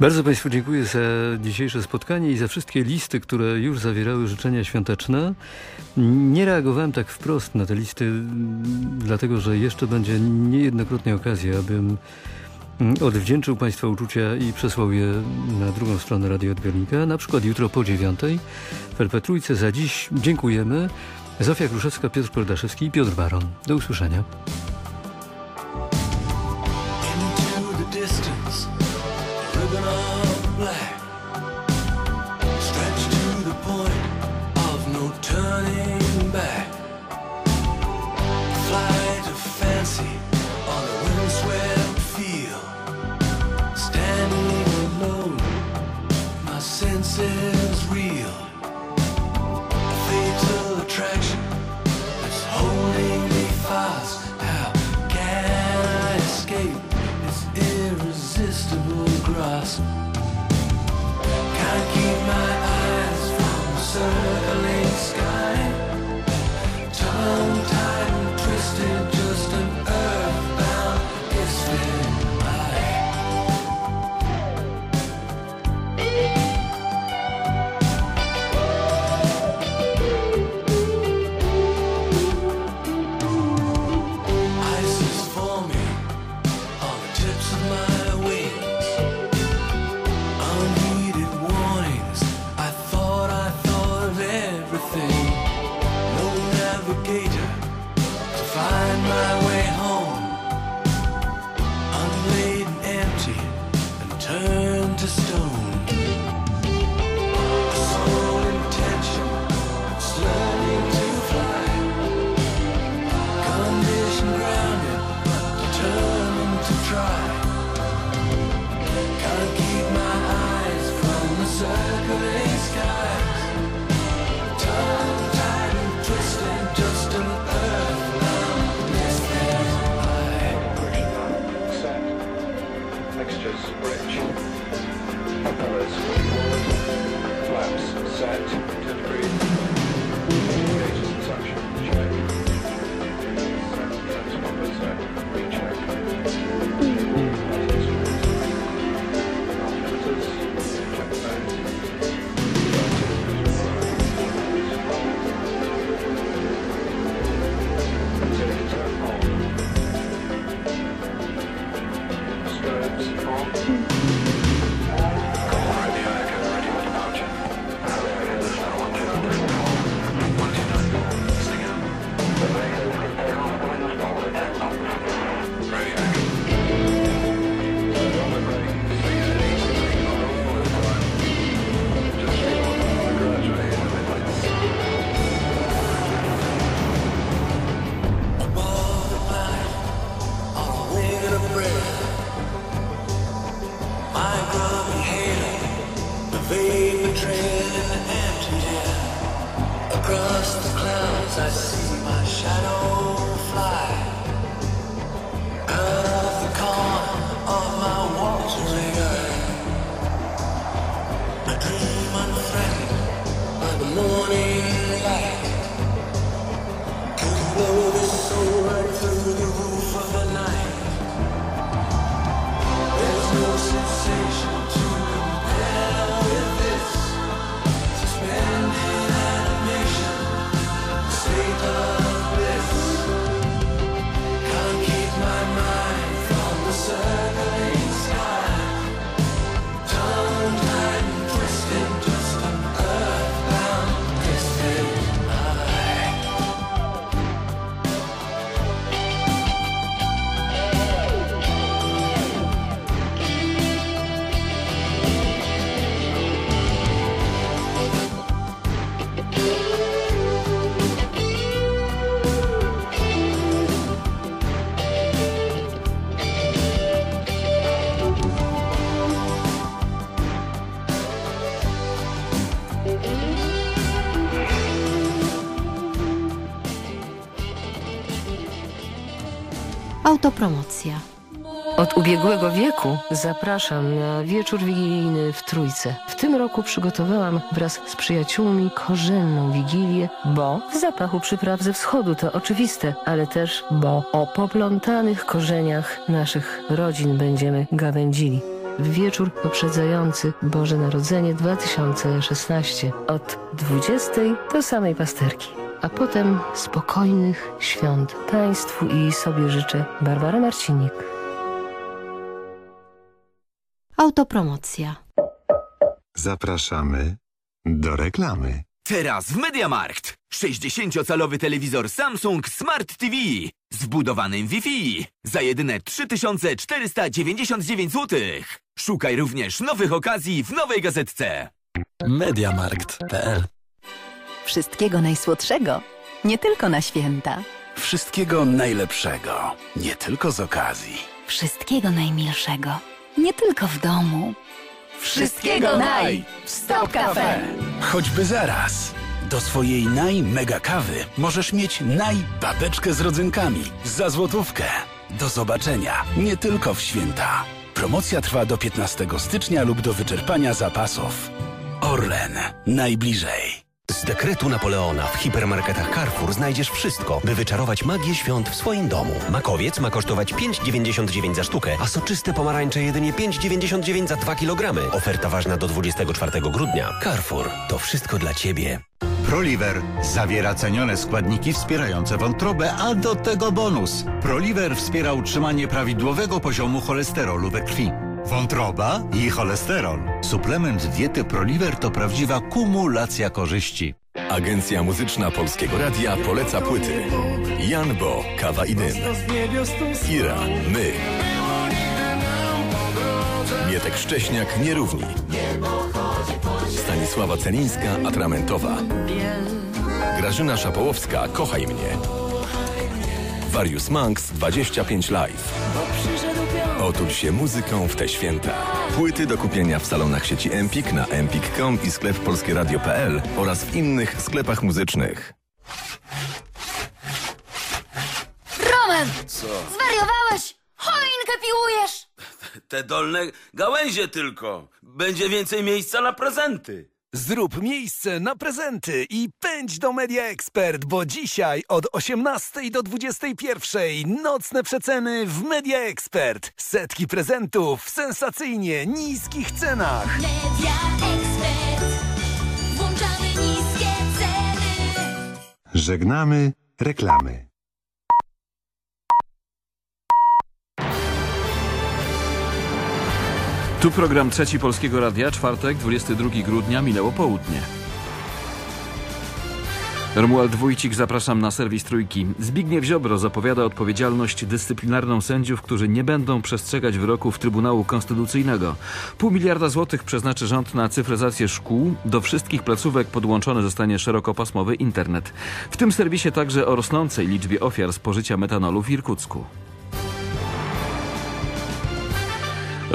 Bardzo Państwu dziękuję za dzisiejsze spotkanie i za wszystkie listy, które już zawierały życzenia świąteczne. Nie reagowałem tak wprost na te listy, dlatego że jeszcze będzie niejednokrotnie okazja, abym odwdzięczył Państwa uczucia i przesłał je na drugą stronę radioodbiornika, na przykład jutro po dziewiątej w LP Za dziś dziękujemy. Zofia Kruszewska, Piotr Kordaszewski i Piotr Baron. Do usłyszenia. Autopromocja. Od ubiegłego wieku zapraszam na wieczór wigilijny w Trójce. W tym roku przygotowałam wraz z przyjaciółmi korzenną wigilię, bo w zapachu przypraw ze wschodu to oczywiste, ale też bo o poplątanych korzeniach naszych rodzin będziemy gawędzili. w wieczór poprzedzający Boże Narodzenie 2016 od 20 do samej pasterki. A potem spokojnych świąt Państwu i sobie życzę Barbara Marcinik. Autopromocja. Zapraszamy do reklamy. Teraz w Mediamarkt 60-calowy telewizor Samsung Smart TV z wbudowanym Wi-Fi za jedyne 3499 zł. Szukaj również nowych okazji w nowej gazetce. Mediamarkt.pl Wszystkiego najsłodszego. Nie tylko na święta. Wszystkiego najlepszego. Nie tylko z okazji. Wszystkiego najmilszego. Nie tylko w domu. Wszystkiego naj w Stop Cafe. Choćby zaraz. Do swojej naj-mega kawy możesz mieć naj-babeczkę z rodzynkami za złotówkę. Do zobaczenia nie tylko w święta. Promocja trwa do 15 stycznia lub do wyczerpania zapasów. Orlen. Najbliżej. Z dekretu Napoleona w hipermarketach Carrefour znajdziesz wszystko, by wyczarować magię świąt w swoim domu. Makowiec ma kosztować 5,99 za sztukę, a soczyste pomarańcze jedynie 5,99 za 2 kg. Oferta ważna do 24 grudnia. Carrefour. To wszystko dla Ciebie. Proliver zawiera cenione składniki wspierające wątrobę, a do tego bonus. Proliver wspiera utrzymanie prawidłowego poziomu cholesterolu we krwi. Wątroba i cholesterol. Suplement diety Proliver to prawdziwa kumulacja korzyści. Agencja Muzyczna Polskiego Radia poleca płyty. Jan Bo, Kawa i Dym. Ira, My. Mietek Szcześniak, Nierówni. Stanisława Celińska, Atramentowa. Grażyna Szapołowska, Kochaj mnie. Warius Manx, 25 Live. Otul się muzyką w te święta. Płyty do kupienia w salonach sieci Empik na empik.com i sklep polskieradio.pl oraz w innych sklepach muzycznych. Roman! Co? Zwariowałeś! Choinkę piłujesz! Te dolne gałęzie tylko. Będzie więcej miejsca na prezenty. Zrób miejsce na prezenty i pędź do Media Expert, bo dzisiaj od 18 do 21 nocne przeceny w Media Expert. Setki prezentów w sensacyjnie niskich cenach. Media Expert. Włączamy niskie ceny. Żegnamy reklamy. Tu program Trzeci Polskiego Radia, czwartek, 22 grudnia, minęło południe. Romuald Wójcik, zapraszam na serwis Trójki. Zbigniew Ziobro zapowiada odpowiedzialność dyscyplinarną sędziów, którzy nie będą przestrzegać wyroków Trybunału Konstytucyjnego. Pół miliarda złotych przeznaczy rząd na cyfryzację szkół. Do wszystkich placówek podłączony zostanie szerokopasmowy internet. W tym serwisie także o rosnącej liczbie ofiar spożycia metanolu w Irkucku.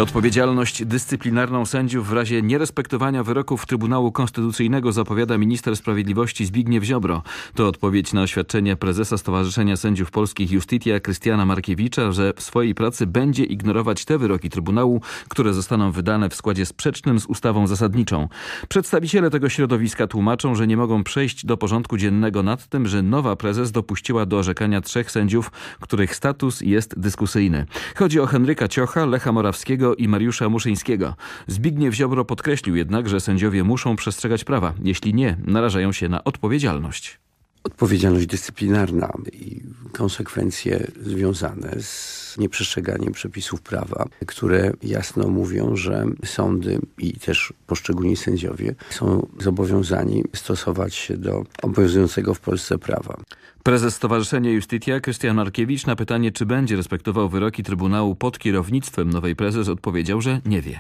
Odpowiedzialność dyscyplinarną sędziów w razie nierespektowania wyroków Trybunału Konstytucyjnego zapowiada minister sprawiedliwości Zbigniew Ziobro. To odpowiedź na oświadczenie prezesa Stowarzyszenia Sędziów Polskich Justitia Krystiana Markiewicza, że w swojej pracy będzie ignorować te wyroki Trybunału, które zostaną wydane w składzie sprzecznym z ustawą zasadniczą. Przedstawiciele tego środowiska tłumaczą, że nie mogą przejść do porządku dziennego nad tym, że nowa prezes dopuściła do orzekania trzech sędziów, których status jest dyskusyjny. Chodzi o Henryka Ciocha, Lecha Morawskiego i Mariusza Muszyńskiego. Zbigniew Ziobro podkreślił jednak, że sędziowie muszą przestrzegać prawa. Jeśli nie, narażają się na odpowiedzialność. Odpowiedzialność dyscyplinarna i konsekwencje związane z nieprzestrzeganiem przepisów prawa, które jasno mówią, że sądy i też poszczególni sędziowie są zobowiązani stosować się do obowiązującego w Polsce prawa. Prezes Stowarzyszenia Justitia Krystian Markiewicz na pytanie, czy będzie respektował wyroki Trybunału pod kierownictwem nowej prezes odpowiedział, że nie wie.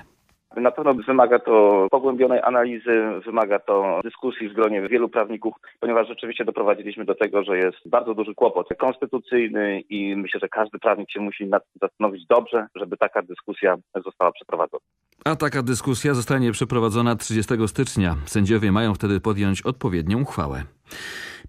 Na pewno wymaga to pogłębionej analizy, wymaga to dyskusji w gronie wielu prawników, ponieważ rzeczywiście doprowadziliśmy do tego, że jest bardzo duży kłopot konstytucyjny i myślę, że każdy prawnik się musi nad zastanowić dobrze, żeby taka dyskusja została przeprowadzona. A taka dyskusja zostanie przeprowadzona 30 stycznia. Sędziowie mają wtedy podjąć odpowiednią uchwałę.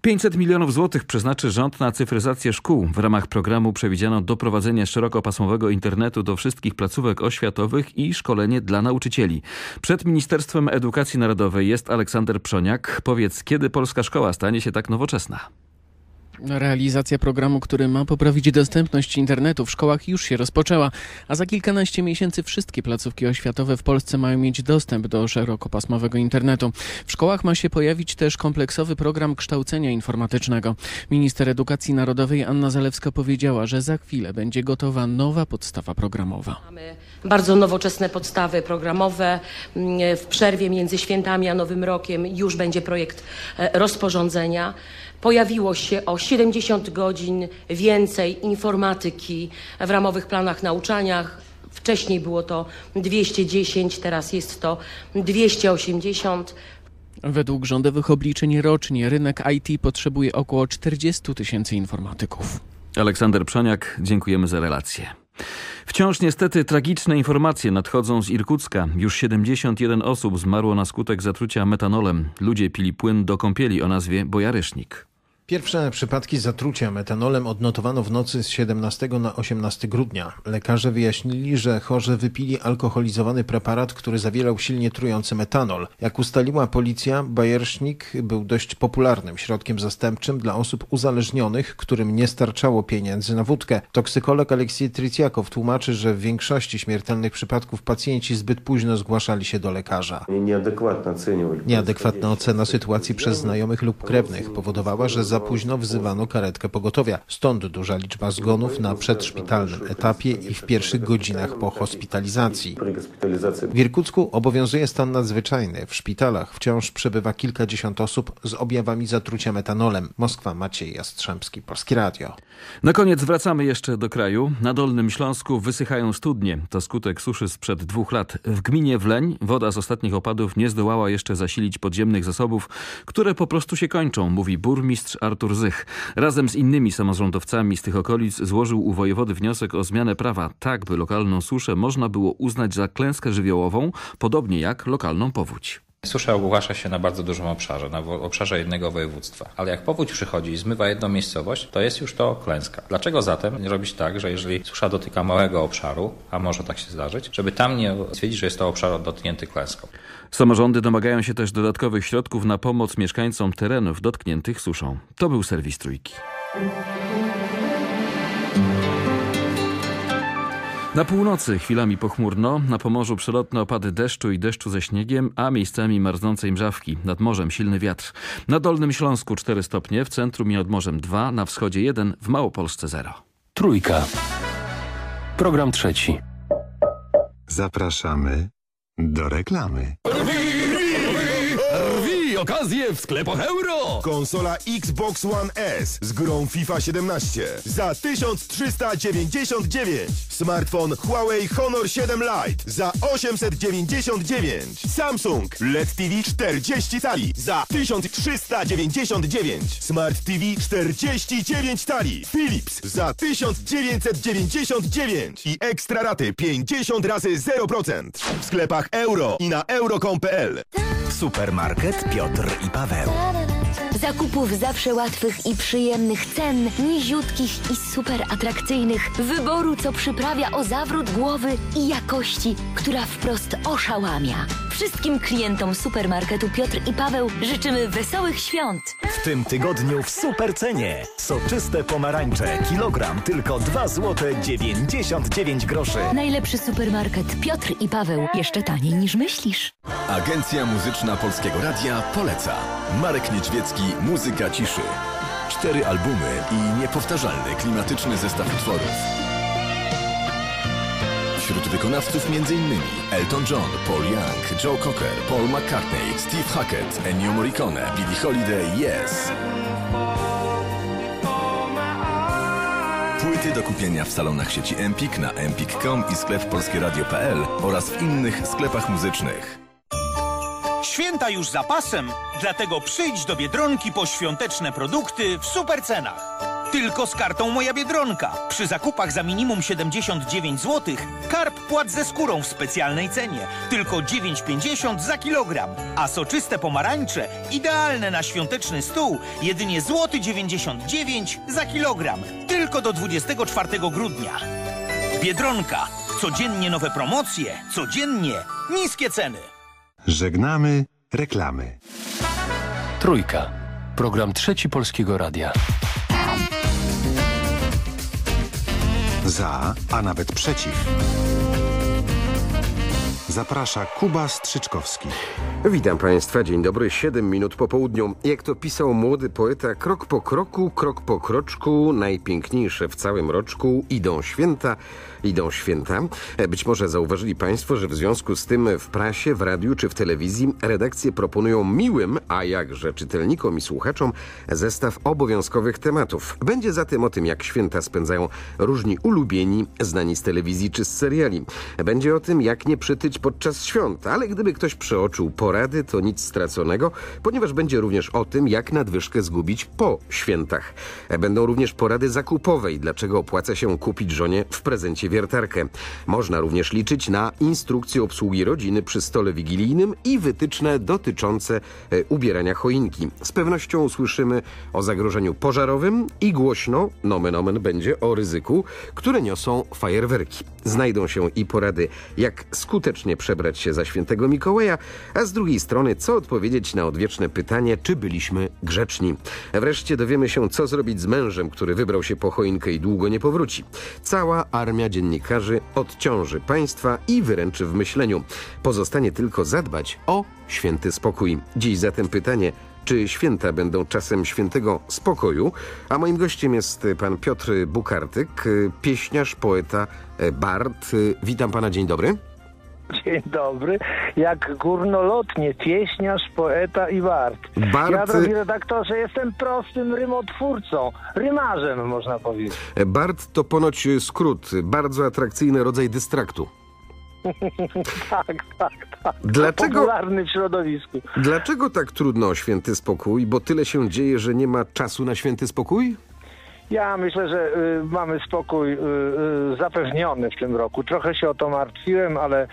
500 milionów złotych przeznaczy rząd na cyfryzację szkół. W ramach programu przewidziano doprowadzenie szerokopasmowego internetu do wszystkich placówek oświatowych i szkolenie dla nauczycieli. Przed Ministerstwem Edukacji Narodowej jest Aleksander Przoniak. Powiedz, kiedy polska szkoła stanie się tak nowoczesna? Realizacja programu, który ma poprawić dostępność internetu w szkołach już się rozpoczęła, a za kilkanaście miesięcy wszystkie placówki oświatowe w Polsce mają mieć dostęp do szerokopasmowego internetu. W szkołach ma się pojawić też kompleksowy program kształcenia informatycznego. Minister Edukacji Narodowej Anna Zalewska powiedziała, że za chwilę będzie gotowa nowa podstawa programowa. Mamy bardzo nowoczesne podstawy programowe. Mm, W przerwie między świętami a Nowym Rokiem już będzie projekt e, rozporządzenia. Pojawiło się o 70 godzin więcej informatyki w ramowych planach nauczaniach. Wcześniej było to 210, teraz jest to 280. Według rządowych obliczeń rocznie rynek IT potrzebuje około 40 tysięcy informatyków. Aleksander Przoniak, dziękujemy za relację. Wciąż niestety tragiczne informacje nadchodzą z Irkucka. Już 71 osób zmarło na skutek zatrucia metanolem. Ludzie pili płyn do kąpieli o nazwie bojarysznik. Pierwsze przypadki zatrucia metanolem odnotowano w nocy z 17 na 18 grudnia. Lekarze wyjaśnili, że chorzy wypili alkoholizowany preparat, który zawierał silnie trujący metanol. Jak ustaliła policja, bajersznik był dość popularnym środkiem zastępczym dla osób uzależnionych, którym nie starczało pieniędzy na wódkę. Toksykolog Aleksiej Trycjakow tłumaczy, że w większości śmiertelnych przypadków pacjenci zbyt późno zgłaszali się do lekarza. Nieadekwatna ocena sytuacji przez znajomych lub krewnych powodowała, że za późno wzywano karetkę pogotowia. Stąd duża liczba zgonów na przedszpitalnym etapie i w pierwszych godzinach po hospitalizacji. W Irkucku obowiązuje stan nadzwyczajny. W szpitalach wciąż przebywa kilkadziesiąt osób z objawami zatrucia metanolem. Moskwa, Maciej Jastrzębski, Polskie Radio. Na koniec wracamy jeszcze do kraju. Na Dolnym Śląsku wysychają studnie. To skutek suszy sprzed dwóch lat. W gminie Wleń woda z ostatnich opadów nie zdołała jeszcze zasilić podziemnych zasobów, które po prostu się kończą, mówi burmistrz Artur Zych. Razem z innymi samorządowcami z tych okolic złożył u wojewody wniosek o zmianę prawa, tak by lokalną suszę można było uznać za klęskę żywiołową, podobnie jak lokalną powódź. Susza ogłasza się na bardzo dużym obszarze, na obszarze jednego województwa. Ale jak powódź przychodzi i zmywa jedną miejscowość, to jest już to klęska. Dlaczego zatem nie robić tak, że jeżeli susza dotyka małego obszaru, a może tak się zdarzyć, żeby tam nie stwierdzić, że jest to obszar dotknięty klęską? Samorządy domagają się też dodatkowych środków na pomoc mieszkańcom terenów dotkniętych suszą. To był serwis Trójki. Na północy chwilami pochmurno, na Pomorzu przelotne opady deszczu i deszczu ze śniegiem, a miejscami marznącej mrzawki. Nad morzem silny wiatr. Na Dolnym Śląsku 4 stopnie, w centrum i nad morzem 2, na wschodzie 1, w Małopolsce 0. Trójka. Program trzeci. Zapraszamy do reklamy. Rwij okazję w sklepach euro! Konsola Xbox One S z grą FIFA 17 za 1399. Smartfon Huawei Honor 7 Lite za 899. Samsung LED TV 40 cali za 1399. Smart TV 49 cali. Philips za 1999 i ekstra raty 50 razy 0% w sklepach euro i na euro.com.pl. Supermarket Piotr i Paweł. Zakupów zawsze łatwych i przyjemnych cen, niziutkich i super atrakcyjnych, wyboru, co przyprawia o zawrót głowy i jakości, która wprost oszałamia. Wszystkim klientom supermarketu Piotr i Paweł życzymy wesołych świąt. W tym tygodniu w super cenie. Soczyste pomarańcze. Kilogram tylko 2 zł 99 groszy. Najlepszy supermarket Piotr i Paweł. Jeszcze taniej niż myślisz. Agencja Muzyczna Polskiego Radia poleca. Marek Niedźwiecki, Muzyka Ciszy. Cztery albumy i niepowtarzalny klimatyczny zestaw utworów. Wśród wykonawców m.in. Elton John, Paul Young, Joe Cocker, Paul McCartney, Steve Hackett, Ennio Morricone, Billie Holiday, Yes. Płyty do kupienia w salonach sieci Empik na empik.com i sklep polskieradio.pl oraz w innych sklepach muzycznych. Święta już za pasem, dlatego przyjdź do Biedronki po świąteczne produkty w supercenach. Tylko z kartą Moja Biedronka. Przy zakupach za minimum 79 zł karp płat ze skórą w specjalnej cenie. Tylko 9,50 za kilogram. A soczyste pomarańcze, idealne na świąteczny stół, jedynie złoty 99 za kilogram. Tylko do 24 grudnia. Biedronka. Codziennie nowe promocje, codziennie niskie ceny. Żegnamy reklamy. Trójka. Program Trzeci Polskiego Radia. Za, a nawet przeciw. Zaprasza Kuba Strzyczkowski. Witam Państwa, dzień dobry, 7 minut po południu. Jak to pisał młody poeta, krok po kroku, krok po kroczku, najpiękniejsze w całym roczku idą święta, idą święta. Być może zauważyli Państwo, że w związku z tym w prasie, w radiu czy w telewizji redakcje proponują miłym, a jakże czytelnikom i słuchaczom, zestaw obowiązkowych tematów. Będzie zatem o tym, jak święta spędzają różni ulubieni, znani z telewizji czy z seriali. Będzie o tym, jak nie przytyć podczas świąt, ale gdyby ktoś przeoczył porady, to nic straconego, ponieważ będzie również o tym, jak nadwyżkę zgubić po świętach. Będą również porady zakupowe i dlaczego opłaca się kupić żonie w prezencie wiertarkę. Można również liczyć na instrukcję obsługi rodziny przy stole wigilijnym i wytyczne dotyczące e, ubierania choinki. Z pewnością usłyszymy o zagrożeniu pożarowym i głośno, nomen omen, będzie o ryzyku, które niosą fajerwerki. Znajdą się i porady, jak skutecznie przebrać się za świętego Mikołaja, a z drugiej strony, co odpowiedzieć na odwieczne pytanie, czy byliśmy grzeczni. Wreszcie dowiemy się, co zrobić z mężem, który wybrał się po choinkę i długo nie powróci. Cała armia dziennikarzy odciąży państwa i wyręczy w myśleniu. Pozostanie tylko zadbać o święty spokój. Dziś zatem pytanie, czy święta będą czasem świętego spokoju? A moim gościem jest pan Piotr Bukartyk, pieśniarz, poeta, bard. Witam pana, dzień dobry. Dzień dobry. Jak górnolotnie, pieśniarz, poeta i bard. Bard- Ja, drogi redaktorze, jestem prostym rymotwórcą, rymarzem, można powiedzieć. Bard to ponoć skrót, bardzo atrakcyjny rodzaj dystraktu. tak, tak, tak. Dlaczego- Popularny w środowisku. Dlaczego tak trudno o święty spokój? Bo tyle się dzieje, że nie ma czasu na święty spokój? Ja myślę, że y, mamy spokój y, y, zapewniony w tym roku. Trochę się o to martwiłem, ale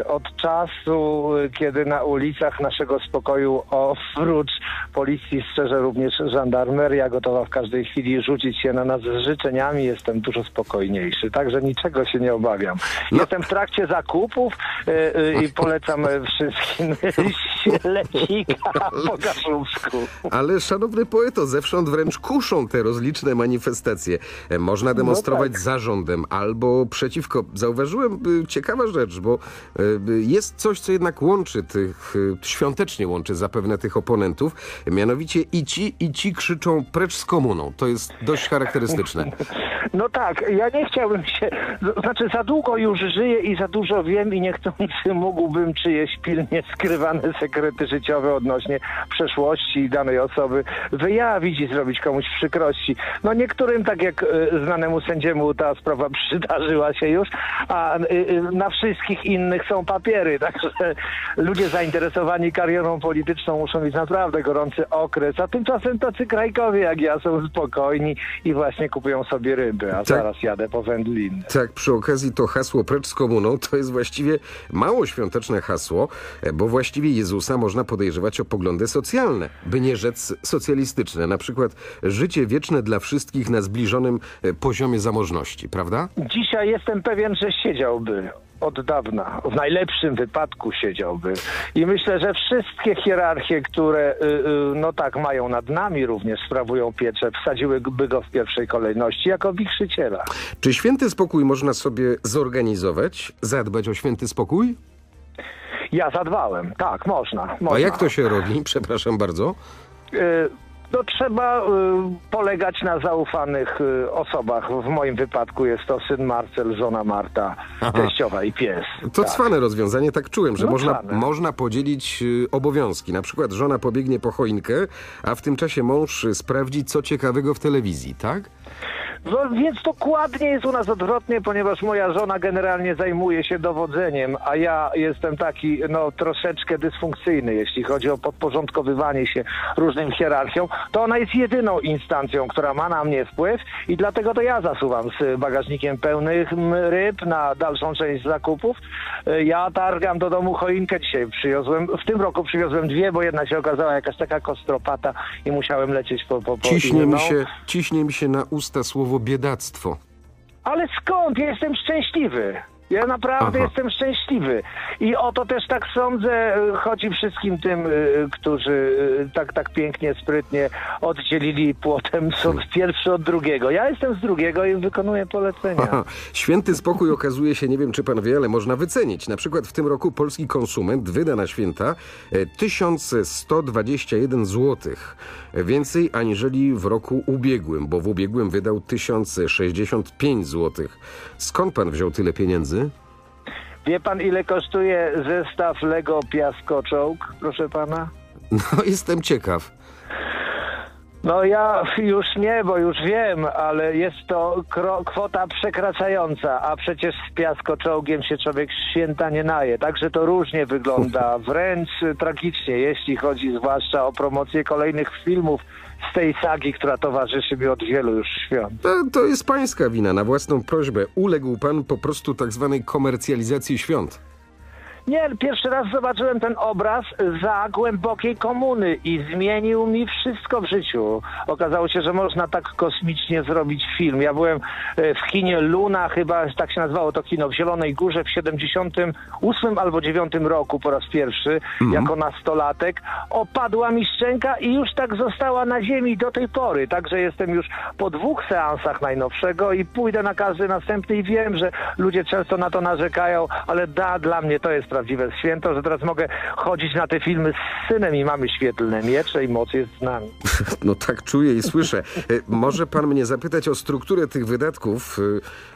y, od czasu, y, kiedy na ulicach naszego spokoju oprócz policji strzeże również żandarmeria, gotowa w każdej chwili rzucić się na nas z życzeniami, jestem dużo spokojniejszy. Także niczego się nie obawiam. Jestem w trakcie zakupów y, i polecam wszystkim ślecika po kaszubsku. Ale szanowny poeto, zewsząd wręcz kuszą te rozliczne manifestacje. E, Można demonstrować tak. za rządem albo przeciwko. Zauważyłem y, ciekawa rzecz, bo y, jest coś, co jednak łączy tych, świątecznie łączy zapewne tych oponentów. Mianowicie i ci, i ci krzyczą precz z komuną. To jest dość charakterystyczne. No tak, ja nie chciałbym się, to znaczy za długo już żyję i za dużo wiem i niechcący mógłbym czyjeś pilnie skrywane sekrety życiowe odnośnie przeszłości danej osoby wyjawić i zrobić komuś przykrości. No niektórym, tak jak e, znanemu sędziemu ta sprawa przydarzyła się już, a e, e, na wszystkich innych są papiery, także ludzie zainteresowani karierą polityczną muszą mieć naprawdę gorący okres, a tymczasem tacy krajkowie jak ja są spokojni i właśnie kupują sobie ryby, a Tak. zaraz jadę po wędliny. Tak, przy okazji to hasło precz z komuną to jest właściwie mało świąteczne hasło, bo właściwie Jezusa można podejrzewać o poglądy socjalne, by nie rzec socjalistyczne. Na przykład życie wieczne dla wszystkich na zbliżonym e, poziomie zamożności, prawda? Dzisiaj jestem pewien, że siedziałby od dawna. W najlepszym wypadku siedziałby. I myślę, że wszystkie hierarchie, które y, y, no tak mają nad nami również, sprawują pieczę, wsadziłyby go w pierwszej kolejności jako wichrzyciela. Czy święty spokój można sobie zorganizować, zadbać o święty spokój? Ja zadbałem. Tak, można. można. A jak to się robi? Przepraszam bardzo. Y, No trzeba y, polegać na zaufanych y, osobach. W moim wypadku jest to syn Marcel, żona Marta, Aha. teściowa i pies. To Tak. cwane rozwiązanie, tak czułem, że No można, cwane. można podzielić y, obowiązki. Na przykład żona pobiegnie po choinkę, a w tym czasie mąż y, sprawdzi, co ciekawego w telewizji, tak? No, więc dokładnie jest u nas odwrotnie, ponieważ moja żona generalnie zajmuje się dowodzeniem, a ja jestem taki no troszeczkę dysfunkcyjny, jeśli chodzi o podporządkowywanie się różnym hierarchiom, to ona jest jedyną instancją, która ma na mnie wpływ i dlatego to ja zasuwam z bagażnikiem pełnych ryb na dalszą część zakupów. Y, Ja targam do domu choinkę. Dzisiaj przywiozłem, w tym roku przywiozłem dwie, bo jedna się okazała jakaś taka kostropata i musiałem lecieć po, po, po Ciśnie mi, się, ciśnie mi się na usta słowo biedactwo. Ale skąd? Jestem szczęśliwy. Ja naprawdę Aha. jestem szczęśliwy. I o to też tak sądzę, y, chodzi wszystkim tym, y, którzy y, tak, tak pięknie, sprytnie oddzielili płotem sąd pierwszy od drugiego. Ja jestem z drugiego i wykonuję polecenia. Aha. Święty spokój okazuje się, nie wiem czy pan wie, ale można wycenić. Na przykład w tym roku polski konsument wyda na święta e, 1121 zł. Więcej aniżeli w roku ubiegłym, bo w ubiegłym wydał 1065 zł. Skąd pan wziął tyle pieniędzy? Wie pan, ile kosztuje zestaw Lego Piaskoczołg, proszę pana? No, jestem ciekaw. No ja już nie, bo już wiem, ale jest to kwota przekraczająca, a przecież z piaskoczołgiem się człowiek święta nie naje. Także to różnie wygląda, wręcz tragicznie, jeśli chodzi zwłaszcza o promocję kolejnych filmów z tej sagi, która towarzyszy mi od wielu już świąt. To, to jest pańska wina. Na własną prośbę uległ pan po prostu tak zwanej komercjalizacji świąt. Nie, pierwszy raz zobaczyłem ten obraz za głębokiej komuny i zmienił mi wszystko w życiu. Okazało się, że można tak kosmicznie zrobić film. Ja byłem e, w kinie Luna, chyba tak się nazywało to kino, w Zielonej Górze w 78 albo 9 roku po raz pierwszy, jako nastolatek. Opadła mi szczęka i już tak została na ziemi do tej pory. Także jestem już po dwóch seansach najnowszego i pójdę na każdy następny i wiem, że ludzie często na to narzekają, ale da, dla mnie to jest prawdziwe święto, że teraz mogę chodzić na te filmy z synem i mamy świetlne miecze i moc jest z nami. No tak czuję i słyszę. E, Może pan mnie zapytać o strukturę tych wydatków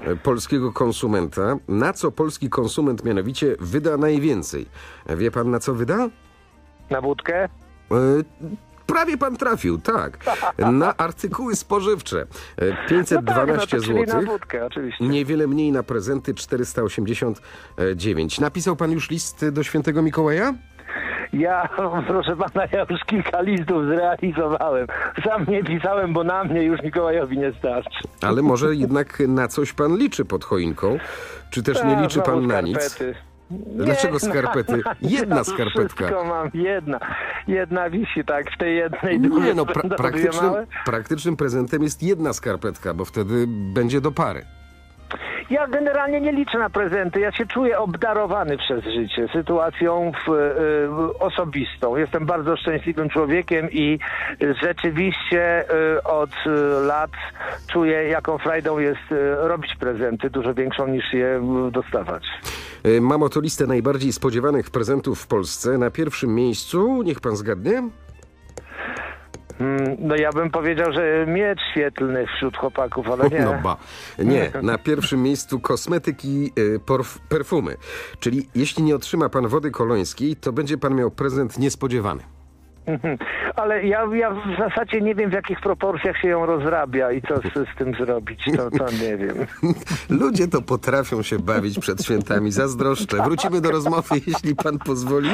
e, e, polskiego konsumenta. Na co polski konsument mianowicie wyda najwięcej? Wie pan na co wyda? Na wódkę? E, Prawie pan trafił, tak. Na artykuły spożywcze. E, 512 no tak, no zł. Niewiele mniej na prezenty 489. Napisał pan już list do świętego Mikołaja? Ja, proszę pana, ja już kilka listów zrealizowałem. Sam nie pisałem, bo na mnie już Mikołajowi nie starczy. Ale może jednak na coś pan liczy pod choinką? Czy też nie A, liczy pan na nic? Skarpety. Dlaczego skarpety? Jedna ja skarpetka. Wszystko mam, jedna. Jedna wisi, tak, w tej jednej Nie, no pra praktycznym, praktycznym prezentem jest jedna skarpetka, bo wtedy będzie do pary. Ja generalnie nie liczę na prezenty. Ja się czuję obdarowany przez życie sytuacją w, y, osobistą. Jestem bardzo szczęśliwym człowiekiem i rzeczywiście y, od lat czuję, jaką frajdą jest robić prezenty, dużo większą niż je dostawać. E, Mam oto listę najbardziej spodziewanych prezentów w Polsce. Na pierwszym miejscu, niech pan zgadnie, Mm, No ja bym powiedział, że miecz świetlny wśród chłopaków, ale nie. No ba. Nie, na pierwszym miejscu kosmetyki, e, perfumy. Czyli jeśli nie otrzyma pan wody kolońskiej, to będzie pan miał prezent niespodziewany. Ale ja, ja w zasadzie nie wiem, w jakich proporcjach się ją rozrabia i co z, z tym zrobić. To, to nie wiem. Ludzie to potrafią się bawić przed świętami. Zazdroszczę. Wrócimy do rozmowy, jeśli pan pozwoli.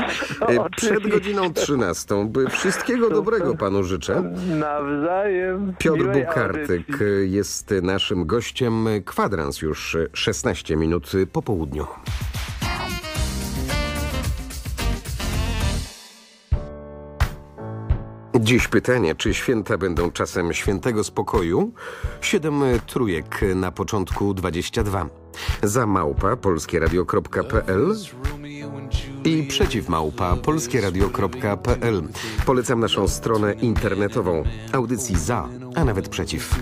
E, Przed godziną 13. By Wszystkiego dobrego panu życzę. Nawzajem. Piotr Bukartyk jest naszym gościem. Kwadrans już 16 minut po południu. Dziś pytanie, czy święta będą czasem świętego spokoju? Siedem trójek na początku 22. Za małpa polskieradio.pl i przeciw małpa polskieradio.pl. Polecam naszą stronę internetową. Audycji za, a nawet przeciw.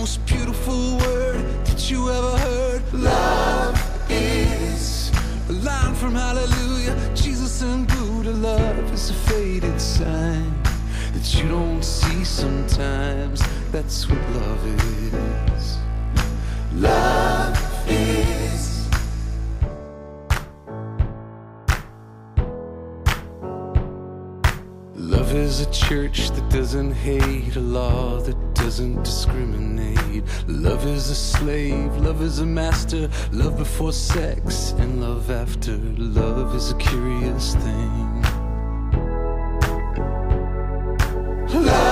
most beautiful word you ever heard. Love is a line from Hallelujah. Jesus and Buddha. Love is a faded sign that you don't see sometimes. That's what love is. Love is. Love is a church that doesn't hate, a law that doesn't discriminate. Love is a slave, love is a master, love before sex and love after. Love is a curious thing. Love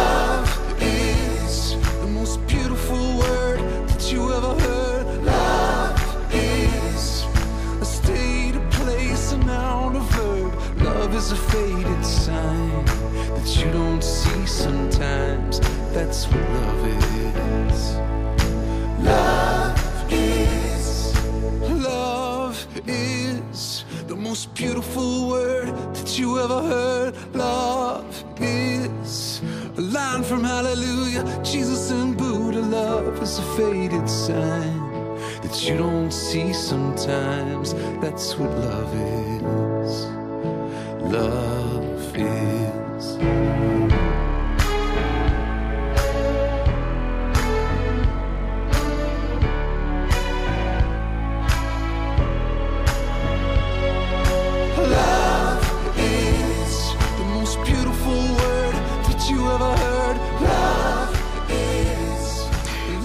state, a place, a noun, a verb. Love is a faded sign sometimes. That's what love is. Love is. Love is the most beautiful word that you ever heard. Love is a line from Hallelujah. Jesus and Buddha. Love is a faded sign that you don't see sometimes. That's what love is. Love is.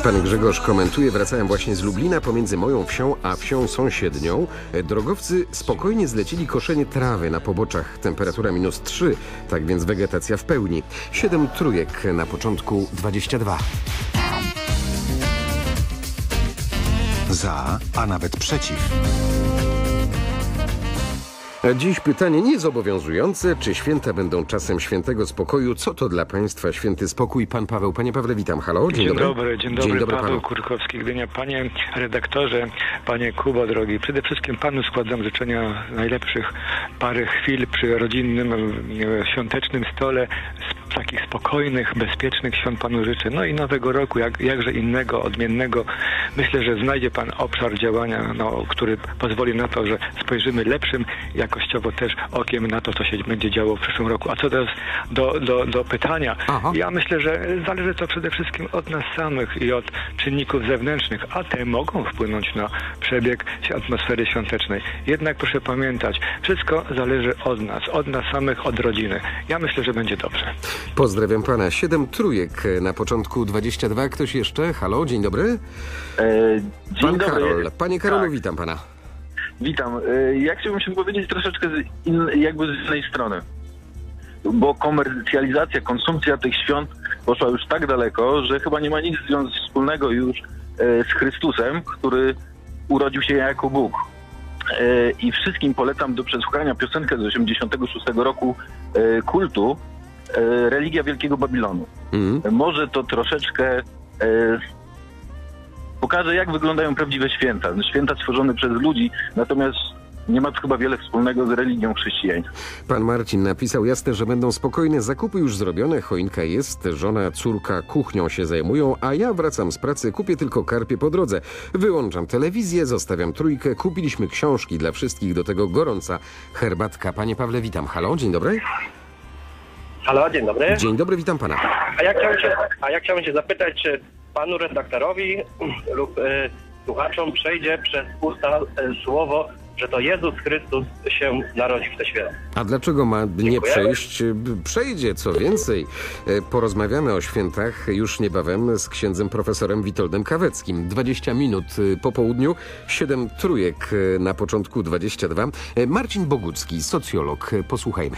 Pan Grzegorz komentuje, wracałem właśnie z Lublina pomiędzy moją wsią a wsią sąsiednią. E, Drogowcy spokojnie zlecili koszenie trawy na poboczach. Temperatura minus 3, tak więc wegetacja w pełni. Siedem trójek na początku 22. Za, a nawet przeciw. Dziś pytanie niezobowiązujące. Czy święta będą czasem świętego spokoju? Co to dla Państwa święty spokój? Pan Paweł. Panie Pawle, witam. Halo, dzień, Dzień dobry, dzień dobry, Paweł panu. Kurkowski, Gdynia. Panie redaktorze, panie Kubo drogi, przede wszystkim panu składam życzenia najlepszych parę chwil przy rodzinnym, e, świątecznym stole, z takich spokojnych, bezpiecznych świąt panu życzę. No i nowego roku, jak, jakże innego, odmiennego. Myślę, że znajdzie pan obszar działania, no, który pozwoli na to, że spojrzymy lepszym, jakościowo też okiem na to, co się będzie działo w przyszłym roku. A co teraz do, do, do pytania? Ja myślę, że zależy to przede wszystkim od nas samych i od czynników zewnętrznych, a te mogą wpłynąć na przebieg atmosfery świątecznej. Jednak proszę pamiętać, wszystko zależy od nas, od nas samych, od rodziny. Ja myślę, że będzie dobrze. Pozdrawiam pana. Siedem trójek na początku 22. Ktoś jeszcze? Halo, dzień dobry. Pan dobry. Karol. Panie Karolu, Tak. witam pana. Witam. Y, Ja chciałbym się powiedzieć troszeczkę z in, jakby z innej strony. Bo komercjalizacja, konsumpcja tych świąt poszła już tak daleko, że chyba nie ma nic wspólnego już e, z Chrystusem, który urodził się jako Bóg. E, I wszystkim polecam do przesłuchania piosenkę z 86 roku e, kultu e, Religia Wielkiego Babilonu. Może to troszeczkę e, pokaże, jak wyglądają prawdziwe święta. Święta stworzone przez ludzi, natomiast nie ma to chyba wiele wspólnego z religią chrześcijańską. Pan Marcin napisał jasne, że będą spokojne zakupy już zrobione, choinka jest, żona, córka kuchnią się zajmują, a ja wracam z pracy, kupię tylko karpie po drodze. Wyłączam telewizję, zostawiam trójkę, kupiliśmy książki dla wszystkich, do tego gorąca herbatka. Panie Pawle, witam. Halo, dzień dobry. Halo, dzień dobry. Dzień dobry, witam pana. A ja chciałem się, a ja chciałem się zapytać, czy panu redaktorowi lub e, słuchaczom przejdzie przez usta e, słowo, że to Jezus Chrystus się narodził w te święta. A dlaczego ma nie przejść? Przejdzie, co więcej. E, Porozmawiamy o świętach już niebawem z księdzem profesorem Witoldem Kaweckim. 20 minut po południu, 7 trójek na początku 22. E, Marcin Bogucki, socjolog. Posłuchajmy.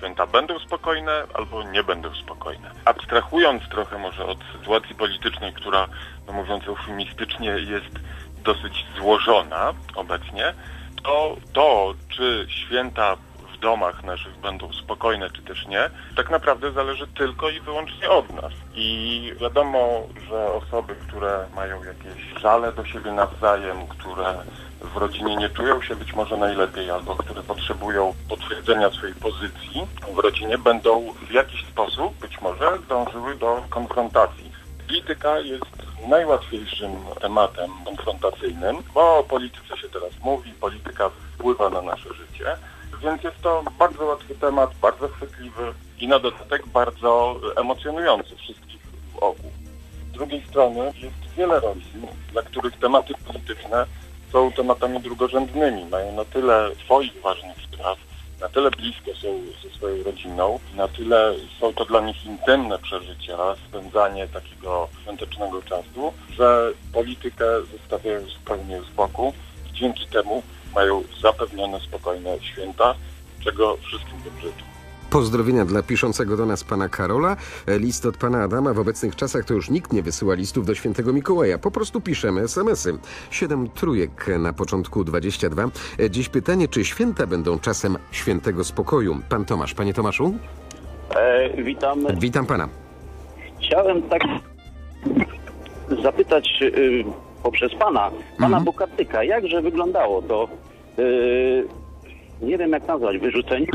Święta będą spokojne albo nie będą spokojne. Abstrahując trochę może od sytuacji politycznej, która, no mówiąc eufemistycznie, jest dosyć złożona obecnie, to to, czy święta w domach naszych będą spokojne, czy też nie, tak naprawdę zależy tylko i wyłącznie od nas. I wiadomo, że osoby, które mają jakieś żale do siebie nawzajem, które w rodzinie nie czują się być może najlepiej, albo które potrzebują potwierdzenia swojej pozycji w rodzinie, będą w jakiś sposób być może dążyły do konfrontacji. Polityka jest najłatwiejszym tematem konfrontacyjnym, bo o polityce się teraz mówi, polityka wpływa na nasze życie, więc jest to bardzo łatwy temat, bardzo chwytliwy i na dodatek bardzo emocjonujący wszystkich wokół. Z drugiej strony jest wiele rodzin, dla których tematy polityczne są tematami drugorzędnymi, mają na tyle swoich ważnych spraw, na tyle blisko są ze swoją rodziną, na tyle są to dla nich intymne przeżycia, spędzanie takiego świątecznego czasu, że politykę zostawiają zupełnie z boku i dzięki temu mają zapewnione spokojne święta, czego wszystkim tym życzę. Pozdrowienia dla piszącego do nas pana Karola. E, List od pana Adama. W obecnych czasach to już nikt nie wysyła listów do świętego Mikołaja. Po prostu piszemy smsy. Siedem trójek na początku 22. E, Dziś pytanie, czy święta będą czasem świętego spokoju? Pan Tomasz. Panie Tomaszu? E, witam. Witam pana. Chciałem tak zapytać y, poprzez pana, pana Mhm. Bukatyka, jakże wyglądało to, y, nie wiem jak nazwać, wyrzucenie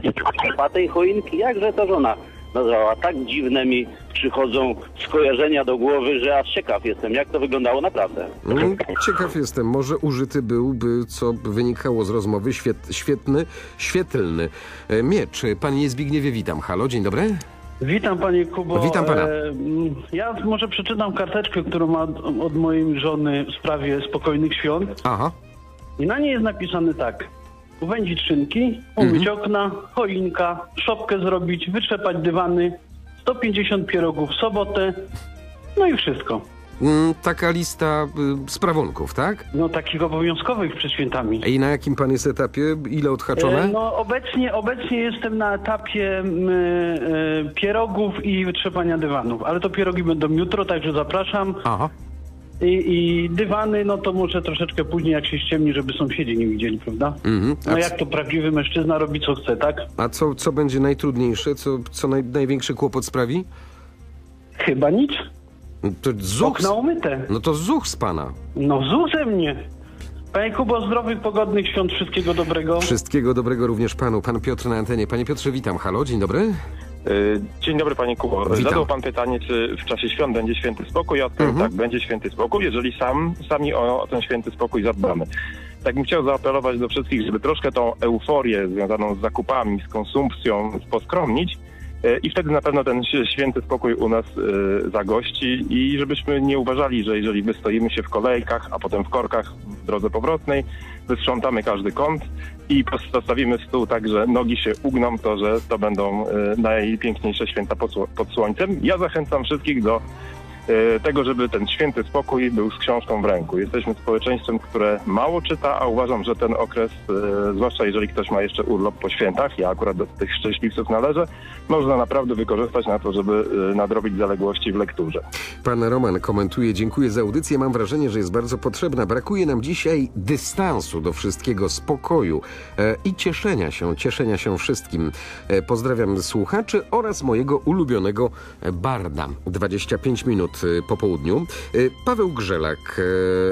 tej choinki, jakże to żona nazwała. Tak dziwne mi przychodzą skojarzenia do głowy, że aż ciekaw jestem, jak to wyglądało naprawdę. Mm, Ciekaw jestem, może użyty byłby, co wynikało z rozmowy, świet, świetny, świetlny e, miecz. Panie Zbigniewie, witam. Halo, dzień dobry. Witam panie Kubo. Witam pana. E, Ja może przeczytam karteczkę, którą ma od, od mojej żony w sprawie spokojnych świąt. Aha. I na niej jest napisane tak. Uwędzić szynki, umyć Mhm. okna, choinka, szopkę zrobić, wytrzepać dywany, 150 pierogów w sobotę, no i wszystko. Mm, Taka lista y, sprawunków, tak? No takich obowiązkowych przed świętami. I na jakim pan jest etapie? Ile odhaczone? E, No obecnie, obecnie jestem na etapie mm, e, pierogów i wytrzepania dywanów, ale to pierogi będą jutro, także zapraszam. Aha. I, I dywany, no to może troszeczkę później, jak się ściemni, żeby sąsiedzi nie widzieli, prawda? Mhm. No jak to prawdziwy mężczyzna robi co chce, tak? A co, co będzie najtrudniejsze? Co, co naj, największy kłopot sprawi? Chyba nic. To zuch. Okna umyte. No to zuch z pana. No zuze mnie. Panie Kubo, zdrowych, pogodnych świąt, wszystkiego dobrego. Wszystkiego dobrego również panu. Pan Piotr na antenie. Panie Piotrze, witam. Halo, dzień dobry. Y, Dzień dobry panie Kubo. Witam. Zadał pan pytanie, czy w czasie świąt będzie święty spokój. Ja odpowiem Mhm. tak, będzie święty spokój, jeżeli sam, sami o, o ten święty spokój zadbamy. Tak bym chciał zaapelować do wszystkich, żeby troszkę tą euforię związaną z zakupami, z konsumpcją poskromnić y, i wtedy na pewno ten święty spokój u nas y, zagości i żebyśmy nie uważali, że jeżeli wystoimy się w kolejkach, a potem w korkach w drodze powrotnej, wysprzątamy każdy kąt i pos- postawimy stół tak, że nogi się ugną, to że to będą y, najpiękniejsze święta pod, pod słońcem. Ja zachęcam wszystkich do tego, żeby ten święty spokój był z książką w ręku. Jesteśmy społeczeństwem, które mało czyta, a uważam, że ten okres, y, zwłaszcza jeżeli ktoś ma jeszcze urlop po świętach, ja akurat do tych szczęśliwców należę, można naprawdę wykorzystać na to, żeby y, nadrobić zaległości w lekturze. Pan Roman komentuje, dziękuję za audycję. Mam wrażenie, że jest bardzo potrzebna. Brakuje nam dzisiaj dystansu do wszystkiego, spokoju e, i cieszenia się, cieszenia się wszystkim. E, pozdrawiam słuchaczy oraz mojego ulubionego e, barda. 25 minut e, po południu. E, Paweł Grzelak,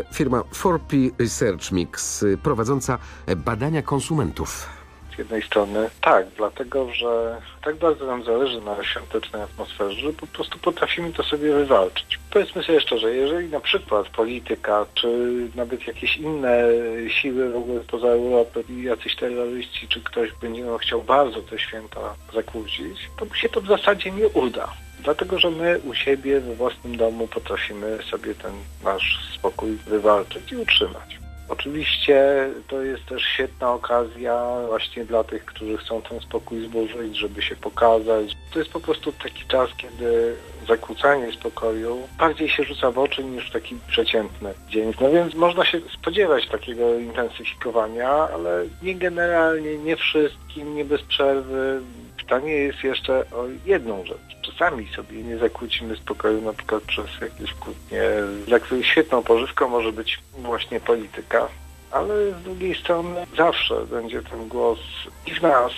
e, firma 4P Research Mix, prowadząca badania konsumentów. Z jednej strony tak, dlatego że tak bardzo nam zależy na świątecznej atmosferze, że po prostu potrafimy to sobie wywalczyć. Powiedzmy sobie szczerze, jeżeli na przykład polityka, czy nawet jakieś inne siły w ogóle poza Europą, jacyś terroryści, czy ktoś będzie no, chciał bardzo te święta zakłócić, to mu się to w zasadzie nie uda. Dlatego, że my u siebie we własnym domu potrafimy sobie ten nasz spokój wywalczyć i utrzymać. Oczywiście to jest też świetna okazja właśnie dla tych, którzy chcą ten spokój zburzyć, żeby się pokazać. To jest po prostu taki czas, kiedy zakłócanie spokoju bardziej się rzuca w oczy niż taki przeciętny dzień. No więc można się spodziewać takiego intensyfikowania, ale nie generalnie, nie wszystkim, nie bez przerwy. Pytanie jest jeszcze o jedną rzecz. Czasami sobie nie zakłócimy spokoju na przykład przez jakieś kłótnie, dla których świetną pożywką może być właśnie polityka, ale z drugiej strony zawsze będzie ten głos i w nas,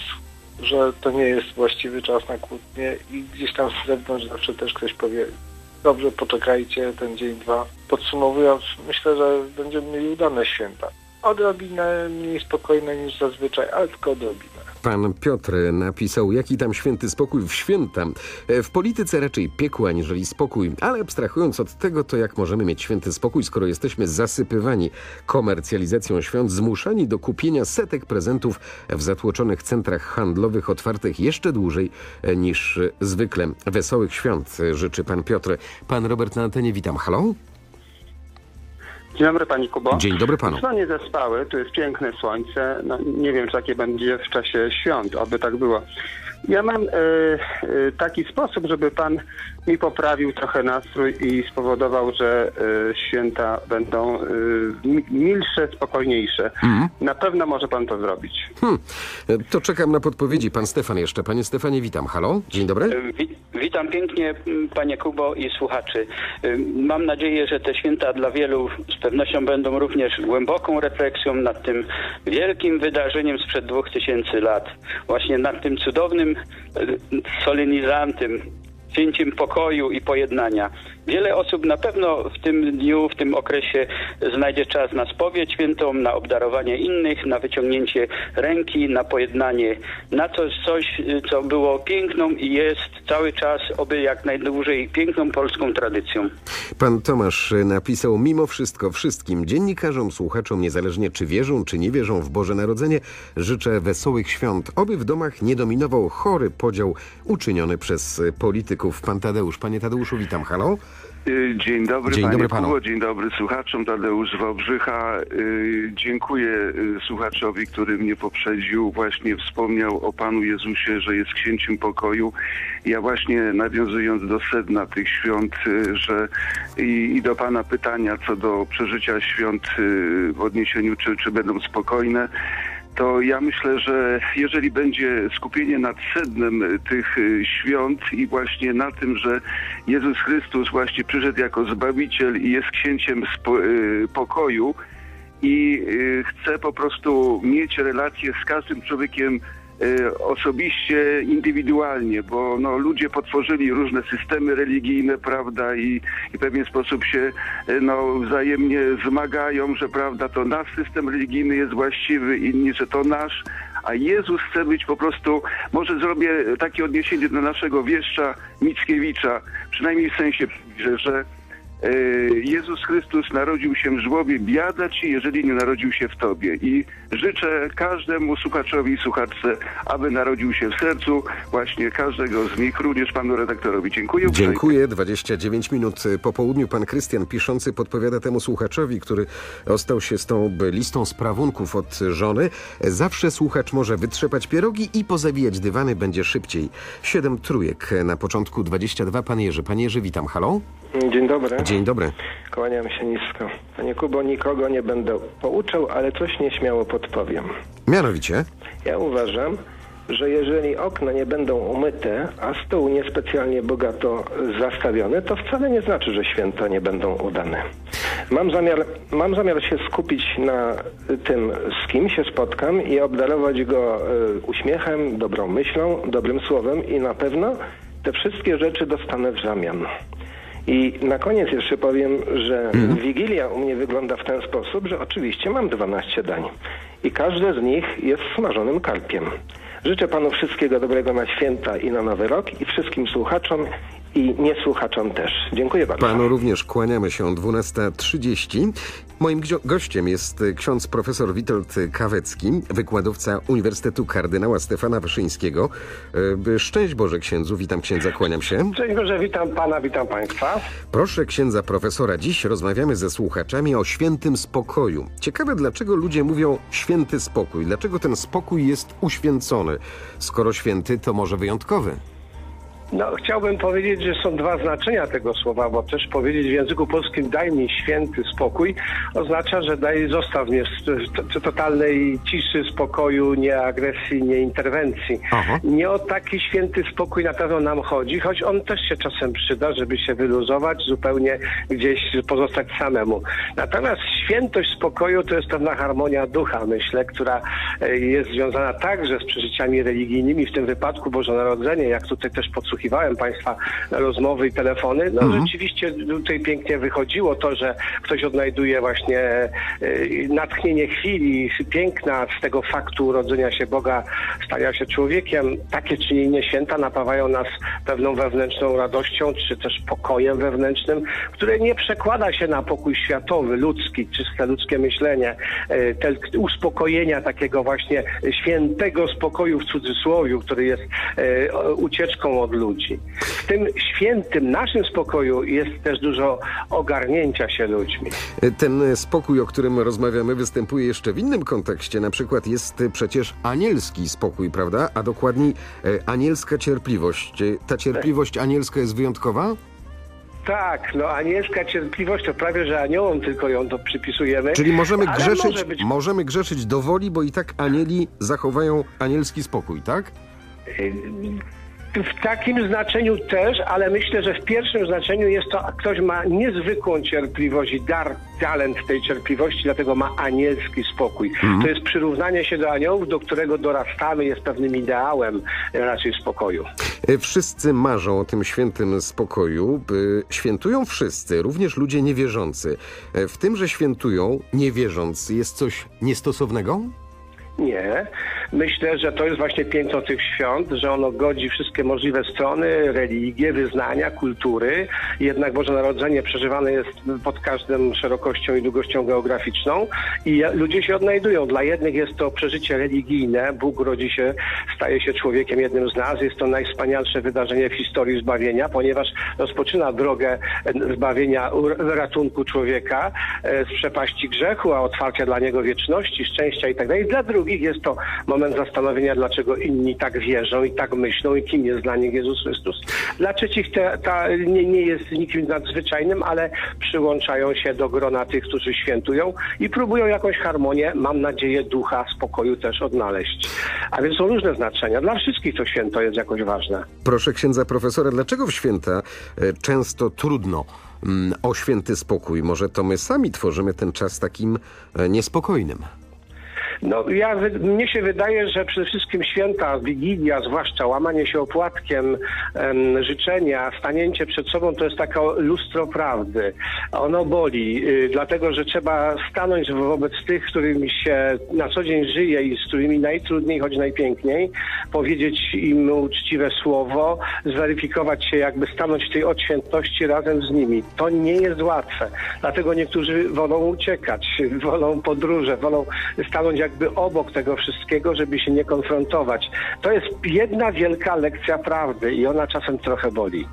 że to nie jest właściwy czas na kłótnie i gdzieś tam z zewnątrz zawsze też ktoś powie dobrze, poczekajcie ten dzień, dwa. Podsumowując, myślę, że będziemy mieli udane święta. Odrobinę mniej spokojne niż zazwyczaj, ale tylko odrobinę. Pan Piotr napisał, jaki tam święty spokój w święta. E, W polityce raczej piekło aniżeli spokój, ale abstrahując od tego, to jak możemy mieć święty spokój, skoro jesteśmy zasypywani komercjalizacją świąt, zmuszani do kupienia setek prezentów w zatłoczonych centrach handlowych otwartych jeszcze dłużej e, niż zwykle. Wesołych świąt e, życzy pan Piotr. Pan Robert na antenie, witam. Halo? Dzień dobry Pani Kubo. Dzień dobry panu. No nie zespały, tu jest piękne słońce. No, nie wiem, czy takie będzie w czasie świąt, oby tak było. Ja mam e, e, taki sposób, żeby Pan mi poprawił trochę nastrój i spowodował, że e, święta będą mi- milsze, spokojniejsze. Mhm. Na pewno może Pan to zrobić. Hmm. To czekam na podpowiedzi. Pan Stefan jeszcze. Panie Stefanie, witam. Halo? Dzień dobry. Wi- Witam pięknie m, panie Kubo i słuchaczy. Ym, Mam nadzieję, że te święta dla wielu z pewnością będą również głęboką refleksją nad tym wielkim wydarzeniem sprzed dwóch tysięcy lat. Właśnie nad tym cudownym solenizantem, święciem pokoju i pojednania. Wiele osób na pewno w tym dniu, w tym okresie znajdzie czas na spowiedź świętą, na obdarowanie innych, na wyciągnięcie ręki, na pojednanie, na coś, coś co było piękną i jest cały czas, oby jak najdłużej, piękną polską tradycją. Pan Tomasz napisał, mimo wszystko wszystkim dziennikarzom, słuchaczom, niezależnie czy wierzą, czy nie wierzą w Boże Narodzenie, życzę wesołych świąt, oby w domach nie dominował chory podział uczyniony przez polityków. Pan Tadeusz, panie Tadeuszu, witam, halo. Y, Dzień dobry, Dzień panie dobry panu. Kubo, dzień dobry słuchaczom. Tadeusz Wałbrzycha. Y, Dziękuję y, słuchaczowi, który mnie poprzedził. Właśnie wspomniał o Panu Jezusie, że jest księciem pokoju. Ja właśnie nawiązując do sedna tych świąt, że i, i do Pana pytania co do przeżycia świąt w odniesieniu, czy, czy będą spokojne, to ja myślę, że jeżeli będzie skupienie nad sednem tych y, świąt i właśnie na tym, że Jezus Chrystus właśnie przyszedł jako Zbawiciel i jest księciem y, pokoju i y, chce po prostu mieć relację z każdym człowiekiem osobiście, indywidualnie, bo no, ludzie potworzyli różne systemy religijne, prawda, i, i w pewien sposób się y, no, wzajemnie zmagają, że prawda, to nasz system religijny jest właściwy, inni, że to nasz, a Jezus chce być po prostu, może zrobię takie odniesienie do naszego wieszcza Mickiewicza, przynajmniej w sensie, że, że Jezus Chrystus narodził się w żłobie, biada ci, jeżeli nie narodził się w tobie. I życzę każdemu słuchaczowi i słuchaczce, aby narodził się w sercu właśnie każdego z nich, również panu redaktorowi. Dziękuję. Dziękuję. 29 minut po południu. Pan Krystian piszący podpowiada temu słuchaczowi, który ostał się z tą listą sprawunków od żony. Zawsze słuchacz może wytrzepać pierogi i pozawijać dywany będzie szybciej. Siedem trójek na początku 22. Pan Jerzy. Panie Jerzy, witam. Halo? Dzień dobry. Dzień dobry. Kłaniam się nisko. Panie Kubo, nikogo nie będę pouczał, ale coś nieśmiało podpowiem. Mianowicie? Ja uważam, że jeżeli okna nie będą umyte, a stół niespecjalnie bogato zastawiony, to wcale nie znaczy, że święta nie będą udane. Mam zamiar, mam zamiar się skupić na tym, z kim się spotkam i obdarować go e, uśmiechem, dobrą myślą, dobrym słowem i na pewno te wszystkie rzeczy dostanę w zamian. I na koniec jeszcze powiem, że Wigilia u mnie wygląda w ten sposób, że oczywiście mam 12 dań i każde z nich jest smażonym karpiem. Życzę panu wszystkiego dobrego na święta i na nowy rok i wszystkim słuchaczom i niesłuchaczom też. Dziękuję bardzo. Panu również kłaniamy się 12.30. Moim gościem jest y, ksiądz profesor Witold Kawecki, wykładowca Uniwersytetu Kardynała Stefana Wyszyńskiego. Y, Szczęść Boże księdzu, witam księdza, kłaniam się. Cześć Boże, witam pana, witam państwa. Proszę księdza profesora, dziś rozmawiamy ze słuchaczami o świętym spokoju. Ciekawe, dlaczego ludzie mówią święty spokój. Dlaczego ten spokój jest uświęcony? Skoro święty, to może wyjątkowy. No, chciałbym powiedzieć, że są dwa znaczenia tego słowa, bo też powiedzieć w języku polskim daj mi święty spokój oznacza, że daj, zostaw mnie w totalnej ciszy, spokoju, nie agresji, nie interwencji. Nie o taki święty spokój na pewno nam chodzi, choć on też się czasem przyda, żeby się wyluzować, zupełnie gdzieś pozostać samemu. Natomiast świętość spokoju to jest pewna harmonia ducha, myślę, która e, jest związana także z przeżyciami religijnymi, w tym wypadku Boże Narodzenie, jak tutaj też podsłuchiwałem Państwa rozmowy i telefony. No rzeczywiście tutaj pięknie wychodziło to, że ktoś odnajduje właśnie e, natchnienie chwili, piękna z tego faktu urodzenia się Boga, stania się człowiekiem. Takie czy inne święta napawają nas pewną wewnętrzną radością, czy też pokojem wewnętrznym, które nie przekłada się na pokój światowy, ludzki, czyste ludzkie myślenie, e, te uspokojenia takiego właśnie świętego spokoju w cudzysłowie, który jest e, ucieczką od ludzi. W tym świętym naszym spokoju jest też dużo ogarnięcia się ludźmi. Ten spokój, o którym rozmawiamy, występuje jeszcze w innym kontekście. Na przykład jest przecież anielski spokój, prawda? A dokładniej e, anielska cierpliwość. E, Ta cierpliwość anielska jest wyjątkowa? Tak, no anielska cierpliwość to prawie, że aniołom tylko ją to przypisujemy. Czyli możemy grzeszyć, Może być możemy grzeszyć do woli, bo i tak anieli zachowają anielski spokój, tak? W takim znaczeniu też, ale myślę, że w pierwszym znaczeniu jest to, ktoś ma niezwykłą cierpliwość i dar, talent tej cierpliwości, dlatego ma anielski spokój. Mhm. To jest przyrównanie się do aniołów, do którego dorastamy, jest pewnym ideałem raczej spokoju. E, Wszyscy marzą o tym świętym spokoju. Świętują wszyscy, również ludzie niewierzący. E, W tym, że świętują nie wierząc, jest coś niestosownego? Nie. Myślę, że to jest właśnie piękno tych świąt, że ono godzi wszystkie możliwe strony, religie, wyznania, kultury. Jednak Boże Narodzenie przeżywane jest pod każdą szerokością i długością geograficzną i ludzie się odnajdują. Dla jednych jest to przeżycie religijne, Bóg rodzi się, staje się człowiekiem jednym z nas. Jest to najwspanialsze wydarzenie w historii zbawienia, ponieważ rozpoczyna drogę e, zbawienia, ratunku człowieka e, z przepaści grzechu, a otwarcia dla niego wieczności, szczęścia i tak. Dla drugich jest to moment zastanowienia, dlaczego inni tak wierzą i tak myślą i kim jest dla nich Jezus Chrystus. Dla trzecich te, ta nie, nie jest nikim nadzwyczajnym, ale przyłączają się do grona tych, którzy świętują i próbują jakąś harmonię, mam nadzieję, ducha, spokoju też odnaleźć. A więc są różne znaczenia. Dla wszystkich to święto jest jakoś ważne. Proszę księdza profesora, dlaczego w święta e, często trudno mm, o święty spokój? Może to my sami tworzymy ten czas takim e, niespokojnym? No, ja, mnie się wydaje, że przede wszystkim święta, Wigilia, zwłaszcza łamanie się opłatkiem, em, życzenia, stanięcie przed sobą to jest takie lustro prawdy. Ono boli, y, dlatego że trzeba stanąć wobec tych, którymi się na co dzień żyje i z którymi najtrudniej, choć najpiękniej, powiedzieć im uczciwe słowo, zweryfikować się, jakby stanąć w tej odświętności razem z nimi. To nie jest łatwe. Dlatego niektórzy wolą uciekać, wolą podróże, wolą stanąć jakby obok tego wszystkiego, żeby się nie konfrontować. To jest jedna wielka lekcja prawdy i ona czasem trochę boli.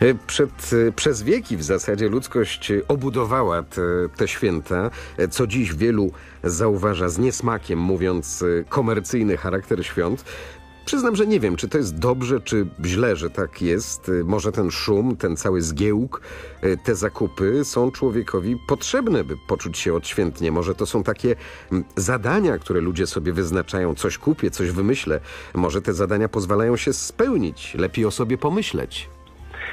E, Przed, e, przez wieki w zasadzie ludzkość e, obudowała te, te święta, co dziś wielu zauważa z niesmakiem, mówiąc komercyjny charakter świąt. Przyznam, że nie wiem, czy to jest dobrze, czy źle, że tak jest. E, Może ten szum, ten cały zgiełk, e, te zakupy są człowiekowi potrzebne, by poczuć się odświętnie. Może to są takie mm, zadania, które ludzie sobie wyznaczają. Coś kupię, coś wymyślę. Może te zadania pozwalają się spełnić. Lepiej o sobie pomyśleć.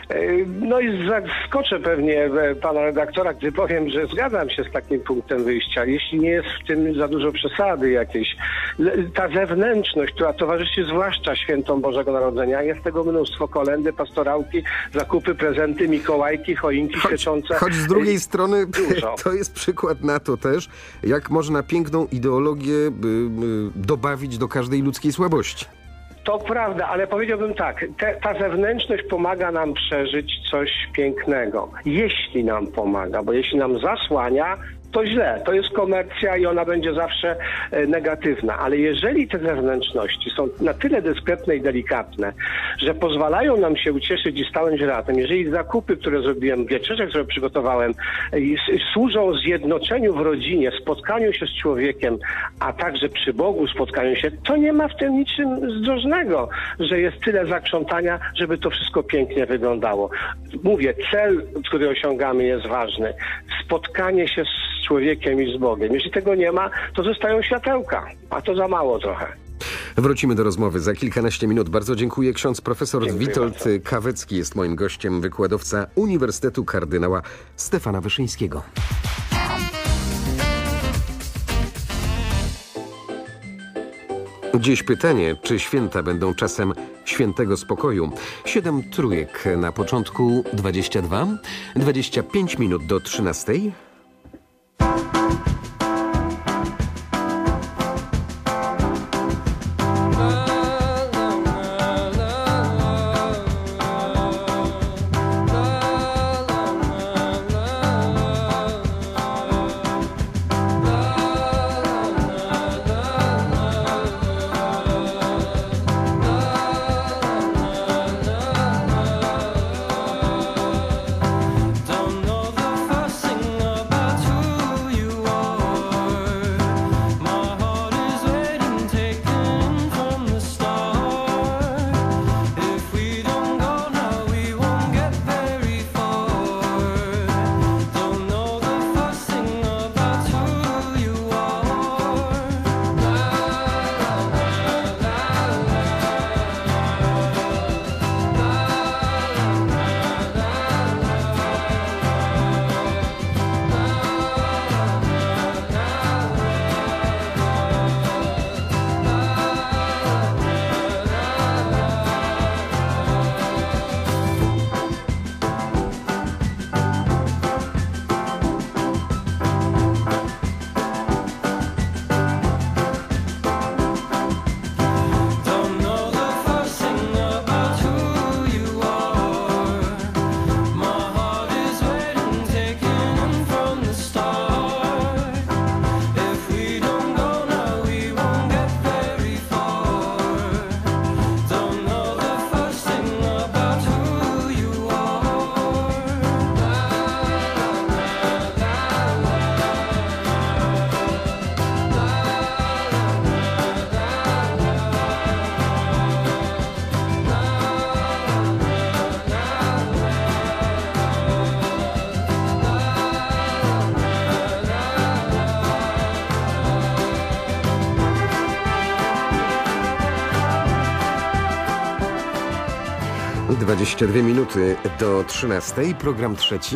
E, No i zaskoczę pewnie pana redaktora, gdy powiem, że zgadzam się z takim punktem wyjścia. Jeśli nie jest w tym za dużo przesady jakiejś. Ta zewnętrzność, która towarzyszy zwłaszcza świętom Bożego Narodzenia, jest tego mnóstwo. Kolendy, pastorałki, zakupy, prezenty, mikołajki, choinki świeczące. Choć z drugiej E, strony Dużo. to jest przykład na to też, jak można piękną ideologię dobawić do każdej ludzkiej słabości. To prawda, ale powiedziałbym tak, te, ta zewnętrzność pomaga nam przeżyć coś pięknego. Jeśli nam pomaga, bo jeśli nam zasłania, to źle. To jest komercja i ona będzie zawsze e, negatywna. Ale jeżeli te zewnętrzności są na tyle dyskretne i delikatne, że pozwalają nam się ucieszyć i stanąć razem, jeżeli zakupy, które zrobiłem, wieczerze, które przygotowałem, e, służą zjednoczeniu w rodzinie, spotkaniu się z człowiekiem, a także przy Bogu spotkaniu się, to nie ma w tym niczym zdrożnego, że jest tyle zakrzątania, żeby to wszystko pięknie wyglądało. Mówię, cel, który osiągamy jest ważny. Spotkanie się z człowiekiem i z Bogiem. Jeśli tego nie ma, to zostają światełka, a to za mało trochę. Wrócimy do rozmowy za kilkanaście minut. Bardzo dziękuję. Ksiądz profesor Dziękuję Witold Kawecki jest moim gościem, wykładowca Uniwersytetu Kardynała Stefana Wyszyńskiego. Dziś pytanie, czy święta będą czasem świętego spokoju? Siedem trójek na początku 22, 25 minut do 13. Don't 22 minuty do 13. Program trzeci.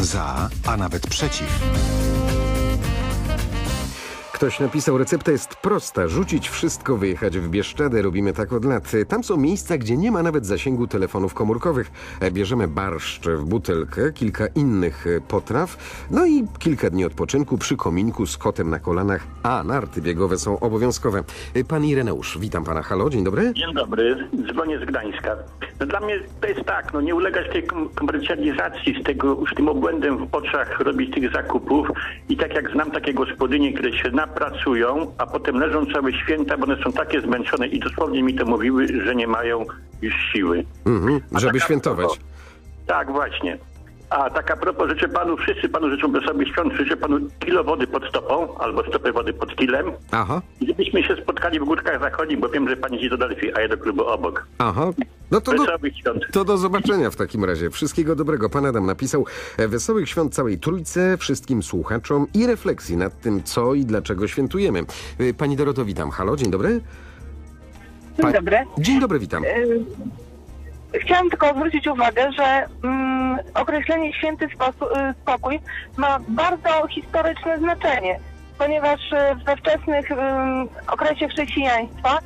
Za, a nawet przeciw. Ktoś napisał, recepta jest prosta. Rzucić wszystko, wyjechać w Bieszczadę. Robimy tak od lat. Tam są miejsca, gdzie nie ma nawet zasięgu telefonów komórkowych. Bierzemy barszcz w butelkę, kilka innych potraw, no i kilka dni odpoczynku przy kominku z kotem na kolanach, a narty biegowe są obowiązkowe. Pan Ireneusz, witam pana. Halo, dzień dobry. Dzień dobry, dzwonię z Gdańska. No dla mnie to jest tak, no nie ulegać tej kom- komercjalizacji, z tego już tym obłędem w oczach robić tych zakupów i tak jak znam takie gospodynie, które się napracują, a potem leżą całe święta, bo one są takie zmęczone i dosłownie mi to mówiły, że nie mają już siły. Mhm, żeby taka świętować. Tak, właśnie. A tak a propos, życzę panu, wszyscy panu życzą wesołych świąt, życzę panu kilo wody pod stopą, albo stopę wody pod kilem. Aha, I żebyśmy się spotkali w Górkach Zachodnich, bo wiem, że pani idzie do Delphi, a ja do klubu obok. aha. No to do, Wesołych świąt. to do zobaczenia w takim razie. Wszystkiego dobrego. Pan Adam napisał e, wesołych świąt całej trójce, wszystkim słuchaczom i refleksji nad tym, co i dlaczego świętujemy. E, Pani Doroto, witam. Halo, dzień dobry. Dzień dobry. Dzień dobry, witam. Y, Chciałam tylko zwrócić uwagę, że mm, określenie święty y, spokój ma bardzo historyczne znaczenie, ponieważ y, we wczesnych ym, okresie chrześcijaństwa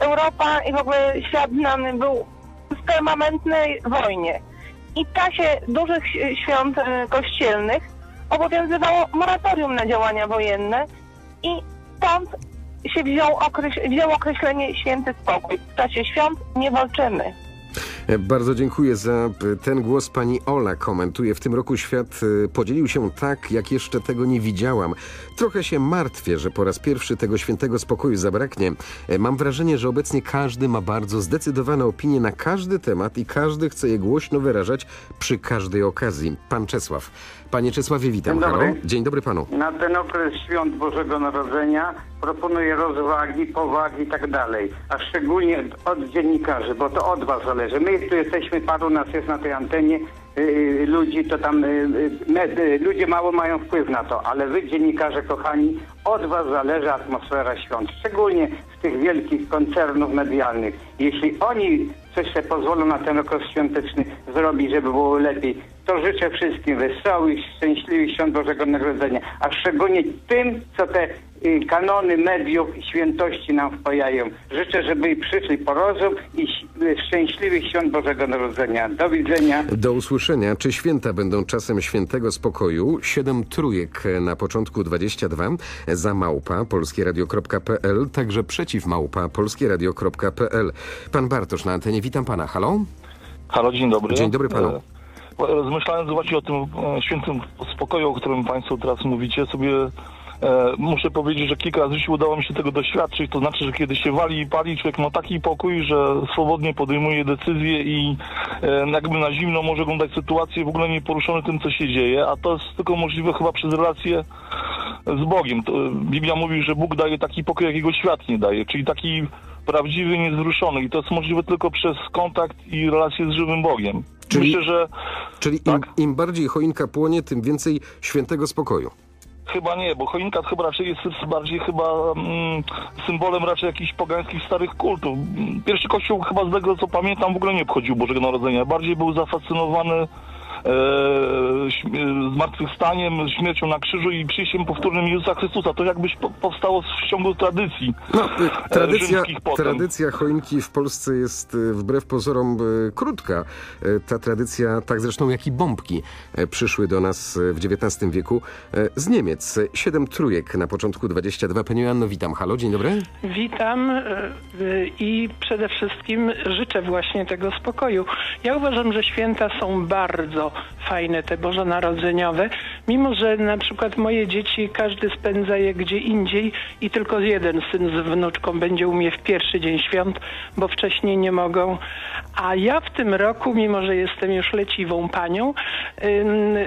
Europa i w ogóle świat znany był w permanentnej wojnie. I w czasie dużych świąt kościelnych obowiązywało moratorium na działania wojenne i stąd się wziął wzięło określenie święty spokój. W czasie świąt nie walczymy. E, Bardzo dziękuję za e, ten głos. Pani Ola komentuje. W tym roku świat e, podzielił się tak, jak jeszcze tego nie widziałam. Trochę się martwię, że po raz pierwszy tego świętego spokoju zabraknie. Mam wrażenie, że obecnie każdy ma bardzo zdecydowane opinie na każdy temat i każdy chce je głośno wyrażać przy każdej okazji. Pan Czesław. Panie Czesławie, witam. Dzień dobry. Halo. Dzień dobry panu. Na ten okres świąt Bożego Narodzenia proponuję rozwagi, powagi i tak dalej. A szczególnie od dziennikarzy, bo to od was zależy. My tu jesteśmy, paru nas jest na tej antenie, yy, ludzi, to tam yy, med, yy, ludzie mało mają wpływ na to, ale wy dziennikarze kochani, od was zależy atmosfera świąt. Szczególnie z tych wielkich koncernów medialnych. Jeśli oni coś sobie pozwolą na ten okres świąteczny zrobić, żeby było lepiej, to życzę wszystkim wesołych, szczęśliwych świąt Bożego Narodzenia, a szczególnie tym, co te y, kanony mediów i świętości nam wpajają. Życzę, żeby przyszli po rozum i y, szczęśliwych świąt Bożego Narodzenia. Do widzenia. Do usłyszenia. Czy święta będą czasem świętego spokoju? Siedem trójek na początku 22 za małpa polskieradio.pl, także przeciw małpa polskieradio.pl. Pan Bartosz na antenie, witam pana. Halo? Halo, dzień dobry. Dzień dobry panu. Rozmyślając właśnie o tym e, świętym spokoju, o którym Państwo teraz mówicie, sobie e, muszę powiedzieć, że kilka razy życiu udało mi się tego doświadczyć. To znaczy, że kiedy się wali i pali, człowiek ma taki pokój, że swobodnie podejmuje decyzje i e, jakby na zimno może oglądać sytuację w ogóle nie poruszony tym, co się dzieje, a to jest tylko możliwe chyba przez relację z Bogiem. Biblia mówi, że Bóg daje taki pokój, jakiego świat nie daje, czyli taki prawdziwy, niezruszony i to jest możliwe tylko przez kontakt i relację z żywym Bogiem. Czyli- Myślę, że Czyli im, im bardziej choinka płonie, tym więcej świętego spokoju. chyba nie, bo choinka chyba raczej jest bardziej chyba mm, symbolem raczej jakichś pogańskich starych kultów. Pierwszy kościół chyba z tego co pamiętam w ogóle nie obchodził Bożego Narodzenia. Bardziej był zafascynowany zmartwychwstaniem, śmiercią na krzyżu i przyjściem powtórnym Jezusa Chrystusa. To jakbyś po, powstało w ciągu tradycji No, e, tradycja, tradycja choinki w Polsce jest wbrew pozorom krótka. Ta tradycja, tak zresztą jak i bombki, przyszły do nas w XIX wieku z Niemiec. Siedem trójek na początku 22. Pani Joanno, witam. Halo, dzień dobry. Witam e, e, i przede wszystkim życzę właśnie tego spokoju. Ja uważam, że święta są bardzo fajne, te bożonarodzeniowe, mimo że na przykład moje dzieci, każdy spędza je gdzie indziej i tylko jeden syn z wnuczką będzie u mnie w pierwszy dzień świąt, bo wcześniej nie mogą. A ja w tym roku, mimo że jestem już leciwą panią,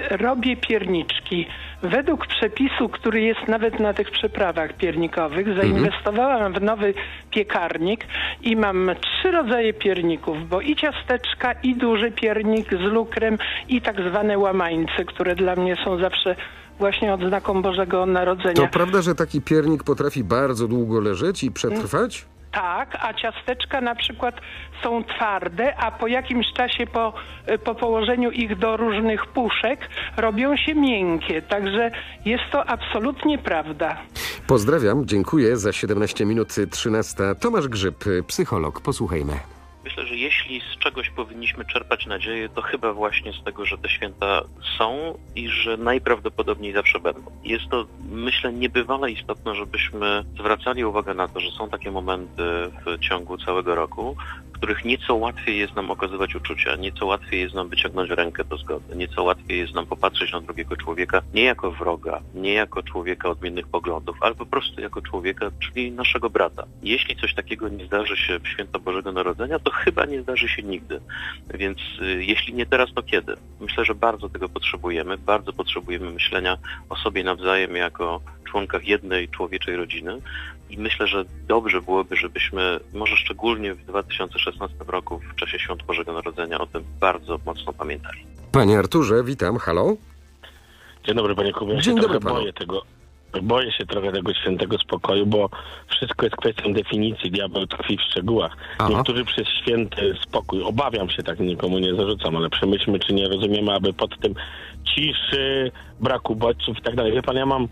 robię pierniczki. Według przepisu, który jest nawet na tych przyprawach piernikowych, zainwestowałam w nowy piekarnik i mam trzy rodzaje pierników, bo i ciasteczka, i duży piernik z lukrem, i tak zwane łamańce, które dla mnie są zawsze właśnie odznaką Bożego Narodzenia. To prawda, że taki piernik potrafi bardzo długo leżeć i przetrwać? Tak, a ciasteczka na przykład są twarde, a po jakimś czasie po, po położeniu ich do różnych puszek robią się miękkie. Także jest to absolutnie prawda. Pozdrawiam, dziękuję za 17 minut 13. Tomasz Grzyb, psycholog. Posłuchajmy. Myślę, że jeśli z czegoś powinniśmy czerpać nadzieję, to chyba właśnie z tego, że te święta są i że najprawdopodobniej zawsze będą. Jest to, myślę, niebywale istotne, żebyśmy zwracali uwagę na to, że są takie momenty w ciągu całego roku, których nieco łatwiej jest nam okazywać uczucia, nieco łatwiej jest nam wyciągnąć rękę do zgody, nieco łatwiej jest nam popatrzeć na drugiego człowieka nie jako wroga, nie jako człowieka odmiennych poglądów, ale po prostu jako człowieka, czyli naszego brata. Jeśli coś takiego nie zdarzy się w święto Bożego Narodzenia, to chyba nie zdarzy się nigdy. Więc y, jeśli nie teraz, to kiedy? Myślę, że bardzo tego potrzebujemy, bardzo potrzebujemy myślenia o sobie nawzajem jako członkach jednej człowieczej rodziny i myślę, że dobrze byłoby, żebyśmy może szczególnie w 2016 roku w czasie Świąt Bożego Narodzenia o tym bardzo mocno pamiętali. Panie Arturze, witam, halo. Dzień dobry panie Kubie. Ja Dzień dobry panu. boję tego. Boję się trochę tego świętego spokoju, bo wszystko jest kwestią definicji. Diabeł tkwi w szczegółach. Aha. Niektórzy przez święty spokój, obawiam się, tak nikomu nie zarzucam, ale przemyślmy, czy nie rozumiemy, aby pod tym ciszy, braku bodźców i tak dalej. Wie pan, ja mam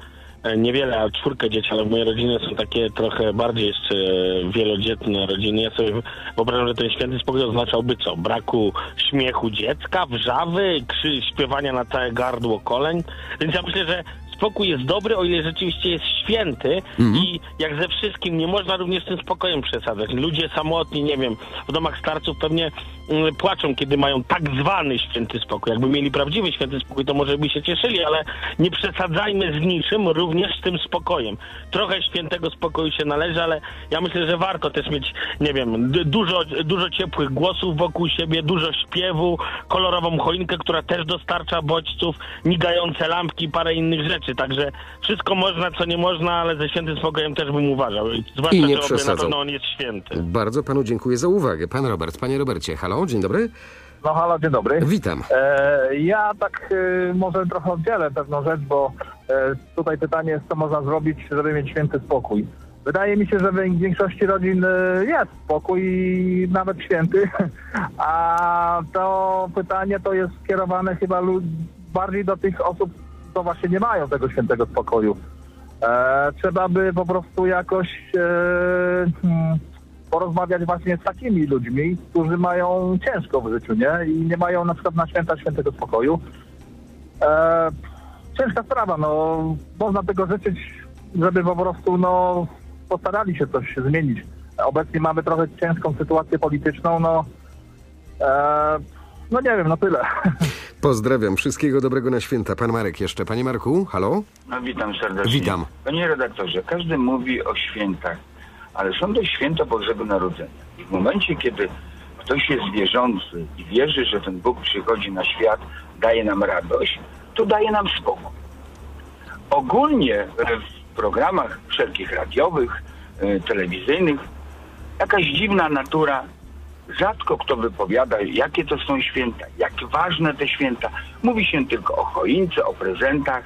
niewiele, a czwórkę dzieci, ale w mojej rodzinie są takie trochę bardziej jeszcze e, wielodzietne rodziny. Ja sobie wyobrażam, że ten święty spokój oznaczałby co? Braku śmiechu dziecka, wrzawy, krzy, śpiewania na całe gardło koleń. Więc ja myślę, że spokój jest dobry, o ile rzeczywiście jest święty i jak ze wszystkim nie można również z tym spokojem przesadzać. Ludzie samotni, nie wiem, w domach starców pewnie mm, płaczą, kiedy mają tak zwany święty spokój. Jakby mieli prawdziwy święty spokój, to może by się cieszyli, ale nie przesadzajmy z niczym, również z tym spokojem. Trochę świętego spokoju się należy, ale ja myślę, że warto też mieć, nie wiem, dużo, dużo ciepłych głosów wokół siebie, dużo śpiewu, kolorową choinkę, która też dostarcza bodźców, migające lampki, parę innych rzeczy. Także wszystko można, co nie można, ale ze świętym spokojem też bym uważał. Zwłaszcza, I nie że oby na przesadzał. pewno on jest święty. Bardzo panu dziękuję za uwagę. Pan Robert, panie Robercie, halo, dzień dobry. No halo, dzień dobry. Witam. E, ja tak e, może trochę oddzielę pewną rzecz, bo e, tutaj pytanie jest, co można zrobić, żeby mieć święty spokój. Wydaje mi się, że w większości rodzin e, jest spokój, nawet święty, a to pytanie to jest skierowane chyba bardziej do tych osób, co właśnie nie mają tego świętego spokoju. E, trzeba by po prostu jakoś e, hmm, porozmawiać właśnie z takimi ludźmi, którzy mają ciężko w życiu, nie? I nie mają na przykład na święta świętego spokoju. E, ciężka sprawa, no. Można tego życzyć, żeby po prostu, no, postarali się coś zmienić. Obecnie mamy trochę ciężką sytuację polityczną, no. E, no nie wiem, no tyle. Pozdrawiam, wszystkiego dobrego na święta. Pan Marek jeszcze. Panie Marku, halo? No witam serdecznie. Witam. Panie redaktorze, każdy mówi o świętach, ale są to święta Bożego Narodzenia. I w momencie, kiedy ktoś jest wierzący i wierzy, że ten Bóg przychodzi na świat, daje nam radość, to daje nam spokój. Ogólnie e, w programach wszelkich radiowych, e, telewizyjnych, jakaś dziwna natura rzadko kto wypowiada, jakie to są święta, jak ważne te święta. Mówi się tylko o choince, o prezentach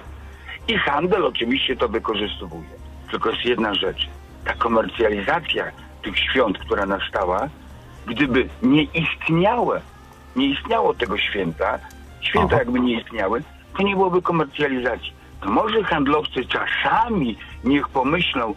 i handel oczywiście to wykorzystuje. Tylko jest jedna rzecz. Ta komercjalizacja tych świąt, która nastała, gdyby nie istniały, nie istniało tego święta, święta jakby nie istniały, to nie byłoby komercjalizacji. To może handlowcy czasami niech pomyślą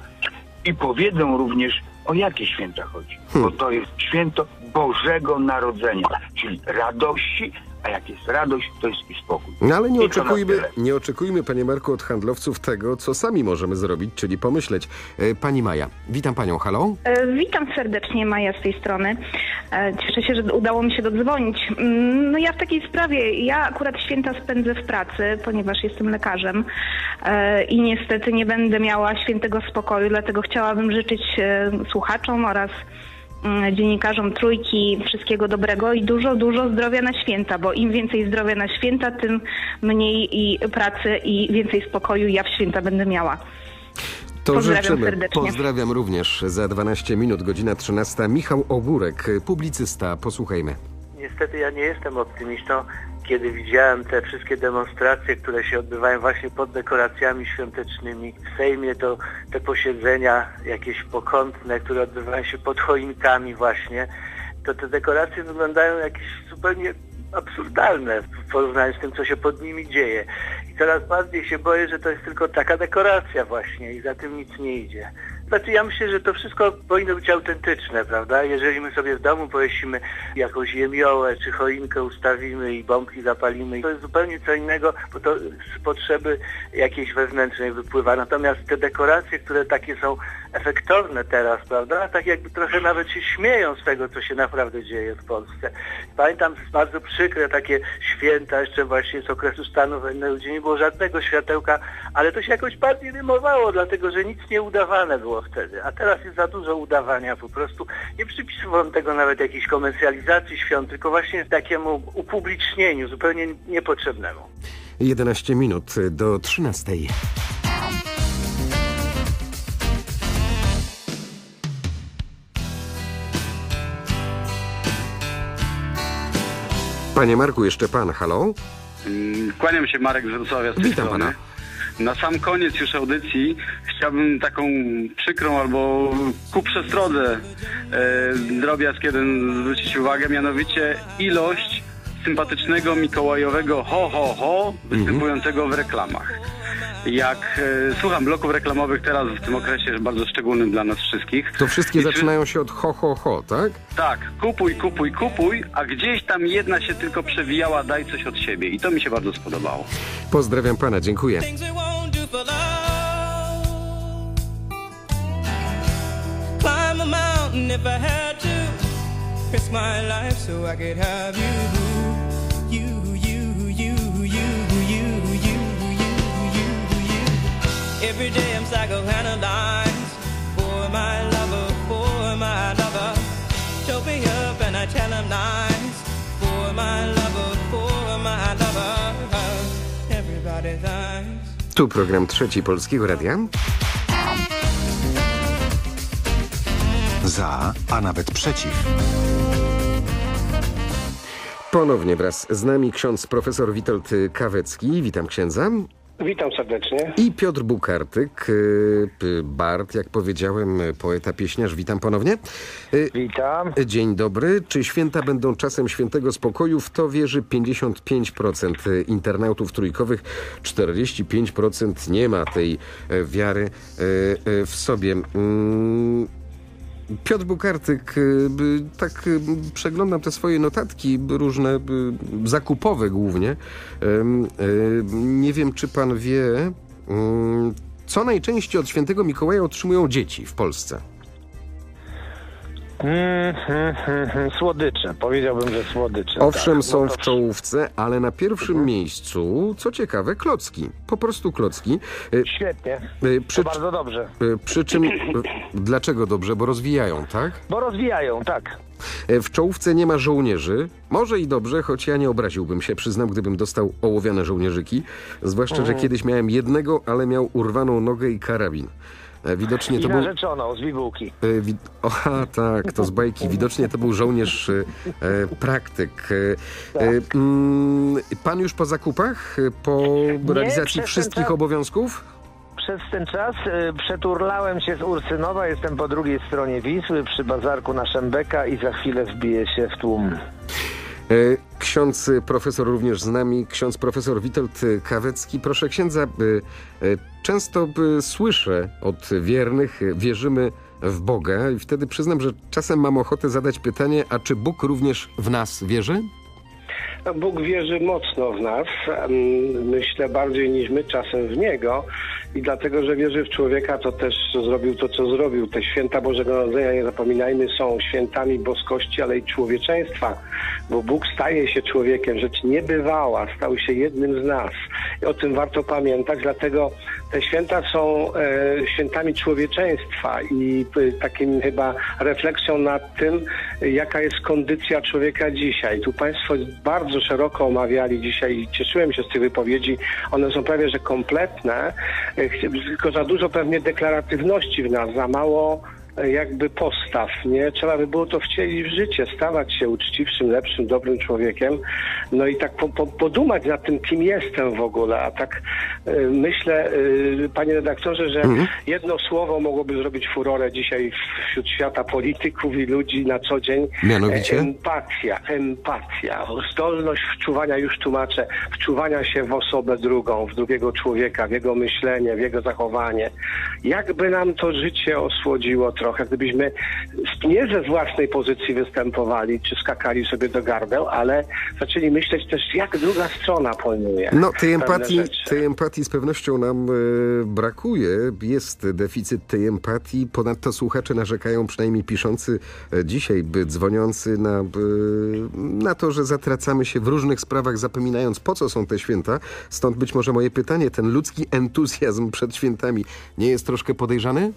i powiedzą również, o jakie święta chodzi. Bo to jest święto Bożego Narodzenia, czyli radości, a jak jest radość, to jest i spokój. No ale nie I oczekujmy, nie oczekujmy, panie Marku, od handlowców tego, co sami możemy zrobić, czyli pomyśleć. E, Pani Maja, witam panią, halo? E, Witam serdecznie, Maja z tej strony. E, Cieszę się, że udało mi się dodzwonić. Mm, No ja w takiej sprawie, ja akurat święta spędzę w pracy, ponieważ jestem lekarzem e, i niestety nie będę miała świętego spokoju, dlatego chciałabym życzyć słuchaczom oraz dziennikarzom trójki wszystkiego dobrego i dużo, dużo zdrowia na święta, bo im więcej zdrowia na święta, tym mniej i pracy i więcej spokoju ja w święta będę miała. To Pozdrawiam życzymy. serdecznie. Pozdrawiam również. Za 12 minut, godzina 13. Michał Ogórek, publicysta. Posłuchajmy. Niestety ja nie jestem optymistą. Kiedy widziałem te wszystkie demonstracje, które się odbywają właśnie pod dekoracjami świątecznymi w Sejmie, to te posiedzenia jakieś pokątne, które odbywają się pod choinkami właśnie, to te dekoracje wyglądają jakieś zupełnie absurdalne w porównaniu z tym, co się pod nimi dzieje. I coraz bardziej się boję, że to jest tylko taka dekoracja właśnie i za tym nic nie idzie. Znaczy ja myślę, że to wszystko powinno być autentyczne, prawda? Jeżeli my sobie w domu pojeździmy jakąś jemiołę czy choinkę ustawimy i bombki zapalimy, to jest zupełnie co innego, bo to z potrzeby jakiejś wewnętrznej wypływa. Natomiast te dekoracje, które takie są efektowne teraz, prawda? Tak jakby trochę nawet się śmieją z tego, co się naprawdę dzieje w Polsce. Pamiętam bardzo przykre takie święta jeszcze właśnie z okresu stanu wojennego, gdzie nie było żadnego światełka, ale to się jakoś bardziej rymowało, dlatego że nic nie udawane było wtedy. A teraz jest za dużo udawania po prostu. Nie przypisywałem tego nawet jakiejś komercjalizacji świąt, tylko właśnie takiemu upublicznieniu zupełnie niepotrzebnemu. 11 minut do 13. Panie Marku, jeszcze pan, halo? Kłaniam się Marek z Wrocławia z tej Witam strony. pana. Na sam koniec już audycji chciałbym taką przykrą albo ku przestrodze e, drobiazg jeden zwrócić uwagę, mianowicie ilość sympatycznego mikołajowego ho ho ho występującego w reklamach. Jak e, słucham bloków reklamowych teraz w tym okresie bardzo szczególnym dla nas wszystkich, To wszystkie I czy- zaczynają się od ho, ho, ho, tak? tak, kupuj, kupuj, kupuj, a gdzieś tam jedna się tylko przewijała, daj coś od siebie. I to mi się bardzo spodobało. Pozdrawiam pana, dziękuję. Climb a mountain if I had to. Risk my life so I could have. You, Every day I'm psychoanalyzed for my lover, for my lover. Choke me up and I tell him lies for my lover, for my lover. Everybody dies. Tu program trzeci Polskiego Radia. Za, a nawet przeciw. Ponownie wraz z nami ksiądz profesor Witold Kawecki. Witam księdza. Witam serdecznie. I Piotr Bukartyk, y, Bart, jak powiedziałem, poeta, pieśniarz. Witam ponownie. Y, Witam. Dzień dobry. Czy święta będą czasem świętego spokoju? W to wierzy 55% internautów trójkowych. 45% nie ma tej e, wiary e, e, w sobie. Mm, Piotr Bukartyk, y, tak y, przeglądam te swoje notatki, różne zakupowe głównie. Nie wiem, czy pan wie, ym, co najczęściej od świętego Mikołaja otrzymują dzieci w Polsce. Mm, mm, mm, mm, słodycze. Powiedziałbym, że słodycze. Owszem, tak. są No to w czołówce, ale na pierwszym miejscu, co ciekawe, klocki. Po prostu klocki. Y, Świetnie. To Przy, bardzo dobrze. y, przy czym, dlaczego dobrze? Bo rozwijają, tak? Bo rozwijają, tak. E, W czołówce nie ma żołnierzy. Może i dobrze, choć ja nie obraziłbym się, przyznam, gdybym dostał ołowiane żołnierzyki. Zwłaszcza, że Mhm. kiedyś miałem jednego, ale miał urwaną nogę i karabin. E, Widocznie I to był... narzeczoną z bibułki. E, wi- Oha, tak, to z bajki. Widocznie to był żołnierz e, praktyk. E, mm, pan już po zakupach? Po Nie, realizacji wszystkich czas- obowiązków? Przez ten czas przeturlałem się z Ursynowa, jestem po drugiej stronie Wisły, przy bazarku na Szembeka i za chwilę wbiję się w tłum. E, Ksiądz profesor również z nami, ksiądz profesor Witold Kawecki. Proszę księdza, e, często słyszę od wiernych, wierzymy w Boga i wtedy przyznam, że czasem mam ochotę zadać pytanie, a czy Bóg również w nas wierzy? Bóg wierzy mocno w nas, em, myślę bardziej niż my czasem w Niego i dlatego, że wierzy w człowieka, to też zrobił to, co zrobił. Te święta Bożego Narodzenia, nie zapominajmy, są świętami boskości, ale i człowieczeństwa, bo Bóg staje się człowiekiem, rzecz niebywała, stał się jednym z nas. I o tym warto pamiętać, dlatego te święta są e, świętami człowieczeństwa i e, takim chyba refleksją nad tym, e, jaka jest kondycja człowieka dzisiaj. Tu Państwo bardzo szeroko omawiali dzisiaj i cieszyłem się z tych wypowiedzi. One są prawie, że kompletne, tylko za dużo pewnie deklaratywności w nas, za mało jakby postaw, nie? Trzeba by było to wcielić w życie, stawać się uczciwszym, lepszym, dobrym człowiekiem. No i tak po, po, podumać nad tym, kim jestem w ogóle. A tak e, myślę, e, panie redaktorze, że Mhm. jedno słowo mogłoby zrobić furorę dzisiaj wśród świata polityków i ludzi na co dzień. Mianowicie? E, Empatia, empatia, zdolność wczuwania, już tłumaczę, wczuwania się w osobę drugą, w drugiego człowieka, w jego myślenie, w jego zachowanie. Jakby nam to życie osłodziło trochę, gdybyśmy nie ze własnej pozycji występowali, czy skakali sobie do gardeł, ale zaczęli myśleć też, jak druga strona pojmuje. No, tej empatii, tej empatii z pewnością nam e, brakuje. Jest deficyt tej empatii. Ponadto słuchacze narzekają, przynajmniej piszący e, dzisiaj, by dzwoniący na, e, na to, że zatracamy się w różnych sprawach, zapominając po co są te święta. Stąd być może moje pytanie, ten ludzki entuzjazm przed świętami nie jest troszkę podejrzany?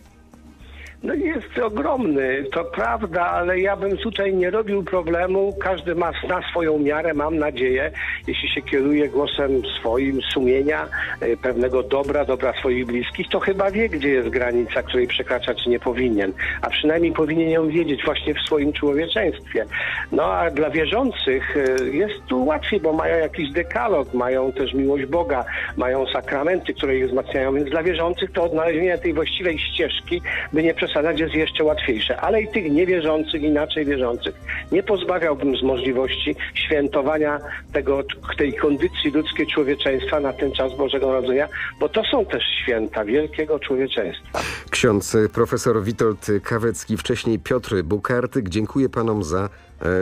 No jest ogromny, to prawda, ale ja bym tutaj nie robił problemu. Każdy ma na swoją miarę, mam nadzieję, jeśli się kieruje głosem swoim sumienia, e, pewnego dobra, dobra swoich bliskich, to chyba wie, gdzie jest granica, której przekraczać nie powinien. A przynajmniej powinien ją wiedzieć właśnie w swoim człowieczeństwie. No a dla wierzących e, jest tu łatwiej, bo mają jakiś dekalog, mają też miłość Boga, mają sakramenty, które ich wzmacniają, więc dla wierzących to odnalezienie tej właściwej ścieżki, by nie przesadzać, jest jeszcze łatwiejsze. Ale i tych niewierzących, inaczej wierzących, nie pozbawiałbym z możliwości świętowania tego, tej kondycji ludzkiej człowieczeństwa na ten czas Bożego Narodzenia, bo to są też święta wielkiego człowieczeństwa. Ksiądz profesor Witold Kawecki, wcześniej Piotr Bukartyk. Dziękuję panom za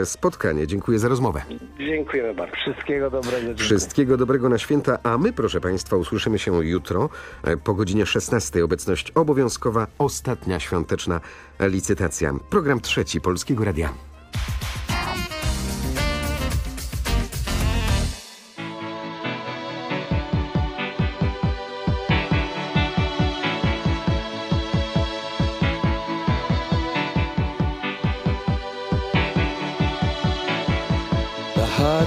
spotkanie. Dziękuję za rozmowę. Dziękujemy bardzo. Wszystkiego dobrego. Wszystkiego dobrego na święta, a my, proszę Państwa, usłyszymy się jutro e, po godzinie 16. Obecność obowiązkowa, ostatnia świąteczna licytacja. Program trzeci Polskiego Radia.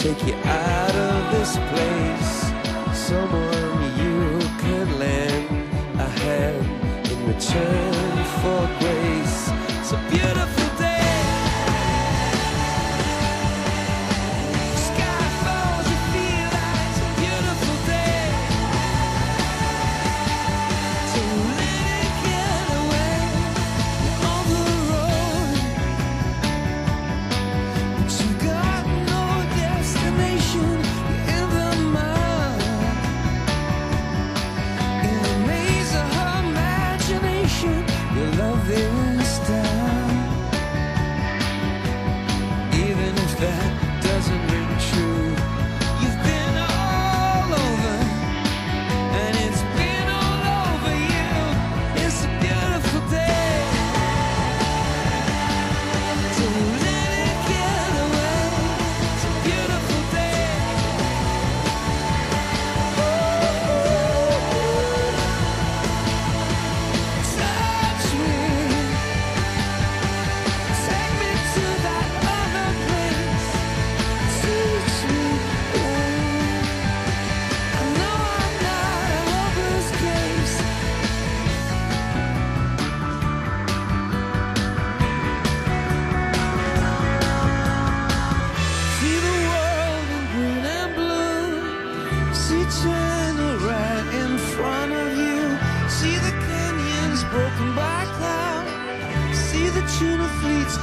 take you out of this place. Someone you could lend a hand in return for grace.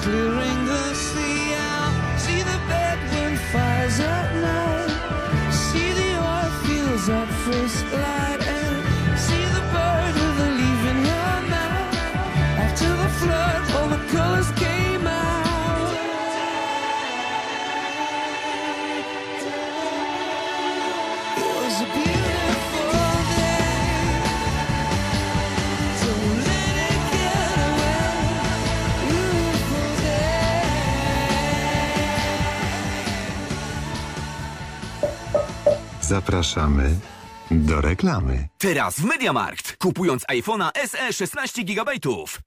blue Zapraszamy do reklamy. Teraz w Mediamarkt. Kupując iPhone'a SE 16 GB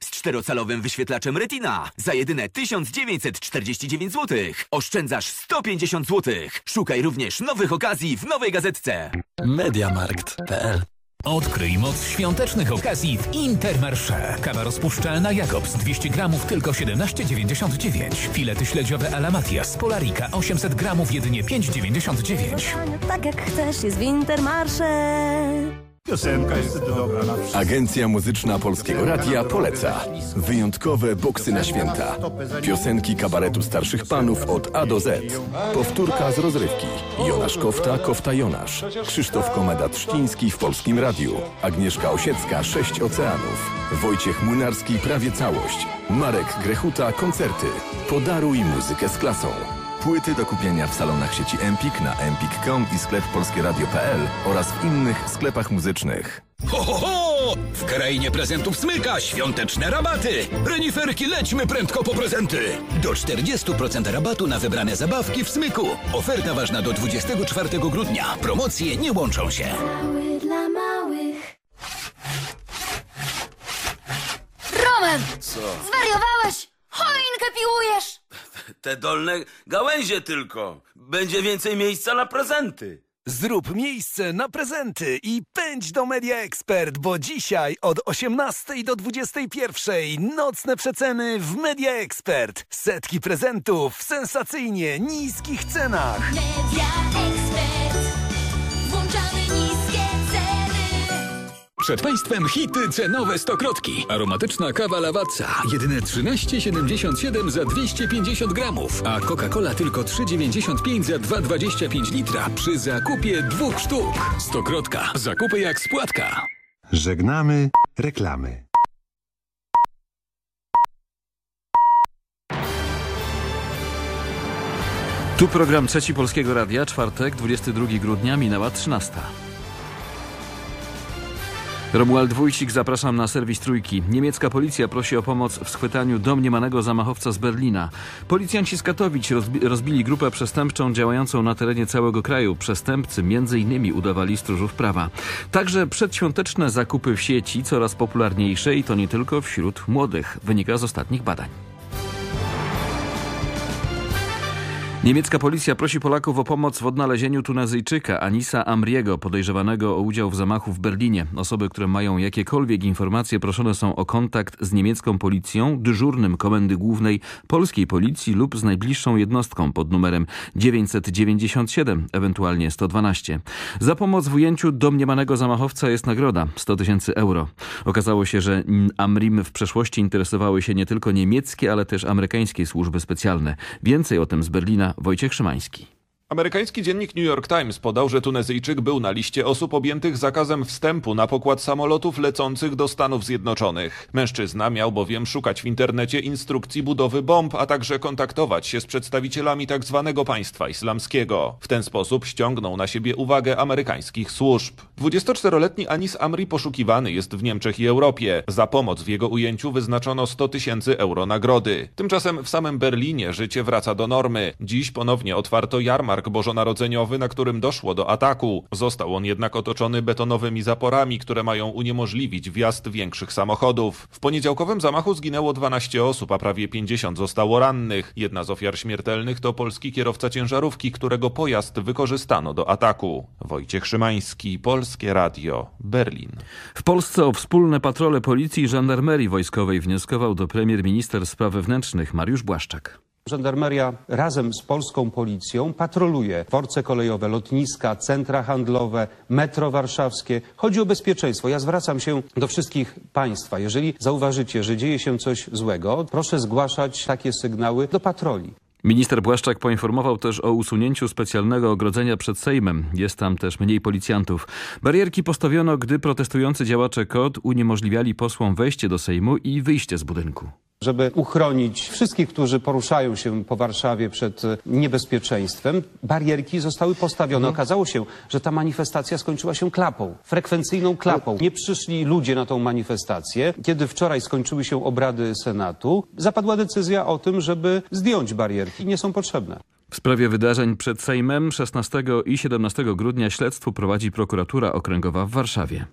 z czterocalowym wyświetlaczem Retina za jedyne 1949 zł. Oszczędzasz 150 zł. Szukaj również nowych okazji w nowej gazetce. Mediamarkt.pl Odkryj moc świątecznych okazji w Intermarché. Kawa rozpuszczalna Jakobs 200 gramów tylko 17,99. Filety śledziowe Alamatias Polarika 800 gramów jedynie 5,99. Tak jak chcesz, jest w Intermarsze. Piosenka jest dobra na wszystko. Agencja Muzyczna Polskiego Radia poleca wyjątkowe boksy na święta. Piosenki kabaretu starszych panów od A do Z. Powtórka z rozrywki. Jonasz Kofta, Kofta Jonasz. Krzysztof Komeda-Trzciński w Polskim Radiu. Agnieszka Osiecka, Sześć Oceanów. Wojciech Młynarski, Prawie Całość. Marek Grechuta, Koncerty. Podaruj muzykę z klasą. Płyty do kupienia w salonach sieci Empik na empik.com i sklep polskieradio.pl oraz w innych sklepach muzycznych. Ho, ho, ho! W krainie prezentów smyka świąteczne rabaty! Reniferki, lećmy prędko po prezenty! Do 40% rabatu na wybrane zabawki w smyku. Oferta ważna do 24 grudnia. Promocje nie łączą się. Mały dla małych. Roman! Co? Zwariowałeś? Choinkę piłujesz! Te dolne gałęzie tylko. Będzie więcej miejsca na prezenty. Zrób miejsce na prezenty i pędź do Media Expert, bo dzisiaj od 18 do 21 nocne przeceny w Media Expert. Setki prezentów w sensacyjnie niskich cenach. Media Expert. Przed Państwem hity cenowe stokrotki. Aromatyczna kawa Lavazza. Jedyne 13,77 za 250 gramów. A Coca-Cola tylko 3,95 za 2,25 litra przy zakupie dwóch sztuk. Stokrotka. Zakupy jak spłatka. Żegnamy reklamy. Tu program Trzeci Polskiego Radia, czwartek, 22 grudnia, minęła 13. Romuald Wójcik, zapraszam na serwis Trójki. Niemiecka policja prosi o pomoc w schwytaniu domniemanego zamachowca z Berlina. Policjanci z Katowic rozbi rozbili grupę przestępczą działającą na terenie całego kraju. Przestępcy m.in. udawali stróżów prawa. Także przedświąteczne zakupy w sieci coraz popularniejsze i to nie tylko wśród młodych, wynika z ostatnich badań. Niemiecka policja prosi Polaków o pomoc w odnalezieniu Tunezyjczyka Anisa Amriego, podejrzewanego o udział w zamachu w Berlinie. Osoby, które mają jakiekolwiek informacje, proszone są o kontakt z niemiecką policją, dyżurnym Komendy Głównej Polskiej Policji lub z najbliższą jednostką pod numerem 997, ewentualnie 112. Za pomoc w ujęciu domniemanego zamachowca jest nagroda 100 tysięcy euro. Okazało się, że Amrim w przeszłości interesowały się nie tylko niemieckie, ale też amerykańskie służby specjalne. Więcej o tym z Berlina Wojciech Szymański. Amerykański dziennik New York Times podał, że Tunezyjczyk był na liście osób objętych zakazem wstępu na pokład samolotów lecących do Stanów Zjednoczonych. Mężczyzna miał bowiem szukać w internecie instrukcji budowy bomb, a także kontaktować się z przedstawicielami tzw. państwa islamskiego. W ten sposób ściągnął na siebie uwagę amerykańskich służb. 24-letni Anis Amri poszukiwany jest w Niemczech i Europie. Za pomoc w jego ujęciu wyznaczono 100 tysięcy euro nagrody. Tymczasem w samym Berlinie życie wraca do normy. Dziś ponownie otwarto jarmark bożonarodzeniowy, na którym doszło do ataku. Został on jednak otoczony betonowymi zaporami, które mają uniemożliwić wjazd większych samochodów. W poniedziałkowym zamachu zginęło 12 osób, a prawie 50 zostało rannych. Jedna z ofiar śmiertelnych to polski kierowca ciężarówki, którego pojazd wykorzystano do ataku. Wojciech Szymański, Polskie Radio, Berlin. W Polsce o wspólne patrole policji i żandarmerii wojskowej wnioskował do premier minister spraw wewnętrznych Mariusz Błaszczak. Żandarmeria razem z polską policją patroluje dworce kolejowe, lotniska, centra handlowe, metro warszawskie. Chodzi o bezpieczeństwo. Ja zwracam się do wszystkich państwa. Jeżeli zauważycie, że dzieje się coś złego, proszę zgłaszać takie sygnały do patroli. Minister Błaszczak poinformował też o usunięciu specjalnego ogrodzenia przed Sejmem. Jest tam też mniej policjantów. Barierki postawiono, gdy protestujący działacze KOD uniemożliwiali posłom wejście do Sejmu i wyjście z budynku żeby uchronić wszystkich, którzy poruszają się po Warszawie przed niebezpieczeństwem, barierki zostały postawione. Okazało się, że ta manifestacja skończyła się klapą, frekwencyjną klapą. Nie przyszli ludzie na tą manifestację. Kiedy wczoraj skończyły się obrady Senatu, zapadła decyzja o tym, żeby zdjąć barierki. Nie są potrzebne. W sprawie wydarzeń przed Sejmem 16 i 17 grudnia śledztwo prowadzi prokuratura okręgowa w Warszawie.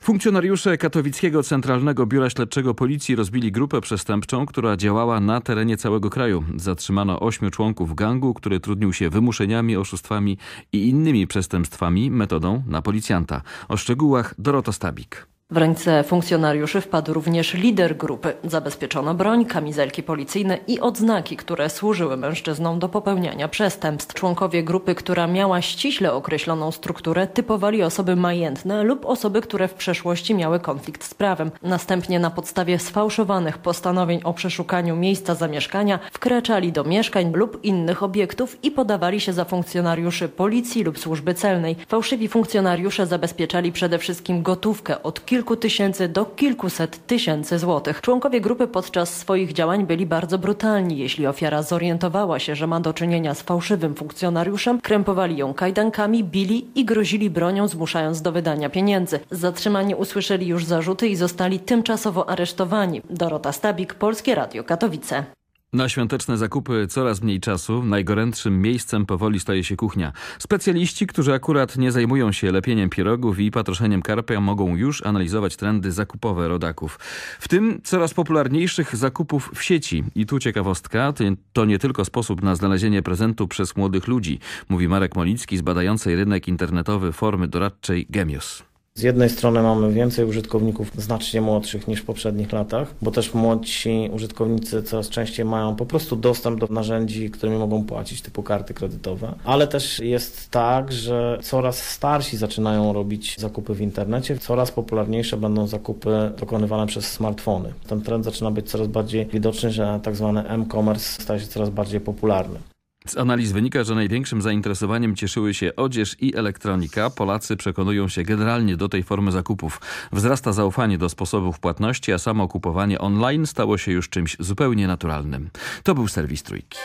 Funkcjonariusze Katowickiego Centralnego Biura Śledczego Policji rozbili grupę przestępczą, która działała na terenie całego kraju. Zatrzymano ośmiu członków gangu, który trudnił się wymuszeniami, oszustwami i innymi przestępstwami metodą na policjanta. O szczegółach Dorota Stabik. W ręce funkcjonariuszy wpadł również lider grupy. Zabezpieczono broń, kamizelki policyjne i odznaki, które służyły mężczyznom do popełniania przestępstw. Członkowie grupy, która miała ściśle określoną strukturę, typowali osoby majętne lub osoby, które w przeszłości miały konflikt z prawem. Następnie na podstawie sfałszowanych postanowień o przeszukaniu miejsca zamieszkania wkraczali do mieszkań lub innych obiektów i podawali się za funkcjonariuszy policji lub służby celnej. Fałszywi funkcjonariusze zabezpieczali przede wszystkim gotówkę od kilku kilku tysięcy do kilkuset tysięcy złotych. Członkowie grupy podczas swoich działań byli bardzo brutalni. Jeśli ofiara zorientowała się, że ma do czynienia z fałszywym funkcjonariuszem, krępowali ją kajdankami, bili i grozili bronią, zmuszając do wydania pieniędzy. Zatrzymani usłyszeli już zarzuty i zostali tymczasowo aresztowani. Dorota Stabik, Polskie Radio Katowice. Na świąteczne zakupy coraz mniej czasu, najgorętszym miejscem powoli staje się kuchnia. Specjaliści, którzy akurat nie zajmują się lepieniem pierogów i patroszeniem karpia mogą już analizować trendy zakupowe rodaków. W tym coraz popularniejszych zakupów w sieci. I tu ciekawostka, to nie tylko sposób na znalezienie prezentu przez młodych ludzi, mówi Marek Molicki z badającej rynek internetowy formy doradczej Gemius. Z jednej strony mamy więcej użytkowników znacznie młodszych niż w poprzednich latach, bo też młodsi użytkownicy coraz częściej mają po prostu dostęp do narzędzi, którymi mogą płacić, typu karty kredytowe. Ale też jest tak, że coraz starsi zaczynają robić zakupy w internecie, coraz popularniejsze będą zakupy dokonywane przez smartfony. Ten trend zaczyna być coraz bardziej widoczny, że tak zwany e-commerce staje się coraz bardziej popularny. Z analiz wynika, że największym zainteresowaniem cieszyły się odzież i elektronika. Polacy przekonują się generalnie do tej formy zakupów. Wzrasta zaufanie do sposobów płatności, a samo kupowanie online stało się już czymś zupełnie naturalnym. To był serwis Trójki.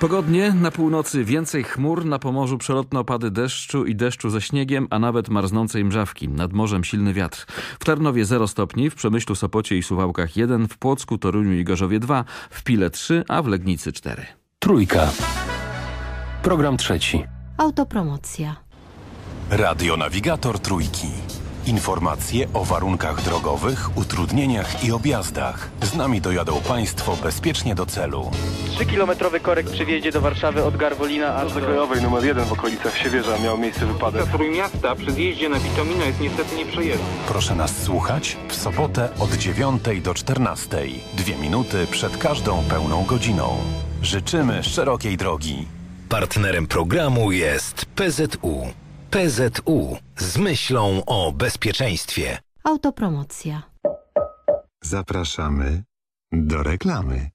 Pogodnie, na północy więcej chmur, na Pomorzu przelotne opady deszczu i deszczu ze śniegiem, a nawet marznącej mrzawki. Nad morzem silny wiatr. W Tarnowie 0 stopni, w Przemyślu, Sopocie i Suwałkach 1, w Płocku, Toruniu i Gorzowie 2, w Pile 3, a w Legnicy 4. Trójka. Program trzeci. Autopromocja. Radionawigator Trójki. Informacje o warunkach drogowych, utrudnieniach i objazdach. Z nami dojadą Państwo bezpiecznie do celu. 3-kilometrowy korek przy wjeździe do Warszawy od Garwolina aż do... Kolejowej numer 1 w okolicach Siewierza miał miejsce wypadek. Trójmiasta przy zjeździe na Witomina jest niestety nieprzejezdny. Proszę nas słuchać w sobotę od 9 do 14. Dwie minuty przed każdą pełną godziną. Życzymy szerokiej drogi. Partnerem programu jest PZU. PZU z myślą o bezpieczeństwie. Autopromocja. Zapraszamy do reklamy.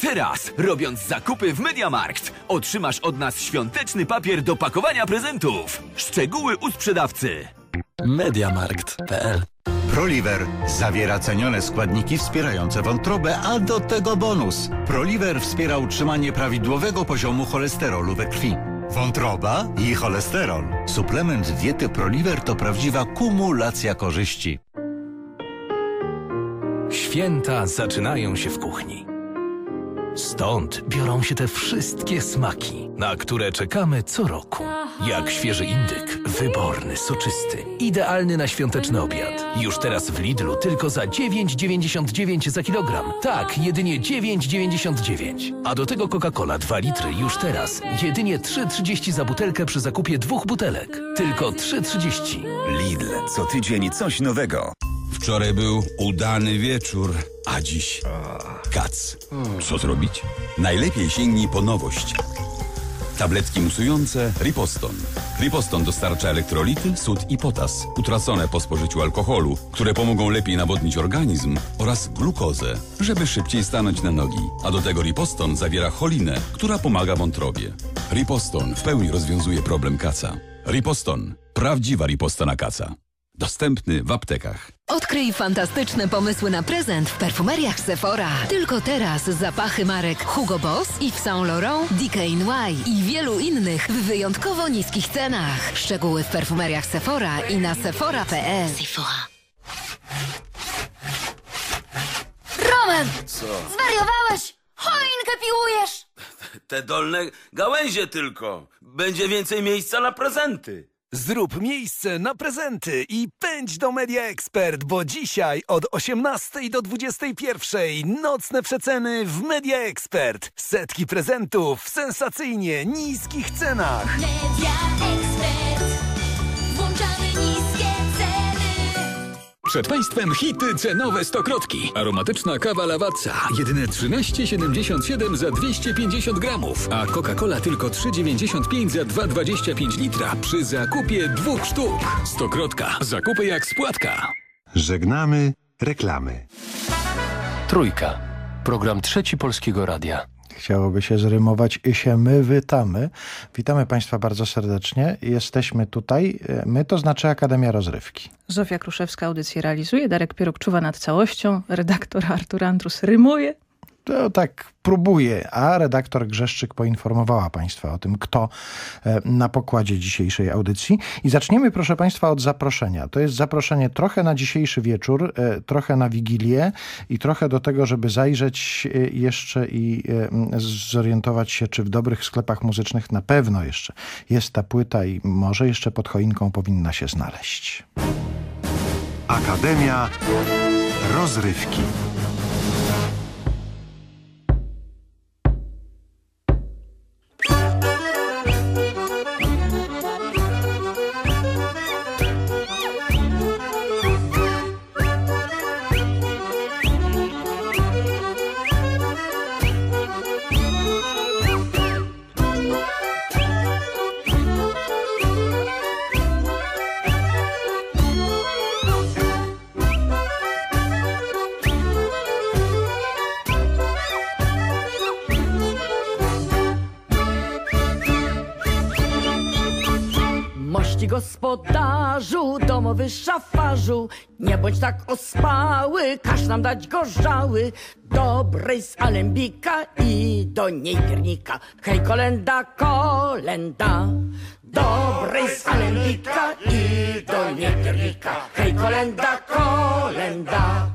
Teraz, robiąc zakupy w Mediamarkt, otrzymasz od nas świąteczny papier do pakowania prezentów. Szczegóły u sprzedawcy. Mediamarkt.pl Proliver zawiera cenione składniki wspierające wątrobę, a do tego bonus. Proliver wspiera utrzymanie prawidłowego poziomu cholesterolu we krwi. Wątroba i cholesterol. Suplement diety Proliver to prawdziwa kumulacja korzyści. Święta zaczynają się w kuchni. Stąd biorą się te wszystkie smaki, na które czekamy co roku. Jak świeży indyk, wyborny, soczysty, idealny na świąteczny obiad. Już teraz w Lidlu tylko za 9,99 za kilogram. Tak, jedynie 9,99. A do tego Coca-Cola 2 litry już teraz. Jedynie 3,30 za butelkę przy zakupie dwóch butelek. Tylko 3,30. Lidl, co tydzień coś nowego. Wczoraj był udany wieczór, a dziś kac. Co zrobić? Najlepiej sięgnij po nowość. Tabletki musujące Riposton. Riposton dostarcza elektrolity, sód i potas, utracone po spożyciu alkoholu, które pomogą lepiej nawodnić organizm oraz glukozę, żeby szybciej stanąć na nogi. A do tego Riposton zawiera cholinę, która pomaga wątrobie. Riposton w pełni rozwiązuje problem kaca. Riposton. Prawdziwa riposta na kaca. Dostępny w aptekach. Odkryj fantastyczne pomysły na prezent w perfumeriach Sephora. Tylko teraz zapachy marek Hugo Boss, Yves Saint Laurent, DKNY i wielu innych w wyjątkowo niskich cenach. Szczegóły w perfumeriach Sephora i na sephora.pl. Romer! Roman! Co? Zwariowałeś! Choinkę piłujesz! Te dolne gałęzie tylko. Będzie więcej miejsca na prezenty. Zrób miejsce na prezenty i pędź do Media Expert, bo dzisiaj od 18 do 21 nocne przeceny w Media Expert. Setki prezentów w sensacyjnie niskich cenach. Media Expert. Włączamy. Przed Państwem hity cenowe stokrotki. Aromatyczna kawa Lavazza. Jedyne 13,77 za 250 gramów. A Coca-Cola tylko 3,95 za 2,25 litra przy zakupie dwóch sztuk. Stokrotka. Zakupy jak spłatka. Żegnamy reklamy. Trójka. Program Trzeci Polskiego Radia. Chciałoby się zrymować i się my witamy. Witamy Państwa bardzo serdecznie. Jesteśmy tutaj. My to znaczy Akademia Rozrywki. Zofia Kruszewska audycję realizuje, Darek Pieruk czuwa nad całością, redaktor Artur Andrus rymuje. To tak próbuje, a redaktor Grzeszczyk poinformowała Państwa o tym, kto e, na pokładzie dzisiejszej audycji. I zaczniemy, proszę Państwa, od zaproszenia. To jest zaproszenie trochę na dzisiejszy wieczór, e, trochę na Wigilię i trochę do tego, żeby zajrzeć e, jeszcze i zorientować się, czy w dobrych sklepach muzycznych na pewno jeszcze jest ta płyta i może jeszcze pod choinką powinna się znaleźć. Akademia Rozrywki. Gospodarzu, domowy szafarzu, nie bądź tak ospały, każ nam dać gorzały, dobrej z alembika i do niej piernika. Hej, kolenda, kolenda, dobrej z alembika i do niej piernika. Hej, kolenda, kolenda.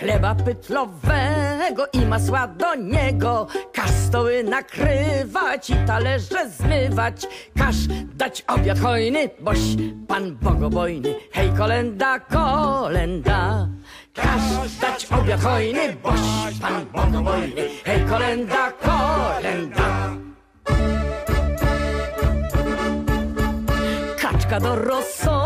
Chleba pytlowego i masła do niego. Każ stoły nakrywać i talerze zmywać. Każ dać obiad hojny, boś pan bogobojny. Hej kolenda, kolenda. Każ dać obiad hojny, boś pan bogobojny. Hej kolenda, kolenda. Kaczka do rosołu,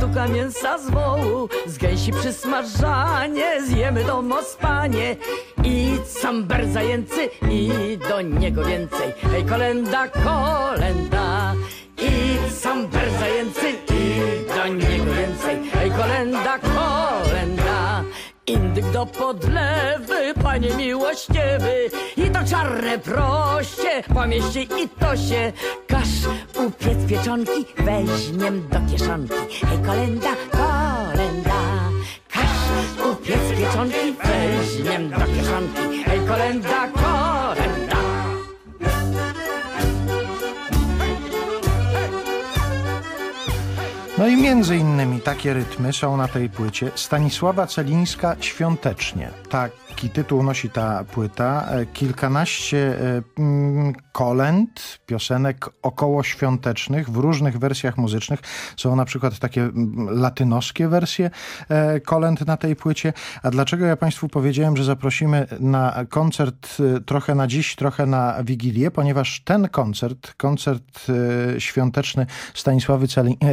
sztuka mięsa z wołu, z gęsi przysmażanie, zjemy do mospanie. I samber zajęcy, i do niego więcej. Hej, kolenda, kolenda. I samber zajęcy, i do niego więcej. Hej, kolenda, kolenda. Indyk do podlewy, panie miłościewy I to czarne proście, po mieście i to się Każ upiec pieczonki, weźmiem do kieszonki. Hej kolenda, kolenda Każ upiec pieczonki, weźmiem do kieszonki. Hej kolenda, kolenda No i między innymi takie rytmy są na tej płycie. Stanisława Celińska Świątecznie. Taki tytuł nosi ta płyta. E, kilkanaście e, mm, kolęd, piosenek około świątecznych w różnych wersjach muzycznych. Są na przykład takie mm, latynoskie wersje e, kolęd na tej płycie. A dlaczego ja Państwu powiedziałem, że zaprosimy na koncert trochę na dziś, trochę na Wigilię? Ponieważ ten koncert, koncert świąteczny Stanisławy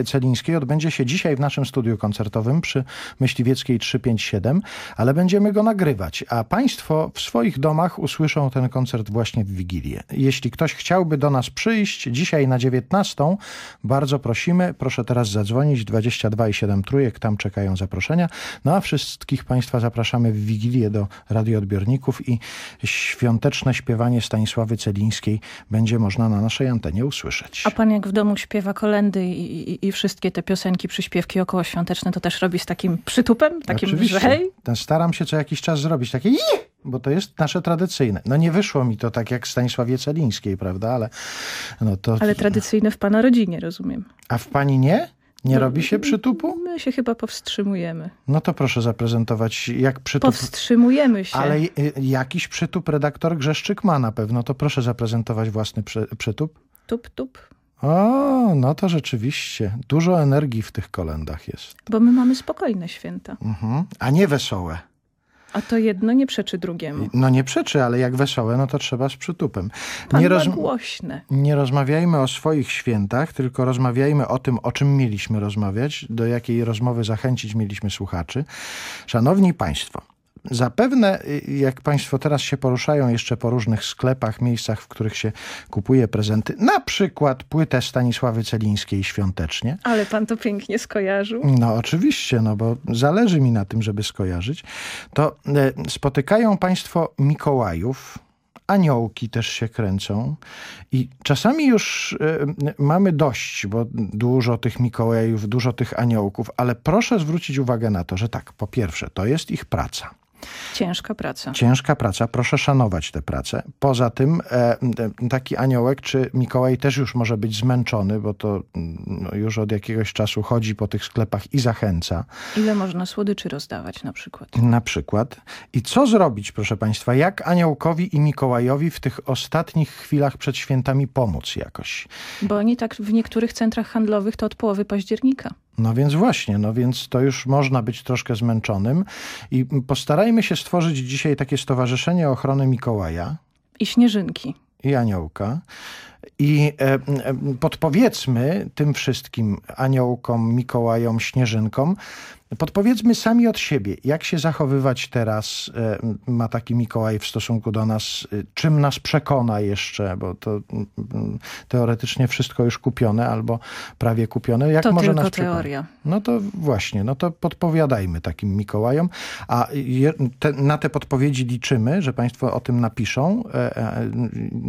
Celińskiej odbędzie się dzisiaj w naszym studiu koncertowym przy Myśliwieckiej 357, ale będziemy go nagrywać, a Państwo w swoich domach usłyszą ten koncert właśnie w Wigilię. Jeśli ktoś chciałby do nas przyjść dzisiaj na 19, bardzo prosimy, proszę teraz zadzwonić 22 i 7 trójek, tam czekają zaproszenia. No a wszystkich Państwa zapraszamy w Wigilię do radioodbiorników i świąteczne śpiewanie Stanisławy Celińskiej będzie można na naszej antenie usłyszeć. A Pan jak w domu śpiewa kolendy i, i, i wszystkie te piosenki, przyśpiewki okołoświąteczne, to też robi z takim przytupem? Takim, Oczywiście. Staram się co jakiś czas zrobić takie bo to jest nasze tradycyjne. No nie wyszło mi to tak jak Stanisławie Celińskiej, prawda? Ale, no to... Ale tradycyjne w pana rodzinie, rozumiem. A w pani nie? Nie robi się przytupu? My się chyba powstrzymujemy. No to proszę zaprezentować, jak przytup... Powstrzymujemy się. Ale y, jakiś przytup redaktor Grzeszczyk ma na pewno, to proszę zaprezentować własny przy, przytup. Tup, tup. O, no to rzeczywiście. Dużo energii w tych kolendach jest. Bo my mamy spokojne święta. Mhm. A nie wesołe. A to jedno nie przeczy drugiemu. No nie przeczy, ale jak wesołe, no to trzeba z przytupem. Pan nie, ma głośne. nie rozmawiajmy o swoich świętach, tylko rozmawiajmy o tym, o czym mieliśmy rozmawiać, do jakiej rozmowy zachęcić mieliśmy słuchaczy. Szanowni Państwo, Zapewne, y, jak Państwo teraz się poruszają jeszcze po różnych sklepach, miejscach, w których się kupuje prezenty, na przykład płytę Stanisławy Celińskiej świątecznie. Ale pan to pięknie skojarzył. No oczywiście, no bo zależy mi na tym, żeby skojarzyć. To e, spotykają Państwo Mikołajów, aniołki też się kręcą i czasami już e, mamy dość, bo dużo tych Mikołajów, dużo tych aniołków, ale proszę zwrócić uwagę na to, że tak, po pierwsze, to jest ich praca. Ciężka praca. Ciężka praca, proszę szanować tę pracę. Poza tym e, taki aniołek czy Mikołaj też już może być zmęczony, bo to no, już od jakiegoś czasu chodzi po tych sklepach i zachęca. Ile można słodyczy rozdawać na przykład? Na przykład. I co zrobić, proszę Państwa, jak aniołkowi i Mikołajowi w tych ostatnich chwilach przed świętami pomóc jakoś? Bo oni tak w niektórych centrach handlowych to od połowy października. No więc właśnie, no więc to już można być troszkę zmęczonym i postarajmy się stworzyć dzisiaj takie Stowarzyszenie Ochrony Mikołaja. I Śnieżynki. I Aniołka. I e, e, podpowiedzmy tym wszystkim aniołkom, Mikołajom, Śnieżynkom, podpowiedzmy sami od siebie, jak się zachowywać teraz e, ma taki Mikołaj w stosunku do nas, czym nas przekona jeszcze, bo to teoretycznie wszystko już kupione albo prawie kupione. Jak to może tylko nas przekona? teoria. No to właśnie, no to podpowiadajmy takim Mikołajom, a je, te, na te podpowiedzi liczymy, że Państwo o tym napiszą,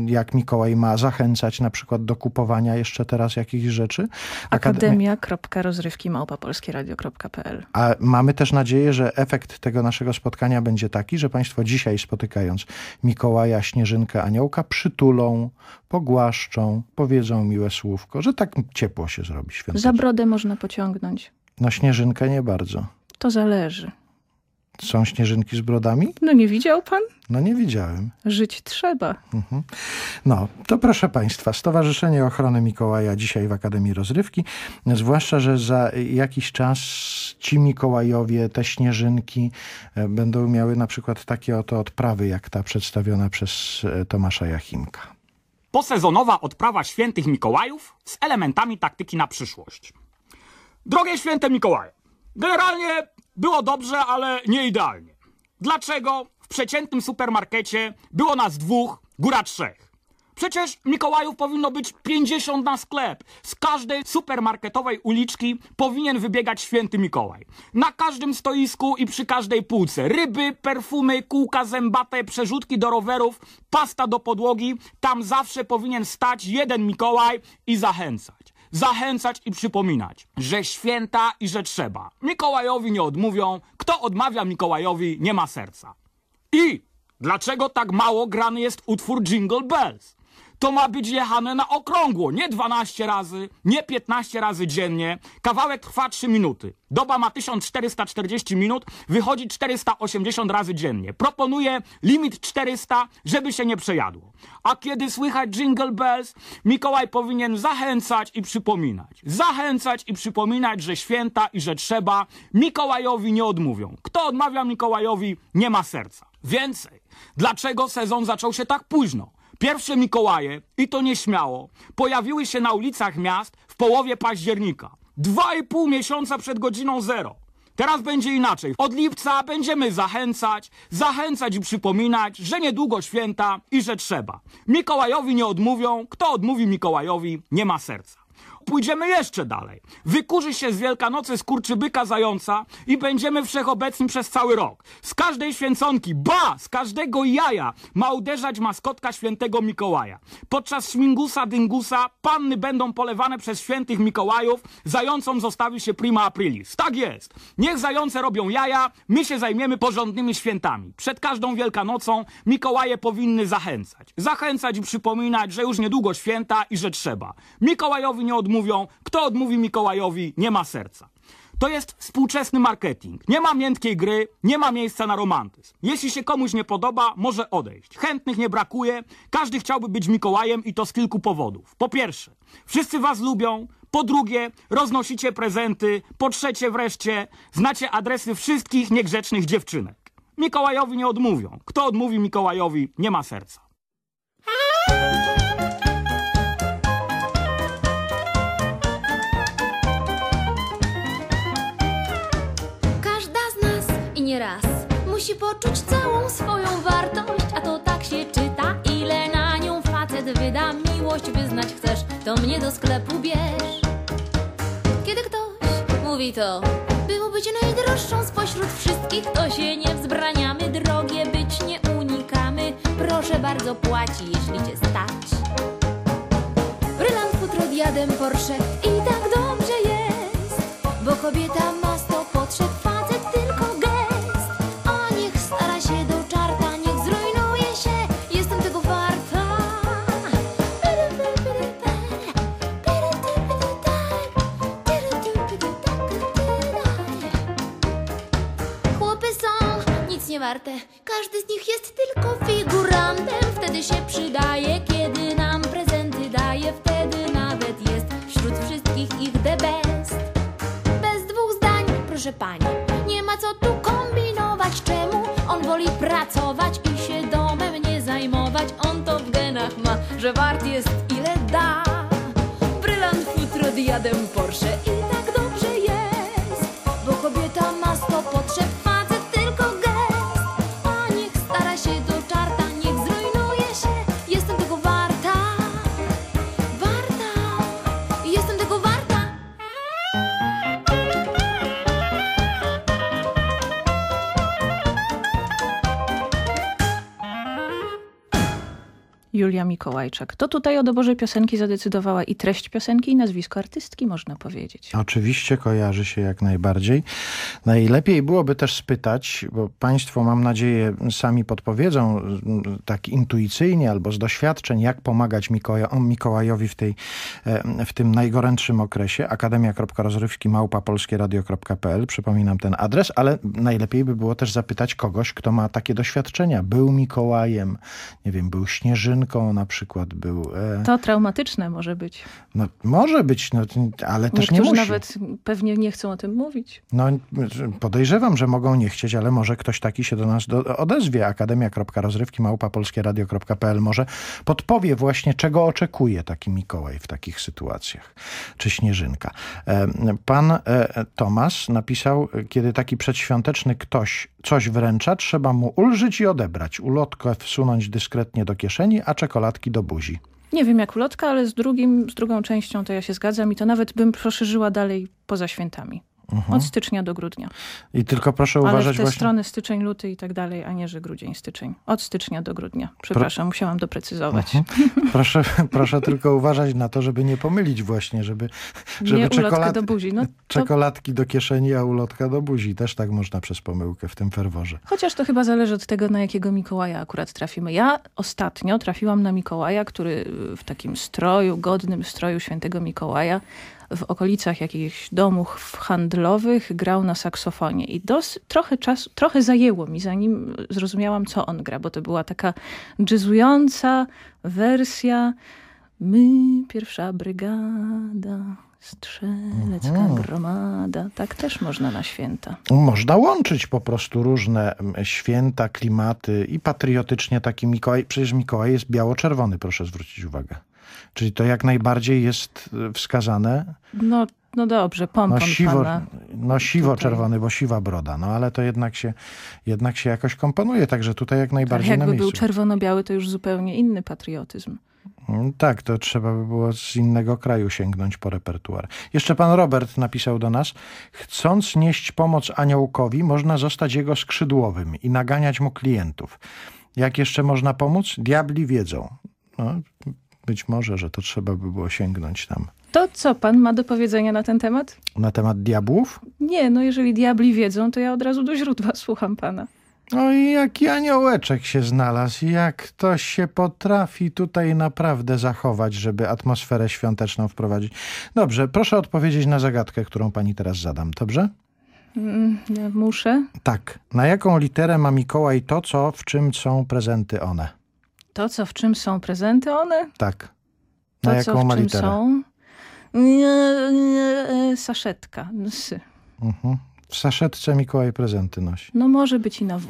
jak Mikołaj ma zachęcać na przykład do kupowania jeszcze teraz jakichś rzeczy. Akademia.rozrywki małpapolskieradio.pl A mamy też nadzieję, że efekt tego naszego spotkania będzie taki, że Państwo dzisiaj spotykając Mikołaja, Śnieżynkę, Aniołka, przytulą, pogłaszczą, powiedzą miłe słówko, że tak ciepło się zrobi świątecznie. Za brodę można pociągnąć. No Śnieżynkę nie bardzo. To zależy. Są śnieżynki z brodami? No nie widział pan? No nie widziałem. Żyć trzeba. Mhm. No, to proszę Państwa, Stowarzyszenie Ochrony Mikołaja dzisiaj w Akademii Rozrywki. Zwłaszcza, że za jakiś czas ci Mikołajowie, te śnieżynki e, będą miały na przykład takie oto odprawy, jak ta przedstawiona przez e, Tomasza Jachimka. Posezonowa odprawa świętych Mikołajów z elementami taktyki na przyszłość. Drogie święte Mikołaje, generalnie było dobrze, ale nie idealnie. Dlaczego w przeciętnym supermarkecie było nas dwóch, góra trzech? Przecież Mikołajów powinno być 50 na sklep. Z każdej supermarketowej uliczki powinien wybiegać święty Mikołaj. Na każdym stoisku i przy każdej półce. Ryby, perfumy, kółka zębate, przerzutki do rowerów, pasta do podłogi. Tam zawsze powinien stać jeden Mikołaj i zachęcać. Zachęcać i przypominać, że święta i że trzeba. Mikołajowi nie odmówią. Kto odmawia Mikołajowi, nie ma serca. I dlaczego tak mało grany jest utwór Jingle Bells? To ma być jechane na okrągło, nie 12 razy, nie 15 razy dziennie. Kawałek trwa 3 minuty. Doba ma 1440 minut, wychodzi 480 razy dziennie. Proponuję limit 400, żeby się nie przejadło. A kiedy słychać jingle bells, Mikołaj powinien zachęcać i przypominać. Zachęcać i przypominać, że święta i że trzeba. Mikołajowi nie odmówią. Kto odmawia Mikołajowi, nie ma serca. Więcej. Dlaczego sezon zaczął się tak późno? Pierwsze Mikołaje, i to nieśmiało, pojawiły się na ulicach miast w połowie października. Dwa i pół miesiąca przed godziną zero. Teraz będzie inaczej. Od lipca będziemy zachęcać, zachęcać i przypominać, że niedługo święta i że trzeba. Mikołajowi nie odmówią, kto odmówi Mikołajowi, nie ma serca. Pójdziemy jeszcze dalej. Wykurzy się z Wielkanocy skurczybyka zająca i będziemy wszechobecni przez cały rok. Z każdej święconki, ba, z każdego jaja ma uderzać maskotka świętego Mikołaja. Podczas śmingusa dyngusa panny będą polewane przez świętych Mikołajów, zającom zostawi się prima aprilis. Tak jest. Niech zające robią jaja, my się zajmiemy porządnymi świętami. Przed każdą Wielkanocą Mikołaje powinny zachęcać. Zachęcać i przypominać, że już niedługo święta i że trzeba. Mikołajowi nie odmówić mówią, kto odmówi Mikołajowi, nie ma serca. To jest współczesny marketing. Nie ma miętkiej gry, nie ma miejsca na romantyzm. Jeśli się komuś nie podoba, może odejść. Chętnych nie brakuje, każdy chciałby być Mikołajem i to z kilku powodów. Po pierwsze, wszyscy was lubią. Po drugie, roznosicie prezenty. Po trzecie wreszcie, znacie adresy wszystkich niegrzecznych dziewczynek. Mikołajowi nie odmówią. Kto odmówi Mikołajowi, nie ma serca. Nie raz musi poczuć całą swoją wartość, a to tak się czyta, ile na nią facet wyda. Miłość wyznać chcesz, to mnie do sklepu bierz. Kiedy ktoś mówi to, było być najdroższą spośród wszystkich, to się nie wzbraniamy, drogie być nie unikamy. Proszę bardzo płaci, jeśli cię stać. Brylant, futro, diadem, Porsche i tak dobrze jest, bo kobieta ma warte, każdy z nich jest tylko figurantem. Wtedy się przydaje, kiedy nam prezenty daje, wtedy nawet jest wśród wszystkich ich the best. Bez dwóch zdań, proszę pani, nie ma co tu kombinować. Czemu on woli pracować i się domem nie zajmować? On to w genach ma, że wart jest ile da. Brylant, futro, diadem, Porsche i tak dobrze Julia Mikołajczak. To tutaj o doborze piosenki zadecydowała i treść piosenki, i nazwisko artystki, można powiedzieć. Oczywiście kojarzy się jak najbardziej. Najlepiej byłoby też spytać, bo Państwo, mam nadzieję, sami podpowiedzą tak intuicyjnie albo z doświadczeń, jak pomagać Mikołaja, Mikołajowi w, tej, e, w tym najgorętszym okresie. Akademia.rozrywki małpa polskieradio.pl Przypominam ten adres, ale najlepiej by było też zapytać kogoś, kto ma takie doświadczenia. Był Mikołajem, nie wiem, był Śnieżynką na przykład, był... E, To traumatyczne może być. no, może być, no, ale też nie Niektórzy musi. nawet pewnie nie chcą o tym mówić. No, podejrzewam, że mogą nie chcieć, ale może ktoś taki się do nas do, odezwie. Akademia.rozrywki małpa polskieradio.pl może podpowie właśnie, czego oczekuje taki Mikołaj w takich sytuacjach. Czy Śnieżynka. E, Pan e, Tomasz napisał, kiedy taki przedświąteczny ktoś coś wręcza, trzeba mu ulżyć i odebrać. Ulotkę wsunąć dyskretnie do kieszeni, a czekoladki do buzi. Nie wiem jak ulotka, ale z, drugim, z drugą częścią to ja się zgadzam i to nawet bym poszerzyła dalej poza świętami. Mhm. Od stycznia do grudnia. I tylko proszę Ale uważać w te właśnie... strony styczeń, luty i tak dalej, a nie, że grudzień, styczeń. Od stycznia do grudnia. Przepraszam, musiałam doprecyzować. Mhm. Proszę, proszę tylko uważać na to, żeby nie pomylić właśnie, żeby, żeby Nie czekolad... do buzi. No to- czekoladki do kieszeni, a ulotka do buzi. Też tak można przez pomyłkę w tym ferworze. Chociaż to chyba zależy od tego, na jakiego Mikołaja akurat trafimy. Ja ostatnio trafiłam na Mikołaja, który w takim stroju, godnym stroju świętego Mikołaja w okolicach jakichś domów handlowych grał na saksofonie. I dos, trochę, czasu, trochę zajęło mi, zanim zrozumiałam, co on gra, bo to była taka jazzująca wersja My, pierwsza brygada, strzelecka Mhm. gromada. Tak też można na święta. Można łączyć po prostu różne święta, klimaty i patriotycznie taki Mikołaj. Przecież Mikołaj jest biało-czerwony, proszę zwrócić uwagę. Czyli to jak najbardziej jest y, wskazane. No, no dobrze, pompon No siwo, pana. no siwo czerwony, bo siwa broda. No ale to jednak się, jednak się jakoś komponuje, także tutaj jak najbardziej na jakby był miejscu. czerwono-biały, to już zupełnie inny patriotyzm. Mm, Tak, to trzeba by było z innego kraju sięgnąć po repertuar. Jeszcze pan Robert napisał do nas, chcąc nieść pomoc aniołkowi, można zostać jego skrzydłowym i naganiać mu klientów. Jak jeszcze można pomóc? Diabli wiedzą. No, być może, że to trzeba by było sięgnąć tam. To co pan ma do powiedzenia na ten temat? Na temat diabłów? Nie, no jeżeli diabli wiedzą, to ja od razu do źródła słucham pana. No i jaki aniołeczek się znalazł. Jak ktoś się potrafi tutaj naprawdę zachować, żeby atmosferę świąteczną wprowadzić. Dobrze, proszę odpowiedzieć na zagadkę, którą pani teraz zadam. Dobrze? Mm, ja muszę. Tak. Na jaką literę ma Mikołaj to, co, w czym są prezenty one? To, co w czym są prezenty one? Tak. To, Na co jaką w ma czym literę? są? Nie, nie, e, saszetka. Sy. Mhm. W saszetce Mikołaj prezenty nosi. No może być i na W.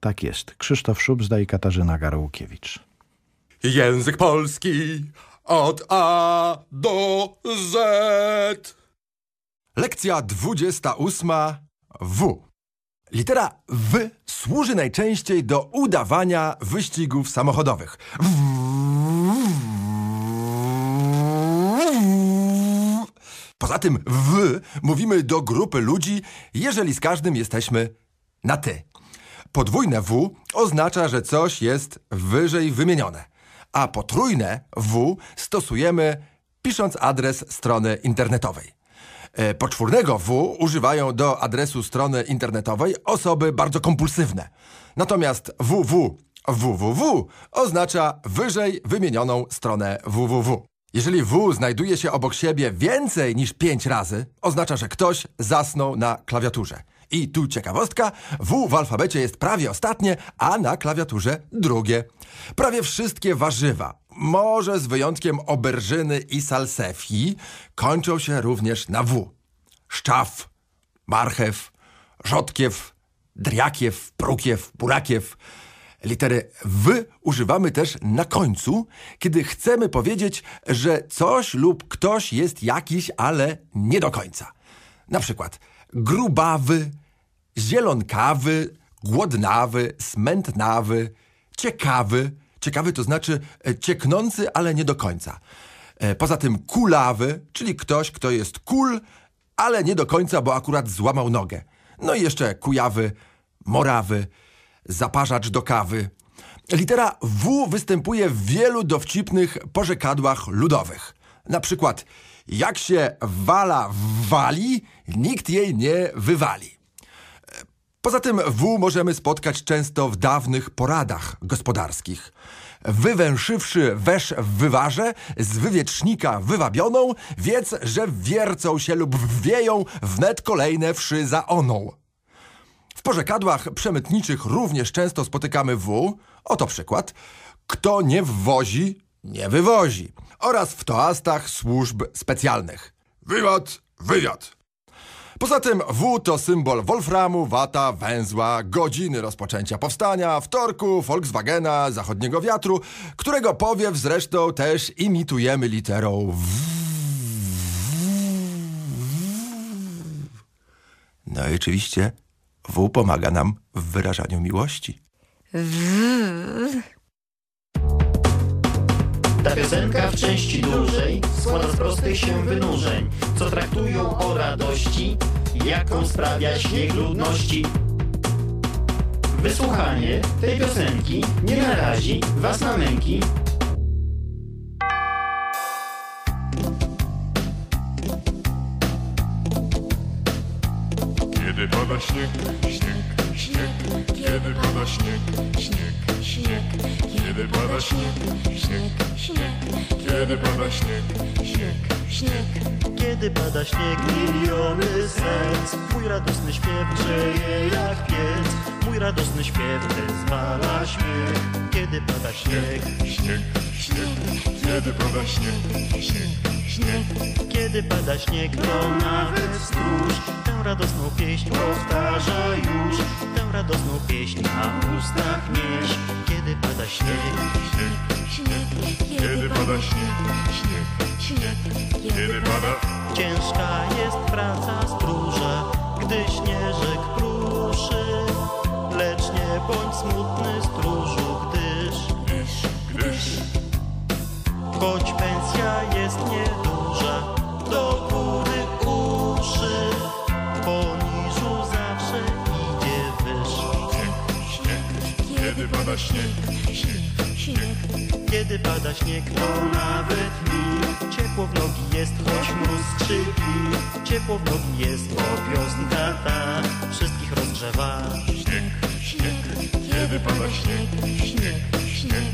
Tak jest. Krzysztof Szubzda i Katarzyna Garłukiewicz. Język polski od A do Z. Lekcja 28 W. Litera W służy najczęściej do udawania wyścigów samochodowych. Poza tym W mówimy do grupy ludzi, jeżeli z każdym jesteśmy na ty. Podwójne W oznacza, że coś jest wyżej wymienione, a potrójne W stosujemy pisząc adres strony internetowej. E, Poczwórnego W używają do adresu strony internetowej osoby bardzo kompulsywne. Natomiast www www oznacza wyżej wymienioną stronę www. Jeżeli W znajduje się obok siebie więcej niż 5 razy, oznacza, że ktoś zasnął na klawiaturze. I tu ciekawostka, W w alfabecie jest prawie ostatnie, a na klawiaturze drugie. Prawie wszystkie warzywa, może z wyjątkiem oberżyny i salsefii, kończą się również na W. Szczaw, marchew, rzodkiew, driakiew, prukiew, burakiew. Litery W używamy też na końcu, kiedy chcemy powiedzieć, że coś lub ktoś jest jakiś, ale nie do końca. Na przykład grubawy, zielonkawy, głodnawy, smętnawy, ciekawy. Ciekawy to znaczy e, cieknący, ale nie do końca. E, Poza tym kulawy, czyli ktoś, kto jest kul, ale nie do końca, bo akurat złamał nogę. No i jeszcze kujawy, morawy, zaparzacz do kawy. Litera W występuje w wielu dowcipnych porzekadłach ludowych. Na przykład, jak się wala wali, nikt jej nie wywali. Poza tym W możemy spotkać często w dawnych poradach gospodarskich. Wywęszywszy wesz w wywarze, z wywiecznika wywabioną, wiedz, że wiercą się lub wieją wnet kolejne wszy za oną. W porzekadłach przemytniczych również często spotykamy W. Oto przykład. Kto nie wwozi, nie wywozi. Oraz w toastach służb specjalnych. Wywiad, wywiad. Poza tym W to symbol Wolframu, wata, węzła, godziny rozpoczęcia powstania, wtorku, Volkswagena, zachodniego wiatru, którego powiew zresztą też imitujemy literą W. No i oczywiście W pomaga nam w wyrażaniu miłości. Ta piosenka w części dłużej składa z prostych się wynurzeń, co traktują o radości, jaką sprawia śnieg ludności. Wysłuchanie tej piosenki nie narazi was na męki. Kiedy pada śnieg, śnieg, śnieg, kiedy pada śnieg, śnieg, śnieg, kiedy pada śnieg, śnieg, śnieg, kiedy pada śnieg, śnieg, śnieg. Kiedy pada śnieg, miliony serc. Mój radosny śpiew grzeje jak piec. Mój radosny śpiew ten zwala śmiech. Kiedy pada śnieg, śnieg, śnieg, kiedy pada śnieg, śnieg, śnieg. Kiedy pada śnieg, to nawet stróż Tę radosną pieśń powtarza już. Tę radosną pieśń na ustach nieś Kiedy pada śnieg, śnieg, śnieg, kiedy pada śnieg, śnieg, śnieg, kiedy pada Ciężka jest praca stróża, gdy śnieżek pruszy Lecz nie bądź smutny stróżu, gdyż, gdyż Choć pensja jest nieduża, do góry uszy Poniżu zawsze idzie wyż kiedy pada śnieg, śnieg, śnieg. Kiedy pada śnieg, to nawet mi Ciepło w nogi jest, choć mróz krzywi Ciepło w nogi jest, bo piosenka ta Wszystkich rozgrzewa. Śnieg, śnieg, kiedy pada śnieg, śnieg, śnieg.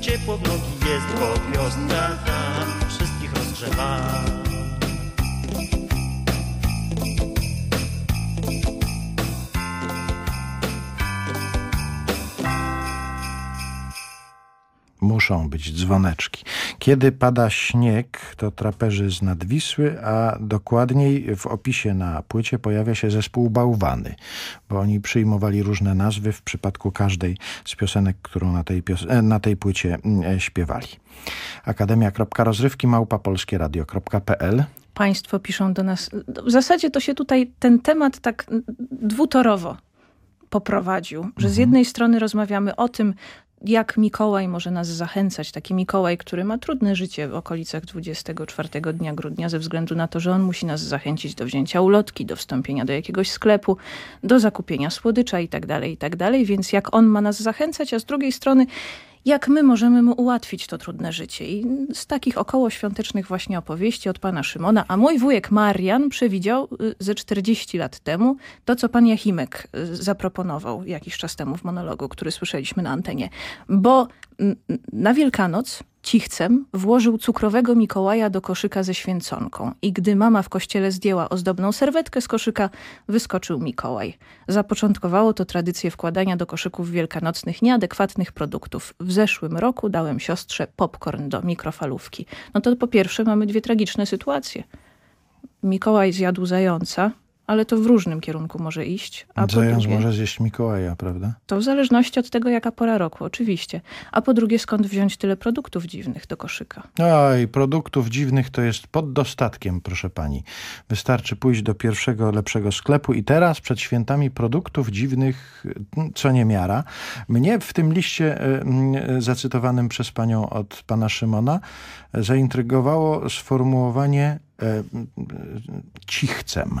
Ciepło w nogi jest, bo wiosna ta wszystkich rozgrzewa. Muszą być dzwoneczki. Kiedy pada śnieg, to traperzy z Nadwisły, a dokładniej w opisie na płycie pojawia się zespół Bałwany, bo oni przyjmowali różne nazwy w przypadku każdej z piosenek, którą na tej, e, na tej płycie mm, e, śpiewali. Akademia.rozrywki małpapolskieradio.pl Państwo piszą do nas. W zasadzie to się tutaj ten temat tak dwutorowo poprowadził, że z jednej strony rozmawiamy o tym, jak Mikołaj może nas zachęcać. Taki Mikołaj, który ma trudne życie w okolicach 24 dnia grudnia ze względu na to, że on musi nas zachęcić do wzięcia ulotki, do wstąpienia do jakiegoś sklepu, do zakupienia słodycza i tak dalej, i tak. Więc jak on ma nas zachęcać, a z drugiej strony jak my możemy mu ułatwić to trudne życie. I z takich około świątecznych właśnie opowieści od pana Szymona, a mój wujek Marian przewidział y, ze 40 lat temu to, co pan Jachimek y, zaproponował jakiś czas temu w monologu, który słyszeliśmy na antenie. Bo mm, na Wielkanoc cichcem włożył cukrowego Mikołaja do koszyka ze święconką i gdy mama w kościele zdjęła ozdobną serwetkę z koszyka, wyskoczył Mikołaj. Zapoczątkowało to tradycję wkładania do koszyków wielkanocnych nieadekwatnych produktów. W zeszłym roku dałem siostrze popcorn do mikrofalówki. No to po pierwsze mamy dwie tragiczne sytuacje. Mikołaj zjadł zająca, ale to w różnym kierunku może iść. A Zając drugie, może zjeść Mikołaja, prawda? to w zależności od tego, jaka pora roku, oczywiście. A po drugie, skąd wziąć tyle produktów dziwnych do koszyka? Oj, produktów dziwnych to jest pod dostatkiem, proszę pani. Wystarczy pójść do pierwszego lepszego sklepu i teraz przed świętami produktów dziwnych mm, co niemiara. Mnie w tym liście e, mm, zacytowanym przez panią od pana Szymona e, zaintrygowało sformułowanie e, mm, cichcem.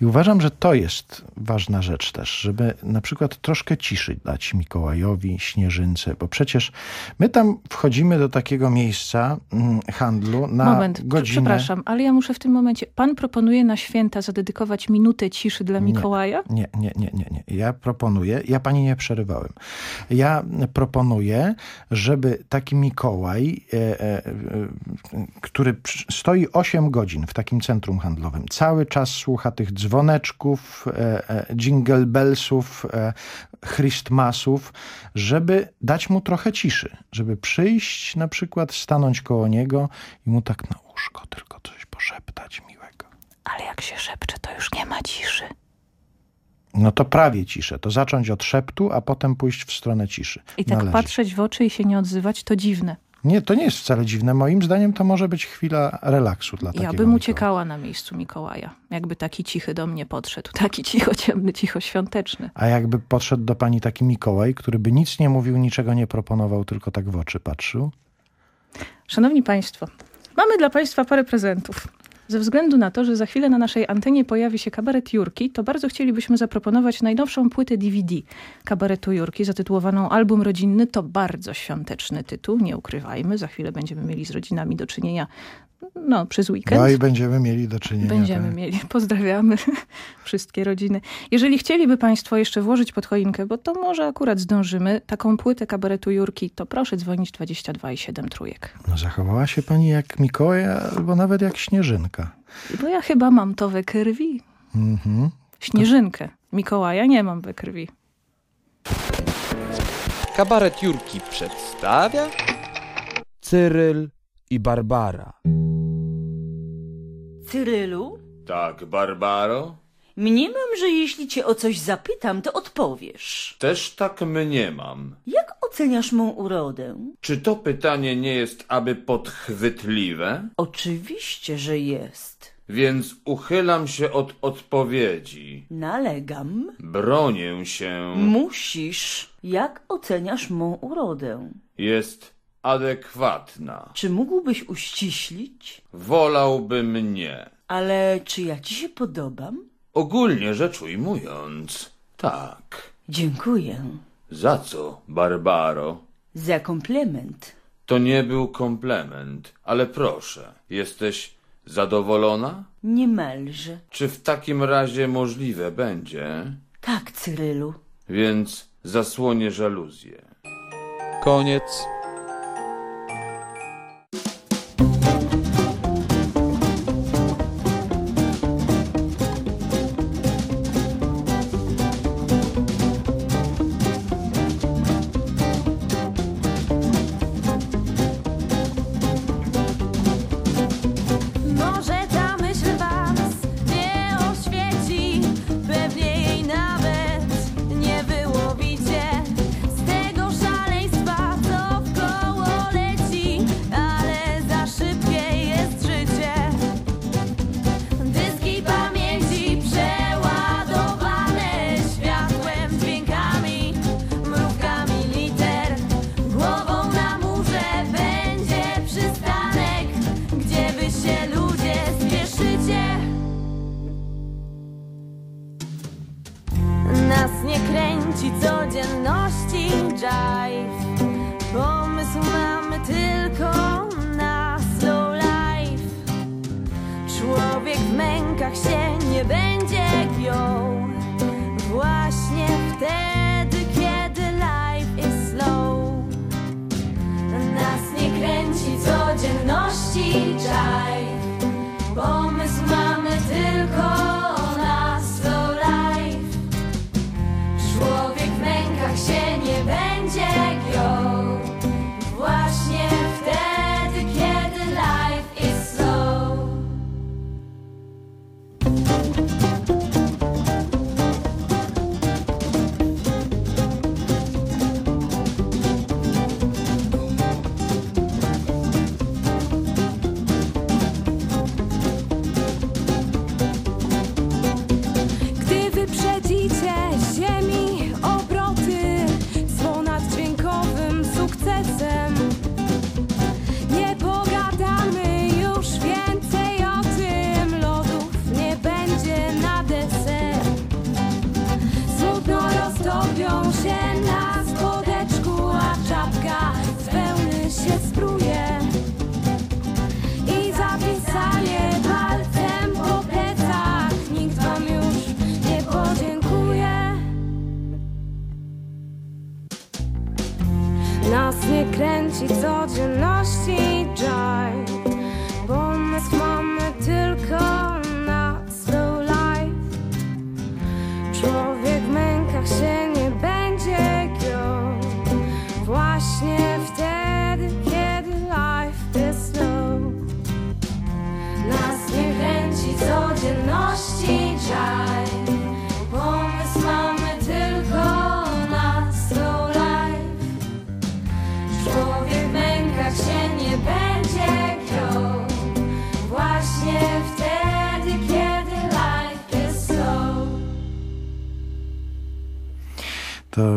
I uważam, że to jest ważna rzecz też, żeby na przykład troszkę ciszy dać Mikołajowi, Śnieżynce, bo przecież my tam wchodzimy do takiego miejsca mm, handlu na Moment, godzinę. przepraszam, ale ja muszę w tym momencie. Pan proponuje na święta zadedykować minutę ciszy dla Mikołaja? Nie, nie, nie, nie, nie. Ja proponuję, ja pani nie przerywałem. Ja proponuję, żeby taki Mikołaj, e, e, e, który stoi 8 godzin w takim centrum handlowym, cały czas słucha tych dzwoneczków, e, e, jingle bellsów, e, Christmasów, żeby dać mu trochę ciszy, żeby przyjść na przykład, stanąć koło niego i mu tak na łóżko tylko coś poszeptać miłego. Ale jak się szepcze, to już nie ma ciszy. No to prawie ciszę. To zacząć od szeptu, a potem pójść w stronę ciszy. I tak Należy. patrzeć w oczy i się nie odzywać, to dziwne. Nie, to nie jest wcale dziwne. Moim zdaniem to może być chwila relaksu dla Ja takiego. bym Mikołaja. uciekała na miejscu Mikołaja. Jakby taki cichy do mnie podszedł. Taki cicho ciemny, cicho świąteczny. A jakby podszedł do pani taki Mikołaj, który by nic nie mówił, niczego nie proponował, tylko tak w oczy patrzył? Szanowni Państwo, mamy dla Państwa parę prezentów. Ze względu na to, że za chwilę na naszej antenie pojawi się kabaret Jurki, to bardzo chcielibyśmy zaproponować najnowszą płytę DVD kabaretu Jurki, zatytułowaną Album Rodzinny. To bardzo świąteczny tytuł, nie ukrywajmy. Za chwilę będziemy mieli z rodzinami do czynienia no, przez weekend. No i będziemy mieli do czynienia. Będziemy tak. mieli. Pozdrawiamy wszystkie rodziny. Jeżeli chcieliby Państwo jeszcze włożyć pod choinkę, bo to może akurat zdążymy, taką płytę kabaretu Jurki, to proszę dzwonić 22 i 7 trójek. No zachowała się pani jak Mikołaj, albo nawet jak Śnieżynka. Bo ja chyba mam to we krwi. Mhm. Śnieżynkę. Mikołaja nie mam we krwi. Kabaret Jurki przedstawia Cyryl i Barbara. Cyrylu, Tak, Barbaro? mniemam, że jeśli cię o coś zapytam, to odpowiesz. Też tak mniemam. Jak oceniasz mą urodę? Czy to pytanie nie jest aby podchwytliwe? Oczywiście, że jest. Więc uchylam się od odpowiedzi. Nalegam. Bronię się. Musisz. Jak oceniasz mą urodę? Jest adekwatna. Czy mógłbyś uściślić? Wolałbym nie. Ale czy ja ci się podobam? Ogólnie rzecz ujmując, tak. Dziękuję Za co, Barbaro? za komplement. To nie był komplement, ale proszę, jesteś zadowolona? Niemalże. Czy w takim razie możliwe będzie? Tak, Cyrylu. Więc zasłonię żaluzję. Koniec.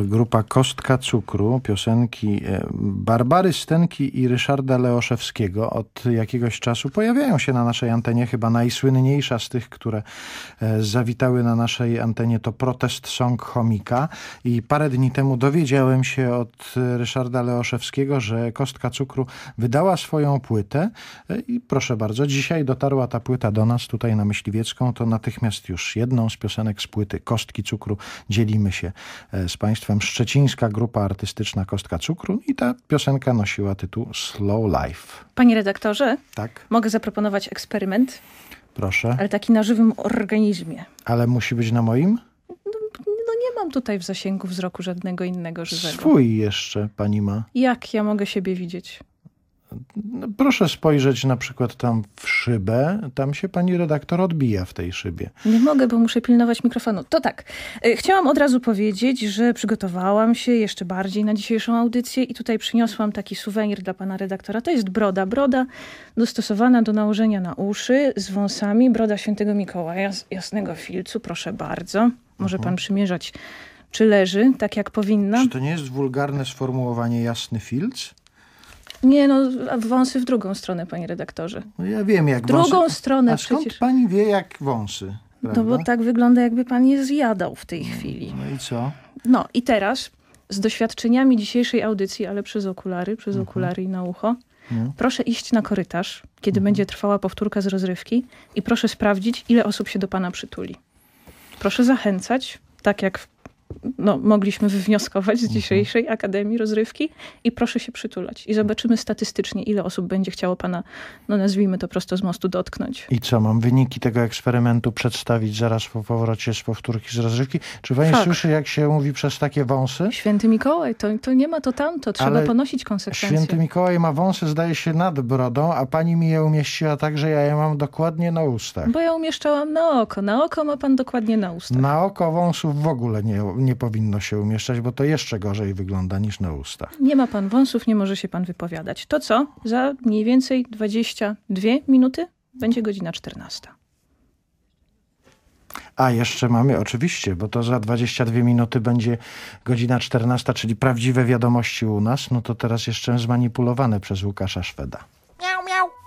Grupa Kostka Cukru, piosenki e, Barbary Stenki i Ryszarda Leoszewskiego od jakiegoś czasu pojawiają się na naszej antenie. Chyba najsłynniejsza z tych, które e, zawitały na naszej antenie to Protest Song Chomika i parę dni temu dowiedziałem się od Ryszarda Leoszewskiego, że Kostka Cukru wydała swoją płytę e, i proszę bardzo, dzisiaj dotarła ta płyta do nas tutaj na Myśliwiecką, to natychmiast już jedną z piosenek z płyty Kostki Cukru dzielimy się z Państwem. Szczecińska grupa artystyczna Kostka Cukru i ta piosenka nosiła tytuł Slow Life. Panie redaktorze, Tak, mogę zaproponować eksperyment, proszę. ale taki na żywym organizmie. Ale musi być na moim? No nie mam tutaj w zasięgu wzroku żadnego innego żywego. Swój jeszcze pani ma. Jak ja mogę siebie widzieć? No, proszę spojrzeć na przykład tam w szybę. Tam się pani redaktor odbija w tej szybie. Nie mogę, bo muszę pilnować mikrofonu. To tak. y, Chciałam od razu powiedzieć, że przygotowałam się jeszcze bardziej na dzisiejszą audycję i tutaj przyniosłam taki suwenir dla pana redaktora. To jest broda. Broda dostosowana do nałożenia na uszy z wąsami. Broda świętego Mikołaja z jasnego filcu. Proszę bardzo. Może pan przymierzać, czy leży tak jak powinna. Czy to nie jest wulgarne sformułowanie jasny filc? Nie, no wąsy w drugą stronę, panie redaktorze. No ja wiem jak Drugą wąsy... stronę A skąd przecież. pani wie jak wąsy? No prawda? bo tak wygląda, jakby pan je zjadał w tej chwili. No i co? No i teraz z doświadczeniami dzisiejszej audycji, ale przez okulary, przez okulary i na ucho, No. proszę iść na korytarz, kiedy będzie trwała powtórka z rozrywki i proszę sprawdzić, ile osób się do pana przytuli. Proszę zachęcać, tak jak no, mogliśmy wywnioskować Mhm. z dzisiejszej Akademii Rozrywki i proszę się przytulać. I zobaczymy statystycznie, ile osób będzie chciało pana, no nazwijmy to prosto z mostu, dotknąć. I co, mam wyniki tego eksperymentu przedstawić zaraz po powrocie z powtórki z rozrywki? Czy pani Tak. słyszy, jak się mówi przez takie wąsy? Święty Mikołaj, to, to nie ma to tamto, trzeba Ale ponosić konsekwencje. Święty Mikołaj ma wąsy, zdaje się, nad brodą, a pani mi je umieściła tak, że ja je mam dokładnie na ustach. Bo ja umieszczałam na oko. Na oko ma pan dokładnie na ustach. Na oko wąsów w ogóle nie, nie powinno się umieszczać, bo to jeszcze gorzej wygląda niż na ustach. Nie ma pan wąsów, nie może się pan wypowiadać. To co? Za mniej więcej 22 minuty będzie godzina 14. A jeszcze mamy, oczywiście, bo to za 22 minuty będzie godzina 14, czyli prawdziwe wiadomości u nas, no to teraz jeszcze zmanipulowane przez Łukasza Szweda.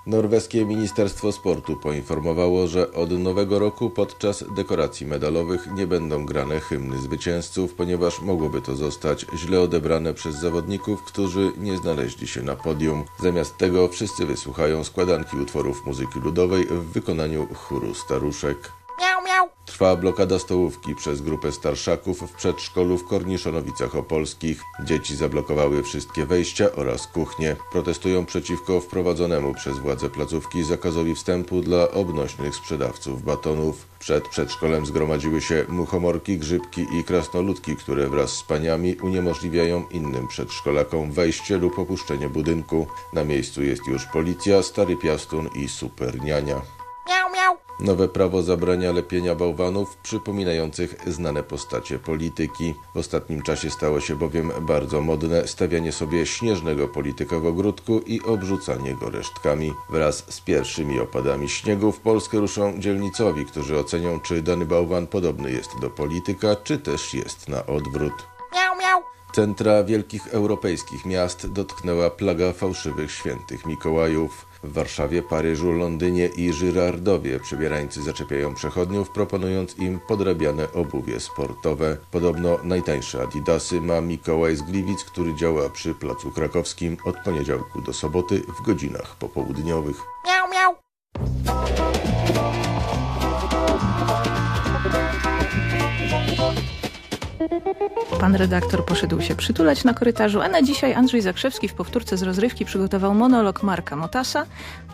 Norweskie Ministerstwo Sportu poinformowało, że od nowego roku podczas dekoracji medalowych nie będą grane hymny zwycięzców, ponieważ mogłoby to zostać źle odebrane przez zawodników, którzy nie znaleźli się na podium. Zamiast tego wszyscy wysłuchają składanki utworów muzyki ludowej w wykonaniu chóru staruszek. Trwa blokada stołówki przez grupę starszaków w przedszkolu w Korniszonowicach Opolskich. Dzieci zablokowały wszystkie wejścia oraz kuchnie. Protestują przeciwko wprowadzonemu przez władze placówki zakazowi wstępu dla obnośnych sprzedawców batonów. Przed przedszkolem zgromadziły się muchomorki, grzybki i krasnoludki, które wraz z paniami uniemożliwiają innym przedszkolakom wejście lub opuszczenie budynku. Na miejscu jest już policja, stary piastun i superniania. Nowe prawo zabrania lepienia bałwanów przypominających znane postacie polityki. W ostatnim czasie stało się bowiem bardzo modne stawianie sobie śnieżnego polityka w ogródku i obrzucanie go resztkami. Wraz z pierwszymi opadami śniegu w Polskę ruszą dzielnicowi, którzy ocenią, czy dany bałwan podobny jest do polityka, czy też jest na odwrót. Centra wielkich europejskich miast dotknęła plaga fałszywych świętych Mikołajów. W Warszawie, Paryżu, Londynie i Żyrardowie przebierańcy zaczepiają przechodniów, proponując im podrabiane obuwie sportowe. Podobno najtańsze adidasy ma Mikołaj z Gliwic, który działa przy Placu Krakowskim od poniedziałku do soboty w godzinach popołudniowych. Pan redaktor poszedł się przytulać na korytarzu, a na dzisiaj Andrzej Zakrzewski w powtórce z rozrywki przygotował monolog Marka Motasa,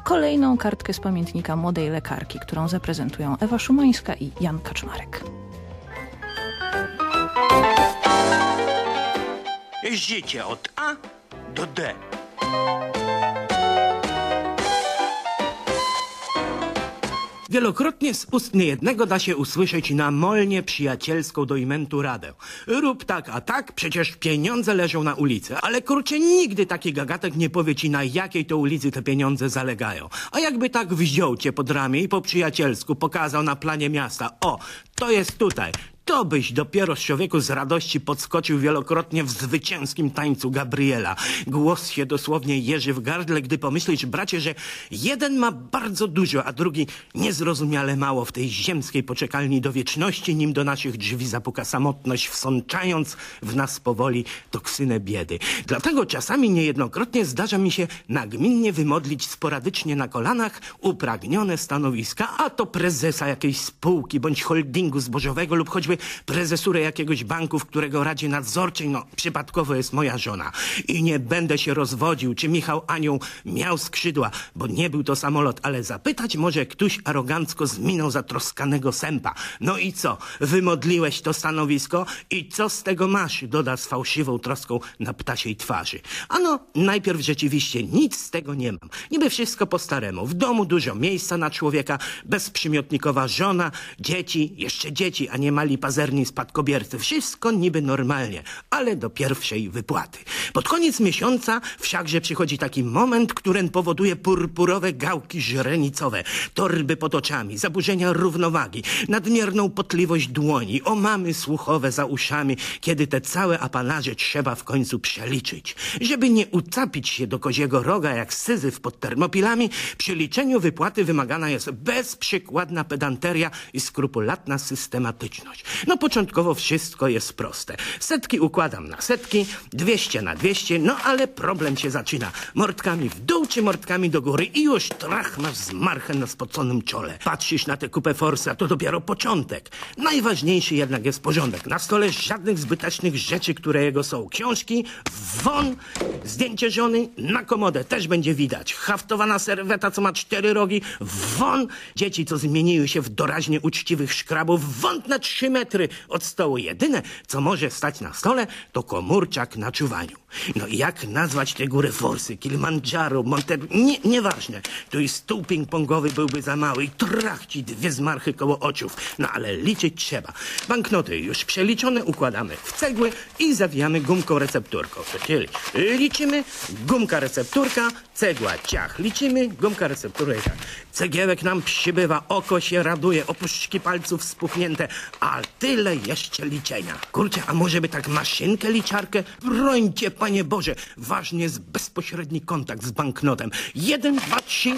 kolejną kartkę z pamiętnika młodej lekarki, którą zaprezentują Ewa Szumańska i Jan Kaczmarek. Życie od A do D. Wielokrotnie z ust niejednego da się usłyszeć namolnie przyjacielską do imentu radę. Rób tak, a tak, przecież pieniądze leżą na ulicy. Ale kurczę, nigdy taki gagatek nie powie ci, na jakiej to ulicy te pieniądze zalegają. A jakby tak wziął cię pod ramię i po przyjacielsku pokazał na planie miasta, o, to jest tutaj, to byś dopiero z człowieku z radości podskoczył wielokrotnie w zwycięskim tańcu Gabriela. Głos się dosłownie jeży w gardle, gdy pomyślisz, bracie, że jeden ma bardzo dużo, a drugi niezrozumiale mało w tej ziemskiej poczekalni do wieczności, nim do naszych drzwi zapuka samotność, wsączając w nas powoli toksynę biedy. Dlatego czasami niejednokrotnie zdarza mi się nagminnie wymodlić sporadycznie na kolanach upragnione stanowiska, a to prezesa jakiejś spółki bądź holdingu zbożowego lub choćby prezesurę jakiegoś banku, w którego Radzie Nadzorczej, no przypadkowo jest moja żona. I nie będę się rozwodził, czy Michał Anioł miał skrzydła, bo nie był to samolot, ale zapytać może ktoś arogancko z miną zatroskanego sępa. No i co? Wymodliłeś to stanowisko i co z tego masz? Doda z fałszywą troską na ptasiej twarzy. Ano, najpierw rzeczywiście nic z tego nie mam. Niby wszystko po staremu. W domu dużo miejsca na człowieka, bezprzymiotnikowa żona, dzieci, jeszcze dzieci, a nie mali pazerni spadkobiercy. Wszystko niby normalnie, ale do pierwszej wypłaty. Pod koniec miesiąca wszakże przychodzi taki moment, który powoduje purpurowe gałki źrenicowe, torby pod oczami, zaburzenia równowagi, nadmierną potliwość dłoni, omamy słuchowe za uszami, kiedy te całe apanarze trzeba w końcu przeliczyć. Żeby nie ucapić się do koziego roga jak syzyf pod termopilami, przy liczeniu wypłaty wymagana jest bezprzykładna pedanteria i skrupulatna systematyczność. No początkowo wszystko jest proste. Setki układam na setki, 200 na 200, no ale problem się zaczyna. Mordkami w dół oczy mordkami do góry i już trach masz zmarchę na spoconym czole. Patrzysz na tę kupę forsy, a to dopiero początek. Najważniejszy jednak jest porządek. Na stole żadnych zbytecznych rzeczy, które jego są. Książki, won, zdjęcie żony, na komodę też będzie widać. Haftowana serweta, co ma cztery rogi, won. Dzieci, co zmieniły się w doraźnie uczciwych szkrabów, won na trzy od stołu. Jedyne, co może stać na stole, to komórczak na czuwaniu. No i jak nazwać te góry forsy? Kilimandżaro, Monte... Nie, nieważne. Tu i stół ping-pongowy byłby za mały i trach ci dwie zmarchy koło oczów. No ale liczyć trzeba. Banknoty już przeliczone układamy w cegły i zawijamy gumką recepturką. Czyli liczymy, gumka recepturka, cegła ciach. Liczymy, gumka recepturka. Cegiełek nam przybywa, oko się raduje, opuszczki palców spuchnięte, a tyle jeszcze liczenia. Kurczę, a może by tak maszynkę liczarkę? Brońcie, Panie Boże, ważny jest bezpośredni kontakt z banknotem. Jeden, dwa, trzy,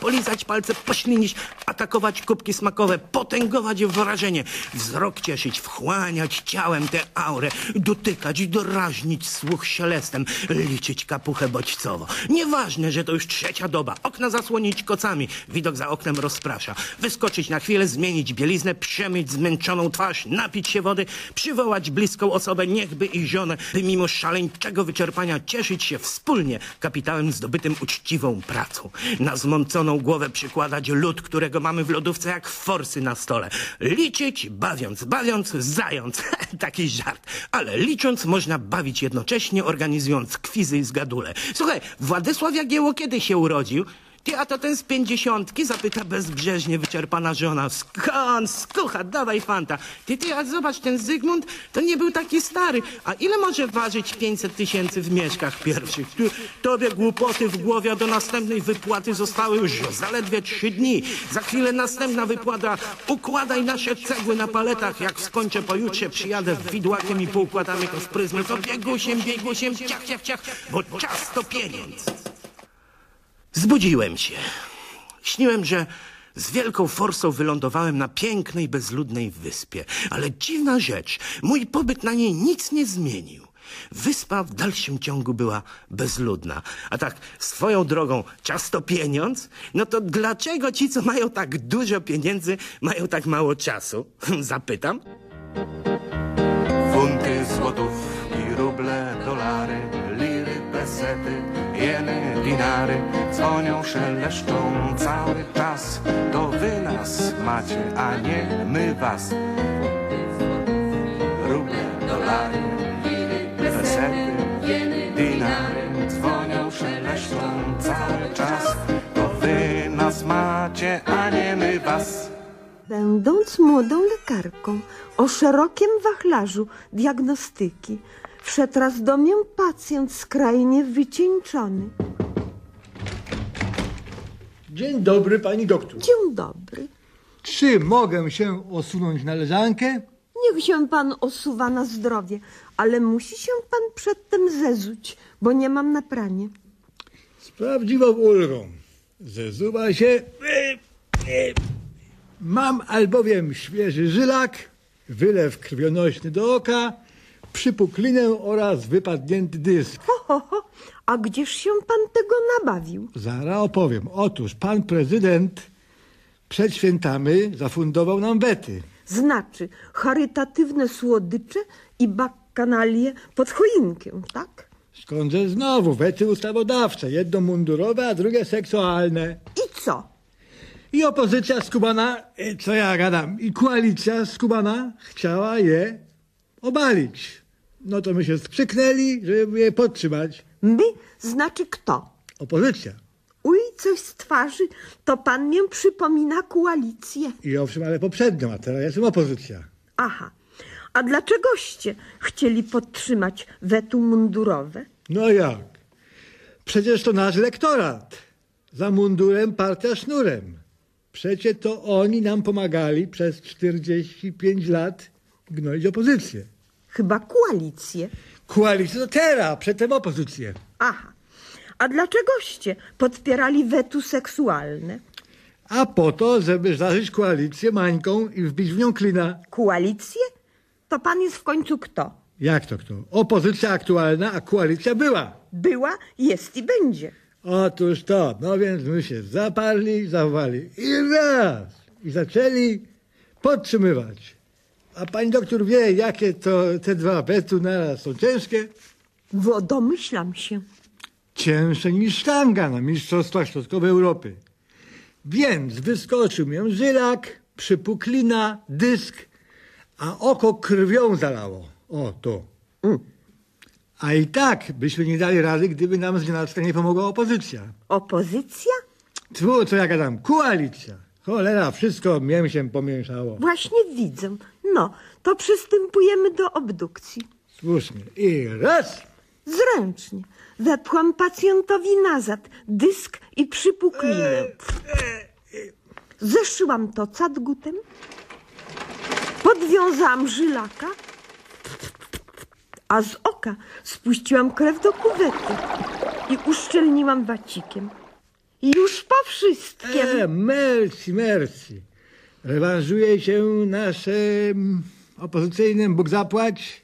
polizać palce, poślinić, atakować kubki smakowe, potęgować wrażenie, wzrok cieszyć, wchłaniać ciałem tę aurę, dotykać, doraźnić słuch szelestem, liczyć kapuchę bodźcowo. Nieważne, że to już trzecia doba, okna zasłonić kocami, widok za oknem rozprasza, wyskoczyć na chwilę, zmienić bieliznę, przemyć zmęczoną twarz, napić się wody, przywołać bliską osobę, niechby i żonę, by mimo szaleńczego wyczerpania cieszyć się wspólnie kapitałem zdobytym uczciwą pracą. Na zmąconą głowę przykładać lód, którego mamy w lodówce jak forsy na stole. Liczyć, bawiąc, bawiąc, zając. Taki żart. Ale licząc można bawić jednocześnie, organizując kwizy i zgadule. Słuchaj, Władysław Jagiełło kiedy się urodził? Ty, a to ten z pięćdziesiątki? Zapyta bezbrzeżnie wyczerpana żona. Skąd? Skucha, dawaj fanta. Ty, ty, a zobacz, ten Zygmunt to nie był taki stary. A ile może ważyć 500 tysięcy w mieszkach pierwszych? Tu, tobie głupoty w głowie, a do następnej wypłaty zostały już zaledwie trzy dni. Za chwilę następna wypłata. Układaj nasze cegły na paletach. Jak skończę pojutrze, przyjadę widłakiem i poukładamy to z pryzmy. To biegusiem, biegusiem, ciach, ciach, ciach, bo czas to pieniądz. Zbudziłem się. Śniłem, że z wielką forsą wylądowałem na pięknej, bezludnej wyspie. Ale dziwna rzecz, mój pobyt na niej nic nie zmienił. Wyspa w dalszym ciągu była bezludna. A tak swoją drogą czas to pieniądz? No to dlaczego ci, co mają tak dużo pieniędzy, mają tak mało czasu? Zapytam. Funty, złotówki, ruble, dolary, liry, pesety, jeny, dinary Dzwonią, szeleszczą. Cały czas To wy nas macie, a nie my was. Ruble, dolary, pesety, dinary Dzwonią, szeleszczą. Cały czas To wy nas macie, a nie my was. Będąc młodą lekarką o szerokim wachlarzu diagnostyki, wszedł raz do mnie pacjent skrajnie wycieńczony. Dzień dobry, pani doktor. Dzień dobry. Czy mogę się osunąć na leżankę? Niech się pan osuwa na zdrowie, ale musi się pan przedtem zezuć, bo nie mam na pranie. Z prawdziwą ulgą. Zezuwa się. Mam albowiem świeży żylak, wylew krwionośny do oka, przypuklinę oraz wypadnięty dysk. Ho, ho, ho. A gdzież się pan tego nabawił? Zaraz opowiem. Otóż pan prezydent przed świętami zafundował nam wety. Znaczy charytatywne słodycze i bakanalie pod choinkę, tak? Skądże znowu wety ustawodawcze. Jedno mundurowe, a drugie seksualne. I co? I opozycja skubana, e, co ja gadam, i koalicja skubana chciała je obalić. No to my się skrzyknęli, żeby je podtrzymać. My? Znaczy kto? Opozycja. Uj, coś z twarzy, to pan mnie przypomina koalicję. I owszem, ale poprzednią, a teraz jestem opozycja. Aha. A dlaczegoście chcieli podtrzymać wetu mundurowe? No jak? Przecież to nasz lektorat. Za mundurem partia sznurem. Przecie to oni nam pomagali przez 45 lat gnoić opozycję. Chyba koalicję. Koalicję to teraz, przedtem opozycję. Aha. A dlaczegoście podpierali wetu seksualne? A po to, żeby zdarzyć koalicję mańką i wbić w nią klina. Koalicję? To pan jest w końcu kto? Jak to kto? Opozycja aktualna, a koalicja była. Była, jest i będzie. Otóż to, no więc my się zaparli, zachowali i raz, i zaczęli podtrzymywać. A pani doktor wie, jakie to te dwa betu naraz są ciężkie? Bo domyślam się. Cięższe niż sztanga na Mistrzostwach Środkowej Europy. Więc wyskoczył mi żylak, przypuklina, dysk, a oko krwią zalało. O, to. A i tak byśmy nie dali rady, gdyby nam znienacka nie pomogła opozycja. Opozycja? Tfu, co ja gadam, koalicja. Cholera, wszystko mię się pomieszało. Właśnie widzę. No, to przystępujemy do obdukcji. Słusznie. I raz. Zręcznie. Wepchłam pacjentowi nazad dysk i przypuklinę. Zeszyłam to cadgutem, podwiązałam żylaka, a z oka spuściłam krew do kuwety i uszczelniłam wacikiem. I już po wszystkim. E, merci, merci. Rewanżuje się naszym opozycyjnym Bóg zapłać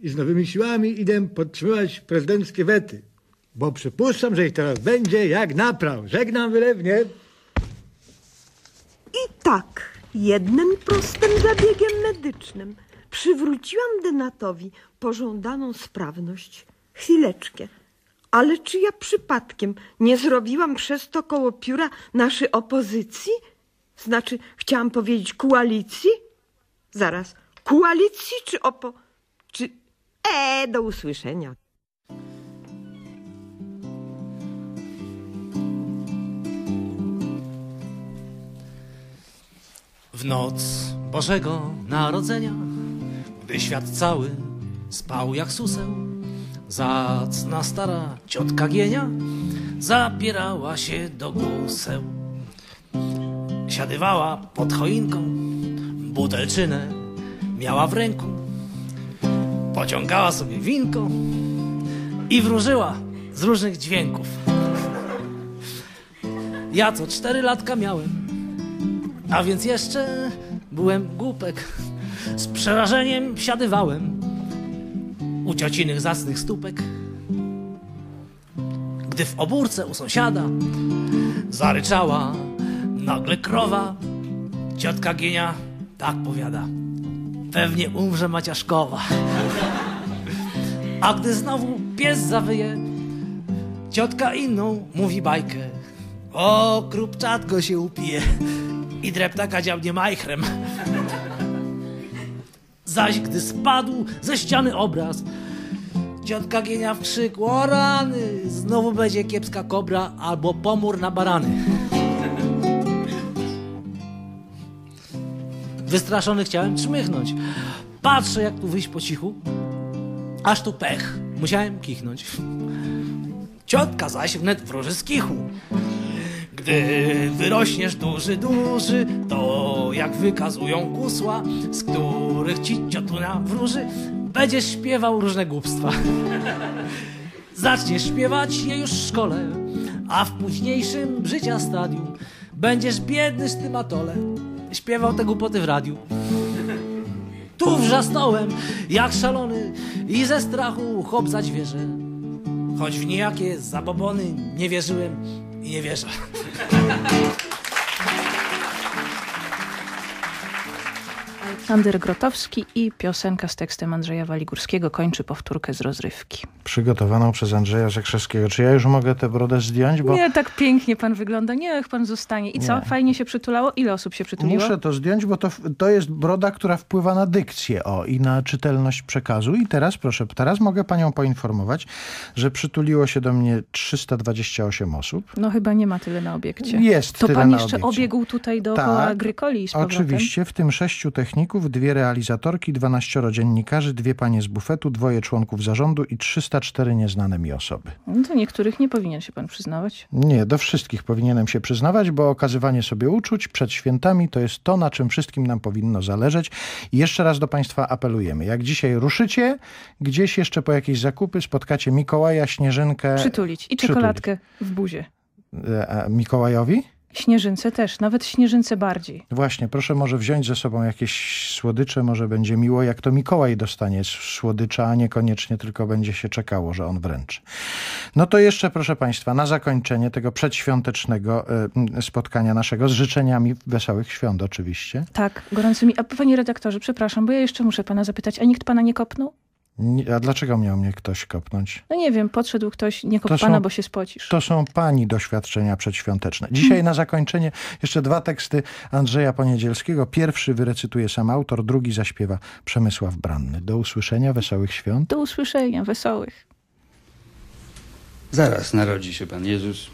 i z nowymi siłami idę podtrzymywać prezydenckie wety. Bo przypuszczam, że ich teraz będzie jak napraw. Żegnam wylewnie. I tak, jednym prostym zabiegiem medycznym przywróciłam Denatowi pożądaną sprawność. Chwileczkę. Ale czy ja przypadkiem nie zrobiłam przez to koło pióra naszej opozycji? Znaczy, chciałam powiedzieć koalicji? Zaraz, koalicji czy opo... czy... E, do usłyszenia. W noc Bożego Narodzenia, gdy świat cały spał jak suseł, zacna stara ciotka Gienia zabierała się do guseł. Siadywała pod choinką, butelczynę miała w ręku, pociągała sobie winko i wróżyła z różnych dźwięków. Ja co cztery latka miałem, a więc jeszcze byłem głupek. Z przerażeniem siadywałem u ciocinych zacnych stópek. Gdy w obórce u sąsiada zaryczała nagle krowa, ciotka Gienia tak powiada. Pewnie umrze Maciaszkowa. A gdy znowu pies zawyje, ciotka inną mówi bajkę. O, krupczatko się upije i dreptaka dziabnie majchrem. Zaś gdy spadł ze ściany obraz, ciotka Gienia w krzyk, o rany, znowu będzie kiepska kobra albo pomór na barany. Wystraszony chciałem czmychnąć. Patrzę, jak tu wyjść po cichu, aż tu pech. Musiałem kichnąć. Ciotka zaś wnet wróży z kichu. Gdy wyrośniesz duży, duży, to jak wykazują gusła, z których ci ciotuna wróży, będziesz śpiewał różne głupstwa. Zaczniesz śpiewać je już w szkole, a w późniejszym życia stadium będziesz biedny z tym atole, śpiewał te głupoty w radiu. Tu wrzasnąłem jak szalony i ze strachu chłopzać wierzę. Choć w nijakie zabobony nie wierzyłem i nie wierzę. Aleksander Grotowski i piosenka z tekstem Andrzeja Waligórskiego kończy powtórkę z rozrywki. Przygotowaną przez Andrzeja Zakrzewskiego. Czy ja już mogę tę brodę zdjąć? Bo Nie, tak pięknie pan wygląda. Niech pan zostanie. I co? Nie. Fajnie się przytulało? Ile osób się przytuliło? muszę to zdjąć, bo to, to jest broda, która wpływa na dykcję o, i na czytelność przekazu. I teraz, proszę, teraz mogę panią poinformować, że przytuliło się do mnie 328 osób. No chyba nie ma tyle na obiekcie. Jest To pan jeszcze obiegł tutaj dookoła Tak, Agrykoli z powrotem? Oczywiście, w tym sześciu techników, dwie realizatorki, 12 dziennikarzy, dwie panie z bufetu, dwoje członków zarządu i 304 nieznane mi osoby. No to niektórych nie powinien się pan przyznawać. Nie, do wszystkich powinienem się przyznawać, bo okazywanie sobie uczuć przed świętami to jest to, na czym wszystkim nam powinno zależeć. I jeszcze raz do Państwa apelujemy. Jak dzisiaj ruszycie, gdzieś jeszcze po jakieś zakupy spotkacie Mikołaja, Śnieżynkę. Przytulić. I Przytulić. czekoladkę w buzie. E, a Mikołajowi? Śnieżynce też, nawet śnieżynce bardziej. Właśnie, proszę może wziąć ze sobą jakieś słodycze, może będzie miło, jak to Mikołaj dostanie słodycza, a niekoniecznie tylko będzie się czekało, że on wręczy. No to jeszcze, proszę Państwa, na zakończenie tego przedświątecznego y, spotkania naszego z życzeniami wesołych świąt oczywiście. Tak, gorącymi. A panie redaktorze, przepraszam, bo ja jeszcze muszę pana zapytać, a nikt pana nie kopnął? A dlaczego miał mnie ktoś kopnąć? No nie wiem, podszedł ktoś, nie kop pana, bo się spocisz. To są pani doświadczenia przedświąteczne. Dzisiaj na zakończenie jeszcze dwa teksty Andrzeja Poniedzielskiego. Pierwszy wyrecytuje sam autor, drugi zaśpiewa Przemysław Branny. Do usłyszenia, wesołych świąt. Do usłyszenia, wesołych. Zaraz narodzi się Pan Jezus.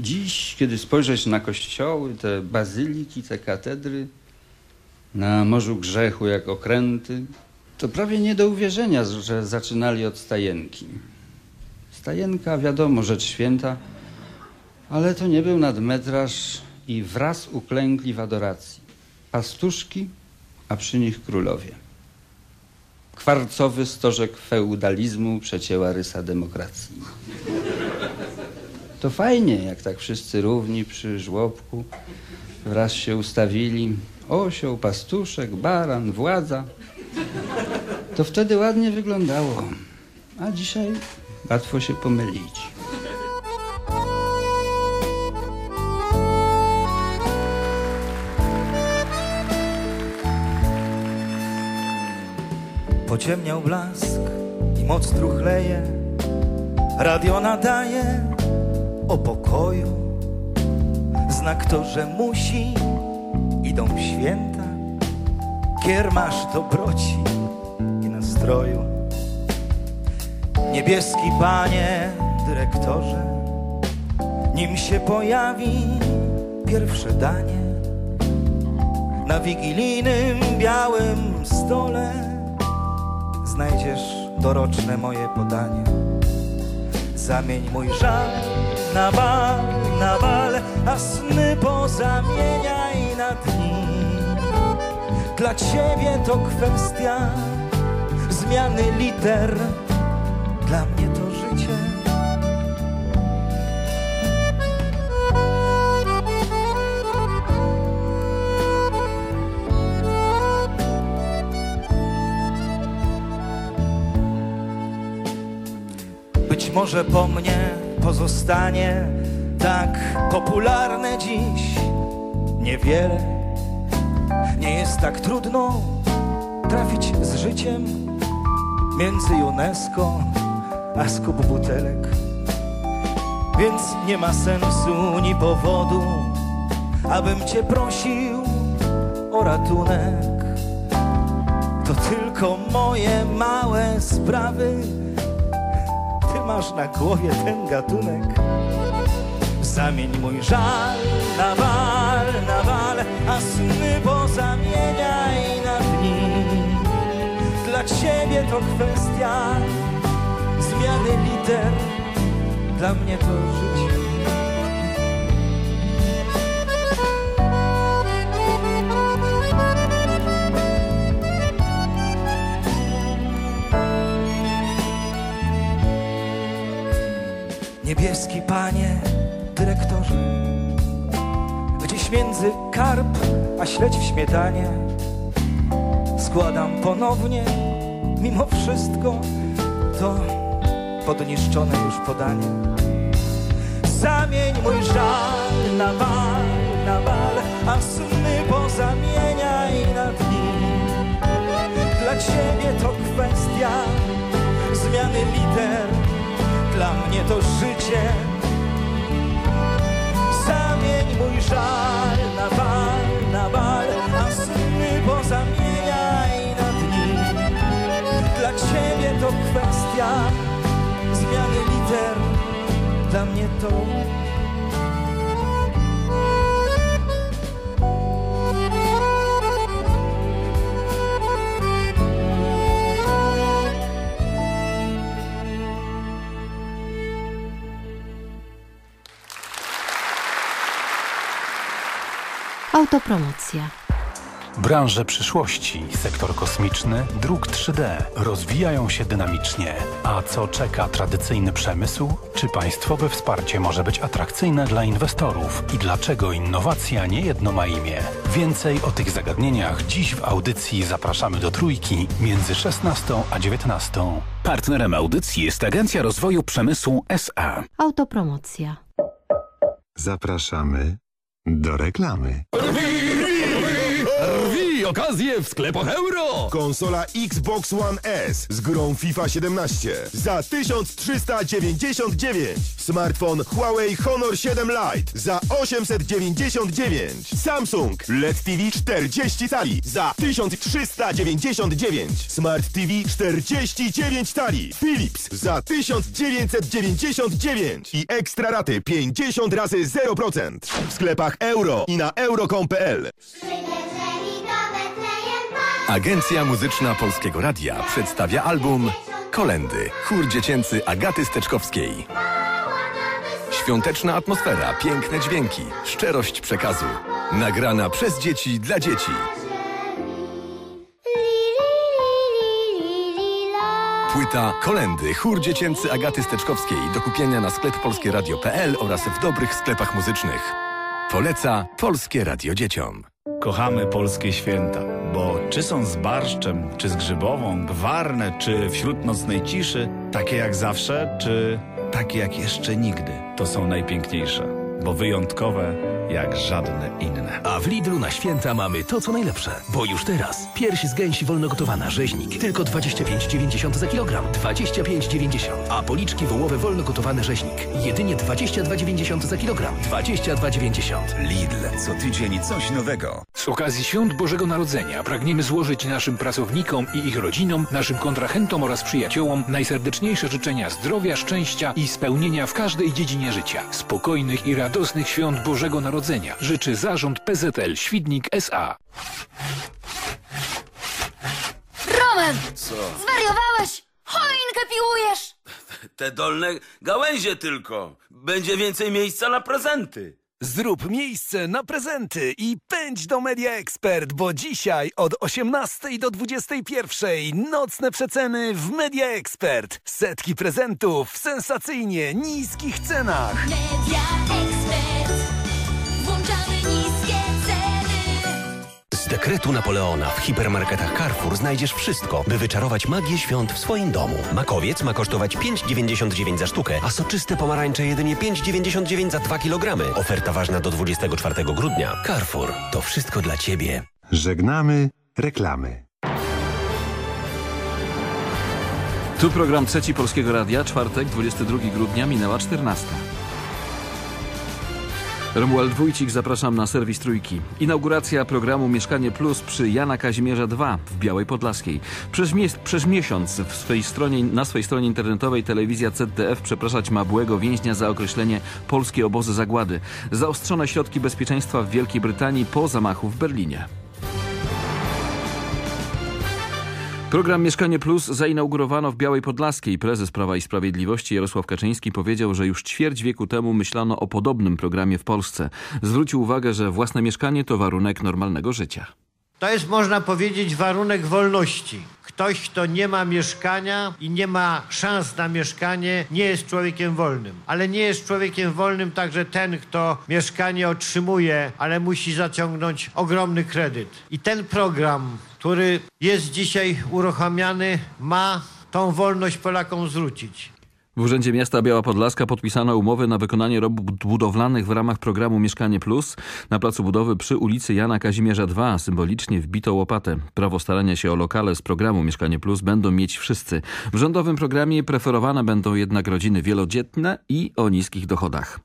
Dziś, kiedy spojrzeć na kościoły, te bazyliki, te katedry, na morzu grzechu jak okręty, to prawie nie do uwierzenia, że zaczynali od stajenki. Stajenka, wiadomo, rzecz święta, ale to nie był nadmetraż i wraz uklękli w adoracji. Pastuszki, a przy nich królowie. Kwarcowy stożek feudalizmu przecięła rysa demokracji. To fajnie, jak tak wszyscy równi przy żłobku wraz się ustawili. Osioł, pastuszek, baran, władza. To wtedy ładnie wyglądało. A dzisiaj łatwo się pomylić. Pociemniał blask i moc truchleje Radio nadaje o pokoju Znak to, że musi Idą święta Kiermasz dobroci i nastroju Niebieski panie dyrektorze Nim się pojawi pierwsze danie Na wigilijnym białym stole znajdziesz doroczne moje podanie. Zamień mój żal na bal, na bal, a sny pozamieniaj na dni. Dla ciebie to kwestia zmiany liter, dla mnie to życie. Być może po mnie pozostanie tak popularne dziś niewiele. Nie jest tak trudno trafić z życiem między UNESCO a skup butelek. Więc nie ma sensu ni powodu, abym cię prosił o ratunek. To tylko moje małe sprawy ty masz na głowie ten gatunek. Zamień mój żal na bal, na bal, a sny pozamieniaj na dni. Dla ciebie to kwestia zmiany liter, dla mnie to życie. Niebieski panie dyrektorze, gdzieś między karp a śledź w śmietanie składam ponownie, mimo wszystko, to podniszczone już podanie. Zamień mój żal na bal, na bal, a sny pozamieniaj na dni. Dla ciebie to kwestia zmiany liter, dla mnie to życie. Mój żal na bal, na bal, a sny pozamieniaj na dni. Dla ciebie to kwestia zmiany liter, dla mnie to Autopromocja. Branże przyszłości, sektor kosmiczny, druk 3D rozwijają się dynamicznie. A co czeka tradycyjny przemysł? Czy państwowe wsparcie może być atrakcyjne dla inwestorów? I dlaczego innowacja nie jedno ma imię? Więcej o tych zagadnieniach dziś w audycji zapraszamy do trójki między 16 a 19. Partnerem audycji jest Agencja Rozwoju Przemysłu SA. Autopromocja. Zapraszamy do reklamy. Rwij okazję w sklepach euro! Konsola Xbox One S z grą FIFA 17 za 1399. Smartfon Huawei Honor 7 Lite za 899. Samsung LED TV 40 tali za 1399. Smart TV 49 tali. Philips za 1999 i ekstra raty 50 razy 0% w sklepach euro i na euro.com.pl. Agencja Muzyczna Polskiego Radia przedstawia album Kolendy. Chór dziecięcy Agaty Steczkowskiej. Świąteczna atmosfera, piękne dźwięki, szczerość przekazu. Nagrana przez dzieci dla dzieci. Płyta Kolendy. Chór dziecięcy Agaty Steczkowskiej. Do kupienia na sklep polskieradio.pl oraz w dobrych sklepach muzycznych. Poleca Polskie Radio Dzieciom. Kochamy polskie święta, bo czy są z barszczem, czy z grzybową, gwarne, czy wśród nocnej ciszy, takie jak zawsze, czy takie jak jeszcze nigdy, to są najpiękniejsze, bo wyjątkowe jak żadne inne. A w Lidlu na święta mamy to, co najlepsze. Bo już teraz pierś z gęsi wolnogotowana rzeźnik tylko 25,90 za kilogram. 25,90. A policzki wołowe wolnogotowane rzeźnik jedynie 22,90 za kilogram. 22,90. Lidl. Co tydzień coś nowego. Z okazji Świąt Bożego Narodzenia pragniemy złożyć naszym pracownikom i ich rodzinom, naszym kontrahentom oraz przyjaciołom najserdeczniejsze życzenia zdrowia, szczęścia i spełnienia w każdej dziedzinie życia. Spokojnych i radosnych Świąt Bożego Narodzenia życzy zarząd PZL Świdnik SA. Roman! Co? Zwariowałeś? Choinkę piłujesz! Te dolne gałęzie tylko. Będzie więcej miejsca na prezenty. Zrób miejsce na prezenty i pędź do Media Expert, bo dzisiaj od 18 do 21 nocne przeceny w Media Expert. Setki prezentów w sensacyjnie niskich cenach. Media Expert. Z dekretu Napoleona w hipermarketach Carrefour znajdziesz wszystko, by wyczarować magię świąt w swoim domu. Makowiec ma kosztować 5,99 za sztukę, a soczyste pomarańcze jedynie 5,99 za 2 kg. Oferta ważna do 24 grudnia. Carrefour. To wszystko dla Ciebie. Żegnamy reklamy. Tu program trzeci Polskiego Radia, czwartek, 22 grudnia, minęła 14. Romuald Wójcik, zapraszam na serwis Trójki. Inauguracja programu Mieszkanie Plus przy Jana Kazimierza II w Białej Podlaskiej. Przez, przez miesiąc swej stronie, na swojej stronie internetowej telewizja ZDF przepraszać ma byłego więźnia za określenie polskie obozy zagłady. Zaostrzone środki bezpieczeństwa w Wielkiej Brytanii po zamachu w Berlinie. Program Mieszkanie Plus zainaugurowano w Białej Podlaskiej. Prezes Prawa i Sprawiedliwości Jarosław Kaczyński powiedział, że już ćwierć wieku temu myślano o podobnym programie w Polsce. Zwrócił uwagę, że własne mieszkanie to warunek normalnego życia. To jest, można powiedzieć, warunek wolności. Ktoś, kto nie ma mieszkania i nie ma szans na mieszkanie, nie jest człowiekiem wolnym. Ale nie jest człowiekiem wolnym także ten, kto mieszkanie otrzymuje, ale musi zaciągnąć ogromny kredyt. I ten program, który jest dzisiaj uruchamiany, ma tą wolność Polakom zwrócić. W Urzędzie Miasta Biała Podlaska podpisano umowy na wykonanie robót budowlanych w ramach programu Mieszkanie Plus na placu budowy przy ulicy Jana Kazimierza II. Symbolicznie wbito łopatę. Prawo starania się o lokale z programu Mieszkanie Plus będą mieć wszyscy. W rządowym programie preferowane będą jednak rodziny wielodzietne i o niskich dochodach.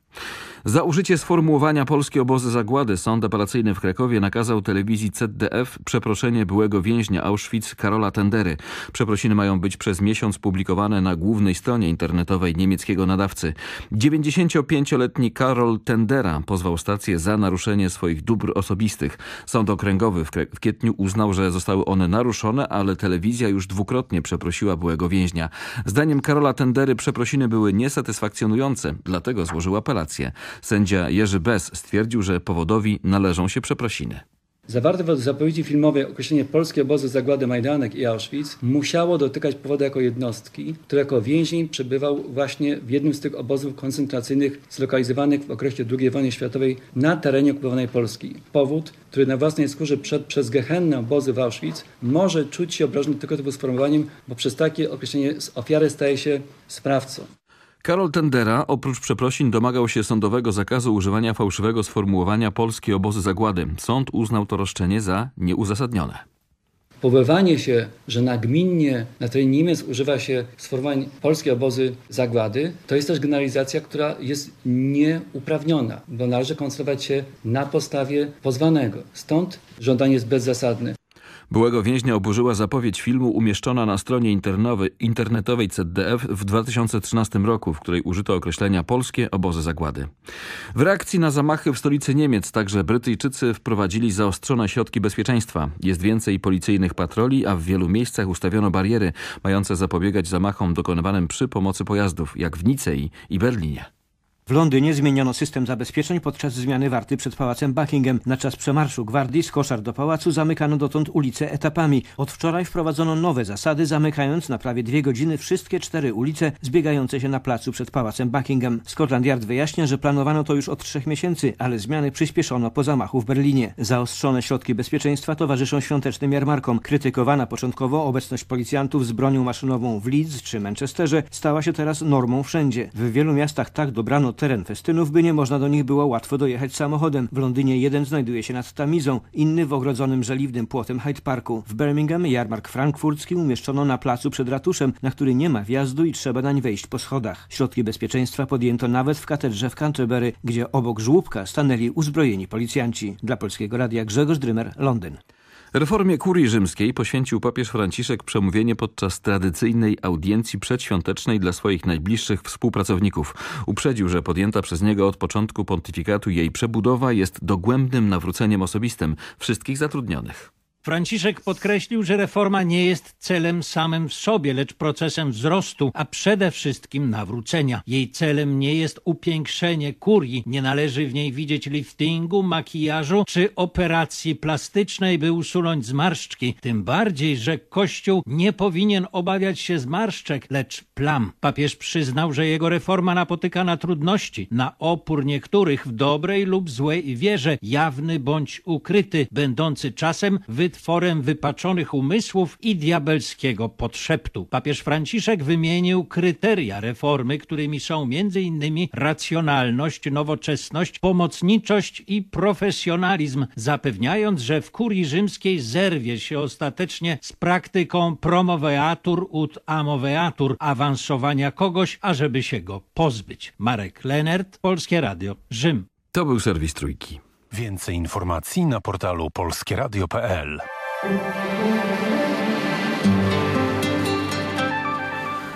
Za użycie sformułowania polskie obozy zagłady sąd apelacyjny w Krakowie nakazał telewizji ZDF przeproszenie byłego więźnia Auschwitz Karola Tendery. Przeprosiny mają być przez miesiąc publikowane na głównej stronie internetowej niemieckiego nadawcy. 95-letni Karol Tendera pozwał stację za naruszenie swoich dóbr osobistych. Sąd okręgowy w, kwietniu uznał, że zostały one naruszone, ale telewizja już dwukrotnie przeprosiła byłego więźnia. Zdaniem Karola Tendery przeprosiny były niesatysfakcjonujące, dlatego złożył apelację. Sędzia Jerzy Bez stwierdził, że powodowi należą się przeprosiny. Zawarte w zapowiedzi filmowej określenie polskie obozy zagłady Majdanek i Auschwitz musiało dotykać powodu jako jednostki, który jako więzień przebywał właśnie w jednym z tych obozów koncentracyjnych zlokalizowanych w okresie II wojny światowej na terenie okupowanej Polski. Powód, który na własnej skórze przed przez gehenne obozy w Auschwitz, może czuć się obrażony tylko tym sformułowaniem, bo przez takie określenie z ofiary staje się sprawcą. Karol Tendera oprócz przeprosin domagał się sądowego zakazu używania fałszywego sformułowania polskie obozy zagłady. Sąd uznał to roszczenie za nieuzasadnione. Powoływanie się, że nagminnie na terenie Niemiec używa się sformułowań polskie obozy zagłady, to jest też generalizacja, która jest nieuprawniona, bo należy koncentrować się na podstawie pozwanego. Stąd żądanie jest bezzasadne. Byłego więźnia oburzyła zapowiedź filmu umieszczona na stronie internetowej ZDF w 2013 roku, w której użyto określenia polskie obozy zagłady. W reakcji na zamachy w stolicy Niemiec także Brytyjczycy wprowadzili zaostrzone środki bezpieczeństwa. Jest więcej policyjnych patroli, a w wielu miejscach ustawiono bariery mające zapobiegać zamachom dokonywanym przy pomocy pojazdów, jak w Nicei i Berlinie. W Londynie zmieniono system zabezpieczeń podczas zmiany warty przed pałacem Buckingham. Na czas przemarszu gwardii z koszar do pałacu zamykano dotąd ulice etapami. Od wczoraj wprowadzono nowe zasady, zamykając na prawie dwie godziny wszystkie cztery ulice zbiegające się na placu przed pałacem Buckingham. Scotland Yard wyjaśnia, że planowano to już od trzech miesięcy, ale zmiany przyspieszono po zamachu w Berlinie. Zaostrzone środki bezpieczeństwa towarzyszą świątecznym jarmarkom. Krytykowana początkowo obecność policjantów z bronią maszynową w Leeds czy Manchesterze stała się teraz normą wszędzie. W wielu miastach tak dobrano teren festynów, by nie można do nich było łatwo dojechać samochodem. W Londynie jeden znajduje się nad Tamizą, inny w ogrodzonym żeliwnym płotem Hyde Parku. W Birmingham jarmark frankfurcki umieszczono na placu przed ratuszem, na który nie ma wjazdu i trzeba nań wejść po schodach. Środki bezpieczeństwa podjęto nawet w katedrze w Canterbury, gdzie obok żłóbka stanęli uzbrojeni policjanci. Dla Polskiego Radia Grzegorz Drymer, Londyn. Reformie kurii rzymskiej poświęcił papież Franciszek przemówienie podczas tradycyjnej audiencji przedświątecznej dla swoich najbliższych współpracowników. Uprzedził, że podjęta przez niego od początku pontyfikatu jej przebudowa jest dogłębnym nawróceniem osobistym wszystkich zatrudnionych. Franciszek podkreślił, że reforma nie jest celem samym w sobie, lecz procesem wzrostu, a przede wszystkim nawrócenia. Jej celem nie jest upiększenie kurii, nie należy w niej widzieć liftingu, makijażu czy operacji plastycznej, by usunąć zmarszczki. Tym bardziej, że Kościół nie powinien obawiać się zmarszczek, lecz plam. Papież przyznał, że jego reforma napotyka na trudności, na opór niektórych w dobrej lub złej wierze, jawny bądź ukryty, będący czasem wy wytworem wypaczonych umysłów i diabelskiego podszeptu. Papież Franciszek wymienił kryteria reformy, którymi są m.in. racjonalność, nowoczesność, pomocniczość i profesjonalizm, zapewniając, że w kurii rzymskiej zerwie się ostatecznie z praktyką promoveatur ut amoveatur, awansowania kogoś, ażeby się go pozbyć. Marek Lenert, Polskie Radio, Rzym. To był serwis Trójki. Więcej informacji na portalu polskieradio.pl.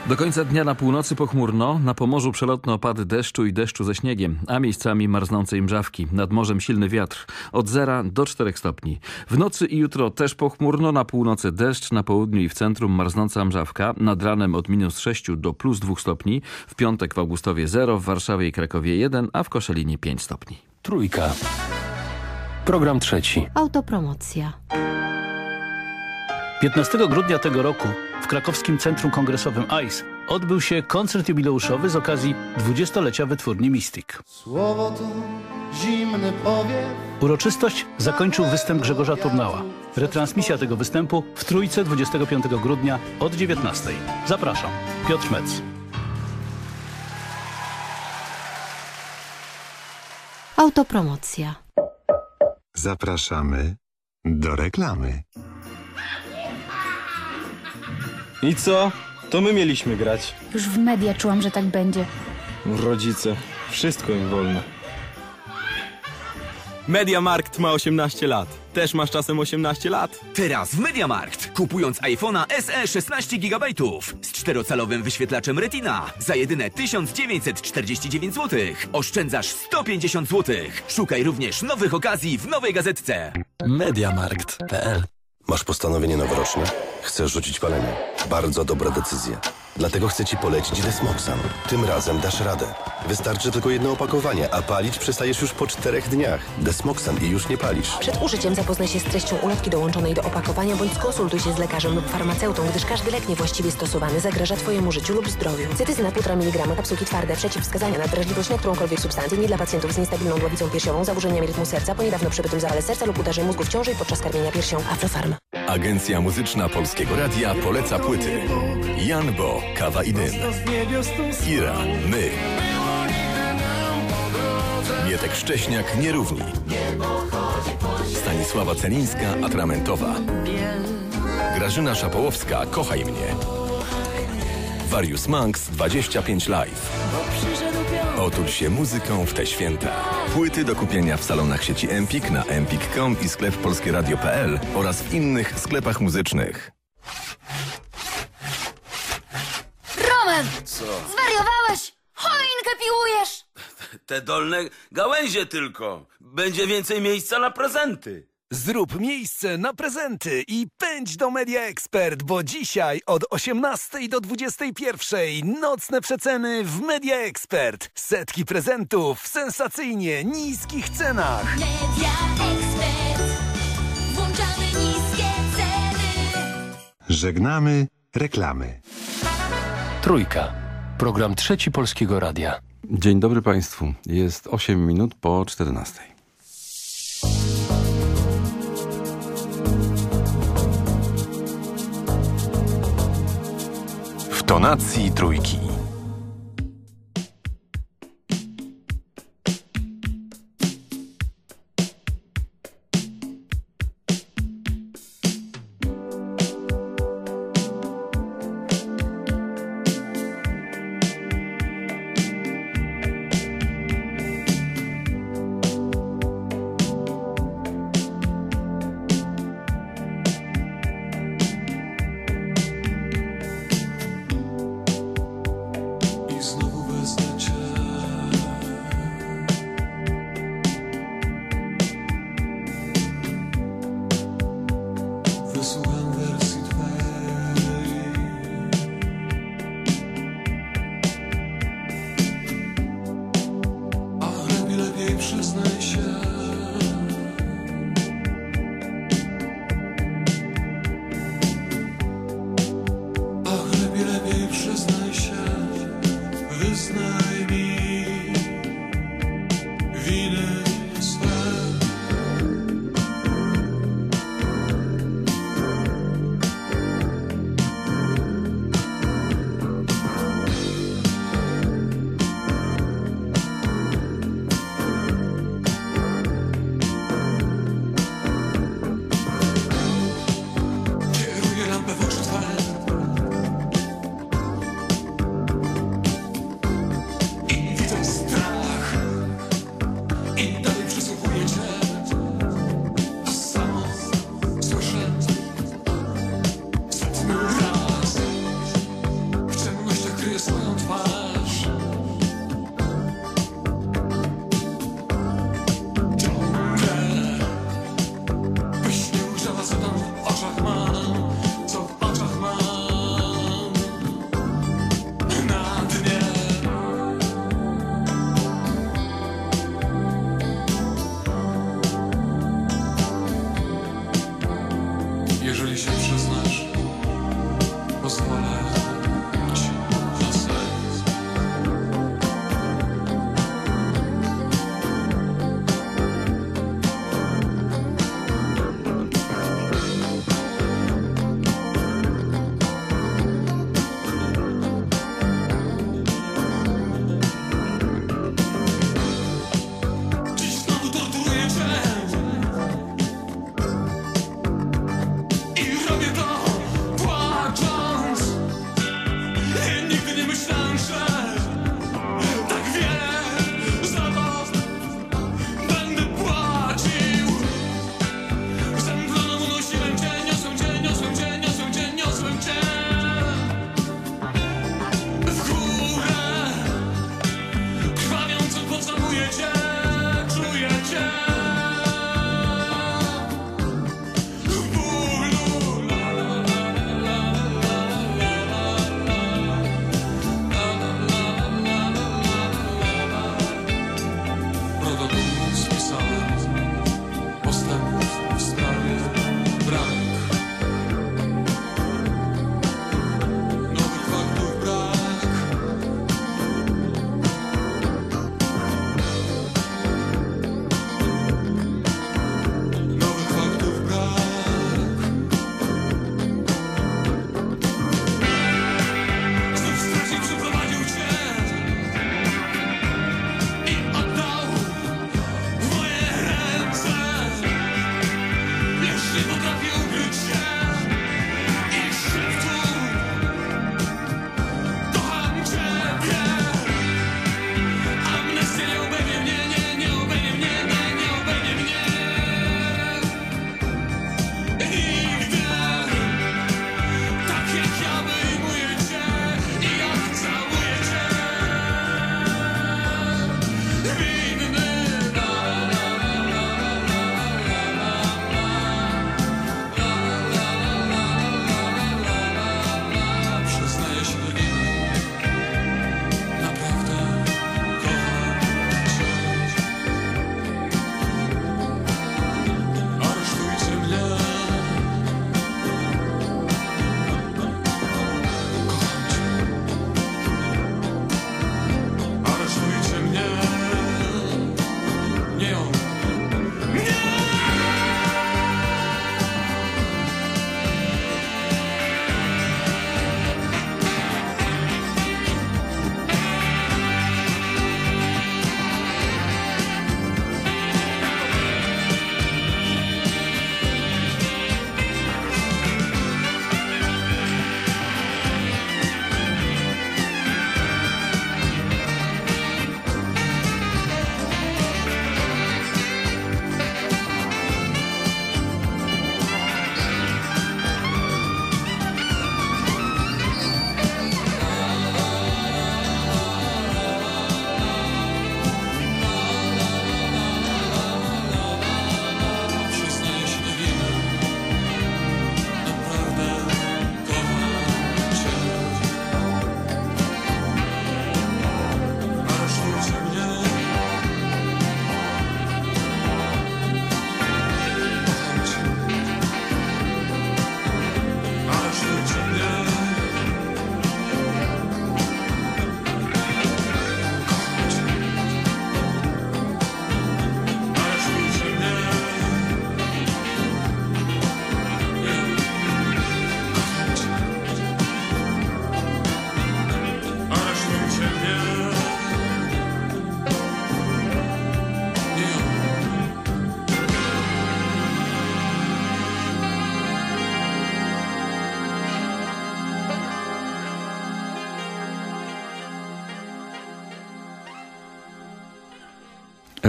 Do końca dnia na północy pochmurno, na Pomorzu przelotne opady deszczu i deszczu ze śniegiem, a miejscami marznącej mrzawki. Nad morzem silny wiatr, od 0 do 4 stopni. W nocy i jutro też pochmurno, na północy deszcz, na południu i w centrum marznąca mrzawka, nad ranem od minus 6 do plus 2 stopni, w piątek w Augustowie 0, w Warszawie i Krakowie 1, a w Koszalinie 5 stopni. Trójka. Program trzeci. Autopromocja. 15 grudnia tego roku w krakowskim Centrum Kongresowym ICE odbył się koncert jubileuszowy z okazji 20-lecia wytwórni Mystic. Słowo to zimny powiew. Uroczystość zakończył występ Grzegorza Turnała. Retransmisja tego występu w Trójce 25 grudnia od 19. Zapraszam. Piotr Mec. Autopromocja. Zapraszamy do reklamy. I co? To my mieliśmy grać. Już w media czułam, że tak będzie. Rodzice, wszystko im wolno. Mediamarkt ma 18 lat. Też masz czasem 18 lat? Teraz w Mediamarkt, kupując iPhone'a SE 16 GB z czterocalowym wyświetlaczem Retina za jedyne 1949 zł, oszczędzasz 150 zł. Szukaj również nowych okazji w nowej gazetce. Mediamarkt.pl Masz postanowienie noworoczne? Chcesz rzucić palenie? Bardzo dobra decyzja. Dlatego chcę Ci polecić Desmoxan. Tym razem dasz radę. Wystarczy tylko jedno opakowanie, a palić przestajesz już po czterech dniach. Desmoxan i już nie palisz. Przed użyciem zapoznaj się z treścią ulotki dołączonej do opakowania bądź skonsultuj się z lekarzem lub farmaceutą, gdyż każdy lek niewłaściwie stosowany zagraża Twojemu życiu lub zdrowiu. Cetyzyna 1,5 mg kapsułki twarde, przeciwwskazania na wrażliwość na którąkolwiek substancję, nie dla pacjentów z niestabilną głowicą piersiową, zaburzeniami rytmu serca, po niedawno przebytym zawale serca lub udarze mózgu w ciąży i podczas karmienia piersią. Aflofarm. Agencja Muzyczna Polskiego Radia poleca płyty. Jan Bo, Kawa i Dym. Ira, My. Mietek Szcześniak, Nierówni. Stanisława Celińska, Atramentowa. Grażyna Szapołowska, Kochaj mnie. Warius Manx, 25 Live. Otul się muzyką w te święta. Płyty do kupienia w salonach sieci Empik na empik.com i sklep polskieradio.pl oraz w innych sklepach muzycznych. Roman! Co? Zwariowałeś! Choinkę piłujesz! Te dolne gałęzie tylko. Będzie więcej miejsca na prezenty. Zrób miejsce na prezenty i pędź do Media Expert, bo dzisiaj od 18 do 21 nocne przeceny w Media Expert. Setki prezentów w sensacyjnie niskich cenach. Media Expert. Włączamy niskie ceny. Żegnamy reklamy. Trójka. Program Trzeci Polskiego Radia. Dzień dobry Państwu. Jest 8 minut po 14. W tonacji trójki.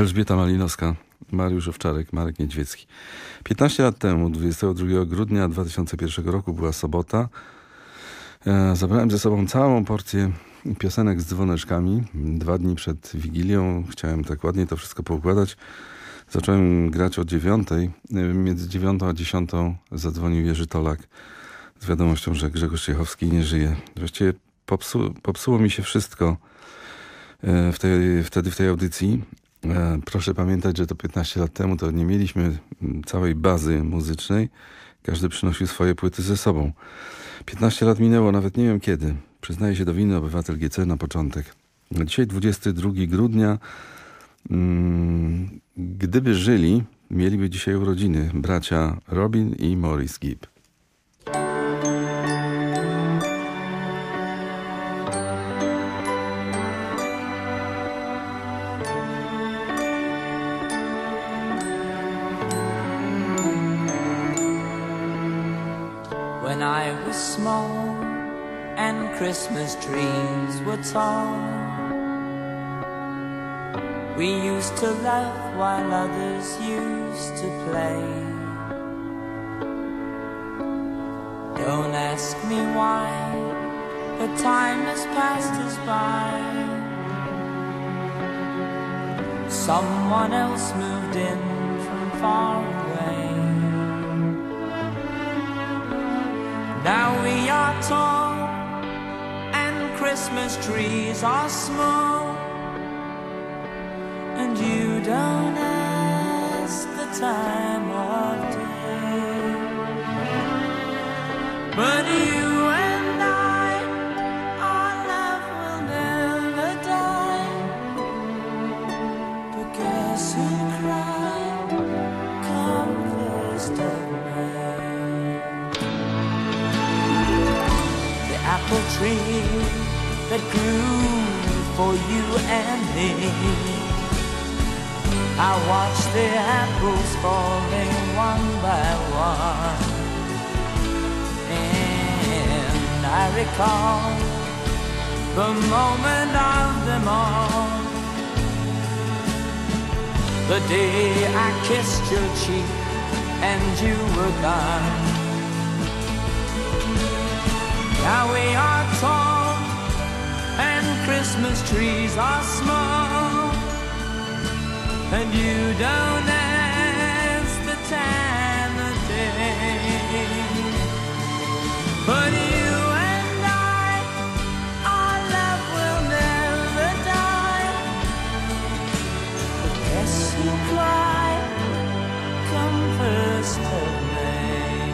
Elżbieta Malinowska, Mariusz Owczarek, Marek Niedźwiecki. 15 lat temu, 22 grudnia 2001 roku była sobota. E, Zabrałem ze sobą całą porcję piosenek z dzwoneczkami. Dwa dni przed Wigilią chciałem tak ładnie to wszystko poukładać. Zacząłem grać o dziewiątej. E, Między dziewiątą a dziesiątą zadzwonił Jerzy Tolak z wiadomością, że Grzegorz Ciechowski nie żyje. Właściwie popsu, popsuło mi się wszystko e, w tej, wtedy w tej audycji. E, Proszę pamiętać, że to 15 lat temu to nie mieliśmy całej bazy muzycznej. Każdy przynosił swoje płyty ze sobą. 15 lat minęło, nawet nie wiem kiedy. Przyznaję się do winy obywatel GC na początek. Dzisiaj 22 grudnia. Mm, Gdyby żyli, mieliby dzisiaj urodziny bracia Robin i Maurice Gibb. Christmas trees were tall, we used to laugh while others used to play. Don't ask me why, but time has passed us by. Someone else moved in from far away. Now we are and Christmas trees are small, and you don't ask the time of day. But you and I, our love will never die. But guess who cried? Come first. The apple tree for you and me. I watch the apples falling one by one. And I recall the moment of them all. The day I kissed your cheek and you were gone. Now we are and Christmas trees are small, and you don't ask the time of day. But you and I, our love will never die. Cried? Come first of May.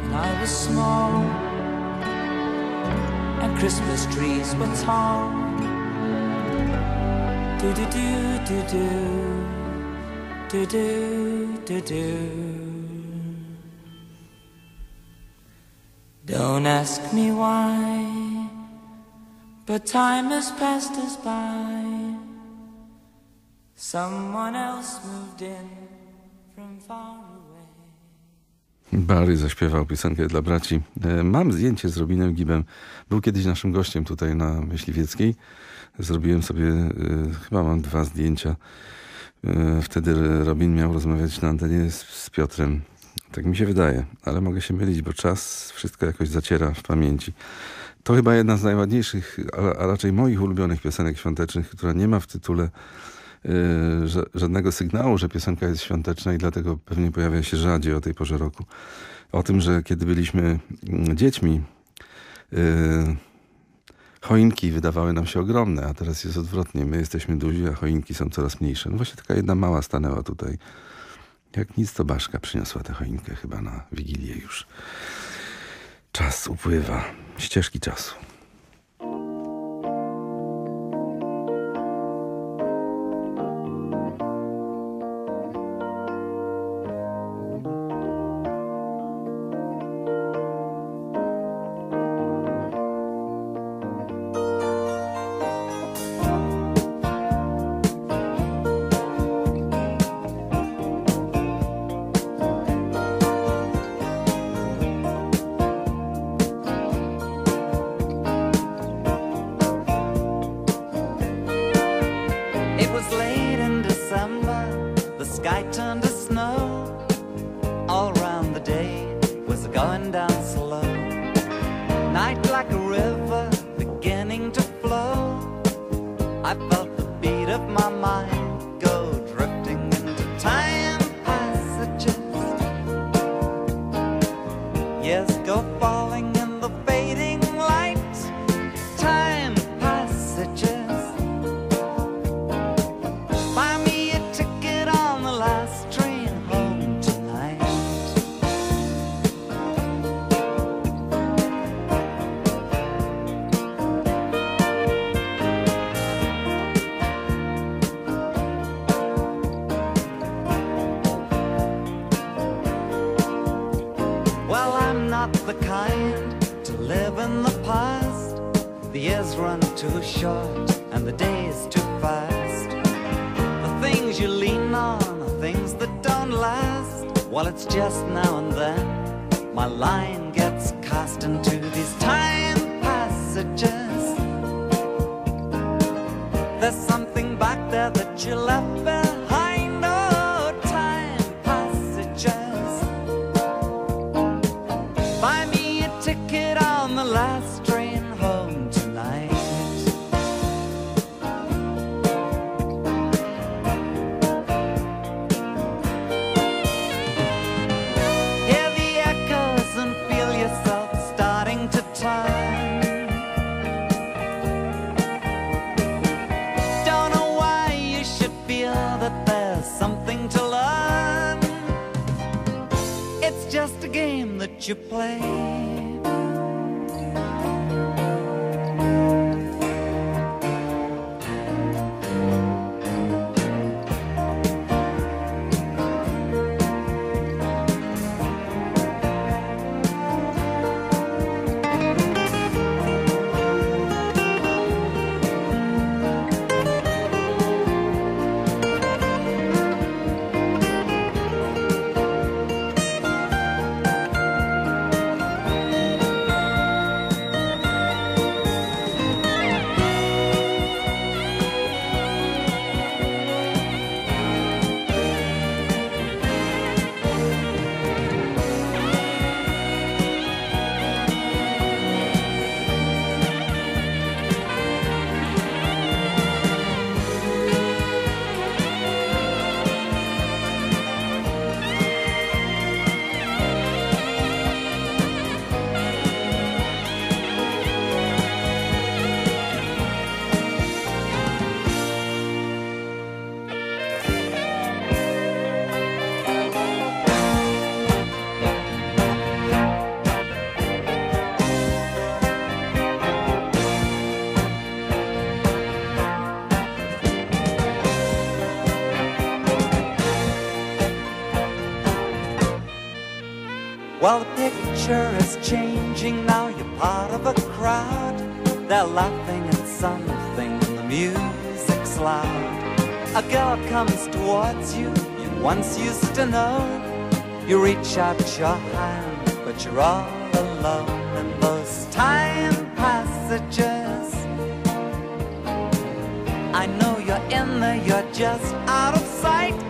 When I was small and Christmas trees were tall. Do do do do do do do do do. Don't ask me why, but time has passed us by. Someone else moved in from far. Barry zaśpiewał piosenkę dla braci. E, Mam zdjęcie z Robinem Gibem. Był kiedyś naszym gościem tutaj na Myśliwieckiej. Zrobiłem sobie, e, chyba mam dwa zdjęcia. E, Wtedy Robin miał rozmawiać na antenie z, z Piotrem. Tak mi się wydaje, ale mogę się mylić, bo czas wszystko jakoś zaciera w pamięci. To chyba jedna z najładniejszych, a, a raczej moich ulubionych piosenek świątecznych, która nie ma w tytule żadnego sygnału, że piosenka jest świąteczna i dlatego pewnie pojawia się rzadziej o tej porze roku. O tym, że kiedy byliśmy mm, dziećmi, y, choinki wydawały nam się ogromne, a teraz jest odwrotnie. My jesteśmy duzi, a choinki są coraz mniejsze. No właśnie taka jedna mała stanęła tutaj. Jak nic, to Baszka przyniosła tę choinkę chyba na Wigilię już. Czas upływa. Ścieżki czasu. culture is changing now, you're part of a crowd. They're laughing at something, and the music's loud. A girl comes towards you, you once used to know. You reach out your hand, but you're all alone in those time passages. I know you're in there, you're just out of sight.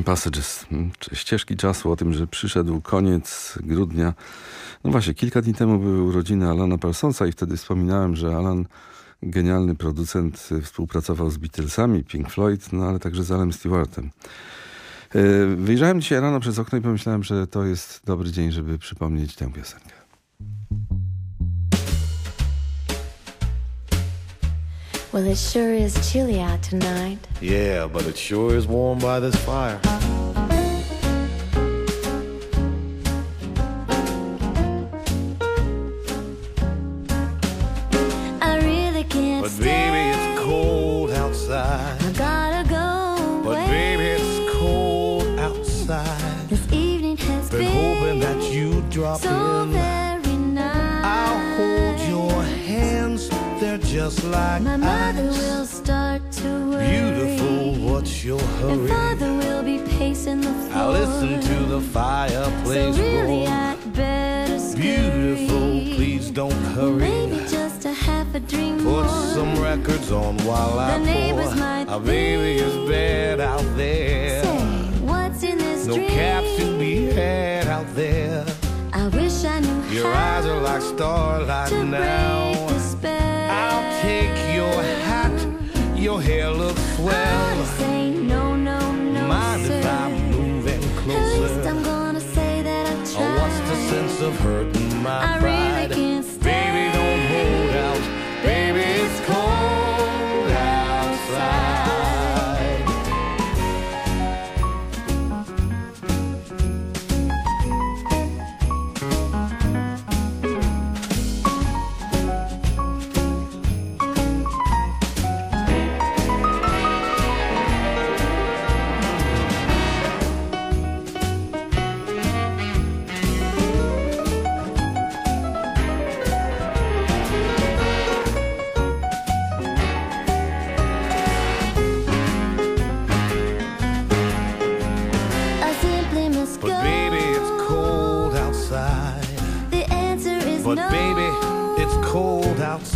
Time Passages, mm, czy ścieżki czasu o tym, że przyszedł koniec grudnia. No właśnie, kilka dni temu były urodziny Alana Parsonsa i wtedy wspominałem, że Alan, genialny producent, y, współpracował z Beatlesami, Pink Floyd, no ale także z Alem Stewartem. Y, Wyjrzałem dzisiaj rano przez okno i pomyślałem, że to jest dobry dzień, żeby przypomnieć tę piosenkę. Well, it sure is chilly out tonight. Yeah, but it sure is warm by this fire. I really can't But baby, it's cold outside. Just like My mother ice. will start to worry. Beautiful, what's your And hurry? father will be pacing the floor. I'll listen to the fireplace So really, roar. I'd better scurry. Beautiful, please don't hurry. Maybe just a half a drink Put more. some records on while I The neighbors pour. might Our baby is bad out there. Say, what's in this No drink? caps to be had out there. I wish I knew Your how eyes are like starlight now. Your hair looks swell.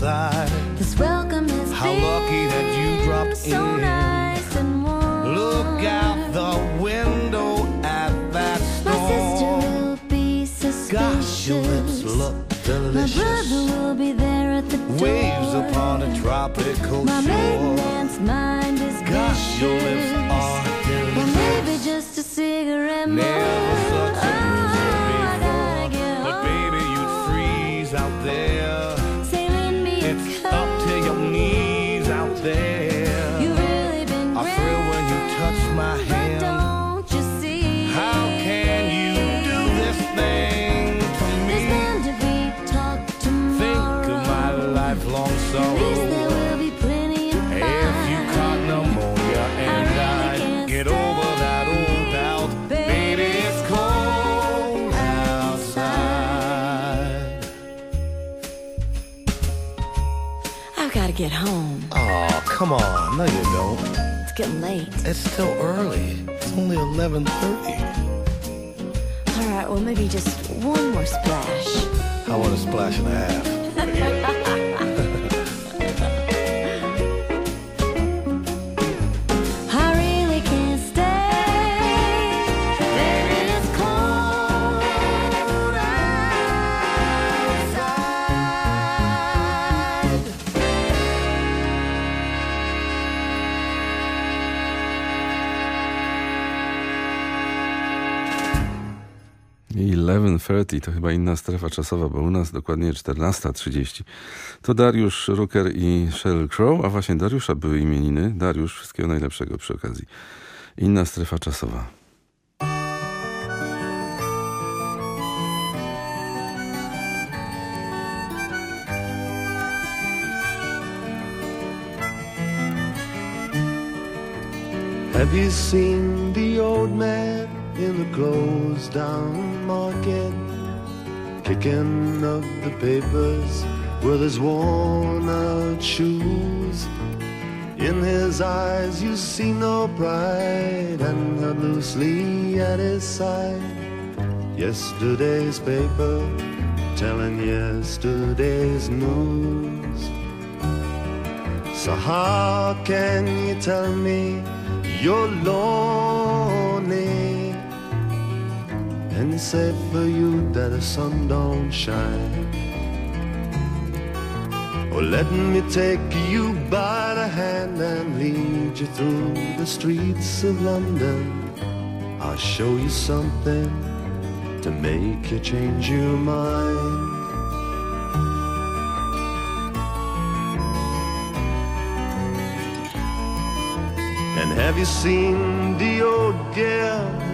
Outside. This welcome has How lucky that you dropped so in. nice and warm. Look out the window at that My sister storm. will be suspicious. Gosh, your lips look delicious. My delicious. brother will be there at the door. Waves upon a tropical My shore. aunt's mind is Gosh, your lips vicious. are Well, maybe just a cigarette more. Come on. No, you don't. It's getting late. It's still early. It's only 11.30. All right, well, maybe just one more splash. I want a splash and a half. 11.30 to chyba inna strefa czasowa, bo u nas dokładnie 14.30. To Dariusz Rucker i Sheryl Crow, a właśnie Dariusza były imieniny. Dariusz, wszystkiego najlepszego przy okazji. Inna strefa czasowa. Have you seen the old man in the closed down market? Kicking up the papers with his worn out shoes. In his eyes you see no pride and held loosely at his side. Yesterday's paper telling yesterday's news. So how can you tell me you're lonely And say for you that the sun don't shine. Oh, let me take you by the hand and lead you through the streets of London. I'll show you something to make you change your mind. And have you seen the old girl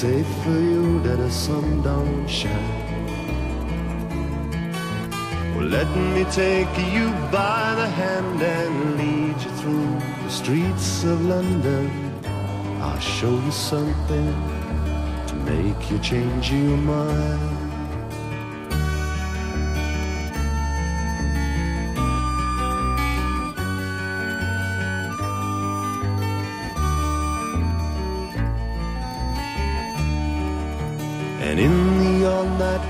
say for you that the sun don't shine? Well, let me take you by the hand and lead you through the streets of London. I'll show you something to make you change your mind.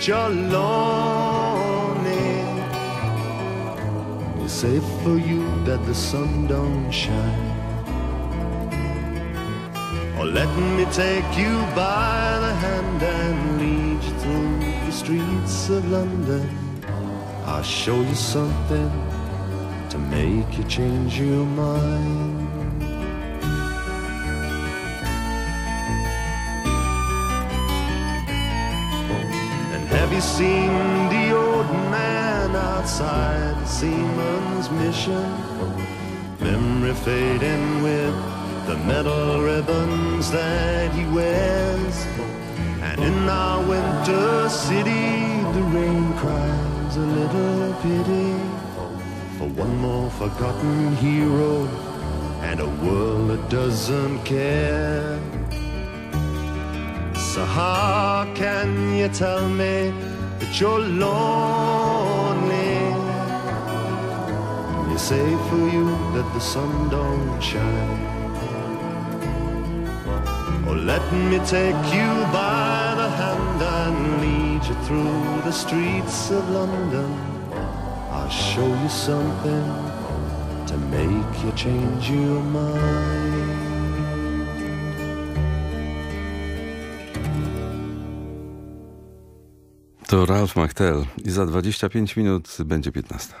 that lonely? You say for you that the sun don't shine. Or let me take you by the hand and lead you through the streets of London. I'll show you something to make you change your mind. You seen the old man outside the seaman's mission? Memory fading with the metal ribbons that he wears. And in our winter city, the rain cries a little pity for one more forgotten hero and a world that doesn't care. So how can you tell me that you're lonely? You say for you that the sun don't shine. Or let me take you by the hand and lead you through the streets of London. I'll show you something to make you change your mind. To Ralph McTell i za 25 minut będzie 15.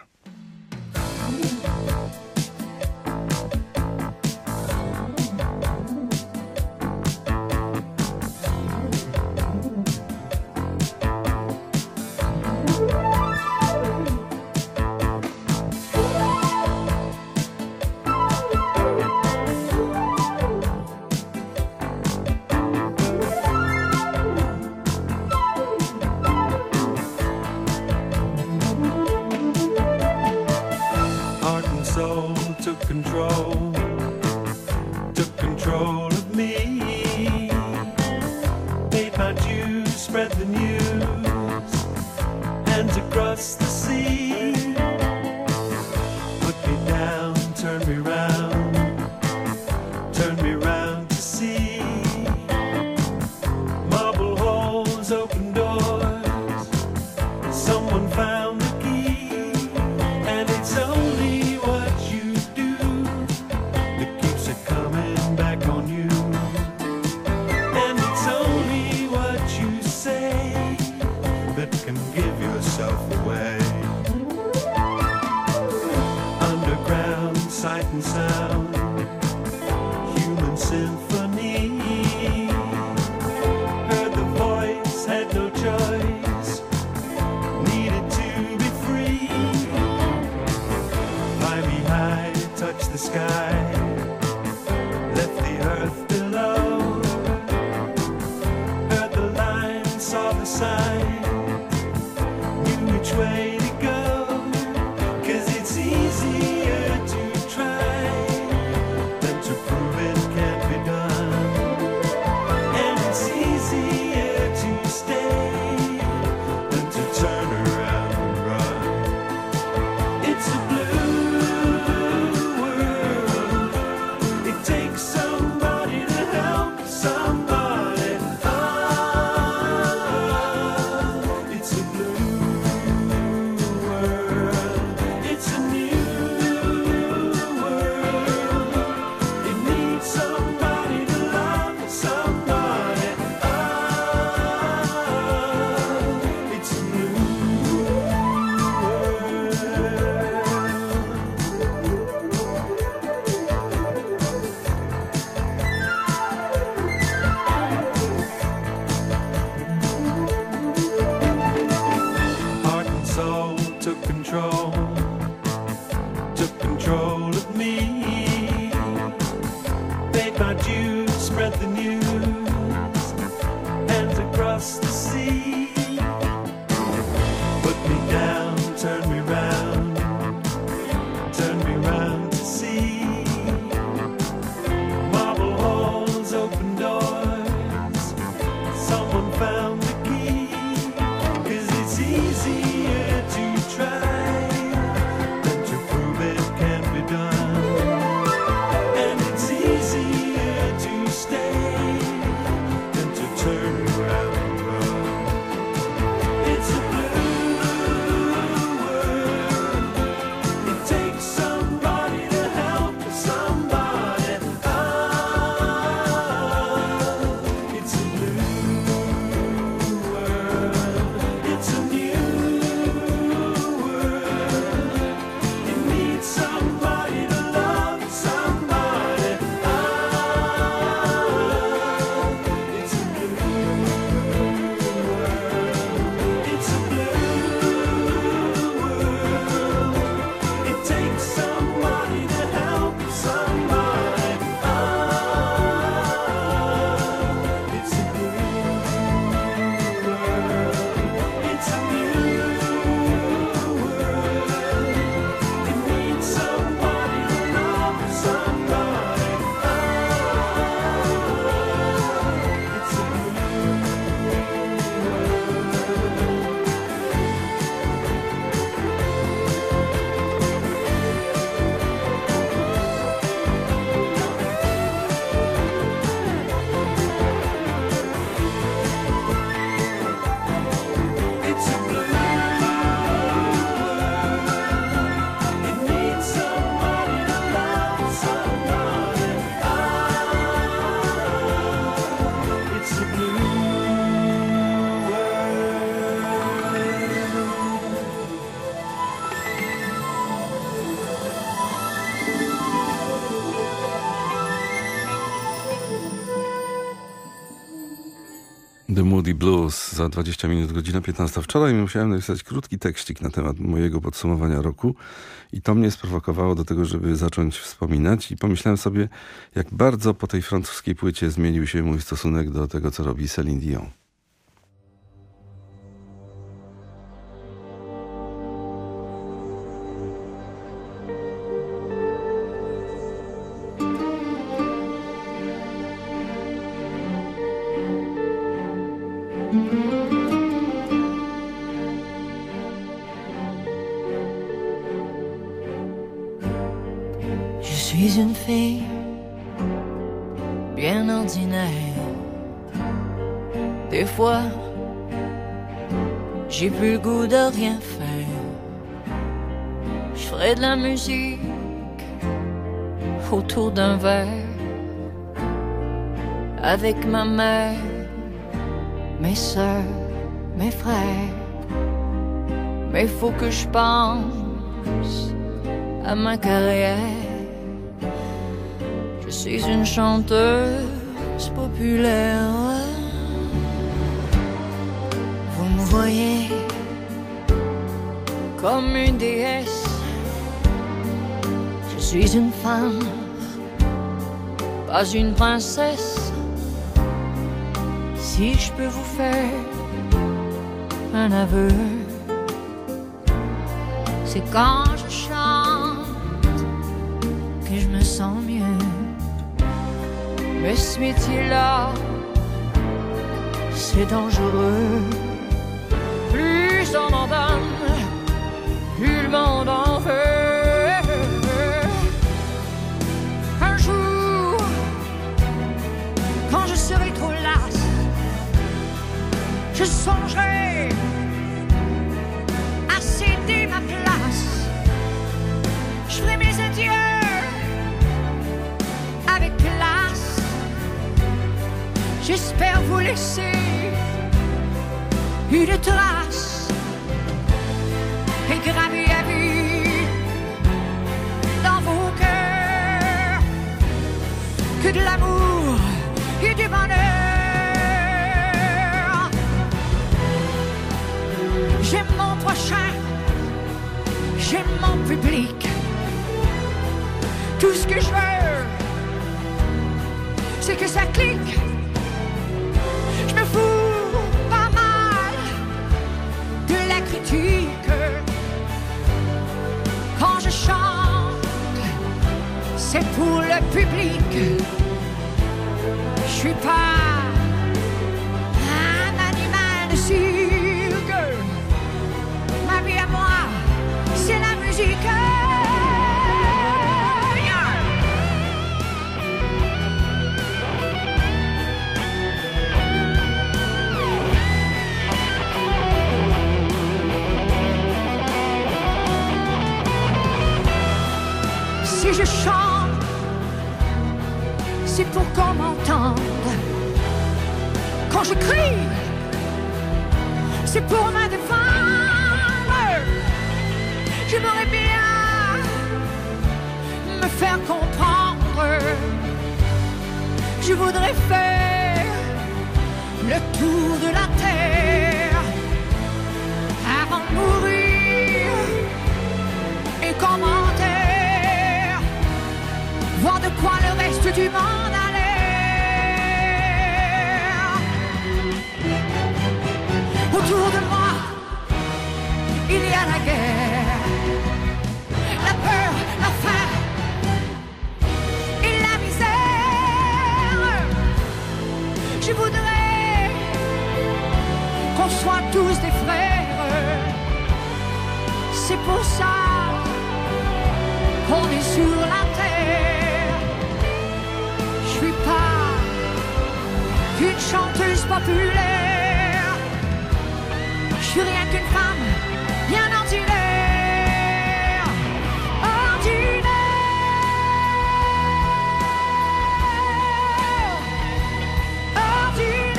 Blues za 20 minut, godzina 15. Wczoraj musiałem napisać krótki tekścik na temat mojego podsumowania roku i to mnie sprowokowało do tego, żeby zacząć wspominać i pomyślałem sobie, jak bardzo po tej francuskiej płycie zmienił się mój stosunek do tego, co robi Celine Dion. Je pense à ma carrière. Je suis une chanteuse populaire. Vous me voyez comme une déesse. Je suis une femme, pas une princesse. Si je peux vous faire un aveu, c'est quand je chante que je me sens mieux. Mais ce métier-là, c'est dangereux. Plus on en donne, plus le monde en veut. Un jour, quand je serai trop lasse, je songerai J'espère vous laisser une trace et gravée à vie dans vos cœurs que de l'amour et du bonheur. J'aime mon prochain, j'aime mon public. Tout ce que je veux, c'est que ça clique. Quand je chante, c'est pour le public. Je suis pas qu'on m'entende. Quand je crie, c'est pour ma défendre. J'aimerais bien me faire comprendre. Je voudrais faire le tour de la terre avant de mourir et commentaire. Voir de quoi le reste du monde Autour de moi, il y a la guerre, la peur, la faim et la misère. Je voudrais qu'on soit tous des frères. C'est pour ça qu'on est sur la terre. Je suis pas qu'une chanteuse populaire. Je suis rien qu'une femme bien ordinaire. Ordinaire. Ordinaire.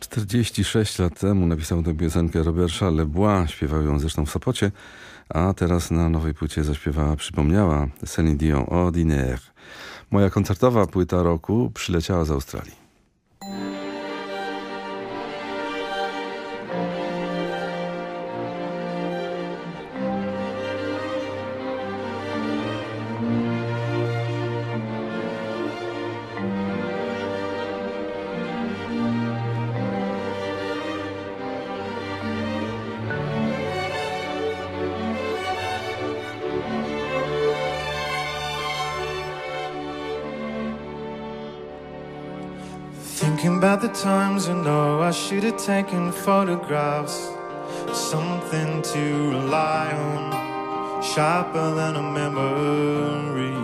46 lat temu napisał tę piosenkę Robert Charles Lebois, śpiewał ją zresztą w Sopocie, a teraz na nowej płycie zaśpiewała, przypomniała Celine Dion Ordinaire. Moja koncertowa płyta roku przyleciała z Australii. Times and oh, I should have taken photographs. Something to rely on, sharper than a memory.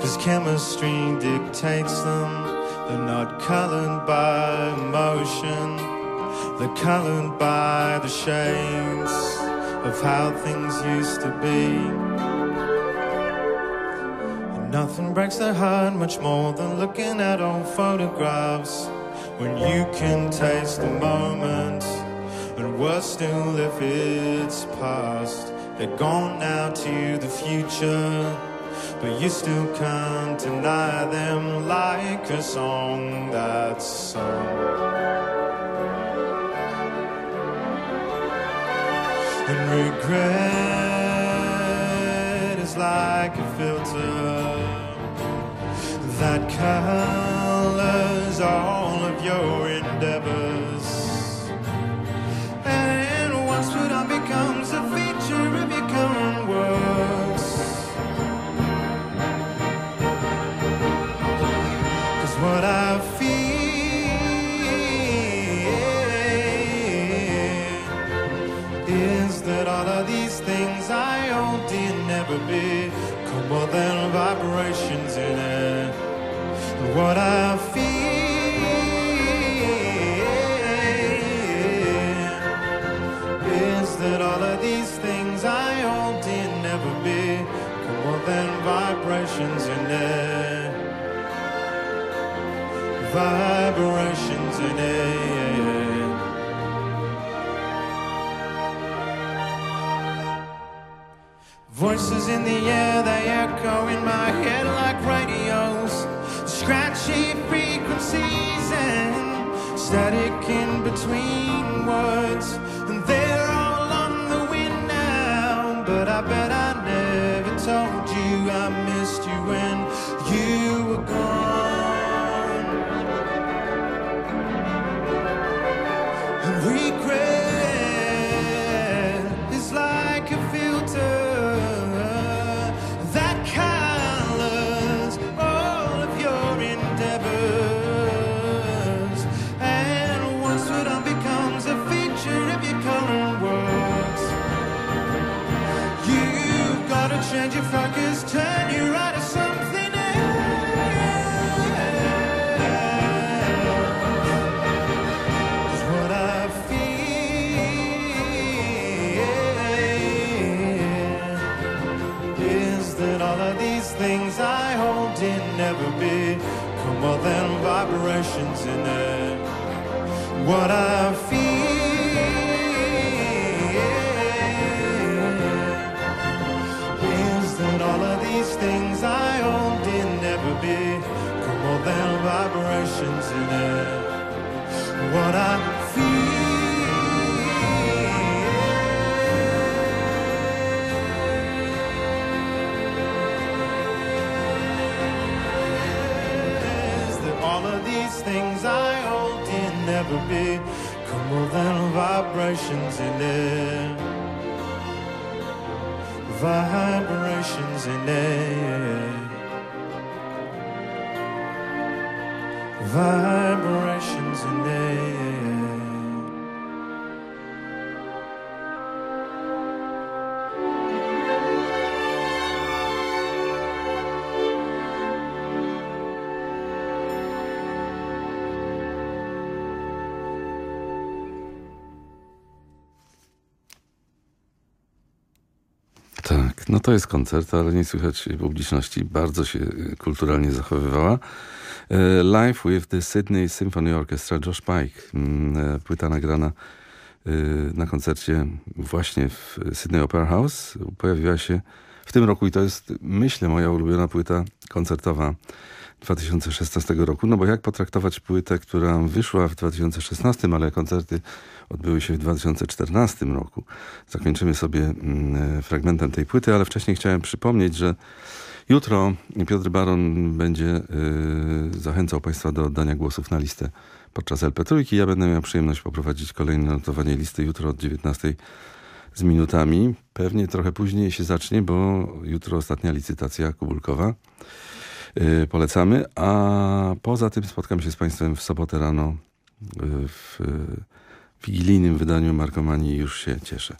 Cause chemistry dictates them. They're not colored by emotion, they're colored by the shades of how things used to be. And nothing breaks the heart much more than looking at old photographs when you can taste the moment. And worse still if it's past. They're gone now to the future, but you still can't deny them like a song that's sung. And regret is like a filter that colors all of your endeavors. And once put on becomes a feature of your current works. Cause what I feel is that all of these things I hold dear never be more than vibrations in it. What I feel is that all of these things I hold dear never be more than vibrations in it. Vibrations in it. Voices in the air, they echo in my head like radios. Scratchy frequencies and static in between words. And they're all on the wind now. But I bet I never told you I vibrations in it. What I feel is that all of these things I hold in never be come than vibrations in it. What I things I hold in never be come more than vibrations in it. Vibrations in it. Vibrations No to jest koncert, ale nie słychać publiczności. Bardzo się y, kulturalnie zachowywała. E, Live with the Sydney Symphony Orchestra, Josh Pike. Mm, e, Płyta nagrana y, na koncercie właśnie w Sydney Opera House. Pojawiła się w tym roku i to jest, myślę, moja ulubiona płyta koncertowa 2016 roku. No bo jak potraktować płytę, która wyszła w 2016, ale koncerty odbyły się w 2014 roku. Zakończymy sobie mm, fragmentem tej płyty, ale wcześniej chciałem przypomnieć, że jutro Piotr Baron będzie y, zachęcał Państwa do oddania głosów na listę podczas LP Trójki. Ja będę miał przyjemność poprowadzić kolejne notowanie listy jutro od 19 z minutami. Pewnie trochę później się zacznie, bo jutro ostatnia licytacja kubulkowa. Yy, polecamy, a poza tym spotkam się z Państwem w sobotę rano yy, w yy, wigilijnym wydaniu Markomanii już się cieszę.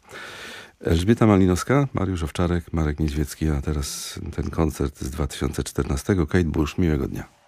Elżbieta Malinowska, Mariusz Owczarek, Marek Niedźwiecki, a teraz ten koncert z 2014. Kate Bush, miłego dnia.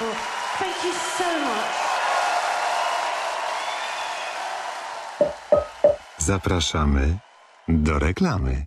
Beautiful. Thank you so much. Zapraszamy do reklamy.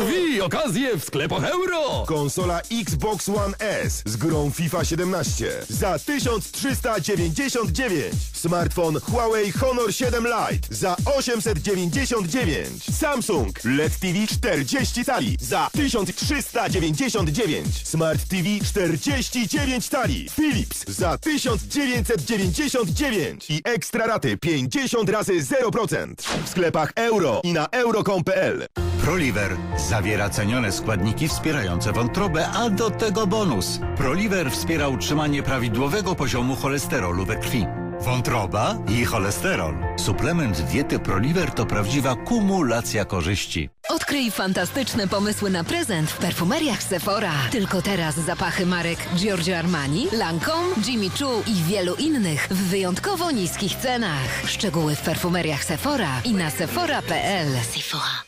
Rwij okazję w sklepach euro! Konsola Xbox One S z grą FIFA 17 za 1399. Smartfon Huawei Honor 7 Lite za 899. Samsung LED TV 40 cali za 1399. Smart TV 49 cali. Philips za 1999 i ekstra raty 50 razy 0% w sklepach euro i na euro.com.pl. Proliver zawiera cenione składniki wspierające wątrobę, a do tego bonus. Proliver wspiera utrzymanie prawidłowego poziomu cholesterolu we krwi. Wątroba i cholesterol. Suplement diety Proliver to prawdziwa kumulacja korzyści. Odkryj fantastyczne pomysły na prezent w perfumeriach Sephora. Tylko teraz zapachy marek Giorgio Armani, Lancome, Jimmy Choo i wielu innych w wyjątkowo niskich cenach. Szczegóły w perfumeriach Sephora i na sephora.pl. Sephora.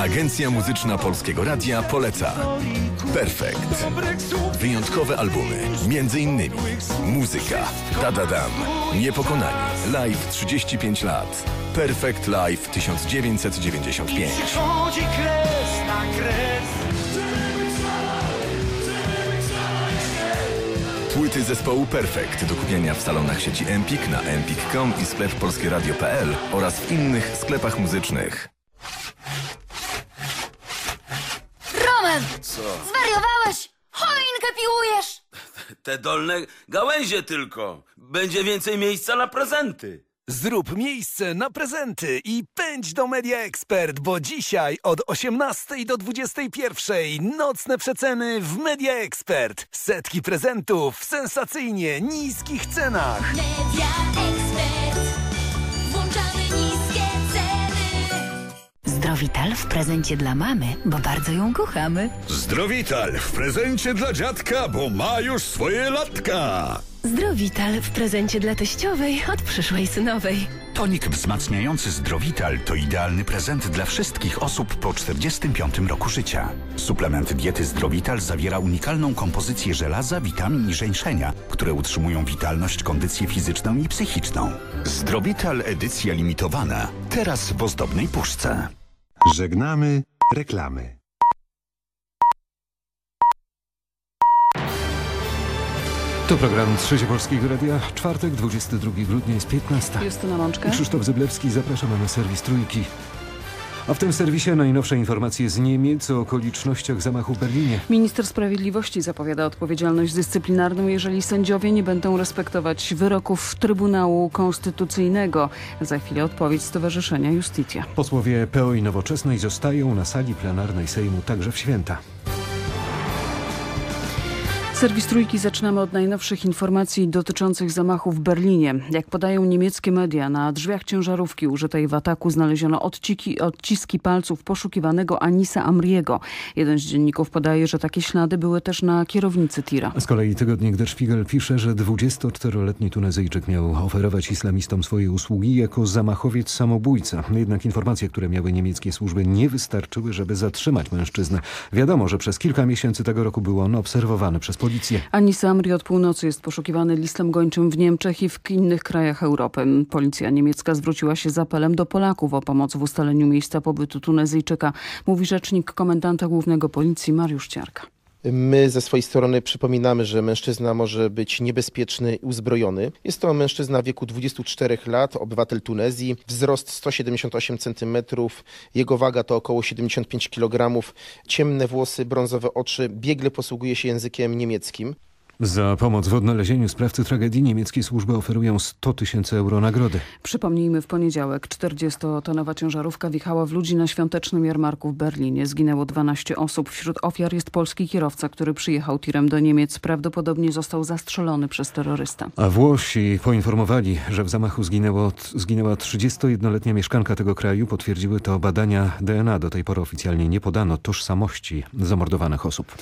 Agencja Muzyczna Polskiego Radia poleca Perfekt. Wyjątkowe albumy, między innymi Muzyka, Dadadam, Niepokonani, Live 35 lat, Perfect Live 1995. Chodzi kres na kres. Płyty zespołu Perfekt do kupienia w salonach sieci Empik na empik.com i sklep polskieradio.pl oraz w innych sklepach muzycznych. Roman! Co? Zwariowałeś! Choinkę piłujesz! Te dolne gałęzie tylko. Będzie więcej miejsca na prezenty. Zrób miejsce na prezenty i pędź do Media Expert, bo dzisiaj od 18 do 21 nocne przeceny w Media Expert. Setki prezentów w sensacyjnie niskich cenach. Media Expert. Zdrowital w prezencie dla mamy, bo bardzo ją kochamy. Zdrowital w prezencie dla dziadka, bo ma już swoje latka. Zdrowital w prezencie dla teściowej od przyszłej synowej. Tonik wzmacniający Zdrowital to idealny prezent dla wszystkich osób po 45 roku życia. Suplement diety Zdrowital zawiera unikalną kompozycję żelaza, witamin i żeńszenia, które utrzymują witalność, kondycję fizyczną i psychiczną. Zdrowital edycja limitowana. Teraz w ozdobnej puszce. Żegnamy reklamy. To program Trzecie Polskiego Radia. Czwartek, 22 grudnia jest 15. Justyna Mączka. Krzysztof Zyblewski, zapraszamy na serwis Trójki. A w tym serwisie najnowsze informacje z Niemiec o okolicznościach zamachu w Berlinie. Minister Sprawiedliwości zapowiada odpowiedzialność dyscyplinarną, jeżeli sędziowie nie będą respektować wyroków Trybunału Konstytucyjnego. Za chwilę odpowiedź Stowarzyszenia Justitia. Posłowie PO i Nowoczesnej zostają na sali plenarnej Sejmu także w święta. Serwis Trójki zaczynamy od najnowszych informacji dotyczących zamachu w Berlinie. Jak podają niemieckie media, na drzwiach ciężarówki użytej w ataku znaleziono odciki, odciski palców poszukiwanego Anisa Amriego. Jeden z dzienników podaje, że takie ślady były też na kierownicy tira. Z kolei tygodnik Der Spiegel pisze, że 24-letni Tunezyjczyk miał oferować islamistom swoje usługi jako zamachowiec samobójca. Jednak informacje, które miały niemieckie służby nie wystarczyły, żeby zatrzymać mężczyznę. Wiadomo, że przez kilka miesięcy tego roku był on obserwowany przez policję. Anis Amri od północy jest poszukiwany listem gończym w Niemczech i w innych krajach Europy. Policja niemiecka zwróciła się z apelem do Polaków o pomoc w ustaleniu miejsca pobytu Tunezyjczyka, mówi rzecznik komendanta głównego policji Mariusz Ciarka. My ze swojej strony przypominamy, że mężczyzna może być niebezpieczny i uzbrojony. Jest to mężczyzna w wieku 24 lat, obywatel Tunezji, wzrost 178 cm, jego waga to około 75 kg, ciemne włosy, brązowe oczy, biegle posługuje się językiem niemieckim. Za pomoc w odnalezieniu sprawcy tragedii niemieckie służby oferują 100 tysięcy euro nagrody. Przypomnijmy, w poniedziałek 40-tonowa ciężarówka wjechała w ludzi na świątecznym jarmarku w Berlinie. Zginęło 12 osób. Wśród ofiar jest polski kierowca, który przyjechał tirem do Niemiec. Prawdopodobnie został zastrzelony przez terrorysta. A Włosi poinformowali, że w zamachu zginęło, zginęła 31-letnia mieszkanka tego kraju. Potwierdziły to badania DNA. Do tej pory oficjalnie nie podano tożsamości zamordowanych osób.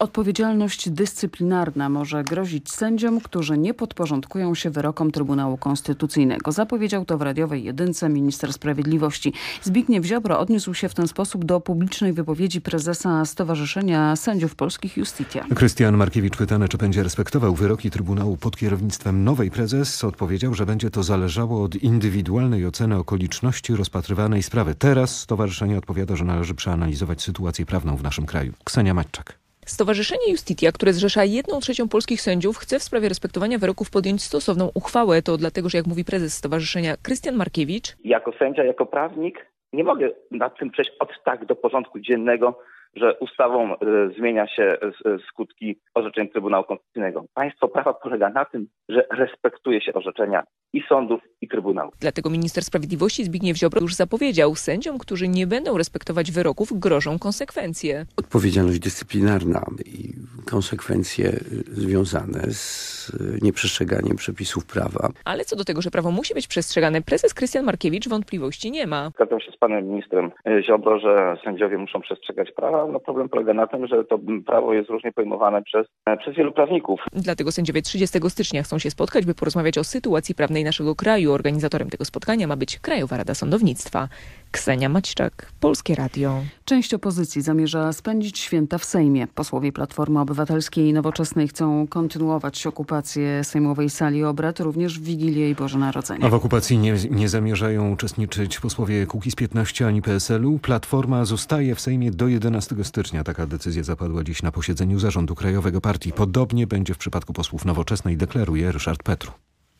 Odpowiedzialność dyscyplinarna może grozić sędziom, którzy nie podporządkują się wyrokom Trybunału Konstytucyjnego. Zapowiedział to w radiowej jedynce minister sprawiedliwości. Zbigniew Ziobro odniósł się w ten sposób do publicznej wypowiedzi prezesa Stowarzyszenia Sędziów Polskich Justitia. Krystian Markiewicz pytany, czy będzie respektował wyroki Trybunału pod kierownictwem nowej prezes, odpowiedział, że będzie to zależało od indywidualnej oceny okoliczności rozpatrywanej sprawy. Teraz stowarzyszenie odpowiada, że należy przeanalizować sytuację prawną w naszym kraju. Ksenia Maćczak. Stowarzyszenie Justitia, które zrzesza jedną trzecią polskich sędziów, chce w sprawie respektowania wyroków podjąć stosowną uchwałę. To dlatego, że jak mówi prezes stowarzyszenia Krystian Markiewicz, Jako sędzia, jako prawnik nie mogę nad tym przejść od tak do porządku dziennego, że ustawą y, zmienia się y, skutki orzeczeń Trybunału Konstytucyjnego. Państwo prawa polega na tym, że respektuje się orzeczenia i sądów, i Trybunału. Dlatego minister sprawiedliwości Zbigniew Ziobro już zapowiedział, sędziom, którzy nie będą respektować wyroków, grożą konsekwencje. Odpowiedzialność dyscyplinarna i konsekwencje związane z nieprzestrzeganiem przepisów prawa. Ale co do tego, że prawo musi być przestrzegane, prezes Krystian Markiewicz wątpliwości nie ma. Zgadzam się z panem ministrem Ziobro, że sędziowie muszą przestrzegać prawa. No problem polega na tym, że to prawo jest różnie pojmowane przez, przez wielu prawników. Dlatego sędziowie 30 stycznia chcą się spotkać, by porozmawiać o sytuacji prawnej naszego kraju. Organizatorem tego spotkania ma być Krajowa Rada Sądownictwa. Ksenia Maćczak, Polskie Radio. Część opozycji zamierza spędzić święta w Sejmie. Posłowie Platformy Obywatelskiej i Nowoczesnej chcą kontynuować okupację sejmowej sali obrad również w Wigilię i Boże Narodzenie. A w okupacji nie, nie zamierzają uczestniczyć posłowie Kukiz 15 ani PSL-u. Platforma zostaje w Sejmie do 11 stycznia. Taka decyzja zapadła dziś na posiedzeniu Zarządu Krajowego Partii. Podobnie będzie w przypadku posłów Nowoczesnej, deklaruje Ryszard Petru.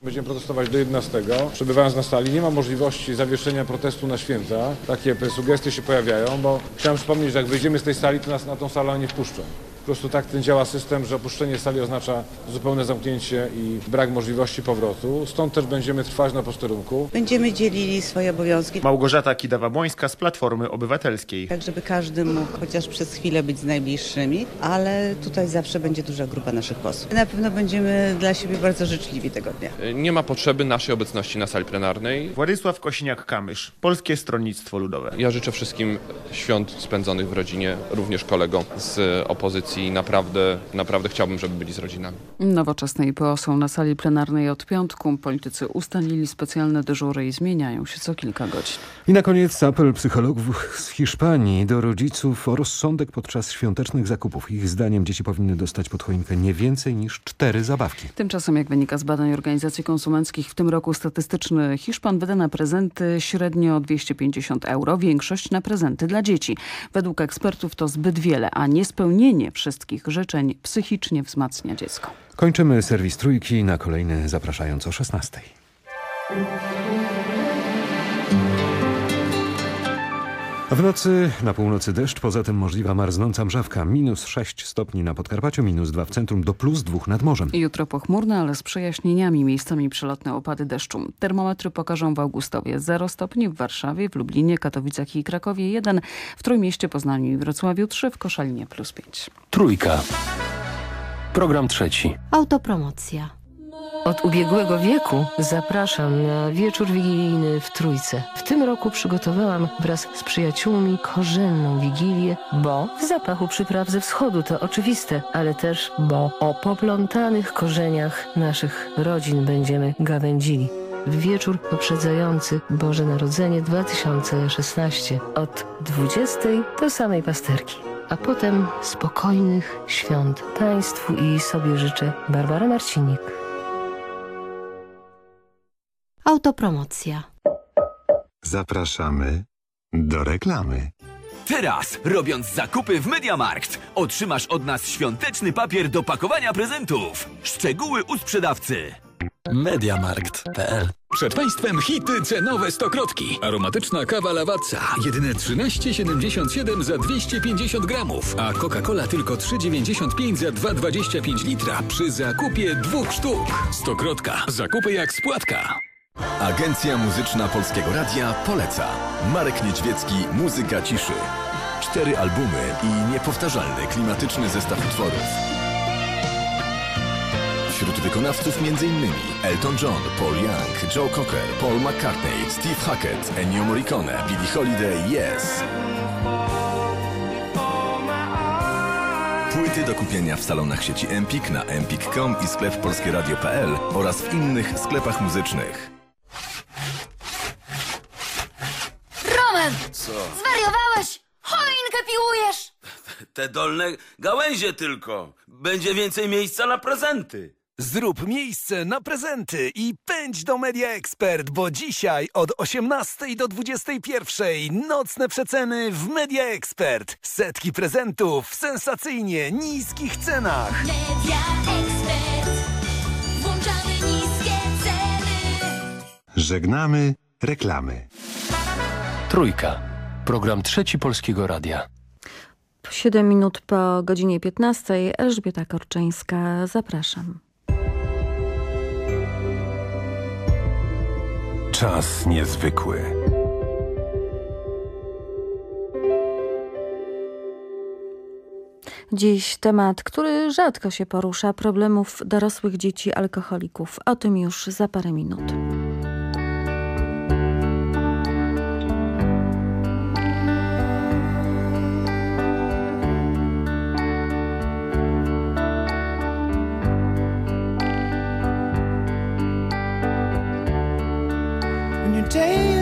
Będziemy protestować do 11. Przebywając na sali nie ma możliwości zawieszenia protestu na święta. Takie sugestie się pojawiają, bo chciałem przypomnieć, że jak wyjdziemy z tej sali, to nas na tą salę nie wpuszczą. Po prostu tak ten działa system, że opuszczenie sali oznacza zupełne zamknięcie i brak możliwości powrotu. Stąd też będziemy trwać na posterunku. Będziemy dzielili swoje obowiązki. Małgorzata Kidawa-Błońska z Platformy Obywatelskiej. Tak, żeby każdy mógł chociaż przez chwilę być z najbliższymi, ale tutaj zawsze będzie duża grupa naszych posłów. Na pewno będziemy dla siebie bardzo życzliwi tego dnia. Nie ma potrzeby naszej obecności na sali plenarnej. Władysław Kosiniak-Kamysz, Polskie Stronnictwo Ludowe. Ja życzę wszystkim świąt spędzonych w rodzinie, również kolegom z opozycji. Naprawdę, naprawdę chciałbym, żeby byli z rodzinami. Nowoczesne i PO są na sali plenarnej od piątku. Politycy ustalili specjalne dyżury i zmieniają się co kilka godzin. I na koniec apel psychologów z Hiszpanii do rodziców o rozsądek podczas świątecznych zakupów. Ich zdaniem dzieci powinny dostać pod choinkę nie więcej niż cztery zabawki. Tymczasem, jak wynika z badań organizacji konsumenckich, w tym roku statystyczny Hiszpan wyda na prezenty średnio 250 euro. Większość na prezenty dla dzieci. Według ekspertów to zbyt wiele, a niespełnienie wszystkich życzeń psychicznie wzmacnia dziecko. Kończymy serwis Trójki. Na kolejny zapraszając o 16. W nocy na północy deszcz, poza tym możliwa marznąca mrzawka. Minus 6 stopni na Podkarpaciu, minus 2 w centrum, do plus 2 nad morzem. Jutro pochmurne, ale z przejaśnieniami, miejscami przelotne opady deszczu. Termometry pokażą w Augustowie 0 stopni, w Warszawie, w Lublinie, Katowicach i Krakowie 1, w Trójmieście, Poznaniu i Wrocławiu 3, w Koszalinie plus 5. Trójka. Program trzeci. Autopromocja. Od ubiegłego wieku zapraszam na wieczór wigilijny w Trójce. W tym roku przygotowałam wraz z przyjaciółmi korzenną wigilię, bo w zapachu przypraw ze wschodu to oczywiste, ale też bo o poplątanych korzeniach naszych rodzin będziemy gawędzili. W wieczór poprzedzający Boże Narodzenie 2016 od 20 do samej pasterki. A potem spokojnych świąt Państwu i sobie życzę Barbara Marcinik. Autopromocja. Zapraszamy do reklamy. Teraz, robiąc zakupy w Mediamarkt, otrzymasz od nas świąteczny papier do pakowania prezentów. Szczegóły u sprzedawcy. Mediamarkt.pl Przed Państwem hity cenowe stokrotki. Aromatyczna kawa Lavazza. Jedyne 13,77 za 250 gramów. A Coca-Cola tylko 3,95 za 2,25 litra przy zakupie dwóch sztuk. Stokrotka. Zakupy jak spłatka. Agencja Muzyczna Polskiego Radia poleca. Marek Niedźwiecki, Muzyka Ciszy. Cztery albumy i niepowtarzalny klimatyczny zestaw utworów. Wśród wykonawców m.in. Elton John, Paul Young, Joe Cocker, Paul McCartney, Steve Hackett, Ennio Morricone, Billie Holiday, Yes. Płyty do kupienia w salonach sieci Empik na empik.com i sklep polskieradio.pl oraz w innych sklepach muzycznych. Roman! Co? Zwariowałeś! Choinkę piłujesz! Te dolne gałęzie tylko. Będzie więcej miejsca na prezenty. Zrób miejsce na prezenty i pędź do Media Expert, bo dzisiaj od 18 do 21 nocne przeceny w Media Expert. Setki prezentów w sensacyjnie niskich cenach. Media Expert. Żegnamy reklamy. Trójka. Program Trzeci Polskiego Radia. 7 minut po godzinie 15. Elżbieta Korczyńska. Zapraszam. Czas niezwykły. Dziś temat, który rzadko się porusza, problemów dorosłych dzieci alkoholików. O tym już za parę minut. Day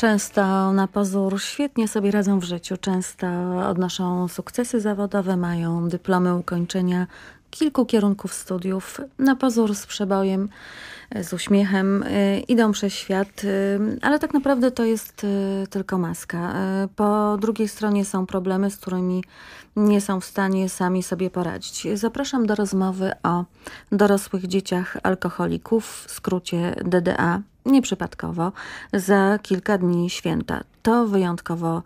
Często na pozór świetnie sobie radzą w życiu, często odnoszą sukcesy zawodowe, mają dyplomy ukończenia kilku kierunków studiów, na pozór z przebojem, z uśmiechem, y, idą przez świat, y, ale tak naprawdę to jest y, tylko maska. Po drugiej stronie są problemy, z którymi nie są w stanie sami sobie poradzić. Zapraszam do rozmowy o dorosłych dzieciach alkoholików, w skrócie DDA, nieprzypadkowo, za kilka dni święta. To wyjątkowo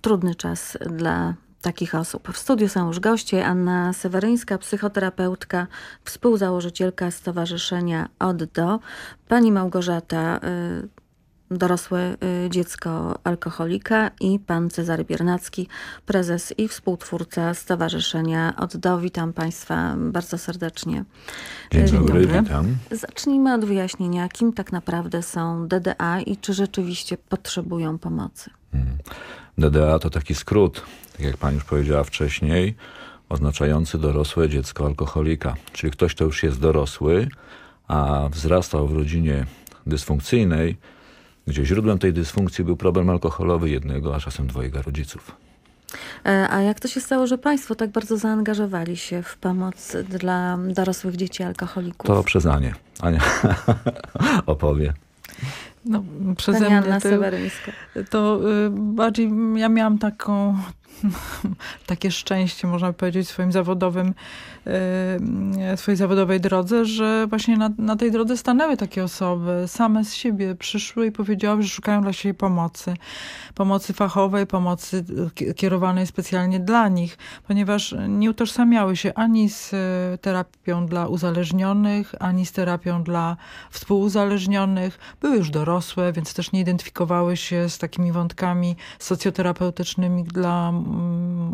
trudny czas dla takich osób. W studiu są już goście. Anna Seweryńska, psychoterapeutka, współzałożycielka Stowarzyszenia Od Do. Pani Małgorzata, y, dorosłe y, dziecko alkoholika i pan Cezary Biernacki, prezes i współtwórca Stowarzyszenia Od Do. Witam Państwa bardzo serdecznie. Dzień Y, dobry, witam. Zacznijmy od wyjaśnienia, kim tak naprawdę są DDA i czy rzeczywiście potrzebują pomocy. DDA to taki skrót, tak jak pani już powiedziała wcześniej, oznaczający dorosłe dziecko alkoholika. Czyli ktoś, kto już jest dorosły, a wzrastał w rodzinie dysfunkcyjnej, gdzie źródłem tej dysfunkcji był problem alkoholowy jednego, a czasem dwojga rodziców. E, A jak to się stało, że Państwo tak bardzo zaangażowali się w pomoc dla dorosłych dzieci alkoholików? To przez Anię. Ania opowie. No, przeze Pani mnie Anna to, to y, bardziej ja miałam taką, takie szczęście, można powiedzieć, w swoim zawodowym, y, swojej zawodowej drodze, że właśnie na, na tej drodze stanęły takie osoby, same z siebie przyszły i powiedziały, że szukają dla siebie pomocy. Pomocy fachowej, pomocy ki- kierowanej specjalnie dla nich, ponieważ nie utożsamiały się ani z y, terapią dla uzależnionych, ani z terapią dla współuzależnionych. Były już dorosłe, więc też nie identyfikowały się z takimi wątkami socjoterapeutycznymi dla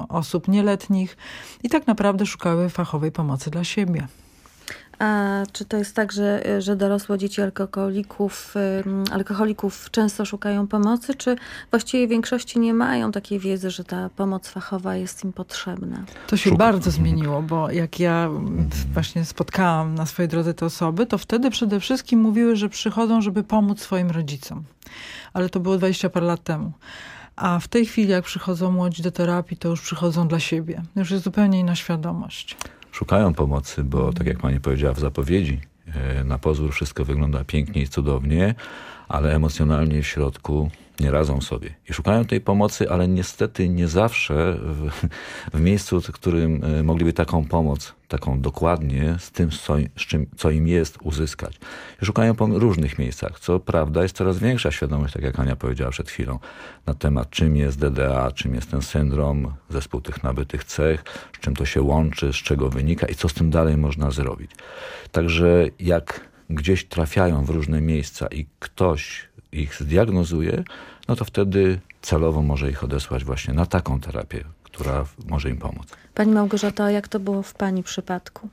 osób nieletnich i tak naprawdę szukały fachowej pomocy dla siebie. A czy to jest tak, że, że dorosłe dzieci alkoholików, alkoholików często szukają pomocy, czy właściwie w większości nie mają takiej wiedzy, że ta pomoc fachowa jest im potrzebna? To się bardzo zmieniło, bo jak ja mm, właśnie spotkałam na swojej drodze te osoby, to wtedy przede wszystkim mówiły, że przychodzą, żeby pomóc swoim rodzicom. Ale to było 20 parę lat temu. A w tej chwili, jak przychodzą młodzi do terapii, to już przychodzą dla siebie. Już jest zupełnie inna świadomość. Szukają pomocy, bo tak jak pani powiedziała w zapowiedzi, e, na pozór wszystko wygląda pięknie i cudownie, ale emocjonalnie w środku nie radzą sobie. I szukają tej pomocy, ale niestety nie zawsze w, w miejscu, w którym e, mogliby taką pomoc, taką dokładnie z tym, co, z czym, co im jest, uzyskać. Szukają po różnych miejscach. Co prawda jest coraz większa świadomość, tak jak Ania powiedziała przed chwilą, na temat czym jest DDA, czym jest ten syndrom, zespół tych nabytych cech, z czym to się łączy, z czego wynika i co z tym dalej można zrobić. Także jak gdzieś trafiają w różne miejsca i ktoś ich zdiagnozuje, no to wtedy celowo może ich odesłać właśnie na taką terapię, która może im pomóc. Pani Małgorzata, jak to było w Pani przypadku?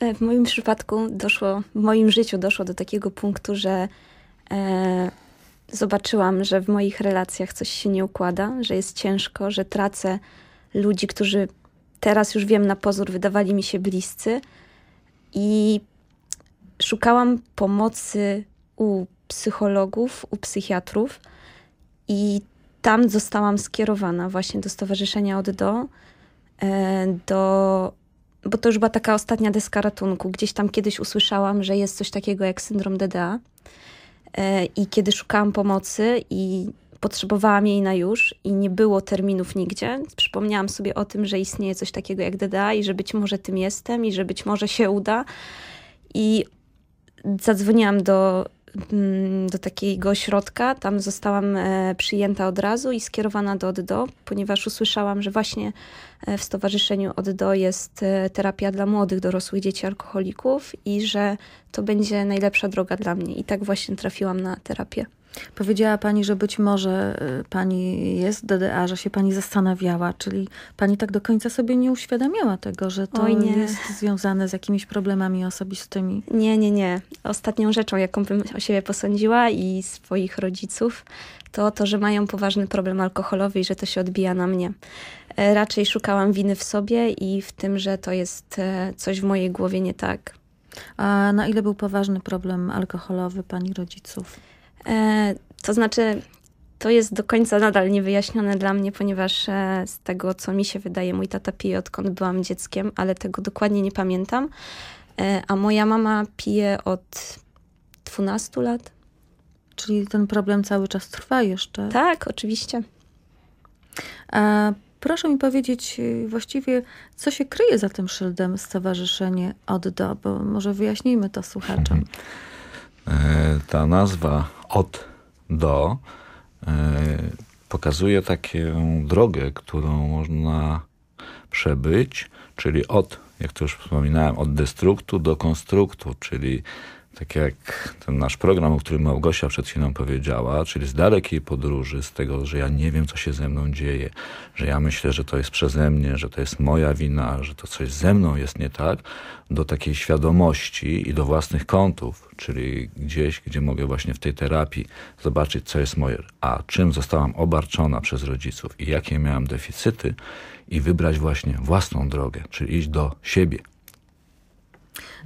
E, W moim przypadku doszło, w moim życiu doszło do takiego punktu, że e, zobaczyłam, że w moich relacjach coś się nie układa, że jest ciężko, że tracę ludzi, którzy teraz już wiem na pozór wydawali mi się bliscy i szukałam pomocy u psychologów, u psychiatrów i tam zostałam skierowana właśnie do Stowarzyszenia Od Do, e, do bo to już była taka ostatnia deska ratunku. Gdzieś tam kiedyś usłyszałam, że jest coś takiego jak syndrom DDA. E, I kiedy szukałam pomocy i potrzebowałam jej na już i nie było terminów nigdzie, przypomniałam sobie o tym, że istnieje coś takiego jak DDA i że być może tym jestem i że być może się uda. I zadzwoniłam do, do takiego ośrodka. Tam zostałam e, przyjęta od razu i skierowana do ODDO, ponieważ usłyszałam, że właśnie e, w Stowarzyszeniu ODDO jest e, terapia dla młodych, dorosłych dzieci alkoholików i że to będzie najlepsza droga dla mnie. I tak właśnie trafiłam na terapię. Powiedziała Pani, że być może y, Pani jest DDA, że się Pani zastanawiała, czyli Pani tak do końca sobie nie uświadamiała tego, że to nie. jest związane z jakimiś problemami osobistymi. Nie, nie, nie. Ostatnią rzeczą, jaką bym o siebie posądziła i swoich rodziców, to to, że mają poważny problem alkoholowy i że to się odbija na mnie. E, Raczej szukałam winy w sobie i w tym, że to jest e, coś w mojej głowie nie tak. A na ile był poważny problem alkoholowy Pani rodziców? E, to znaczy, to jest do końca nadal niewyjaśnione dla mnie, ponieważ e, z tego, co mi się wydaje, mój tata pije odkąd byłam dzieckiem, ale tego dokładnie nie pamiętam. E, a moja mama pije od 12 lat. Czyli ten problem cały czas trwa jeszcze? Tak, oczywiście. A proszę mi powiedzieć właściwie, co się kryje za tym szyldem Stowarzyszenie ODDO, bo może wyjaśnijmy to słuchaczom. Ta nazwa od do e, pokazuje taką drogę, którą można przebyć, czyli od, jak to już wspominałem, od destruktu do konstruktu, czyli tak jak ten nasz program, o którym Małgosia przed chwilą powiedziała, czyli z dalekiej podróży, z tego, że ja nie wiem, co się ze mną dzieje, że ja myślę, że to jest przeze mnie, że to jest moja wina, że to coś ze mną jest nie tak, do takiej świadomości i do własnych kątów, czyli gdzieś, gdzie mogę właśnie w tej terapii zobaczyć, co jest moje, a czym zostałam obarczona przez rodziców i jakie miałam deficyty i wybrać właśnie własną drogę, czyli iść do siebie.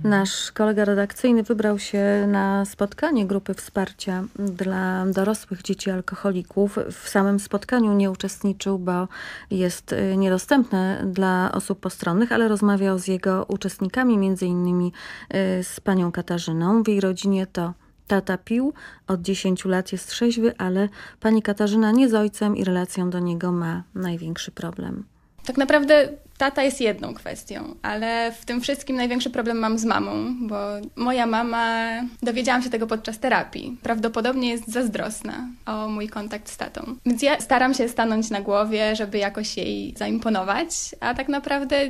Nasz kolega redakcyjny wybrał się na spotkanie grupy wsparcia dla dorosłych dzieci alkoholików. W samym spotkaniu nie uczestniczył, bo jest y, niedostępne dla osób postronnych, ale rozmawiał z jego uczestnikami, między innymi y, z panią Katarzyną. W jej rodzinie to tata pił, od 10 lat jest trzeźwy, ale pani Katarzyna nie z ojcem i relacją do niego ma największy problem. Tak naprawdę tata jest jedną kwestią, ale w tym wszystkim największy problem mam z mamą, bo moja mama, dowiedziałam się tego podczas terapii, prawdopodobnie jest zazdrosna o mój kontakt z tatą. Więc ja staram się stanąć na głowie, żeby jakoś jej zaimponować, a tak naprawdę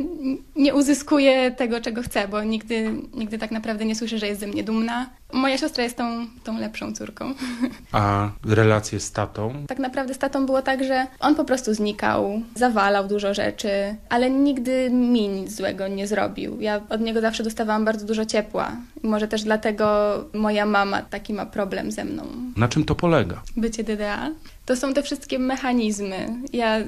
nie uzyskuję tego, czego chcę, bo nigdy, nigdy tak naprawdę nie słyszę, że jest ze mnie dumna. Moja siostra jest tą, tą lepszą córką. A relacje z tatą? Tak naprawdę z tatą było tak, że on po prostu znikał, zawalał dużo rzeczy, ale nigdy mi nic złego nie zrobił. Ja od niego zawsze dostawałam bardzo dużo ciepła. Może też dlatego moja mama taki ma problem ze mną. Na czym to polega? Bycie DDA. To są te wszystkie mechanizmy. Ja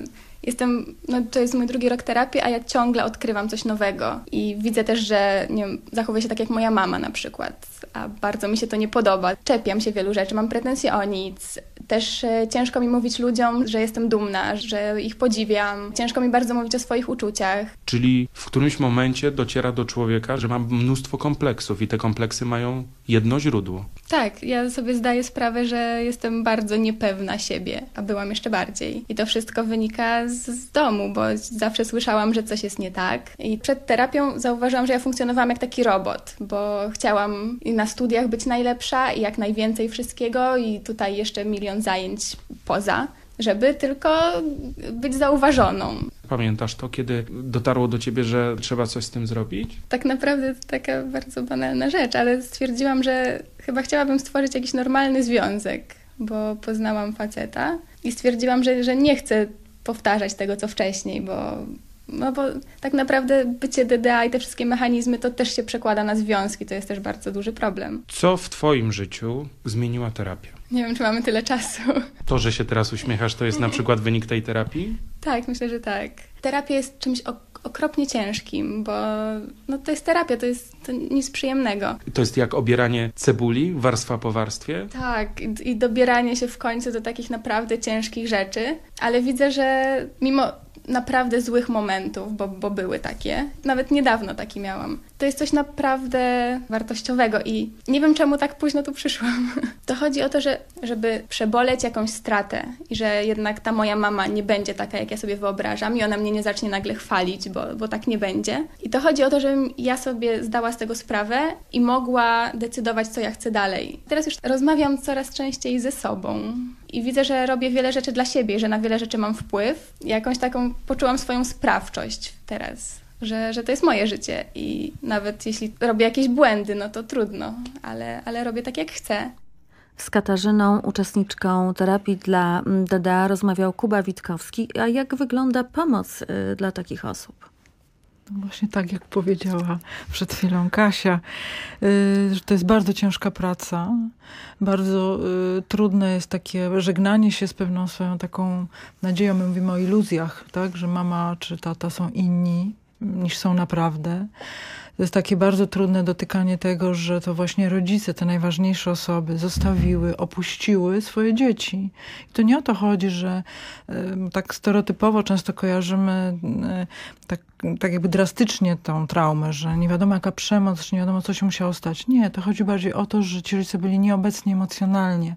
jestem, no to jest mój drugi rok terapii, a ja ciągle odkrywam coś nowego. I widzę też, że nie wiem, zachowuję się tak jak moja mama na przykład, a bardzo mi się to nie podoba. Czepiam się wielu rzeczy, mam pretensje o nic. Też e, ciężko mi mówić ludziom, że jestem dumna, że ich podziwiam. Ciężko mi bardzo mówić o swoich uczuciach. Czyli w którymś momencie dociera do człowieka, że ma mnóstwo kompleksów i te kompleksy mają jedno źródło. Tak, ja sobie zdaję sprawę, że jestem bardzo niepewna siebie, a byłam jeszcze bardziej. I to wszystko wynika z, z domu, bo zawsze słyszałam, że coś jest nie tak. I przed terapią zauważyłam, że ja funkcjonowałam jak taki robot, bo chciałam i na studiach być najlepsza i jak najwięcej wszystkiego i tutaj jeszcze milion zajęć poza żeby tylko być zauważoną. Pamiętasz to, kiedy dotarło do ciebie, że trzeba coś z tym zrobić? Tak naprawdę to taka bardzo banalna rzecz, ale stwierdziłam, że chyba chciałabym stworzyć jakiś normalny związek, bo poznałam faceta i stwierdziłam, że, że nie chcę powtarzać tego, co wcześniej, bo, no bo tak naprawdę bycie DDA i te wszystkie mechanizmy to też się przekłada na związki, to jest też bardzo duży problem. Co w twoim życiu zmieniła terapia? Nie wiem, czy mamy tyle czasu. To, że się teraz uśmiechasz, to jest na przykład wynik tej terapii? Tak, myślę, że tak. Terapia jest czymś ok- okropnie ciężkim, bo no, to jest terapia, to jest to nic przyjemnego. To jest jak obieranie cebuli, warstwa po warstwie? Tak, i, i dobieranie się w końcu do takich naprawdę ciężkich rzeczy, ale widzę, że mimo naprawdę złych momentów, bo, bo były takie. Nawet niedawno taki miałam. To jest coś naprawdę wartościowego i nie wiem czemu tak późno tu przyszłam. To chodzi o to, że żeby przeboleć jakąś stratę i że jednak ta moja mama nie będzie taka, jak ja sobie wyobrażam i ona mnie nie zacznie nagle chwalić, bo, bo tak nie będzie. I to chodzi o to, żebym ja sobie zdała z tego sprawę i mogła decydować, co ja chcę dalej. Teraz już rozmawiam coraz częściej ze sobą i widzę, że robię wiele rzeczy dla siebie, że na wiele rzeczy mam wpływ. Jakąś taką poczułam swoją sprawczość teraz, że, że to jest moje życie i nawet jeśli robię jakieś błędy, no to trudno, ale, ale robię tak jak chcę. Z Katarzyną, uczestniczką terapii dla DDA, rozmawiał Kuba Witkowski. A jak wygląda pomoc y, dla takich osób? No właśnie tak, jak powiedziała przed chwilą Kasia, y, że to jest bardzo ciężka praca. Bardzo y, trudne jest takie żegnanie się z pewną swoją taką nadzieją. My mówimy o iluzjach, tak? że mama czy tata są inni niż są naprawdę. To jest takie bardzo trudne dotykanie tego, że to właśnie rodzice, te najważniejsze osoby, zostawiły, opuściły swoje dzieci. I to nie o to chodzi, że tak stereotypowo często kojarzymy tak, tak jakby drastycznie tą traumę, że nie wiadomo jaka przemoc, nie wiadomo co się musiało stać. Nie, to chodzi bardziej o to, że ci rodzice byli nieobecni emocjonalnie.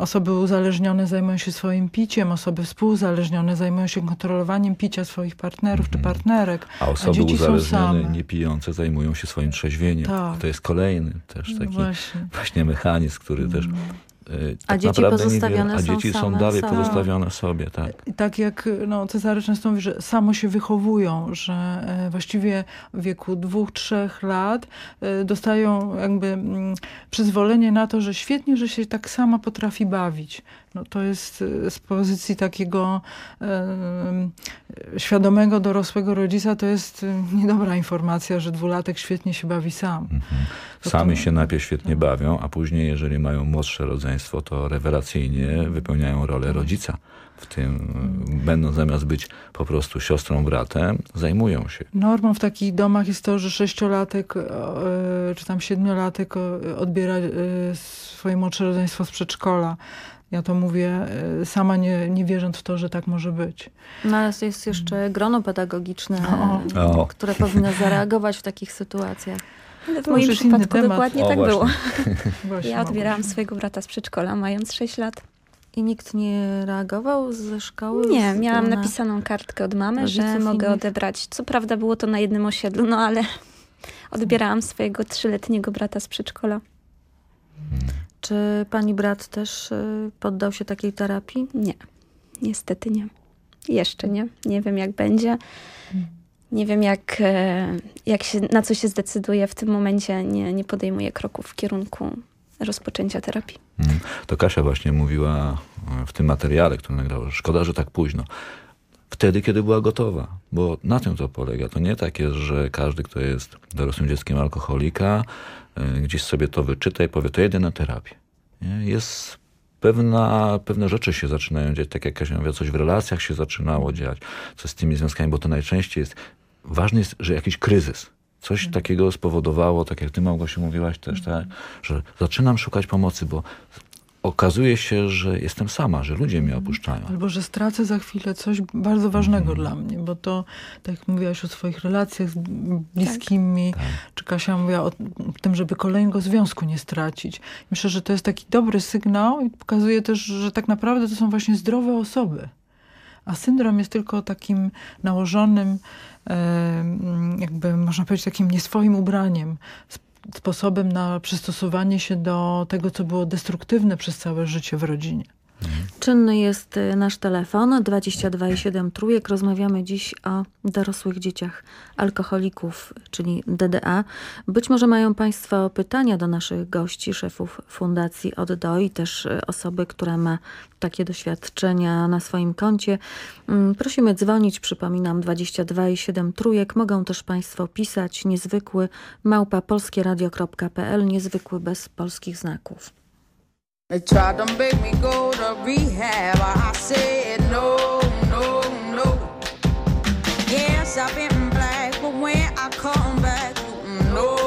Osoby uzależnione zajmują się swoim piciem, osoby współuzależnione zajmują się kontrolowaniem picia swoich partnerów czy partnerek. A osoby a uzależnione, niepijące zajmują się swoim trzeźwieniem. Tak. To jest kolejny też taki no właśnie. właśnie. mechanizm, który też Y, tak a dzieci pozostawione niewiele, a dzieci są dalej same. pozostawione sobie, tak. Tak jak no, Cezary często mówi, że samo się wychowują, że e, właściwie w wieku dwóch, trzech lat e, dostają jakby mm, przyzwolenie na to, że świetnie, że się tak sama potrafi bawić. No, to jest e, z pozycji takiego e, świadomego, dorosłego rodzica, to jest niedobra informacja, że dwulatek świetnie się bawi sam. Mhm. Sami to... się najpierw świetnie no. bawią, a później, jeżeli mają młodsze rodzeństwo, to rewelacyjnie wypełniają rolę rodzica. W tym, będąc zamiast być po prostu siostrą, bratem, zajmują się. Normą w takich domach jest to, że sześciolatek czy tam siedmiolatek odbiera swoje młodsze rodzeństwo z przedszkola. Ja to mówię e, sama nie, nie wierząc w to, że tak może być. No ale jest jeszcze grono pedagogiczne, o. O. które powinno zareagować w takich sytuacjach. Ale w to moim przypadku dokładnie o, tak właśnie. było. Właśnie ja odbierałam swojego brata z przedszkola, mając 6 lat. I nikt nie reagował ze szkoły? Nie, miałam napisaną kartkę od mamy, że mogę innych? odebrać. Co prawda było to na jednym osiedlu, no ale odbierałam swojego trzyletniego brata z przedszkola. Czy pani brat też y, poddał się takiej terapii? Nie, niestety nie. Jeszcze nie. Nie wiem, jak będzie. Nie wiem, jak, e, jak się, na co się zdecyduje w tym momencie. Nie, nie podejmuję kroków w kierunku rozpoczęcia terapii. Mm. To Kasia właśnie mówiła e, w tym materiale, który nagrała, że szkoda, że tak późno. Wtedy, kiedy była gotowa, bo na tym to polega. To nie tak jest, że każdy, kto jest dorosłym dzieckiem alkoholika, gdzieś sobie to wyczyta i powie, to jedę na terapię. Nie? Jest pewna, pewne rzeczy się zaczynają dziać, tak jak Kasia mówiła, coś w relacjach się zaczynało dziać, coś z tymi związkami, bo to najczęściej jest, ważne jest, że jakiś kryzys, coś mhm. takiego spowodowało, tak jak ty Małgosiu mówiłaś też, tak, że zaczynam szukać pomocy, bo okazuje się, że jestem sama, że ludzie mnie opuszczają. Albo, że stracę za chwilę coś bardzo ważnego mm. dla mnie, bo to, tak jak mówiłaś o swoich relacjach z bliskimi, tak. czy Kasia mówiła o tym, żeby kolejnego związku nie stracić. Myślę, że to jest taki dobry sygnał i pokazuje też, że tak naprawdę to są właśnie zdrowe osoby. A syndrom jest tylko takim nałożonym, jakby można powiedzieć, takim nieswoim ubraniem, sposobem na przystosowanie się do tego, co było destruktywne przez całe życie w rodzinie. Czynny jest y, nasz telefon 22,7 trójek. Rozmawiamy dziś o dorosłych dzieciach alkoholików, czyli DDA. Być może mają Państwo pytania do naszych gości, szefów Fundacji Od Do i też y, osoby, która ma takie doświadczenia na swoim koncie. Mm, Prosimy dzwonić, przypominam 22,7 trójek. Mogą też Państwo pisać niezwykły małpa polskieradio.pl, niezwykły bez polskich znaków. They tried to make me go to rehab. I said no, no, no. Yes, I've been black, but when I come back, mm, no, no,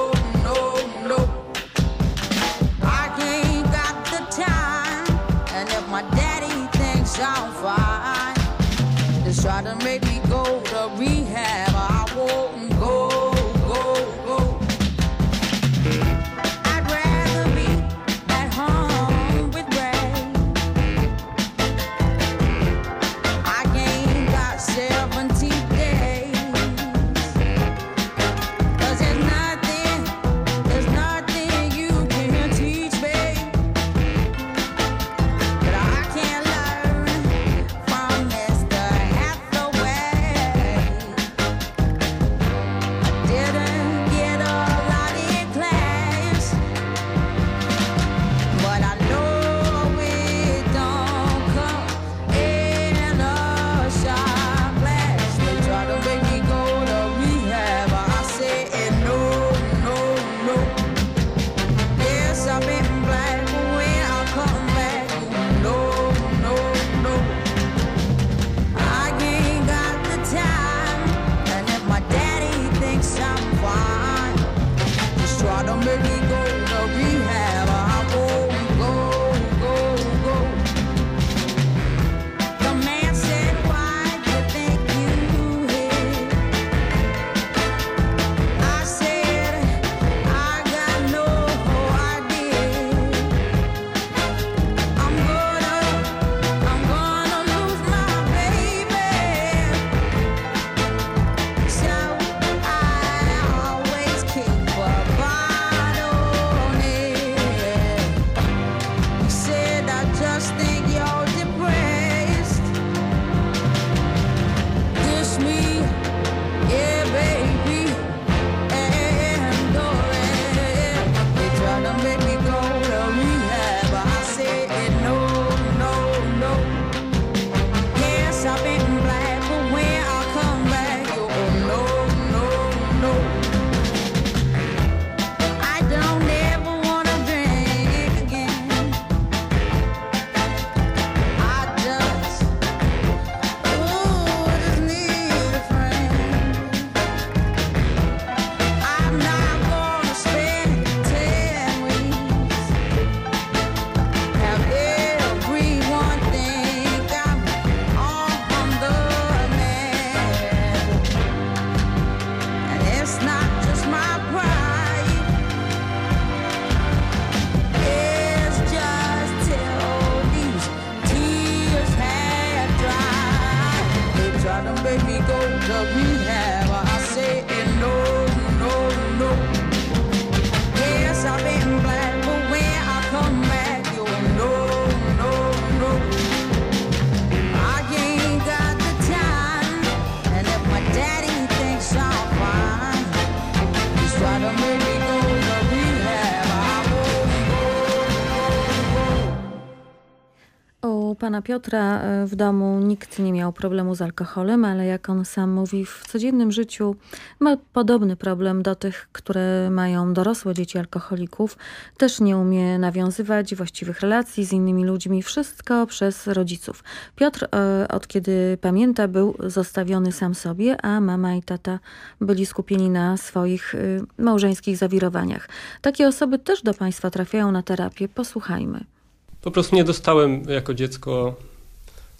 pana Piotra e, w domu nikt nie miał problemu z alkoholem, ale jak on sam mówi, w codziennym życiu ma podobny problem do tych, które mają dorosłe dzieci alkoholików. Też nie umie nawiązywać właściwych relacji z innymi ludźmi. Wszystko przez rodziców. Piotr e, od kiedy pamięta był zostawiony sam sobie, a mama i tata byli skupieni na swoich e, małżeńskich zawirowaniach. Takie osoby też do państwa trafiają na terapię. Posłuchajmy. Po prostu nie dostałem jako dziecko,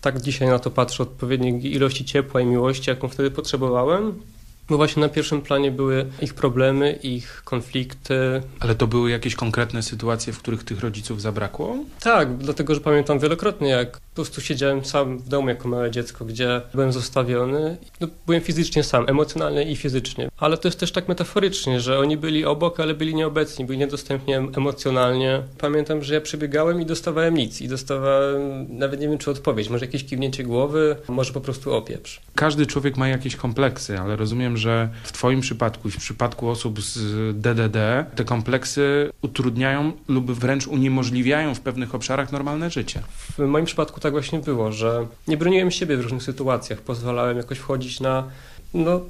tak dzisiaj na to patrzę, odpowiedniej ilości ciepła i miłości, jaką wtedy potrzebowałem. Bo właśnie na pierwszym planie były ich problemy, ich konflikty. Ale to były jakieś konkretne sytuacje, w których tych rodziców zabrakło? Tak, dlatego, że pamiętam wielokrotnie, jak po prostu siedziałem sam w domu jako małe dziecko, gdzie byłem zostawiony. No, byłem fizycznie sam, emocjonalnie i fizycznie. Ale to jest też tak metaforycznie, że oni byli obok, ale byli nieobecni, byli niedostępni em- emocjonalnie. Pamiętam, że ja przybiegałem i dostawałem nic. I dostawałem, nawet nie wiem czy odpowiedź, może jakieś kiwnięcie głowy, może po prostu opieprz. Każdy człowiek ma jakieś kompleksy, ale rozumiem, że w Twoim przypadku i w przypadku osób z DDD te kompleksy utrudniają lub wręcz uniemożliwiają w pewnych obszarach normalne życie. W moim przypadku tak właśnie było, że nie broniłem siebie w różnych sytuacjach, pozwalałem jakoś wchodzić na, no,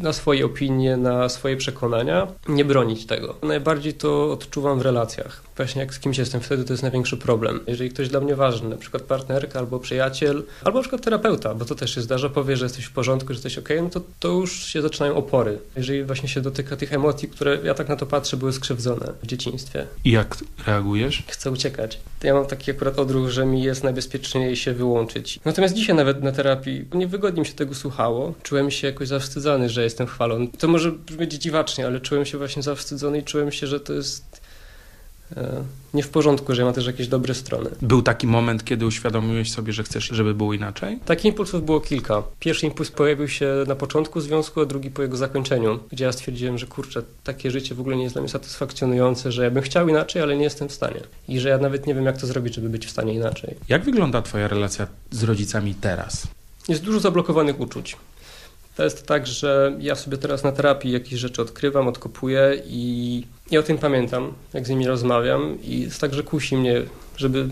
na swoje opinie, na swoje przekonania, nie bronić tego. Najbardziej to odczuwam w relacjach. Właśnie jak z kimś jestem, wtedy to jest największy problem. Jeżeli ktoś dla mnie ważny, na przykład partnerka albo przyjaciel, albo na przykład terapeuta, bo to też się zdarza, powie, że jesteś w porządku, że jesteś okej, no to, to już się zaczynają opory. Jeżeli właśnie się dotyka tych emocji, które, ja tak na to patrzę, były skrzywdzone w dzieciństwie. I jak reagujesz? Chcę uciekać. Ja mam taki akurat odruch, że mi jest najbezpieczniej się wyłączyć. Natomiast dzisiaj nawet na terapii niewygodnie mi się tego słuchało. Czułem się jakoś zawstydzony, że jestem chwalony. To może brzmieć dziwacznie, ale czułem się właśnie zawstydzony i czułem się, że to jest e, nie w porządku, że ja mam też jakieś dobre strony. Był taki moment, kiedy uświadomiłeś sobie, że chcesz, żeby było inaczej? Takich impulsów było kilka. Pierwszy impuls pojawił się na początku związku, a drugi po jego zakończeniu, gdzie ja stwierdziłem, że kurczę, takie życie w ogóle nie jest dla mnie satysfakcjonujące, że ja bym chciał inaczej, ale nie jestem w stanie. I że ja nawet nie wiem, jak to zrobić, żeby być w stanie inaczej. Jak wygląda Twoja relacja z rodzicami teraz? Jest dużo zablokowanych uczuć. To jest tak, że ja sobie teraz na terapii jakieś rzeczy odkrywam, odkopuję i, i o tym pamiętam, jak z nimi rozmawiam i jest tak, że kusi mnie, żeby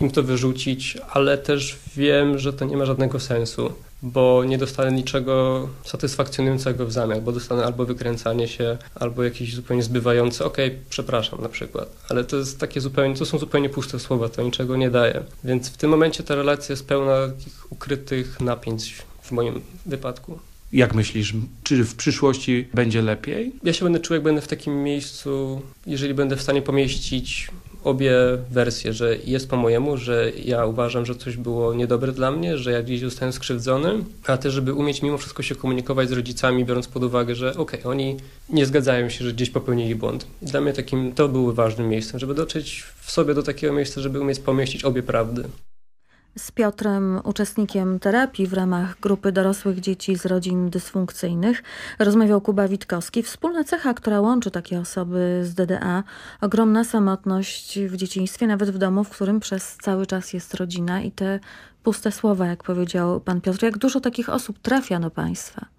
im to wyrzucić, ale też wiem, że to nie ma żadnego sensu, bo nie dostanę niczego satysfakcjonującego w zamian, bo dostanę albo wykręcanie się, albo jakieś zupełnie zbywające, okej, przepraszam na przykład, ale to jest takie zupełnie, to są zupełnie puste słowa, to niczego nie daje. Więc w tym momencie ta relacja jest pełna takich ukrytych napięć w moim wypadku. Jak myślisz, czy w przyszłości będzie lepiej? Ja się będę czuł, jak będę w takim miejscu, jeżeli będę w stanie pomieścić obie wersje, że jest po mojemu, że ja uważam, że coś było niedobre dla mnie, że ja gdzieś zostałem skrzywdzony, a też, żeby umieć mimo wszystko się komunikować z rodzicami, biorąc pod uwagę, że okej, oni nie zgadzają się, że gdzieś popełnili błąd. Dla mnie takim to było ważnym miejscem, żeby dotrzeć w sobie do takiego miejsca, żeby umieć pomieścić obie prawdy. Z Piotrem, uczestnikiem terapii w ramach grupy dorosłych dzieci z rodzin dysfunkcyjnych, rozmawiał Kuba Witkowski. Wspólna cecha, która łączy takie osoby z DDA, ogromna samotność w dzieciństwie, nawet w domu, w którym przez cały czas jest rodzina i te puste słowa, jak powiedział pan Piotr. Jak dużo takich osób trafia do państwa?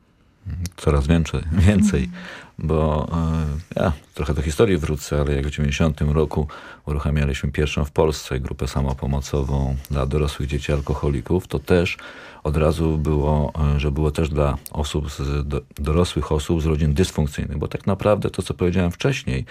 Coraz więcej, więcej bo e, ja trochę do historii wrócę, ale jak w 90 roku uruchamialiśmy pierwszą w Polsce grupę samopomocową dla dorosłych dzieci alkoholików, to też od razu było, e, że było też dla osób, z, do, dorosłych osób z rodzin dysfunkcyjnych, bo tak naprawdę to, co powiedziałem wcześniej,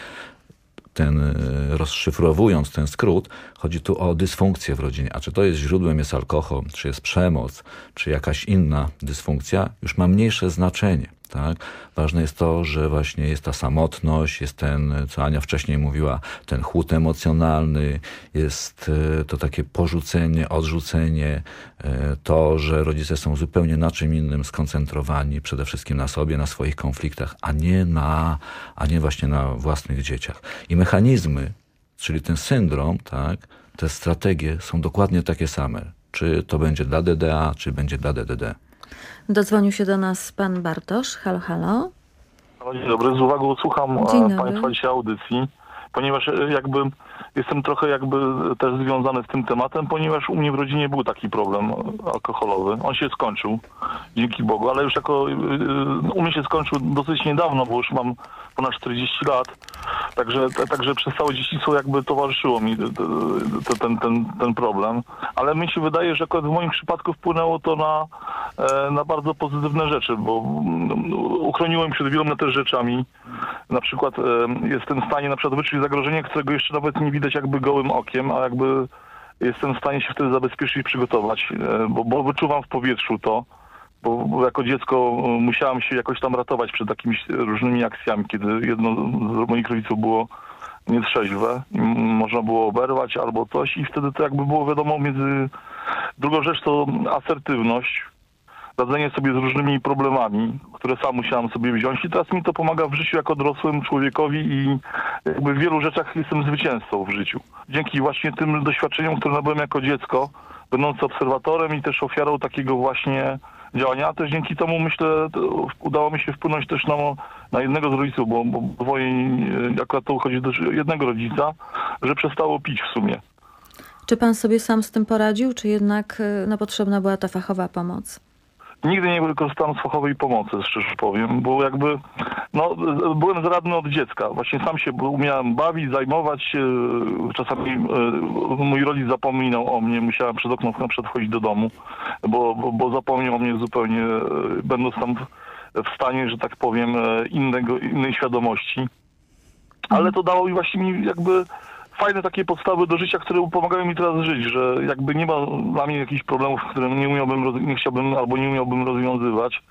ten, e, rozszyfrowując ten skrót, chodzi tu o dysfunkcję w rodzinie. A czy to jest źródłem jest alkohol, czy jest przemoc, czy jakaś inna dysfunkcja, już ma mniejsze znaczenie. Tak? Ważne jest to, że właśnie jest ta samotność, jest ten, co Ania wcześniej mówiła, ten chłód emocjonalny, jest e, to takie porzucenie, odrzucenie, e, to, że rodzice są zupełnie na czym innym skoncentrowani, przede wszystkim na sobie, na swoich konfliktach, a nie, na, a nie właśnie na własnych dzieciach. I mechanizmy, czyli ten syndrom, tak, te strategie są dokładnie takie same. Czy to będzie dla DDA, czy będzie dla DDD. Dodzwonił się do nas pan Bartosz. Halo, halo. Dzień dobry, z uwagą słucham Dzień e, dobry. Państwa dzisiaj audycji, ponieważ e, jakby jestem trochę jakby też związany z tym tematem, ponieważ u mnie w rodzinie był taki problem alkoholowy. On się skończył, dzięki Bogu, ale już jako e, u mnie się skończył dosyć niedawno, bo już mam ponad 40 lat, także, także przez całe dzieciństwo jakby towarzyszyło mi ten, ten, ten problem, ale mi się wydaje, że akurat w moim przypadku wpłynęło to na, e, na bardzo pozytywne rzeczy, bo mm, uchroniło mnie przed wieloma też rzeczami. Na przykład e, jestem w stanie na przykład wyczuć zagrożenie, którego jeszcze nawet nie widać jakby gołym okiem, a jakby jestem w stanie się wtedy zabezpieczyć i przygotować, e, bo, bo wyczuwam w powietrzu to, bo, bo jako dziecko e, musiałam się jakoś tam ratować przed takimiś różnymi akcjami, kiedy jedno z moich rodziców było nietrzeźwe można było oberwać albo coś i wtedy to jakby było wiadomo między... Drugą rzecz to asertywność, radzenie sobie z różnymi problemami, które sam musiałem sobie wziąć i teraz mi to pomaga w życiu jako dorosłym człowiekowi i jakby w wielu rzeczach jestem zwycięzcą w życiu. Dzięki właśnie tym doświadczeniom, które nabyłem jako dziecko, będąc obserwatorem i też ofiarą takiego właśnie działania, też dzięki temu myślę udało mi się wpłynąć też na, na jednego z rodziców, bo, bo dwoje, e, akurat to chodzi do jednego rodzica, że przestało pić w sumie. Czy pan sobie sam z tym poradził, czy jednak y, no, potrzebna była ta fachowa pomoc? Nigdy nie wykorzystałem z fachowej pomocy, szczerze powiem, bo jakby no, byłem zaradny od dziecka. Właśnie sam się umiałem bawić, zajmować. Czasami e, mój rodzic zapominał o mnie, musiałem przez okno wchodzić do domu, bo, bo, bo zapomniał o mnie zupełnie, e, będąc tam w, w stanie, że tak powiem, e, innego, innej świadomości. Ale to dało mi właśnie mi jakby fajne takie podstawy do życia, które pomagają mi teraz żyć, że jakby nie ma dla mnie jakichś problemów, które nie umiałbym, nie chciałbym albo nie umiałbym rozwiązywać,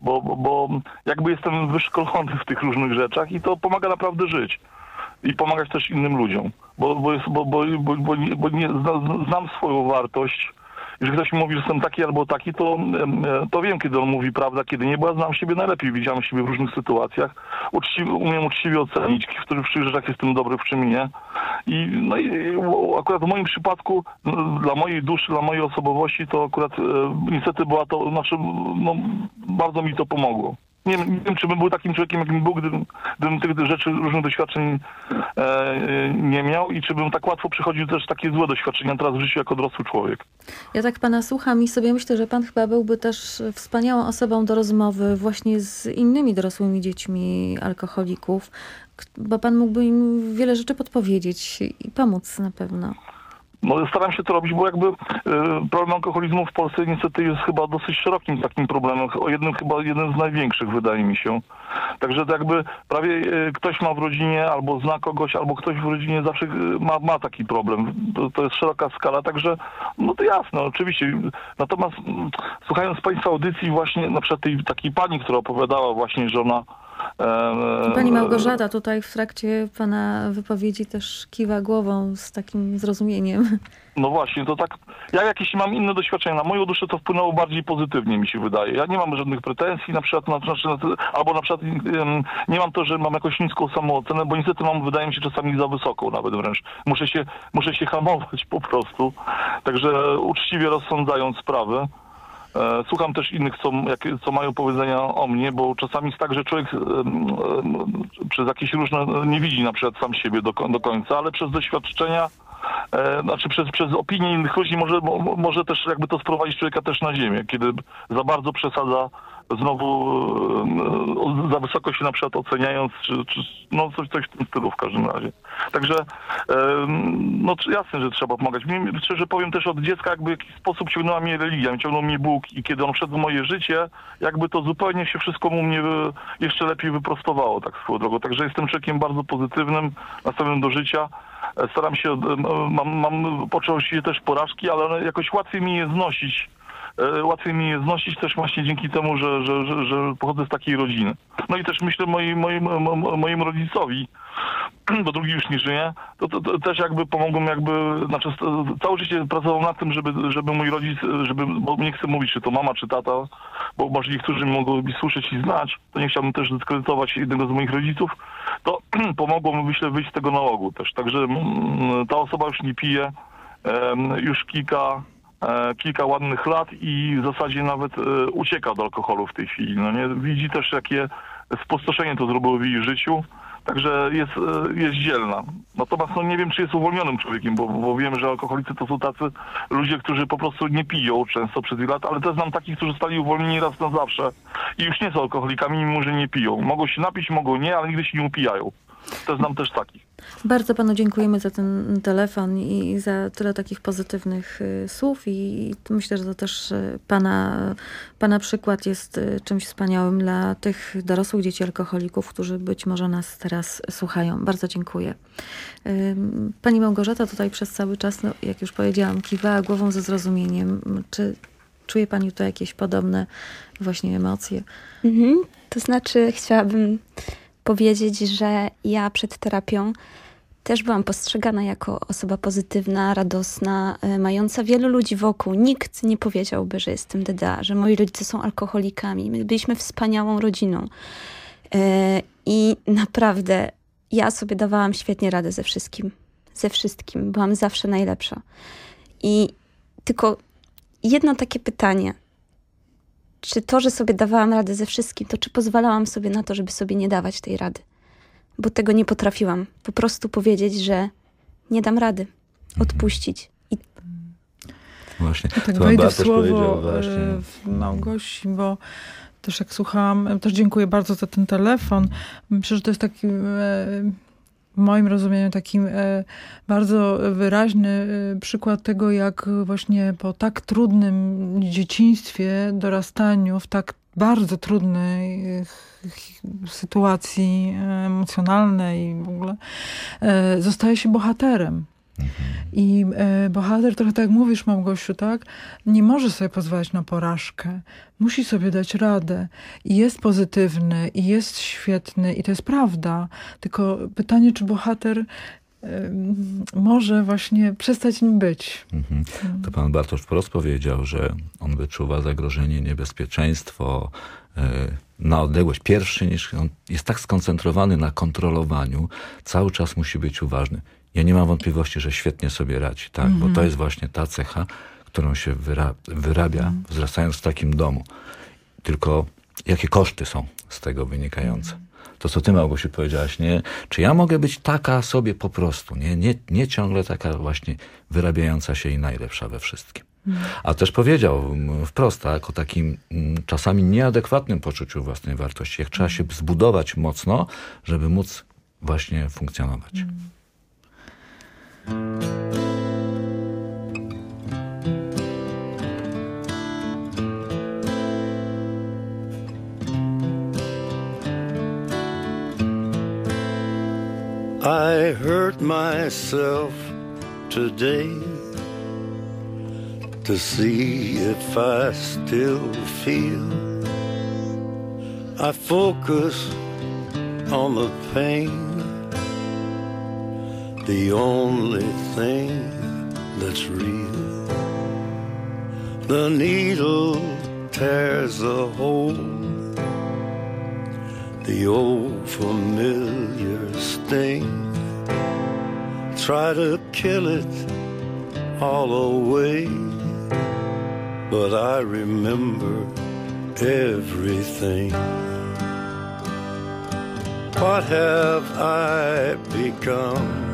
bo, bo, bo jakby jestem wyszkolony w tych różnych rzeczach i to pomaga naprawdę żyć. I pomagać też innym ludziom, bo, bo, jest, bo, bo, bo, bo, nie, bo nie, zna- znam swoją wartość. Jeżeli ktoś mi mówi, że jestem taki albo taki, to, to wiem, kiedy on mówi prawda, kiedy nie, bo ja znam siebie najlepiej, widziałem siebie w różnych sytuacjach. Uczciwie, umiem uczciwie ocenić, w których rzeczach jestem dobry, w czym nie. I, no i i akurat w moim przypadku, no, dla mojej duszy, dla mojej osobowości, to akurat e, niestety była to, znaczy, no, bardzo mi to pomogło. Nie, nie wiem, czy bym był takim człowiekiem, jakim był, gdybym, gdybym tych rzeczy, różnych doświadczeń e, e, nie miał i czy bym tak łatwo przychodził też takie złe doświadczenia teraz w życiu jako dorosły człowiek. Ja tak pana słucham i sobie myślę, że pan chyba byłby też wspaniałą osobą do rozmowy właśnie z innymi dorosłymi dziećmi alkoholików, bo pan mógłby im wiele rzeczy podpowiedzieć i pomóc na pewno. No, staram się to robić, bo jakby e, problem alkoholizmu w Polsce niestety jest chyba dosyć szerokim takim problemem. O jednym chyba jeden z największych wydaje mi się. Także to jakby prawie e, ktoś ma w rodzinie albo zna kogoś, albo ktoś w rodzinie zawsze e, ma, ma taki problem. To, to jest szeroka skala, także no to jasne, oczywiście. Natomiast mm, słuchając Państwa audycji właśnie na przykład tej takiej pani, która opowiadała właśnie, że ona Pani Małgorzata tutaj w trakcie pana wypowiedzi też kiwa głową z takim zrozumieniem. No właśnie, to tak. Ja jakieś mam inne doświadczenia. Na moją duszę to wpłynęło bardziej pozytywnie, mi się wydaje. Ja nie mam żadnych pretensji, na przykład, na, albo na przykład nie mam to, że mam jakąś niską samoocenę, bo niestety mam, wydaje mi się, czasami za wysoką nawet wręcz. Muszę się, muszę się hamować po prostu. Także uczciwie rozsądzając sprawy. E, Słucham też innych, co, co mają powiedzenia o mnie, bo czasami jest tak, że człowiek przez jakieś różne, nie widzi na przykład sam siebie do, do końca, ale przez doświadczenia e, znaczy przez, przez opinię innych ludzi może, mo, może też jakby to sprowadzić człowieka też na ziemię, kiedy za bardzo przesadza znowu e, za wysoko się na przykład oceniając, czy, czy no coś, coś w tym stylu w każdym razie. Także e, no jasne, że trzeba pomagać. Mnie, szczerze powiem też od dziecka jakby w jakiś sposób ciągnęła mnie religia, ciągnął mnie Bóg i kiedy on wszedł w moje życie, jakby to zupełnie się wszystko u mnie e, jeszcze lepiej wyprostowało tak swoją drogą. Także jestem człowiekiem bardzo pozytywnym, nastawionym do życia. Staram się, mam, mam począł się też porażki, ale jakoś łatwiej mi je znosić. E, Łatwiej mi znosić też właśnie dzięki temu, że, że, że, że pochodzę z takiej rodziny. No i też myślę moim, moim, mo- moim rodzicowi, bo drugi już nie żyje, to, to, to też jakby pomogą jakby, znaczy całe życie pracował nad tym, żeby, żeby mój rodzic, żeby, bo nie chcę mówić, czy to mama, czy tata, bo może niektórzy mogą mi słyszeć i znać, to nie chciałbym też dyskredytować jednego z moich rodziców, to pomogło mi, myślę, wyjść z tego nałogu też. Także mm, ta osoba już nie pije, już kilka, kilka ładnych lat i w zasadzie nawet e, ucieka od alkoholu w tej chwili. No nie? Widzi też, jakie spustoszenie to zrobiło w jej życiu. Także jest, e, jest dzielna. Natomiast no, nie wiem, czy jest uwolnionym człowiekiem, bo, bo wiem, że alkoholicy to są tacy ludzie, którzy po prostu nie piją często przez wiele lat, ale też znam takich, którzy zostali uwolnieni raz na zawsze i już nie są alkoholikami, mimo że nie piją. Mogą się napić, mogą nie, ale nigdy się nie upijają. To znam też takich. Bardzo panu dziękujemy za ten telefon i za tyle takich pozytywnych y, słów i myślę, że to też y, pana, pana przykład jest y, czymś wspaniałym dla tych dorosłych dzieci alkoholików, którzy być może nas teraz słuchają. Bardzo dziękuję. Pani Małgorzata tutaj przez cały czas, no, jak już powiedziałam, kiwała głową ze zrozumieniem. Czy czuje pani tutaj jakieś podobne właśnie emocje? Mhm. To znaczy, chciałabym powiedzieć, że ja przed terapią też byłam postrzegana jako osoba pozytywna, radosna, e, mająca wielu ludzi wokół. Nikt nie powiedziałby, że jestem DDA, że moi rodzice są alkoholikami. My byliśmy wspaniałą rodziną. E, I naprawdę ja sobie dawałam świetnie radę ze wszystkim. Ze wszystkim. Byłam zawsze najlepsza. I tylko jedno takie pytanie. Czy to, że sobie dawałam radę ze wszystkim, to czy pozwalałam sobie na to, żeby sobie nie dawać tej rady? Bo tego nie potrafiłam. Po prostu powiedzieć, że nie dam rady. Odpuścić. I Właśnie. Ja tak To wejdę w słowo właśnie. e, w Małgosi, bo też jak słuchałam, też dziękuję bardzo za ten telefon. Myślę, że to jest taki e, w moim rozumieniu taki e, bardzo wyraźny e, przykład tego, jak właśnie po tak trudnym dzieciństwie, dorastaniu, w tak bardzo trudnej e, sytuacji emocjonalnej w ogóle, zostaje się bohaterem. I e, bohater, trochę tak jak mówisz, Małgosiu, tak? Nie może sobie pozwalać na porażkę. Musi sobie dać radę. I jest pozytywny, i jest świetny, i to jest prawda. Tylko pytanie, czy bohater może właśnie przestać nim być. Mhm. To pan Bartosz wprost powiedział, że on wyczuwa zagrożenie, niebezpieczeństwo e, na odległość pierwszy niż on jest tak skoncentrowany na kontrolowaniu, cały czas musi być uważny. Ja nie mam wątpliwości, że świetnie sobie radzi, tak, bo Mhm. to jest właśnie ta cecha, którą się wyra wyrabia, wzrastając w takim domu. Tylko jakie koszty są z tego wynikające? To, co ty, Małgosiu, powiedziałaś, nie? Czy ja mogę być taka sobie po prostu, nie? Nie, nie ciągle taka właśnie wyrabiająca się i najlepsza we wszystkim. A też powiedział mm, wprost, tak, o takim mm, czasami nieadekwatnym poczuciu własnej wartości, jak trzeba się zbudować mocno, żeby móc właśnie funkcjonować. I hurt myself today to see if I still feel. I focus on the pain, the only thing that's real. The needle tears a hole the old familiar sting. Try to kill it all away, but I remember everything. What have I become?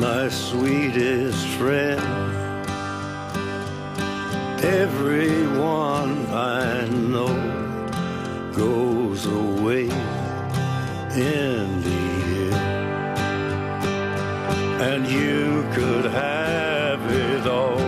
My sweetest friend. Everyone I know goes away in the end. And you could have it all.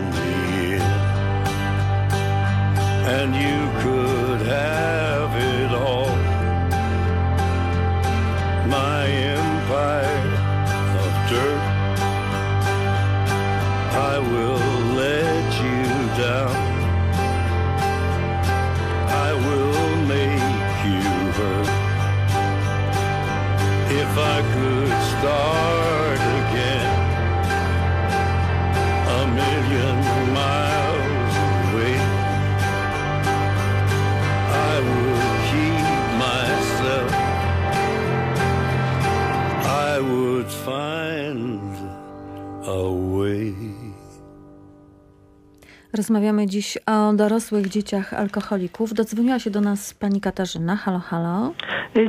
And you could have Rozmawiamy dziś o dorosłych dzieciach alkoholików. Dodzwoniła się do nas pani Katarzyna. Halo, halo.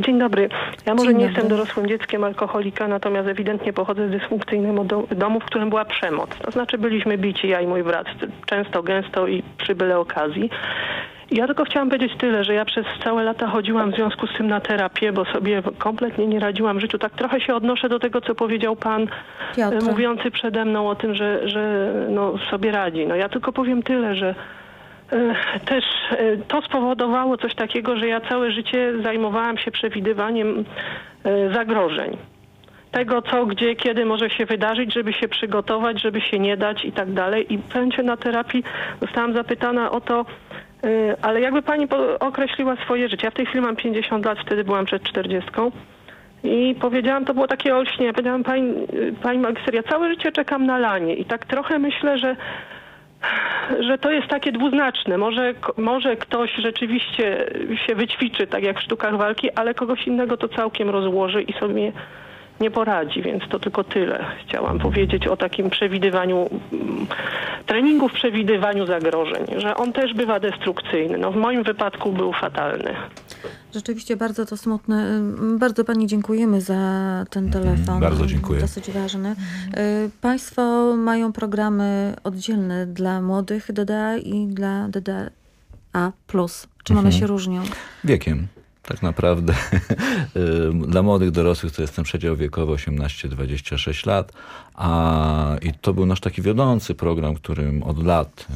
Dzień dobry. Ja może Dzień nie dobry. jestem dorosłym dzieckiem alkoholika, natomiast ewidentnie pochodzę z dysfunkcyjnego do, domu, w którym była przemoc. To znaczy byliśmy bici, ja i mój brat, często, gęsto i przy byle okazji. Ja tylko chciałam powiedzieć tyle, że ja przez całe lata chodziłam w związku z tym na terapię, bo sobie kompletnie nie radziłam w życiu. Tak trochę się odnoszę do tego, co powiedział pan Piotr. e, mówiący przede mną o tym, że, że no, sobie radzi. No ja tylko powiem tyle, że e, też e, to spowodowało coś takiego, że ja całe życie zajmowałam się przewidywaniem zagrożeń. Tego, co, gdzie, kiedy może się wydarzyć, żeby się przygotować, żeby się nie dać i tak dalej. I pęcie na terapii zostałam zapytana o to, ale jakby pani określiła swoje życie. Ja w tej chwili mam 50 lat, wtedy byłam przed 40. I powiedziałam, to było takie olśnienie. Powiedziałam, pani, pani magister, ja całe życie czekam na lanie. I tak trochę myślę, że że to jest takie dwuznaczne. Może, może ktoś rzeczywiście się wyćwiczy, tak jak w sztukach walki, ale kogoś innego to całkiem rozłoży i sobie nie poradzi, więc to tylko tyle chciałam powiedzieć o takim przewidywaniu, mm, treningu w przewidywaniu zagrożeń, że on też bywa destrukcyjny. No w moim wypadku był fatalny. Rzeczywiście bardzo to smutne. Bardzo pani dziękujemy za ten telefon. bardzo dziękuję. Dosyć ważny. Y, Państwo mają programy oddzielne dla młodych DDA i dla DDA+. Czym one Mhm. się różnią? Wiekiem. Tak naprawdę y, dla młodych dorosłych to jest ten przedział wiekowy 18-26 lat, a i to był nasz taki wiodący program, którym od lat,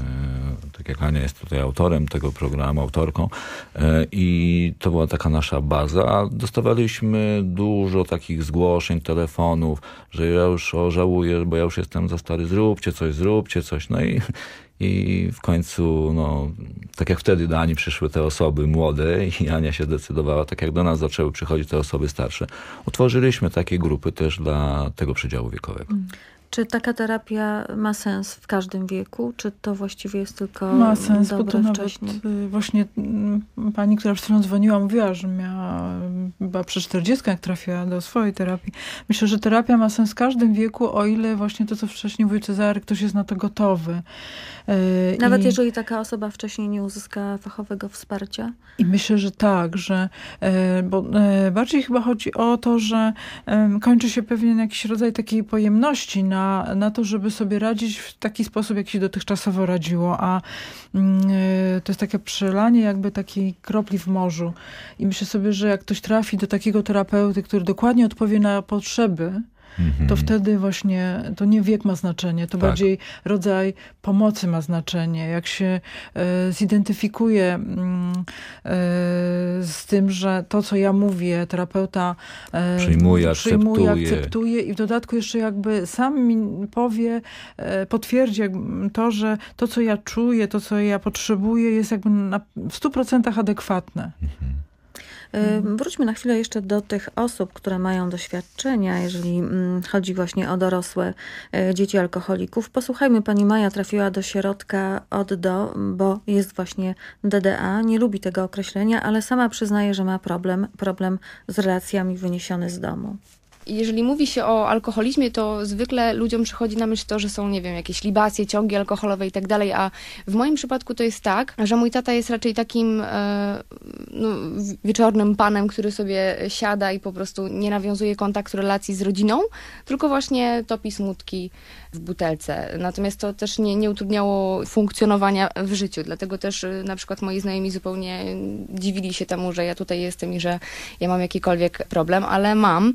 y, tak jak Ania jest tutaj autorem tego programu, autorką, y, i to była taka nasza baza. Dostawaliśmy dużo takich zgłoszeń, telefonów, że ja już żałuję, bo ja już jestem za stary, zróbcie coś, zróbcie coś. No i i w końcu, no, tak jak wtedy do Ani przyszły te osoby młode i Ania się zdecydowała, tak jak do nas zaczęły przychodzić te osoby starsze, utworzyliśmy takie grupy też dla tego przedziału wiekowego. Czy taka terapia ma sens w każdym wieku? Czy to właściwie jest tylko Ma sens, bo dobre to nawet wcześniej? y, właśnie mm, pani, która przed chwilą dzwoniła, mówiła, że miała mm, chyba przy 40, jak trafiła do swojej terapii. Myślę, że terapia ma sens w każdym wieku, o ile właśnie to, co wcześniej mówił Cezary, ktoś jest na to gotowy. Y, Nawet i- jeżeli taka osoba wcześniej nie uzyska fachowego wsparcia? I myślę, że tak, że e, bo e, bardziej chyba chodzi o to, że kończy się pewien jakiś rodzaj takiej pojemności na, na to, żeby sobie radzić w taki sposób, jak się dotychczasowo radziło, a mm, e, to jest takie przelanie jakby takiej kropli w morzu. I myślę sobie, że jak ktoś trafi do takiego terapeuty, który dokładnie odpowie na potrzeby, to wtedy właśnie to nie wiek ma znaczenie, to Tak. bardziej rodzaj pomocy ma znaczenie. Jak się e, zidentyfikuje mm, e, z tym, że to, co ja mówię, terapeuta e, Przyjmuje, przyjmuje, akceptuje. akceptuje i w dodatku jeszcze jakby sam mi powie, potwierdzi jakby to, że to, co ja czuję, to, co ja potrzebuję, jest jakby na, w 100% adekwatne. Y, Wróćmy na chwilę jeszcze do tych osób, które mają doświadczenia, jeżeli mm, chodzi właśnie o dorosłe y, dzieci alkoholików. Posłuchajmy, pani Maja trafiła do środka od do, bo jest właśnie DDA. Nie lubi tego określenia, ale sama przyznaje, że ma problem, problem z relacjami wyniesiony z domu. Jeżeli mówi się o alkoholizmie, to zwykle ludziom przychodzi na myśl to, że są, nie wiem, jakieś libacje, ciągi alkoholowe i tak dalej, a w moim przypadku to jest tak, że mój tata jest raczej takim e, no, wieczornym panem, który sobie siada i po prostu nie nawiązuje kontaktu, relacji z rodziną, tylko właśnie topi smutki w butelce. Natomiast to też nie, nie utrudniało funkcjonowania w życiu, dlatego też y, na przykład moi znajomi zupełnie dziwili się temu, że ja tutaj jestem i że ja mam jakikolwiek problem, ale mam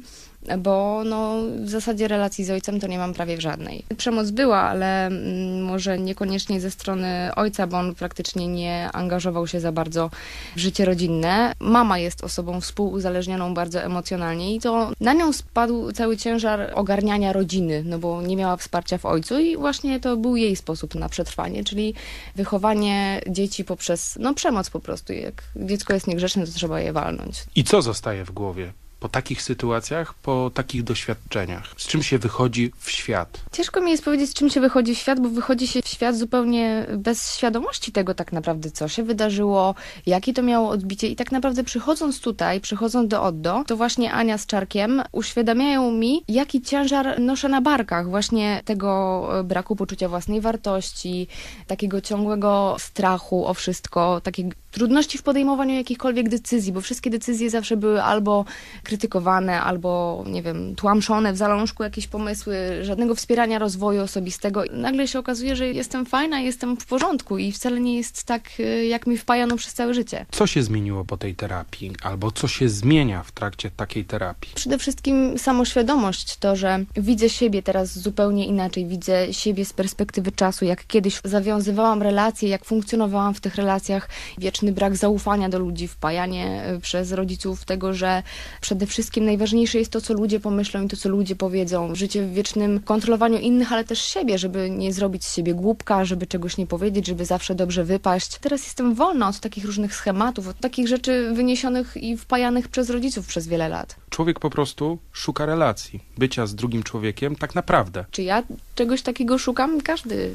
bo no, w zasadzie relacji z ojcem to nie mam prawie żadnej. Przemoc była, ale mm, może niekoniecznie ze strony ojca, bo on praktycznie nie angażował się za bardzo w życie rodzinne. Mama jest osobą współuzależnioną bardzo emocjonalnie i to na nią spadł cały ciężar ogarniania rodziny, no bo nie miała wsparcia w ojcu i właśnie to był jej sposób na przetrwanie, czyli wychowanie dzieci poprzez no, przemoc po prostu. Jak dziecko jest niegrzeczne, to trzeba je walnąć. I co zostaje w głowie po takich sytuacjach, po takich doświadczeniach? Z czym się wychodzi w świat? Ciężko mi jest powiedzieć, z czym się wychodzi w świat, bo wychodzi się w świat zupełnie bez świadomości tego tak naprawdę, co się wydarzyło, jakie to miało odbicie i tak naprawdę przychodząc tutaj, przychodząc do Oddo, to właśnie Ania z Czarkiem uświadamiają mi, jaki ciężar noszę na barkach, właśnie tego e, braku poczucia własnej wartości, takiego ciągłego strachu o wszystko, takiej trudności w podejmowaniu jakichkolwiek decyzji, bo wszystkie decyzje zawsze były albo krytykowane, albo, nie wiem, tłamszone w zalążku jakieś pomysły, żadnego wspierania rozwoju osobistego. I nagle się okazuje, że jestem fajna, jestem w porządku i wcale nie jest tak, y, jak mi wpajano przez całe życie. Co się zmieniło po tej terapii? Albo co się zmienia w trakcie takiej terapii? Przede wszystkim samoświadomość, to, że widzę siebie teraz zupełnie inaczej, widzę siebie z perspektywy czasu, jak kiedyś zawiązywałam relacje, jak funkcjonowałam w tych relacjach, wieczny brak zaufania do ludzi, wpajanie y, przez rodziców tego, że przede wszystkim najważniejsze jest to, co ludzie pomyślą i to, co ludzie powiedzą. Życie w wiecznym kontrolowaniu innych, ale też siebie, żeby nie zrobić z siebie głupka, żeby czegoś nie powiedzieć, żeby zawsze dobrze wypaść. Teraz jestem wolna od takich różnych schematów, od takich rzeczy wyniesionych i wpajanych przez rodziców przez wiele lat. Człowiek po prostu szuka relacji, bycia z drugim człowiekiem tak naprawdę. Czy ja czegoś takiego szukam? Każdy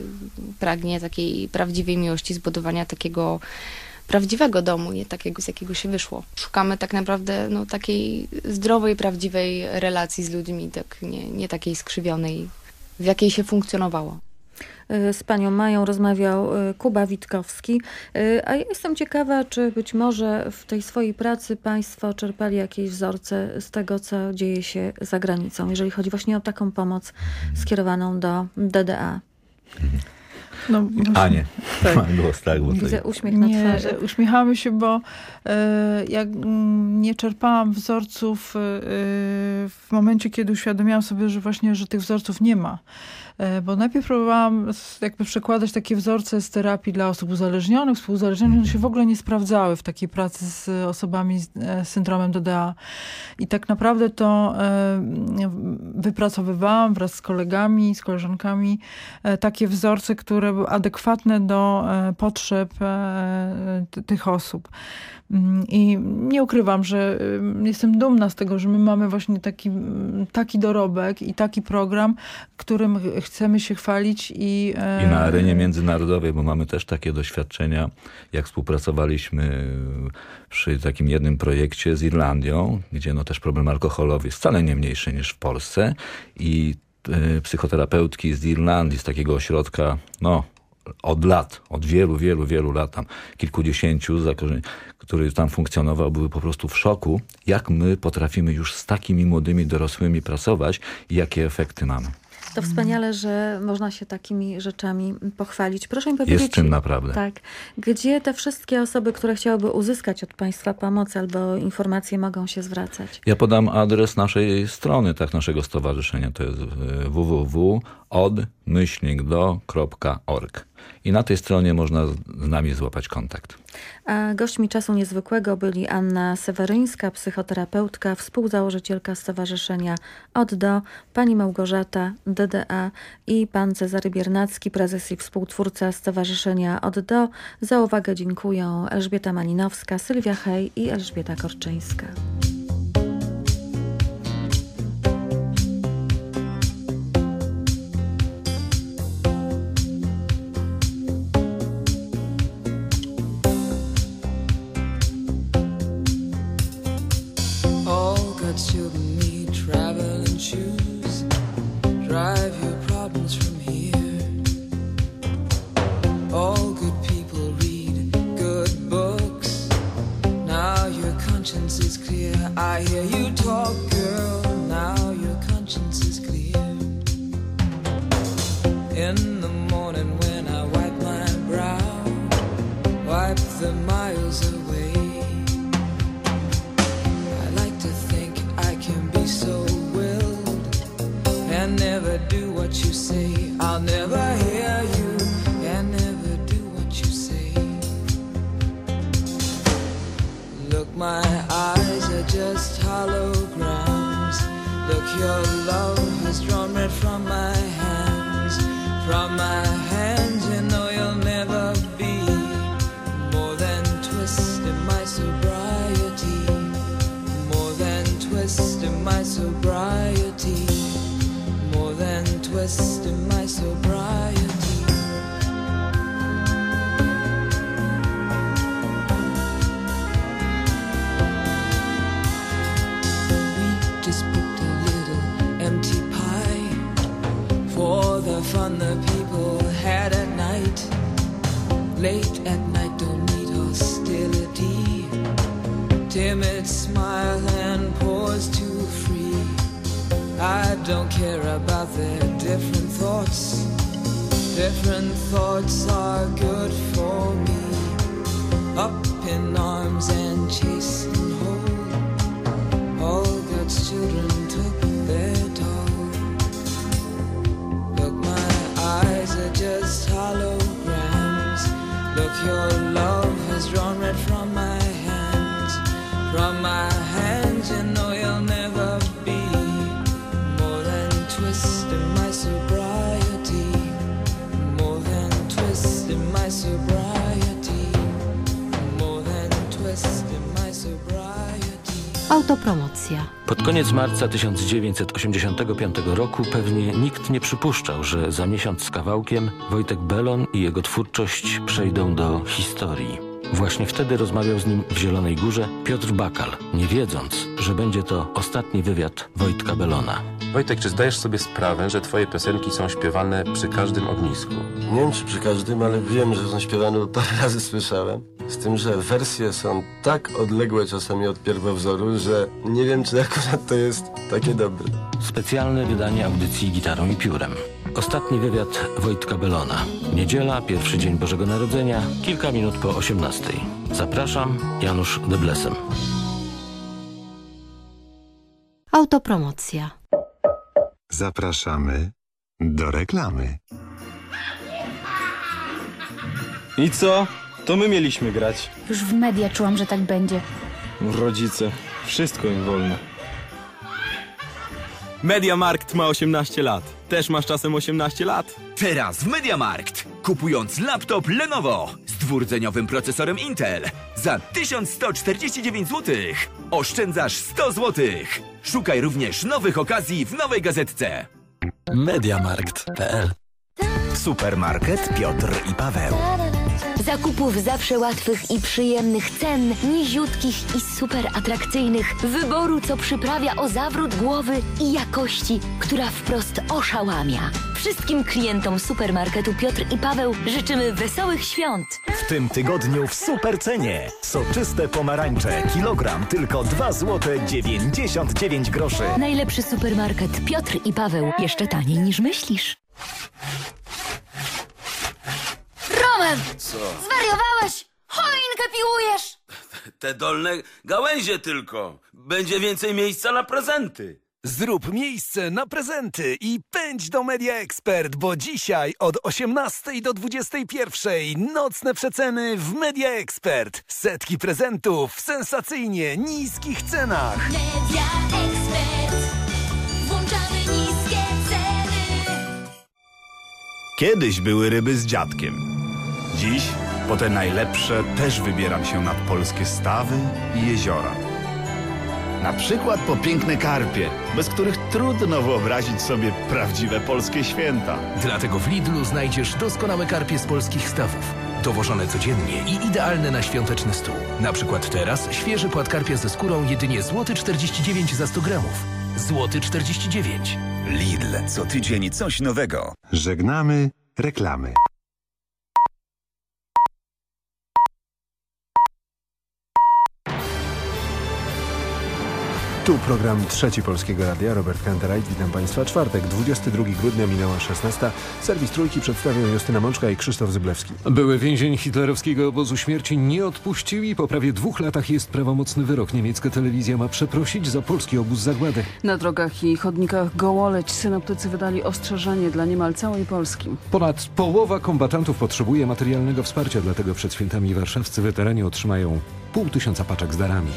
pragnie takiej prawdziwej miłości, zbudowania takiego prawdziwego domu, nie takiego, z jakiego się wyszło. Szukamy tak naprawdę no, takiej zdrowej, prawdziwej relacji z ludźmi, tak nie, nie takiej skrzywionej, w jakiej się funkcjonowało. Y, Z panią Mają rozmawiał y, Kuba Witkowski, Y, a ja jestem ciekawa, czy być może w tej swojej pracy państwo czerpali jakieś wzorce z tego, co dzieje się za granicą, jeżeli chodzi właśnie o taką pomoc skierowaną do DDA. No, A nie, Tak. głos tak, bo Widzę to... uśmiech na nie, twarzy. uśmiechamy się, bo e, jak mm, nie czerpałam wzorców e, w momencie, kiedy uświadomiłam sobie, że właśnie, że tych wzorców nie ma. E, Bo najpierw próbowałam jakby przekładać takie wzorce z terapii dla osób uzależnionych, współuzależnionych, one się w ogóle nie sprawdzały w takiej pracy z osobami z e, syndromem DDA. I tak naprawdę to e, wypracowywałam wraz z kolegami, z koleżankami e, takie wzorce, które były adekwatne do e, potrzeb e, ty- tych osób. Mm, I nie ukrywam, że jestem dumna z tego, że my mamy właśnie taki, mm, taki dorobek i taki program, którym ch- chcemy się chwalić i, e, I na arenie międzynarodowej, bo mamy też takie doświadczenia, jak współpracowaliśmy przy takim jednym projekcie z Irlandią, gdzie no też problem alkoholowy jest wcale nie mniejszy niż w Polsce i e, psychoterapeutki z Irlandii, z takiego ośrodka, no od lat, od wielu, wielu, wielu lat, tam kilkudziesięciu, zakorzeń- który tam funkcjonował, były po prostu w szoku, jak my potrafimy już z takimi młodymi dorosłymi pracować i jakie efekty mamy. To wspaniale, że można się takimi rzeczami pochwalić. Proszę mi powiedzieć... Jest czym naprawdę. Tak. Gdzie te wszystkie osoby, które chciałyby uzyskać od państwa pomoc albo informacje mogą się zwracać? Ja podam adres naszej strony, tak, naszego stowarzyszenia. To jest e, www.od-do.org. I na tej stronie można z nami złapać kontakt. A gośćmi czasu niezwykłego byli Anna Seweryńska, psychoterapeutka, współzałożycielka Stowarzyszenia ODDO, pani Małgorzata DDA i pan Cezary Biernacki, prezes i współtwórca Stowarzyszenia ODDO. Za uwagę dziękuję Elżbieta Malinowska, Sylwia Hej i Elżbieta Korczyńska. Drive your problems from here. All good people read good books. Now your conscience is clear. I hear you talk, girl. Now your conscience is clear. In never do what you say. I'll never hear you and never do what you say. Look, my eyes are just holograms. Look, your love has drawn red from my hands. From my fun the people had at night. Late at night don't need hostility. Timid smile and pause too free. I don't care about their different thoughts. Different thoughts are good for me. Up in arms and chasing home. All God's children are just holograms. Look, your love has drawn red from my hands. From my Autopromocja. Pod koniec marca 1985 roku pewnie nikt nie przypuszczał, że za miesiąc z kawałkiem Wojtek Belon i jego twórczość przejdą do historii. Właśnie wtedy rozmawiał z nim w Zielonej Górze Piotr Bakal, nie wiedząc, że będzie to ostatni wywiad Wojtka Belona. Wojtek, czy zdajesz sobie sprawę, że twoje piosenki są śpiewane przy każdym ognisku? Nie wiem czy przy każdym, ale wiem, że są śpiewane, bo parę razy słyszałem. Z tym, że wersje są tak odległe czasami od pierwowzoru, że nie wiem, czy akurat to jest takie dobre. Specjalne wydanie audycji gitarą i piórem. Ostatni wywiad Wojtka Belona. Niedziela, pierwszy dzień Bożego Narodzenia, kilka minut po 18. Zapraszam, Janusz Deblesem. Autopromocja. Zapraszamy do reklamy. I co? To my mieliśmy grać. Już w media czułam, że tak będzie. Rodzice. Wszystko im wolne. Mediamarkt ma 18 lat. Też masz czasem 18 lat? Teraz w Mediamarkt. Kupując laptop Lenovo z dwurdzeniowym procesorem Intel za 1149 zł. Oszczędzasz 100 zł. Szukaj również nowych okazji w nowej gazetce. Mediamarkt.pl Supermarket Piotr i Paweł. Zakupów zawsze łatwych i przyjemnych cen, niziutkich i super atrakcyjnych, wyboru, co przyprawia o zawrót głowy i jakości, która wprost oszałamia. Wszystkim klientom supermarketu Piotr i Paweł życzymy wesołych świąt. W tym tygodniu w super cenie. Soczyste pomarańcze. Kilogram tylko 2 zł 99 groszy. Najlepszy supermarket Piotr i Paweł. Jeszcze taniej niż myślisz. Roman! Co? Zwariowałeś! Choinkę piłujesz! Te dolne gałęzie tylko. Będzie więcej miejsca na prezenty. Zrób miejsce na prezenty i pędź do Media Expert, bo dzisiaj od 18 do 21 nocne przeceny w Media Expert. Setki prezentów w sensacyjnie niskich cenach. Media Expert. Włączamy niskie ceny. Kiedyś były ryby z dziadkiem. Dziś, po te najlepsze, też wybieram się nad polskie stawy i jeziora. Na przykład po piękne karpie, bez których trudno wyobrazić sobie prawdziwe polskie święta. Dlatego w Lidlu znajdziesz doskonałe karpie z polskich stawów. Dowożone codziennie i idealne na świąteczny stół. Na przykład teraz świeży płat karpia ze skórą jedynie złoty 49 za 100 gramów. Złoty 49. Lidl, co tydzień coś nowego. Żegnamy reklamy. Tu program Trzeci Polskiego Radia, Robert Kanterajt, witam Państwa. Czwartek, 22 grudnia, minęła 16. Serwis Trójki przedstawią Justyna Mączka i Krzysztof Zyblewski. Były więzień hitlerowskiego obozu śmierci nie odpuścił i po prawie dwóch latach jest prawomocny wyrok. Niemiecka telewizja ma przeprosić za polski obóz zagłady. Na drogach i chodnikach Gołoleć synoptycy wydali ostrzeżenie dla niemal całej Polski. Ponad połowa kombatantów potrzebuje materialnego wsparcia, dlatego przed świętami warszawscy weterani otrzymają pół tysiąca paczek z darami.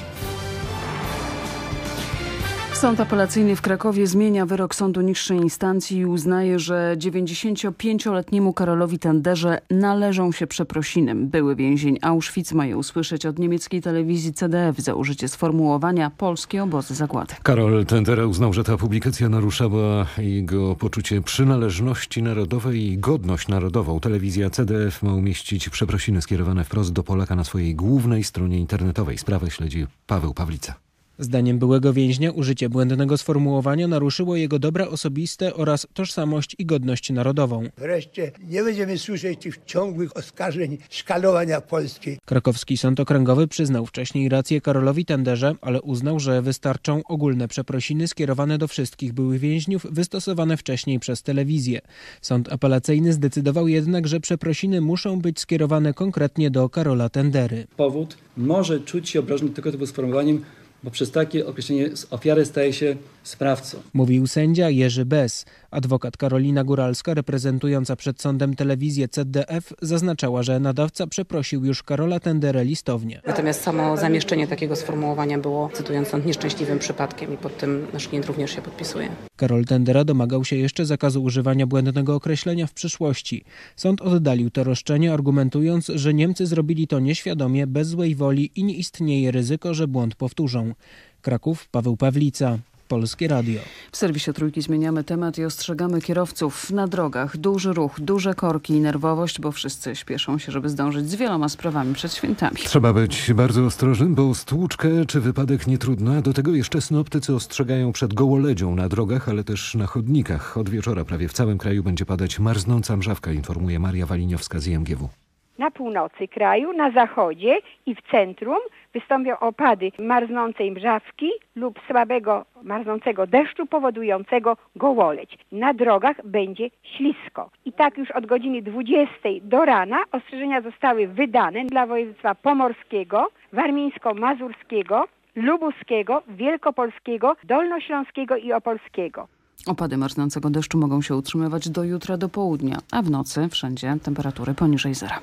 Sąd apelacyjny w Krakowie zmienia wyrok sądu niższej instancji i uznaje, że 95-letniemu Karolowi Tenderze należą się przeprosiny. Były więzień Auschwitz ma je usłyszeć od niemieckiej telewizji CDF za użycie sformułowania polskie obozy zagłady. Karol Tendera uznał, że ta publikacja naruszała jego poczucie przynależności narodowej i godność narodową. Telewizja CDF ma umieścić przeprosiny skierowane wprost do Polaka na swojej głównej stronie internetowej. Sprawę śledzi Paweł Pawlica. Zdaniem byłego więźnia użycie błędnego sformułowania naruszyło jego dobra osobiste oraz tożsamość i godność narodową. Wreszcie nie będziemy słyszeć tych ciągłych oskarżeń szkalowania Polski. Krakowski Sąd Okręgowy przyznał wcześniej rację Karolowi Tenderze, ale uznał, że wystarczą ogólne przeprosiny skierowane do wszystkich byłych więźniów, wystosowane wcześniej przez telewizję. Sąd apelacyjny zdecydował jednak, że przeprosiny muszą być skierowane konkretnie do Karola Tendery. Powód może czuć się obrażony tylko tym sformułowaniem, bo przez takie określenie ofiary staje się sprawcą. Mówił sędzia Jerzy Bez. Adwokat Karolina Góralska, reprezentująca przed sądem telewizję CDF, zaznaczała, że nadawca przeprosił już Karola Tenderę listownie. Natomiast samo zamieszczenie takiego sformułowania było, cytując sąd, nieszczęśliwym przypadkiem i pod tym nasz klient również się podpisuje. Karol Tendera domagał się jeszcze zakazu używania błędnego określenia w przyszłości. Sąd oddalił to roszczenie, argumentując, że Niemcy zrobili to nieświadomie, bez złej woli i nie istnieje ryzyko, że błąd powtórzą. Kraków, Paweł Pawlica. Polskie Radio. W serwisie Trójki zmieniamy temat i ostrzegamy kierowców. Na drogach duży ruch, duże korki i nerwowość, bo wszyscy śpieszą się, żeby zdążyć z wieloma sprawami przed świętami. Trzeba być bardzo ostrożnym, bo stłuczkę czy wypadek nie trudno, a do tego jeszcze synoptycy ostrzegają przed gołoledzią na drogach, ale też na chodnikach. Od wieczora prawie w całym kraju będzie padać marznąca mrzawka, informuje Maria Waliniowska z IMGW. Na północy kraju, na zachodzie i w centrum wystąpią opady marznącej mrzawki lub słabego marznącego deszczu powodującego gołoleć. Na drogach będzie ślisko. I tak już od godziny 20 do rana ostrzeżenia zostały wydane dla województwa pomorskiego, warmińsko-mazurskiego, lubuskiego, wielkopolskiego, dolnośląskiego i opolskiego. Opady marznącego deszczu mogą się utrzymywać do jutra do południa, a w nocy wszędzie temperatury poniżej zera.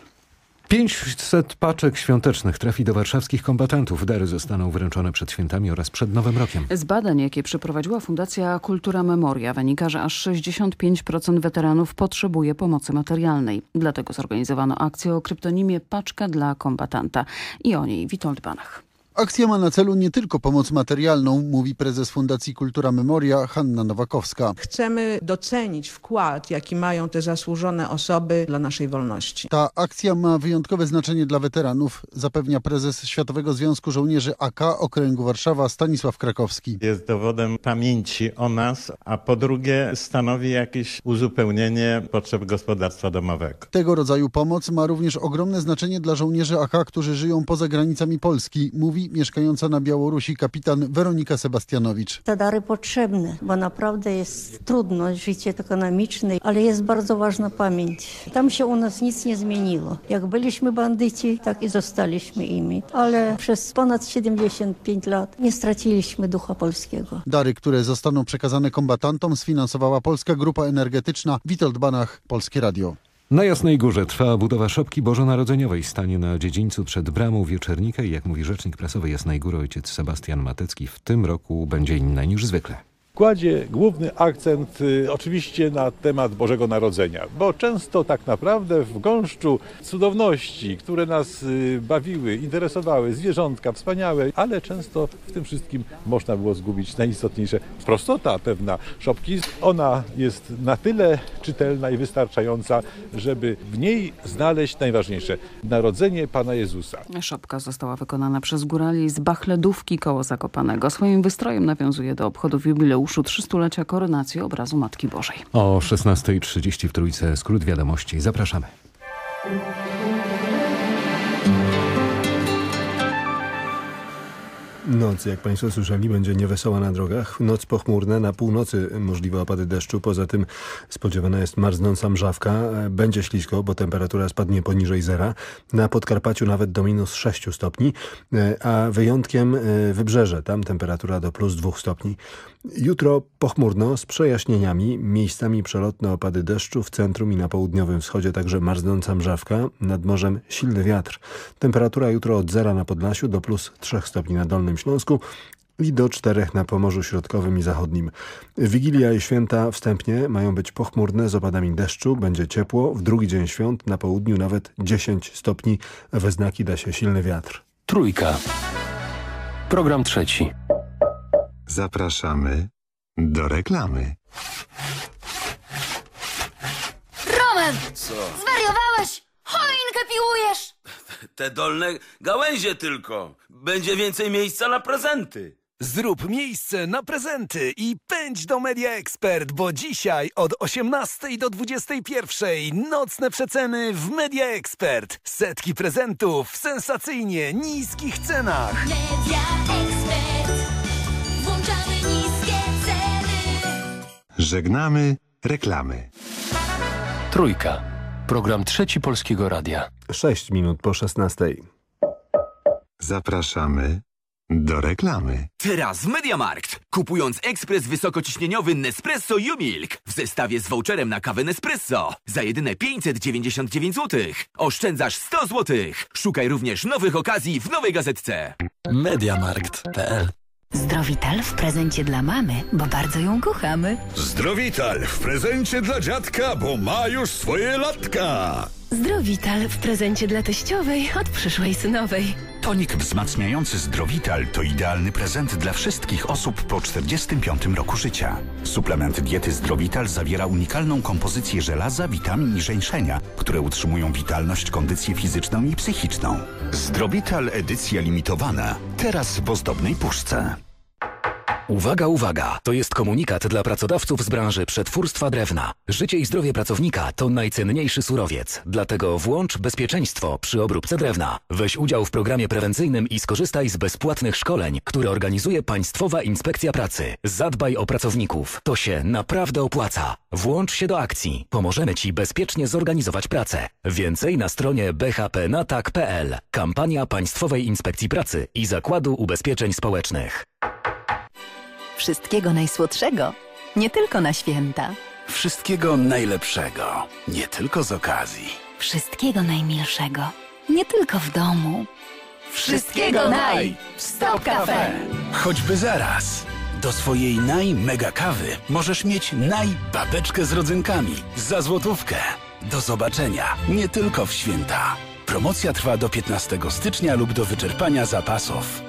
500 paczek świątecznych trafi do warszawskich kombatantów. Dary zostaną wręczone przed świętami oraz przed Nowym Rokiem. Z badań, jakie przeprowadziła Fundacja Kultura Memoria, wynika, że aż 65% weteranów potrzebuje pomocy materialnej. Dlatego zorganizowano akcję o kryptonimie Paczka dla kombatanta. I o niej Witold Banach. Akcja ma na celu nie tylko pomoc materialną, mówi prezes Fundacji Kultura Memoria Hanna Nowakowska. Chcemy docenić wkład, jaki mają te zasłużone osoby dla naszej wolności. Ta akcja ma wyjątkowe znaczenie dla weteranów, zapewnia prezes Światowego Związku Żołnierzy AK Okręgu Warszawa Stanisław Krakowski. Jest dowodem pamięci o nas, a po drugie stanowi jakieś uzupełnienie potrzeb gospodarstwa domowego. Tego rodzaju pomoc ma również ogromne znaczenie dla żołnierzy AK, którzy żyją poza granicami Polski, mówi mieszkająca na Białorusi kapitan Weronika Sebastianowicz. Te dary potrzebne, bo naprawdę jest trudno życie ekonomiczne, ale jest bardzo ważna pamięć. Tam się u nas nic nie zmieniło. Jak byliśmy bandyci, tak i zostaliśmy imi. Ale przez ponad 75 lat nie straciliśmy ducha polskiego. Dary, które zostaną przekazane kombatantom sfinansowała Polska Grupa Energetyczna Witold Banach, Polskie Radio. Na Jasnej Górze trwa budowa szopki bożonarodzeniowej. Stanie na dziedzińcu przed bramą Wieczernika i jak mówi rzecznik prasowy Jasnej Góry ojciec Sebastian Matecki, w tym roku będzie inna niż zwykle kładzie główny akcent y, oczywiście na temat Bożego Narodzenia, bo często tak naprawdę w gąszczu cudowności, które nas y, bawiły, interesowały, zwierzątka wspaniałe, ale często w tym wszystkim można było zgubić najistotniejsze prostota pewna szopki. Ona jest na tyle czytelna i wystarczająca, żeby w niej znaleźć najważniejsze narodzenie Pana Jezusa. Szopka została wykonana przez górali z Bachledówki koło Zakopanego. Swoim wystrojem nawiązuje do obchodów jubileuszu jubileuszu 300-lecia koronacji obrazu Matki Bożej. O 16.30 w Trójce skrót wiadomości. Zapraszamy. Noc, jak Państwo słyszeli, będzie niewesoła na drogach. Noc pochmurna, na północy możliwe opady deszczu. Poza tym spodziewana jest marznąca mrzawka. Będzie ślisko, bo temperatura spadnie poniżej zera. Na Podkarpaciu nawet do minus 6 stopni, a wyjątkiem e, wybrzeże. Tam temperatura do plus 2 stopni. Jutro pochmurno z przejaśnieniami, miejscami przelotne opady deszczu, w centrum i na południowym wschodzie także marznąca mrzawka, nad morzem silny wiatr. Temperatura jutro od zera na Podlasiu do plus 3 stopni na Dolnym Śląsku i do 4 na Pomorzu Środkowym i Zachodnim. Wigilia i święta wstępnie mają być pochmurne z opadami deszczu, będzie ciepło, w drugi dzień świąt na południu nawet 10 stopni, we znaki da się silny wiatr. Trójka. Program trzeci. Zapraszamy do reklamy. Roman! Co? Zwariowałeś! Choinkę piłujesz! Te dolne gałęzie tylko. Będzie więcej miejsca na prezenty. Zrób miejsce na prezenty i pędź do Media Expert, bo dzisiaj od 18 do 21 nocne przeceny w Media Expert. Setki prezentów w sensacyjnie niskich cenach. Media Expert. Żegnamy reklamy. Trójka. Program Trzeci Polskiego Radia. 6 minut po 16. Zapraszamy do reklamy. Teraz w Mediamarkt. Kupując ekspres wysokociśnieniowy Nespresso U-Milk w zestawie z voucherem na kawę Nespresso za jedyne 599 zł. Oszczędzasz 100 zł. Szukaj również nowych okazji w nowej gazetce. Mediamarkt.pl Zdrowital w prezencie dla mamy, bo bardzo ją kochamy. Zdrowital w prezencie dla dziadka, bo ma już swoje latka. Zdrowital w prezencie dla teściowej od przyszłej synowej. Tonik wzmacniający Zdrowital to idealny prezent dla wszystkich osób po 45 roku życia. Suplement diety Zdrowital zawiera unikalną kompozycję żelaza, witamin i żeńszenia, które utrzymują witalność, kondycję fizyczną i psychiczną. Zdrowital edycja limitowana. Teraz w ozdobnej puszce. Uwaga, uwaga! To jest komunikat dla pracodawców z branży przetwórstwa drewna. Życie i zdrowie pracownika to najcenniejszy surowiec. Dlatego włącz bezpieczeństwo przy obróbce drewna. Weź udział w programie prewencyjnym i skorzystaj z bezpłatnych szkoleń, które organizuje Państwowa Inspekcja Pracy. Zadbaj o pracowników. To się naprawdę opłaca. Włącz się do akcji. Pomożemy Ci bezpiecznie zorganizować pracę. Więcej na stronie bhpnatak.pl. Kampania Państwowej Inspekcji Pracy i Zakładu Ubezpieczeń Społecznych. Wszystkiego najsłodszego, nie tylko na święta. Wszystkiego najlepszego, nie tylko z okazji. Wszystkiego najmilszego, nie tylko w domu. Wszystkiego naj w Stop Cafe. Choćby zaraz. Do swojej naj-mega kawy możesz mieć naj-babeczkę z rodzynkami za złotówkę. Do zobaczenia nie tylko w święta. Promocja trwa do 15 stycznia lub do wyczerpania zapasów.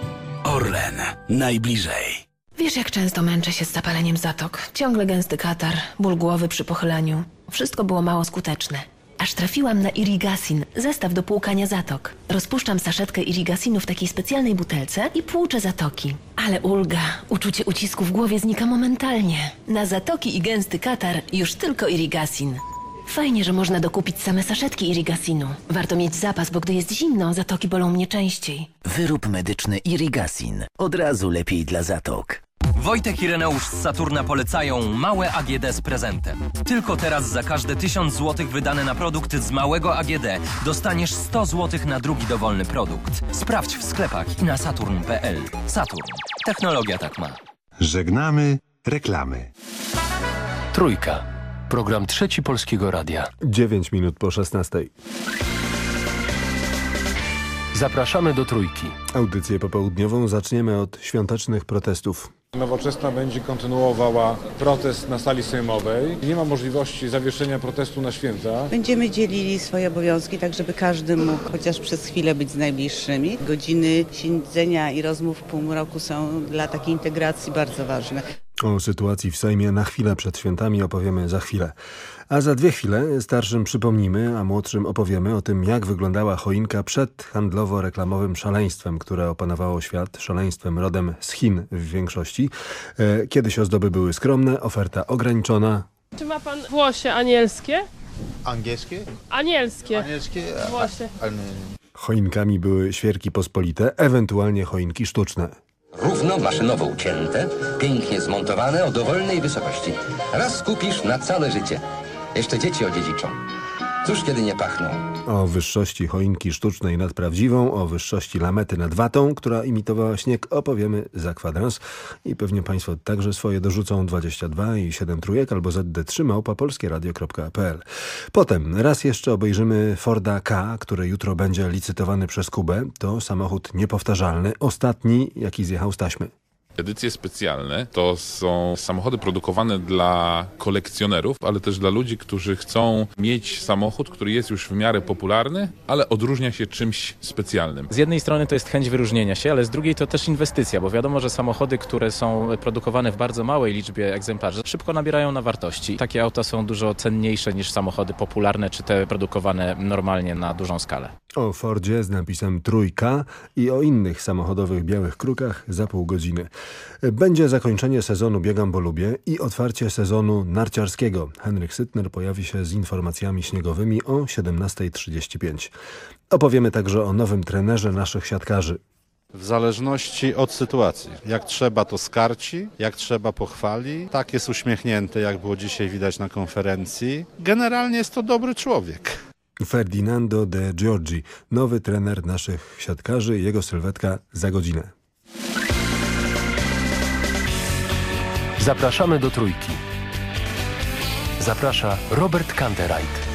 Orlen. Najbliżej. Wiesz, jak często męczę się z zapaleniem zatok. Ciągle gęsty katar, ból głowy przy pochyleniu. Wszystko było mało skuteczne. Aż trafiłam na Irigasin, zestaw do płukania zatok. Rozpuszczam saszetkę Irigasinu w takiej specjalnej butelce i płuczę zatoki. Ale ulga, uczucie ucisku w głowie znika momentalnie. Na zatoki i gęsty katar już tylko Irigasin. Fajnie, że można dokupić same saszetki Irigasinu. Warto mieć zapas, bo gdy jest zimno, zatoki bolą mnie częściej. Wyrób medyczny Irigasin. Od razu lepiej dla zatok. Wojtek i Reneusz z Saturna polecają małe AGD z prezentem. Tylko teraz za każde 1000 zł wydane na produkt z małego AGD dostaniesz 100 zł na drugi dowolny produkt. Sprawdź w sklepach i na saturn.pl. Saturn. Technologia tak ma. Żegnamy reklamy. Trójka. Program Trzeci Polskiego Radia. 9 minut po 16. Zapraszamy do Trójki. Audycję popołudniową zaczniemy od świątecznych protestów. Nowoczesna będzie kontynuowała protest na sali sejmowej. Nie ma możliwości zawieszenia protestu na święta. Będziemy dzielili swoje obowiązki, tak żeby każdy mógł chociaż przez chwilę być z najbliższymi. Godziny siedzenia i rozmów w półmroku są dla takiej integracji bardzo ważne. O sytuacji w Sejmie na chwilę przed świętami opowiemy za chwilę. A za dwie chwile starszym przypomnimy, a młodszym opowiemy o tym, jak wyglądała choinka przed handlowo-reklamowym szaleństwem, które opanowało świat, szaleństwem rodem z Chin w większości. E, Kiedyś ozdoby były skromne, oferta ograniczona. Czy ma pan włosie anielskie? Angielskie? Anielskie. Anielskie? Włosie. Choinkami były świerki pospolite, ewentualnie choinki sztuczne. Równo maszynowo ucięte, pięknie zmontowane o dowolnej wysokości. Raz kupisz na całe życie. Jeszcze dzieci odziedziczą. Cóż kiedy nie pachną? O wyższości choinki sztucznej nad prawdziwą, o wyższości lamety nad watą, która imitowała śnieg, opowiemy za kwadrans. I pewnie Państwo także swoje dorzucą 22 i 7 trójek albo ZD3 małpa polskieradio.pl. Potem raz jeszcze obejrzymy Forda K, który jutro będzie licytowany przez Kubę. To samochód niepowtarzalny, ostatni jaki zjechał z taśmy. Edycje specjalne to są samochody produkowane dla kolekcjonerów, ale też dla ludzi, którzy chcą mieć samochód, który jest już w miarę popularny, ale odróżnia się czymś specjalnym. Z jednej strony to jest chęć wyróżnienia się, ale z drugiej to też inwestycja, bo wiadomo, że samochody, które są produkowane w bardzo małej liczbie egzemplarzy, szybko nabierają na wartości. Takie auta są dużo cenniejsze niż samochody popularne, czy te produkowane normalnie na dużą skalę. O Fordzie z napisem Trójka i o innych samochodowych białych krukach za pół godziny. Będzie zakończenie sezonu Biegam, bo lubię i otwarcie sezonu narciarskiego. Henryk Sytner pojawi się z informacjami śniegowymi o 17.35. Opowiemy także o nowym trenerze naszych siatkarzy. W zależności od sytuacji. Jak trzeba to skarci, jak trzeba pochwali. Tak jest uśmiechnięty, jak było dzisiaj widać na konferencji. Generalnie jest to dobry człowiek. Ferdinando de Giorgi, nowy trener naszych siatkarzy, jego sylwetka za godzinę. Zapraszamy do Trójki. Zaprasza Robert Kantereit.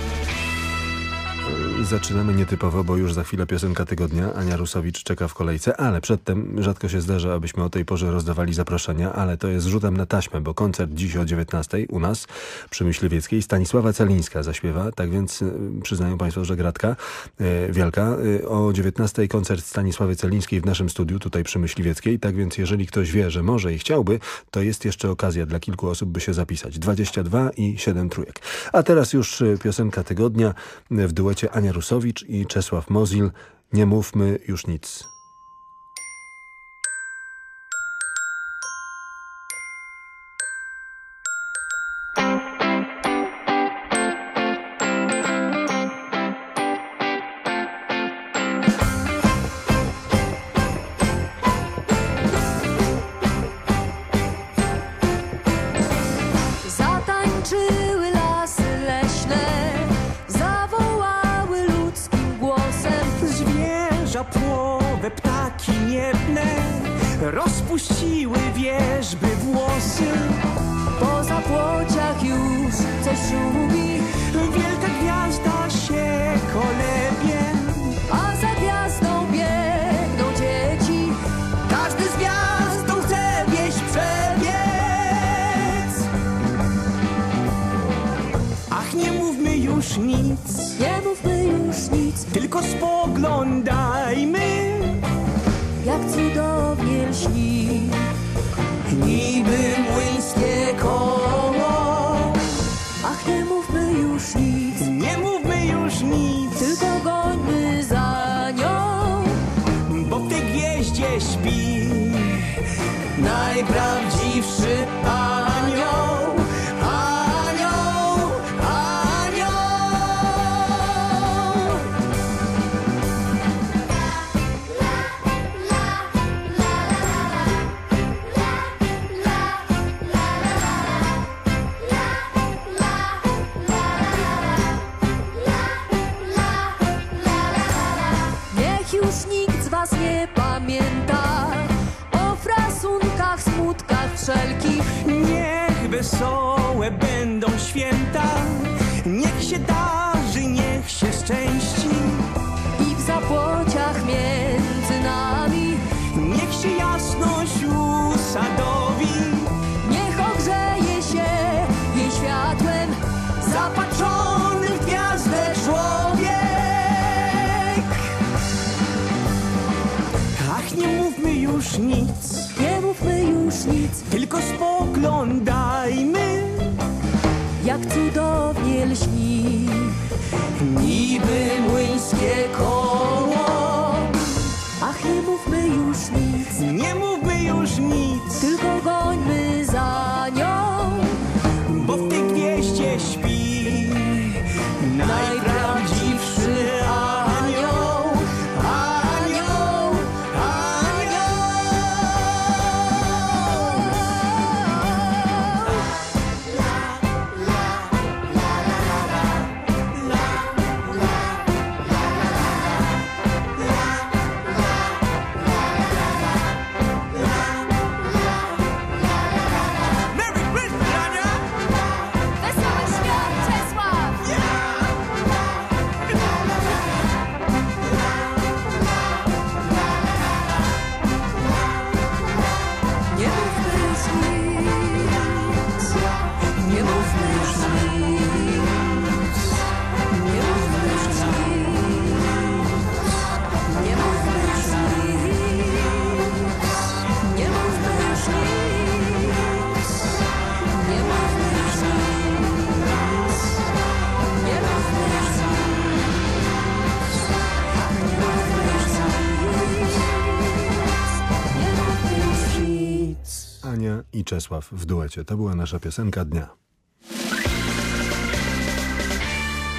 Zaczynamy nietypowo, bo już za chwilę piosenka tygodnia. Ania Rusowicz czeka w kolejce, ale przedtem rzadko się zdarza, abyśmy o tej porze rozdawali zaproszenia, ale to jest rzutem na taśmę, bo koncert dziś o 19 u nas przy Myśliwieckiej Stanisława Celińska zaśpiewa, tak więc y, przyznają Państwo, że gratka y, wielka. Y, o 19 koncert Stanisławy Celińskiej w naszym studiu tutaj przy Myśliwieckiej, tak więc jeżeli ktoś wie, że może i chciałby, to jest jeszcze okazja dla kilku osób, by się zapisać. 22 i 7 trójek. A teraz już piosenka tygodnia w duecie Ania Rusowicz i Czesław Mozil. Nie mówmy już nic. Czesław w duecie. To była nasza piosenka dnia.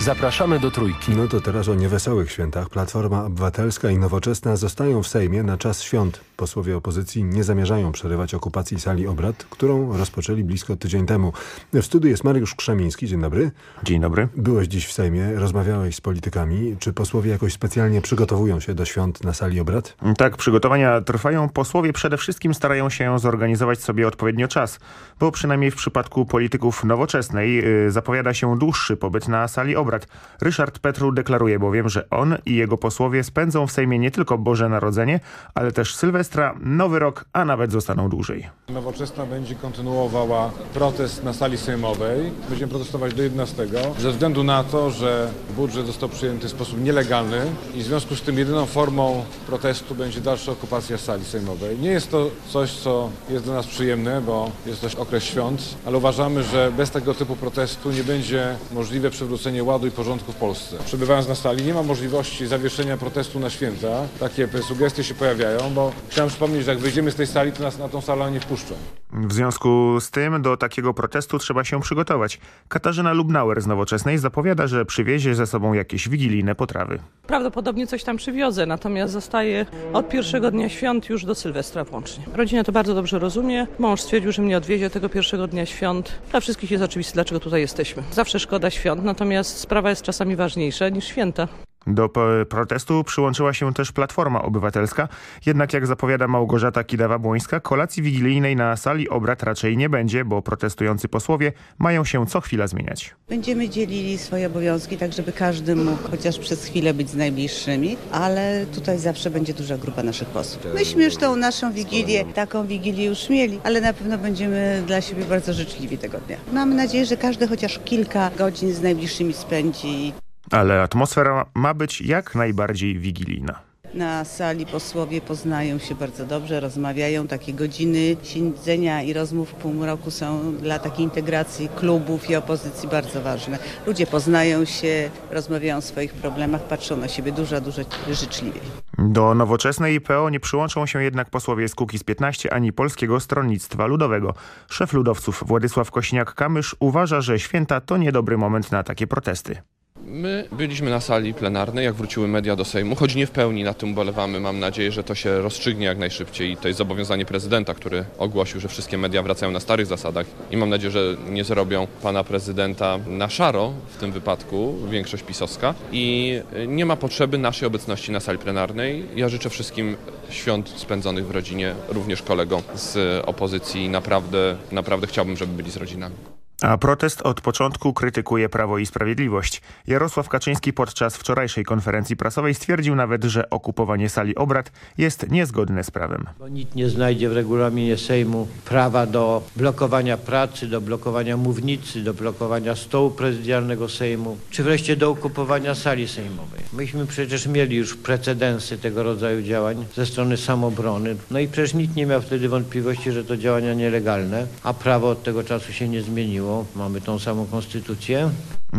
Zapraszamy do Trójki. No to teraz o niewesołych świętach. Platforma Obywatelska i Nowoczesna zostają w Sejmie na czas świąt. Posłowie opozycji nie zamierzają przerywać okupacji sali obrad, którą rozpoczęli blisko tydzień temu. W studiu jest Mariusz Krzemiński. Dzień dobry. Dzień dobry. Byłeś dziś w Sejmie, rozmawiałeś z politykami. Czy posłowie jakoś specjalnie przygotowują się do świąt na sali obrad? Tak, przygotowania trwają. Posłowie przede wszystkim starają się zorganizować sobie odpowiednio czas, bo przynajmniej w przypadku polityków nowoczesnej yy, zapowiada się dłuższy pobyt na sali obrad. Ryszard Petru deklaruje bowiem, że on i jego posłowie spędzą w Sejmie nie tylko Boże Narodzenie, ale też Sylwestra, Nowy Rok, a nawet zostaną dłużej. Nowoczesna będzie kontynuowała protest na sali sejmowej. Będziemy protestować do 11 ze względu na to, że budżet został przyjęty w sposób nielegalny i w związku z tym jedyną formą protestu będzie dalsza okupacja sali sejmowej. Nie jest to coś, co jest dla nas przyjemne, bo jest to okres świąt, ale uważamy, że bez tego typu protestu nie będzie możliwe przywrócenie ładu i porządku w Polsce. Przebywając na sali nie ma możliwości zawieszenia protestu na święta. Takie sugestie się pojawiają, bo przypomnieć, że jak wyjdziemy z tej sali, to nas na tą salę nie wpuszczą. W związku z tym do takiego protestu trzeba się przygotować. Katarzyna Lubnauer z Nowoczesnej zapowiada, że przywiezie ze sobą jakieś wigilijne potrawy. Prawdopodobnie coś tam przywiozę, natomiast zostaje od pierwszego dnia świąt już do Sylwestra włącznie. Rodzina to bardzo dobrze rozumie. Mąż stwierdził, że mnie odwiezie tego pierwszego dnia świąt. Dla wszystkich jest oczywiste, dlaczego tutaj jesteśmy. Zawsze szkoda świąt, natomiast sprawa jest czasami ważniejsza niż święta. Do protestu przyłączyła się też Platforma Obywatelska, jednak jak zapowiada Małgorzata Kidawa-Błońska, kolacji wigilijnej na sali obrad raczej nie będzie, bo protestujący posłowie mają się co chwila zmieniać. Będziemy dzielili swoje obowiązki, tak żeby każdy mógł chociaż przez chwilę być z najbliższymi, ale tutaj zawsze będzie duża grupa naszych posłów. Myśmy już tą naszą wigilię, taką wigilię już mieli, ale na pewno będziemy dla siebie bardzo życzliwi tego dnia. Mamy nadzieję, że każdy chociaż kilka godzin z najbliższymi spędzi. Ale atmosfera ma być jak najbardziej wigilijna. Na sali posłowie poznają się bardzo dobrze, rozmawiają. Takie godziny siedzenia i rozmów w półmroku są dla takiej integracji klubów i opozycji bardzo ważne. Ludzie poznają się, rozmawiają o swoich problemach, patrzą na siebie dużo, dużo życzliwiej. Do nowoczesnej PO nie przyłączą się jednak posłowie z Kukiz 15 ani Polskiego Stronnictwa Ludowego. Szef ludowców Władysław Kośniak-Kamysz uważa, że święta to niedobry moment na takie protesty. My byliśmy na sali plenarnej, jak wróciły media do Sejmu, choć nie w pełni na tym ubolewamy. Mam nadzieję, że to się rozstrzygnie jak najszybciej i to jest zobowiązanie prezydenta, który ogłosił, że wszystkie media wracają na starych zasadach i mam nadzieję, że nie zrobią pana prezydenta na szaro w tym wypadku, większość pisowska i nie ma potrzeby naszej obecności na sali plenarnej. Ja życzę wszystkim świąt spędzonych w rodzinie, również kolegom z opozycji. Naprawdę, naprawdę chciałbym, żeby byli z rodzinami. A protest od początku krytykuje Prawo i Sprawiedliwość. Jarosław Kaczyński podczas wczorajszej konferencji prasowej stwierdził nawet, że okupowanie sali obrad jest niezgodne z prawem. Bo nikt nie znajdzie w regulaminie Sejmu prawa do blokowania pracy, do blokowania mównicy, do blokowania stołu prezydialnego Sejmu, czy wreszcie do okupowania sali sejmowej. Myśmy przecież mieli już precedensy tego rodzaju działań ze strony samobrony. No i przecież nikt nie miał wtedy wątpliwości, że to działania nielegalne, a prawo od tego czasu się nie zmieniło. Mamy tą samą konstytucję.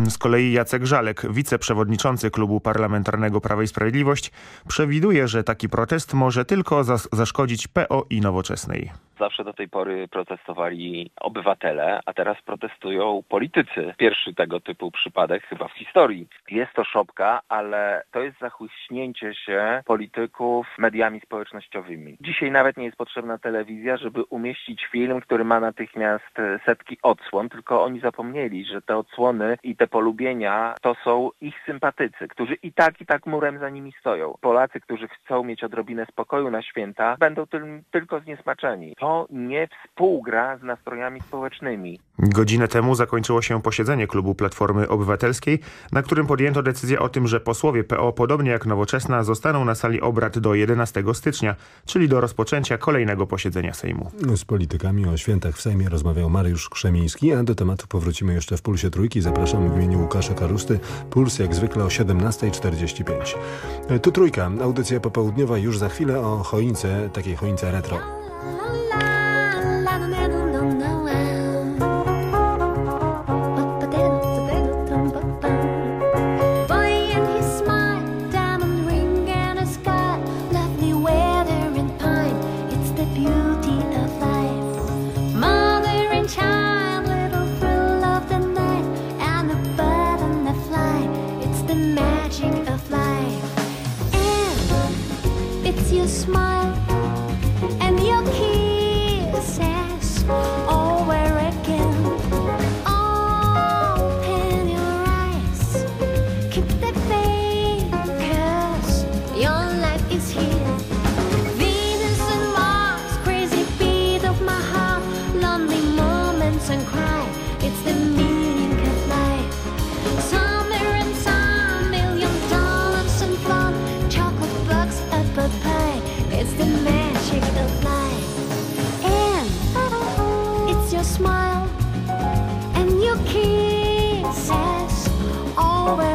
Z kolei Jacek Żalek, wiceprzewodniczący Klubu Parlamentarnego Prawa i Sprawiedliwość, przewiduje, że taki protest może tylko zaszkodzić PO i Nowoczesnej. Zawsze do tej pory protestowali obywatele, a teraz protestują politycy. Pierwszy tego typu przypadek chyba w historii. Jest to szopka, ale to jest zachłyśnięcie się polityków mediami społecznościowymi. Dzisiaj nawet nie jest potrzebna telewizja, żeby umieścić film, który ma natychmiast setki odsłon, tylko oni zapomnieli, że te odsłony i te polubienia to są ich sympatycy, którzy i tak, i tak murem za nimi stoją. Polacy, którzy chcą mieć odrobinę spokoju na święta, będą tym tylko zniesmaczeni to nie współgra z nastrojami społecznymi. Godzinę temu zakończyło się posiedzenie klubu Platformy Obywatelskiej, na którym podjęto decyzję o tym, że posłowie PO, podobnie jak Nowoczesna, zostaną na sali obrad do 11 stycznia, czyli do rozpoczęcia kolejnego posiedzenia Sejmu. Z politykami o świętach w Sejmie rozmawiał Mariusz Krzemiński, a do tematu powrócimy jeszcze w Pulsie Trójki. Zapraszam w imieniu Łukasza Karusty. Puls jak zwykle o 17.45. Tu Trójka, audycja popołudniowa już za chwilę o choince, takiej choince retro. over.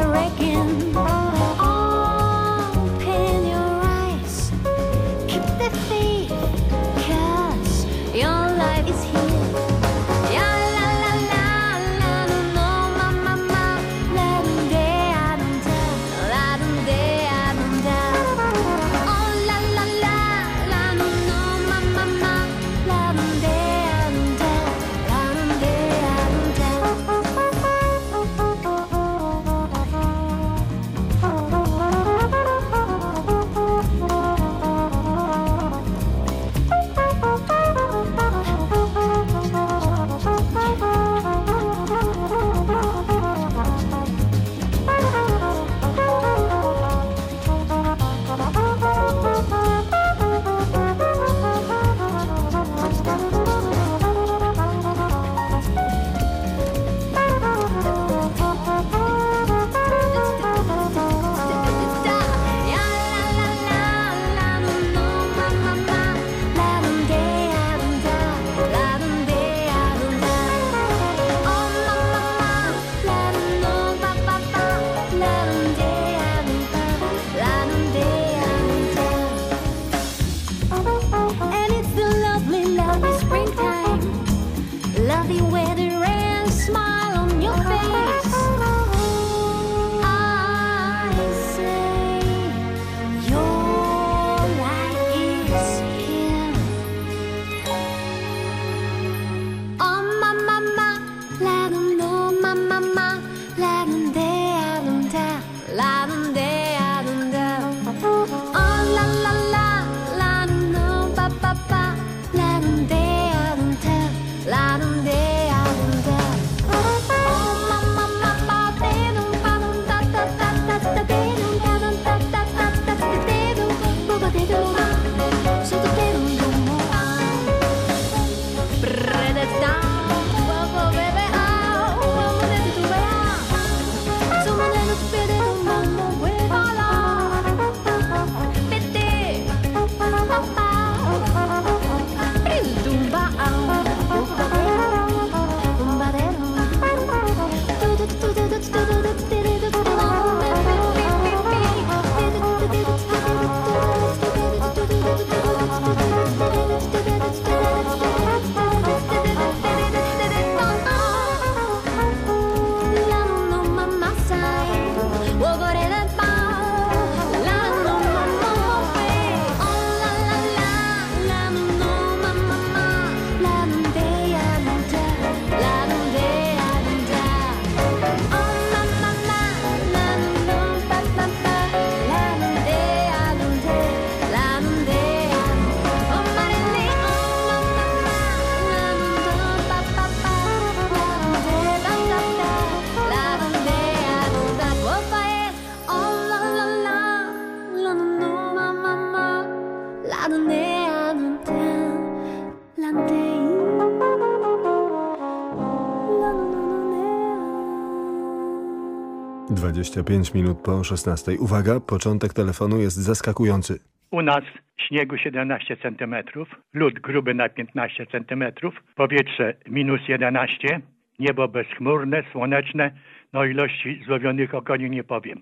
25 minut po 16. Uwaga, początek telefonu jest zaskakujący. U nas śniegu 17 cm, lód gruby na 15 cm, powietrze minus 11, niebo bezchmurne, słoneczne, no ilości złowionych okoni nie powiem.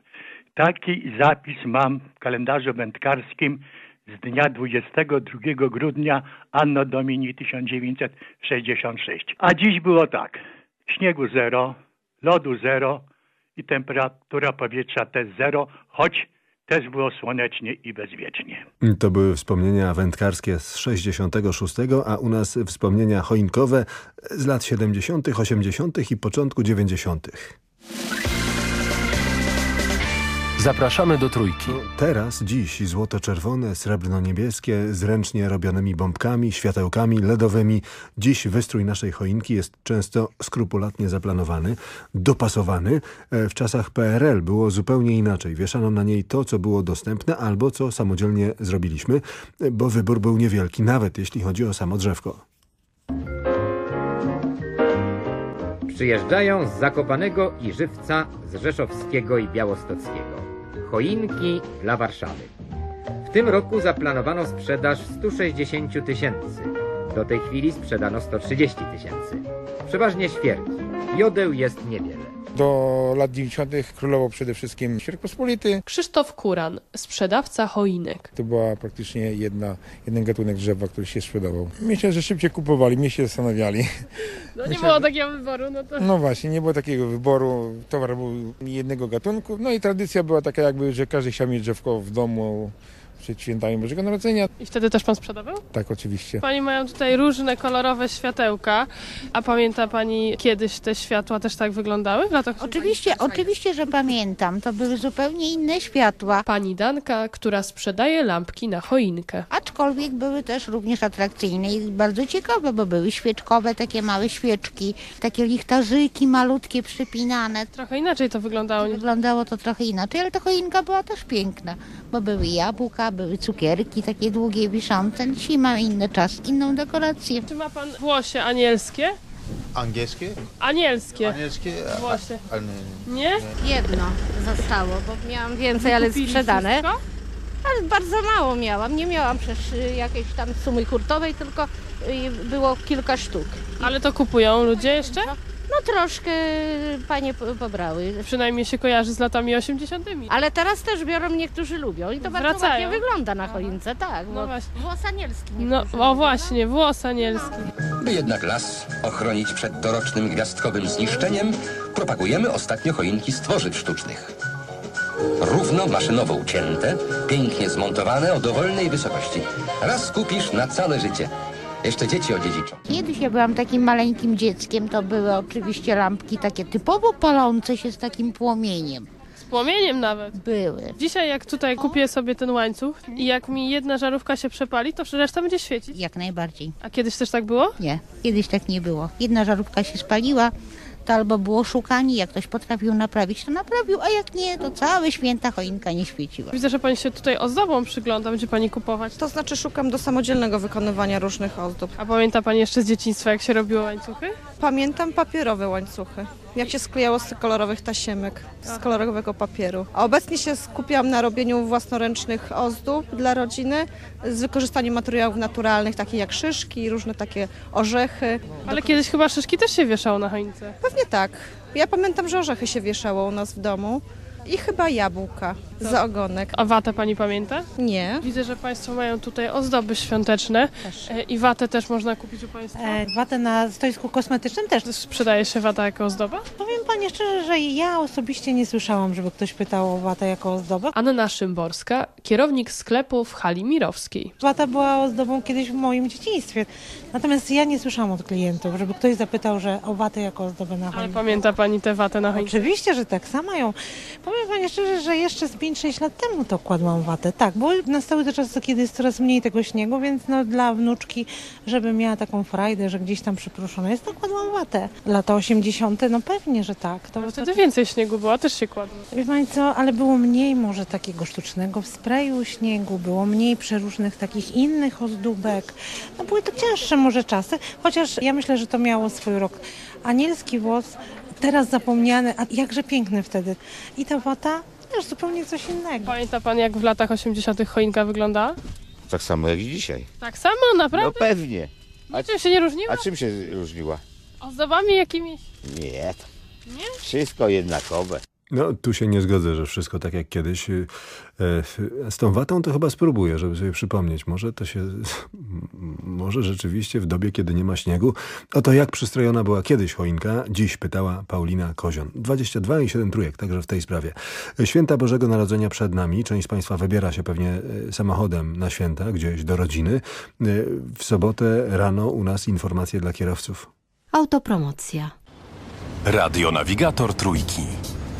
Taki zapis mam w kalendarzu wędkarskim z dnia 22 grudnia Anno Domini 1966. A dziś było tak. Śniegu zero, lodu zero i temperatura powietrza też zero, choć też było słonecznie i bezwiecznie. To były wspomnienia wędkarskie z 66, a u nas wspomnienia choinkowe z lat 70., 80. i początku 90. Zapraszamy do Trójki. Teraz, dziś złoto-czerwone, srebrno-niebieskie, z ręcznie robionymi bombkami, światełkami LEDowymi. Dziś wystrój naszej choinki jest często skrupulatnie zaplanowany, dopasowany. E, W czasach PRL było zupełnie inaczej. Wieszano na niej to, co było dostępne albo co samodzielnie zrobiliśmy, e, bo wybór był niewielki, nawet jeśli chodzi o samo drzewko. Przyjeżdżają z Zakopanego i Żywca, z Rzeszowskiego i Białostockiego. Choinki dla Warszawy. W tym roku zaplanowano sprzedaż 160 tysięcy. Do tej chwili sprzedano 130 tysięcy. Przeważnie świerki. Jodeł jest niewiele. Do lat 90. królował przede wszystkim świerk pospolity. Krzysztof Kuran, sprzedawca choinek. To była praktycznie jedna, jeden gatunek drzewa, który się sprzedawał. Myślę, że szybciej kupowali, mniej się zastanawiali. No nie Myślę, było takiego wyboru, no to... No właśnie, nie było takiego wyboru. Towar był jednego gatunku. No i tradycja była taka jakby, że każdy chciał mieć drzewko w domu przed świętami Bożego Narodzenia. I wtedy też pan sprzedawał? Tak, oczywiście. Pani mają tutaj różne kolorowe światełka. A pamięta pani kiedyś te światła też tak wyglądały? W latach Oczywiście, oczywiście, że pamiętam. To były zupełnie inne światła. Pani Danka, która sprzedaje lampki na choinkę. Aczkolwiek były też również atrakcyjne i bardzo ciekawe, bo były świeczkowe, takie małe świeczki, takie lichtarzyki malutkie przypinane. Trochę inaczej to wyglądało. nie? Wyglądało to trochę inaczej, ale ta choinka była też piękna, bo były jabłka, były cukierki takie długie, wiszące. Dzisiaj mamy inny czas, inną dekorację. Czy ma pan włosie anielskie? Angielskie? Anielskie. Anielskie? Włosie. Ale Nie? Jedno zostało, bo miałam więcej, ale Kupili sprzedane. wszystko? Ale bardzo mało miałam. Nie miałam przecież y, jakiejś tam sumy hurtowej, tylko y, było kilka sztuk. Ale to kupują ludzie jeszcze? No troszkę panie po- pobrały. Przynajmniej się kojarzy z latami 80. Ale teraz też biorą, niektórzy lubią i to bardzo Wracają. ładnie wygląda na choince, tak. No bo właśnie. Włos anielski. No, niektórzy o lubią. właśnie, włos anielski. By jednak las ochronić przed dorocznym gwiazdkowym zniszczeniem, propagujemy ostatnio choinki z tworzyw sztucznych. Równo maszynowo ucięte, pięknie zmontowane o dowolnej wysokości. Raz kupisz na całe życie. Jeszcze dzieci odziedziczą. Kiedyś ja byłam takim maleńkim dzieckiem, to były oczywiście lampki takie typowo palące się z takim płomieniem. Z płomieniem nawet. Były. Dzisiaj jak tutaj kupię sobie ten łańcuch i jak mi jedna żarówka się przepali, to reszta będzie świecić. Jak najbardziej. A kiedyś też tak było? Nie, kiedyś tak nie było. Jedna żarówka się spaliła, to albo było szukanie, jak ktoś potrafił naprawić, to naprawił, a jak nie, to całe święta choinka nie świeciła. Widzę, że pani się tutaj ozdobą przygląda, będzie pani kupować. To znaczy szukam do samodzielnego wykonywania różnych ozdób. A pamięta pani jeszcze z dzieciństwa, jak się robiło łańcuchy? Pamiętam papierowe łańcuchy. Jak się sklejało z tych kolorowych tasiemek, z kolorowego papieru. A obecnie się skupiam na robieniu własnoręcznych ozdób dla rodziny z wykorzystaniem materiałów naturalnych, takich jak szyszki, różne takie orzechy. Ale kiedyś chyba szyszki też się wieszało na choince. Pewnie tak. Ja pamiętam, że orzechy się wieszało u nas w domu i chyba jabłka za ogonek. A watę pani pamięta? Nie. Widzę, że państwo mają tutaj ozdoby świąteczne E, i watę też można kupić u państwa. E, watę na stoisku kosmetycznym też. Sprzedaje się wata jako ozdoba? Powiem Pani szczerze, że ja osobiście nie słyszałam, żeby ktoś pytał o watę jako ozdobę. Anna Szymborska, kierownik sklepu w hali Mirowskiej. Wata była ozdobą kiedyś w moim dzieciństwie. Natomiast ja nie słyszałam od klientów, żeby ktoś zapytał, że o watę jako ozdobę na Ale choinkę. pamięta pani tę watę na choince? Oczywiście, że tak, sama ją. Powiem Pani szczerze, że jeszcze z 5-6 lat temu to kładłam watę. Tak, bo nastały te czasy, kiedy jest coraz mniej tego śniegu, więc no dla wnuczki, żeby miała taką frajdę, że gdzieś tam przypruszona jest, to kładłam watę. Lata 80. no pewnie, że tak. To Wtedy więcej śniegu było, też się kładło. Wie Pani co, ale było mniej może takiego sztucznego w sprayu śniegu, było mniej przeróżnych takich innych ozdóbek. No były to cięższe może czasy, chociaż ja myślę, że to miało swój rok. Anielski włos, teraz zapomniany, a jakże piękny wtedy. I ta wata też zupełnie coś innego. Pamięta pan, jak w latach 80. choinka wyglądała? Tak samo jak i dzisiaj. Tak samo, naprawdę? No pewnie. A czym się nie różniła? A czym się różniła? Ozdobami jakimiś? Nie, Nie? wszystko jednakowe. No, tu się nie zgodzę, że wszystko tak jak kiedyś. E, Z tą watą to chyba spróbuję, żeby sobie przypomnieć. Może to się, może rzeczywiście w dobie, kiedy nie ma śniegu. Oto jak przystrojona była kiedyś choinka, dziś pytała Paulina Kozion. 22 i 7 trójek, także w tej sprawie. Święta Bożego Narodzenia przed nami. Część z Państwa wybiera się pewnie e, samochodem na święta, gdzieś do rodziny. E, W sobotę rano u nas informacje dla kierowców. Autopromocja. Radionawigator Trójki.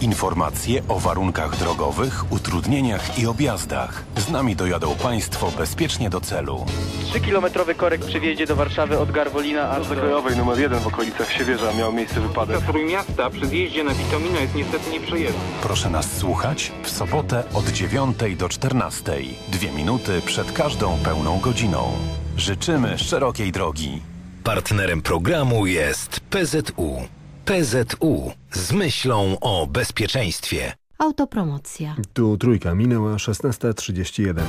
Informacje o warunkach drogowych, utrudnieniach i objazdach. Z nami dojadą Państwo bezpiecznie do celu. 3-kilometrowy korek przy wjeździe do Warszawy od Garwolina aż do... Zakojowej numer 1 w okolicach Siewierza miał miejsce wypadek. Trójmiasta przy zjeździe na Witomina jest niestety nieprzejezdny. Proszę nas słuchać w sobotę od 9 do 14. Dwie minuty przed każdą pełną godziną. Życzymy szerokiej drogi. Partnerem programu jest PZU. PZU z myślą o bezpieczeństwie. Autopromocja. Tu trójka, minęła 16.31.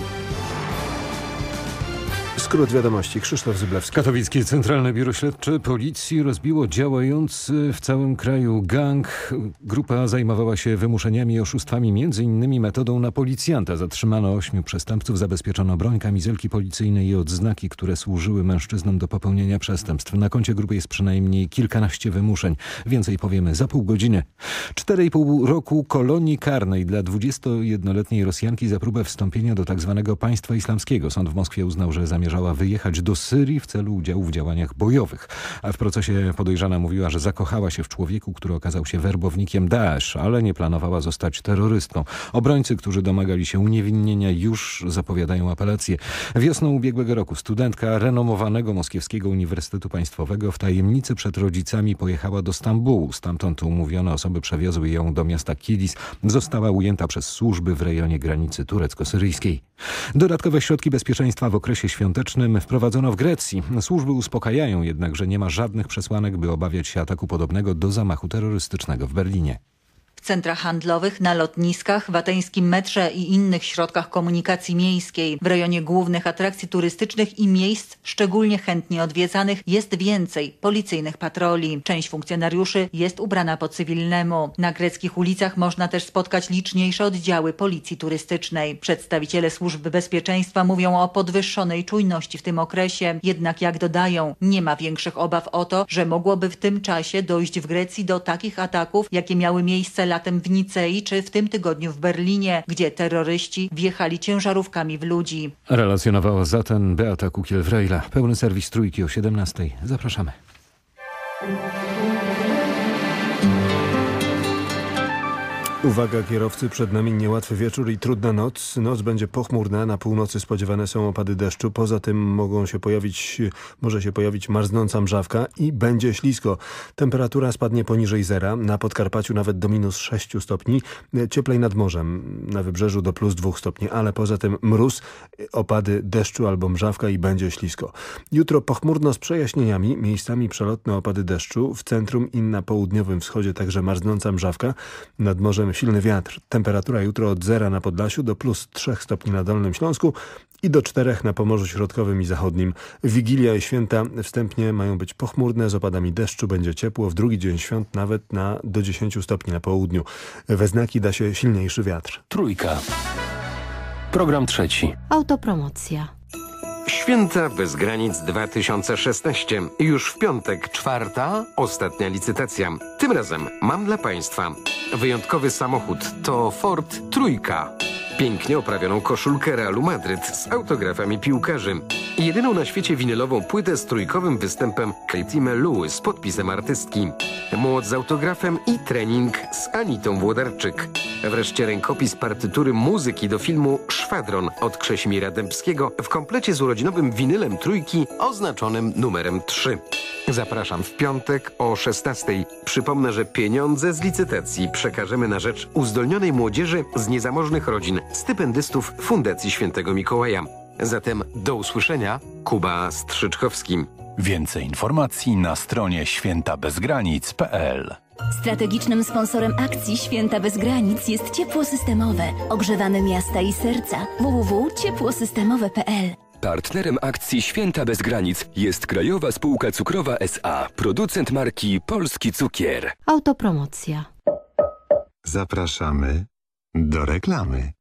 Skrót wiadomości. Krzysztof Zyblewski. Katowickie Centralne Biuro Śledcze Policji rozbiło działający w całym kraju gang. Grupa zajmowała się wymuszeniami i oszustwami, m.in. metodą na policjanta. Zatrzymano ośmiu przestępców, zabezpieczono broń, kamizelki policyjne i odznaki, które służyły mężczyznom do popełnienia przestępstw. Na koncie grupy jest przynajmniej kilkanaście wymuszeń. Więcej powiemy za pół godziny. Cztery i pół roku kolonii karnej dla 21-letniej Rosjanki za próbę wstąpienia do tzw. Tak państwa islamskiego. Sąd w Moskwie uznał, że zamierzała wyjechać do Syrii w celu udziału w działaniach bojowych. A w procesie podejrzana mówiła, że zakochała się w człowieku, który okazał się werbownikiem Daesh, ale nie planowała zostać terrorystką. Obrońcy, którzy domagali się uniewinnienia już zapowiadają apelację. Wiosną ubiegłego roku studentka renomowanego Moskiewskiego Uniwersytetu Państwowego w tajemnicy przed rodzicami pojechała do Stambułu. Stamtąd umówione osoby przewiozły ją do miasta Kilis. Została ujęta przez służby w rejonie granicy turecko-syryjskiej. Dodatkowe środki bezpieczeństwa w okresie świątecznym wprowadzono w Grecji. Służby uspokajają jednak, że nie ma żadnych przesłanek, by obawiać się ataku podobnego do zamachu terrorystycznego w Berlinie. W centrach handlowych, na lotniskach, w ateńskim metrze i innych środkach komunikacji miejskiej, w rejonie głównych atrakcji turystycznych i miejsc szczególnie chętnie odwiedzanych jest więcej policyjnych patroli. Część funkcjonariuszy jest ubrana po cywilnemu. Na greckich ulicach można też spotkać liczniejsze oddziały policji turystycznej. Przedstawiciele służby bezpieczeństwa mówią o podwyższonej czujności w tym okresie. Jednak jak dodają, nie ma większych obaw o to, że mogłoby w tym czasie dojść w Grecji do takich ataków, jakie miały miejsce latem w Nicei czy w tym tygodniu w Berlinie, gdzie terroryści wjechali ciężarówkami w ludzi. Relacjonowała zatem Beata Kukiel-Wrejla. Pełny serwis Trójki o 17. Zapraszamy. Uwaga kierowcy, przed nami niełatwy wieczór i trudna noc. Noc będzie pochmurna, na północy spodziewane są opady deszczu. Poza tym mogą się pojawić, może się pojawić marznąca mrzawka i będzie ślisko. Temperatura spadnie poniżej zera, na Podkarpaciu nawet do minus 6 stopni. Cieplej nad morzem, na wybrzeżu do plus 2 stopni, ale poza tym mróz, opady deszczu albo mrzawka i będzie ślisko. Jutro pochmurno z przejaśnieniami, miejscami przelotne opady deszczu, w centrum i na południowym wschodzie także marznąca mrzawka. Nad morzem silny wiatr. Temperatura jutro od zera na Podlasiu do plus 3 stopni na Dolnym Śląsku i do 4 na Pomorzu Środkowym i Zachodnim. Wigilia i święta wstępnie mają być pochmurne, z opadami deszczu będzie ciepło, w drugi dzień świąt nawet na do 10 stopni na południu. We znaki da się silniejszy wiatr. Trójka. Program trzeci. Autopromocja. Święta bez granic 2016. Już w piątek, czwarta, ostatnia licytacja. Tym razem mam dla Państwa wyjątkowy samochód. To Ford Trójka. Pięknie oprawioną koszulkę Realu Madryt z autografami piłkarzy. Jedyną na świecie winylową płytę z trójkowym występem Katie Lou z podpisem artystki. Młot z autografem i trening z Anitą Włodarczyk. Wreszcie rękopis partytury muzyki do filmu Szwadron od Krześmira Dębskiego w komplecie z urodzinowym winylem trójki oznaczonym numerem 3. Zapraszam w piątek o 16. Przypomnę, że pieniądze z licytacji przekażemy na rzecz uzdolnionej młodzieży z niezamożnych rodzin, stypendystów Fundacji Świętego Mikołaja. Zatem do usłyszenia, Kuba Strzyczkowski. Więcej informacji na stronie świętabezgranic.pl Strategicznym sponsorem akcji Święta Bez Granic jest Ciepło Systemowe. Ogrzewamy miasta i serca. www.ciepłosystemowe.pl Partnerem akcji Święta Bez Granic jest Krajowa Spółka Cukrowa SA, producent marki Polski Cukier. Autopromocja. Zapraszamy do reklamy.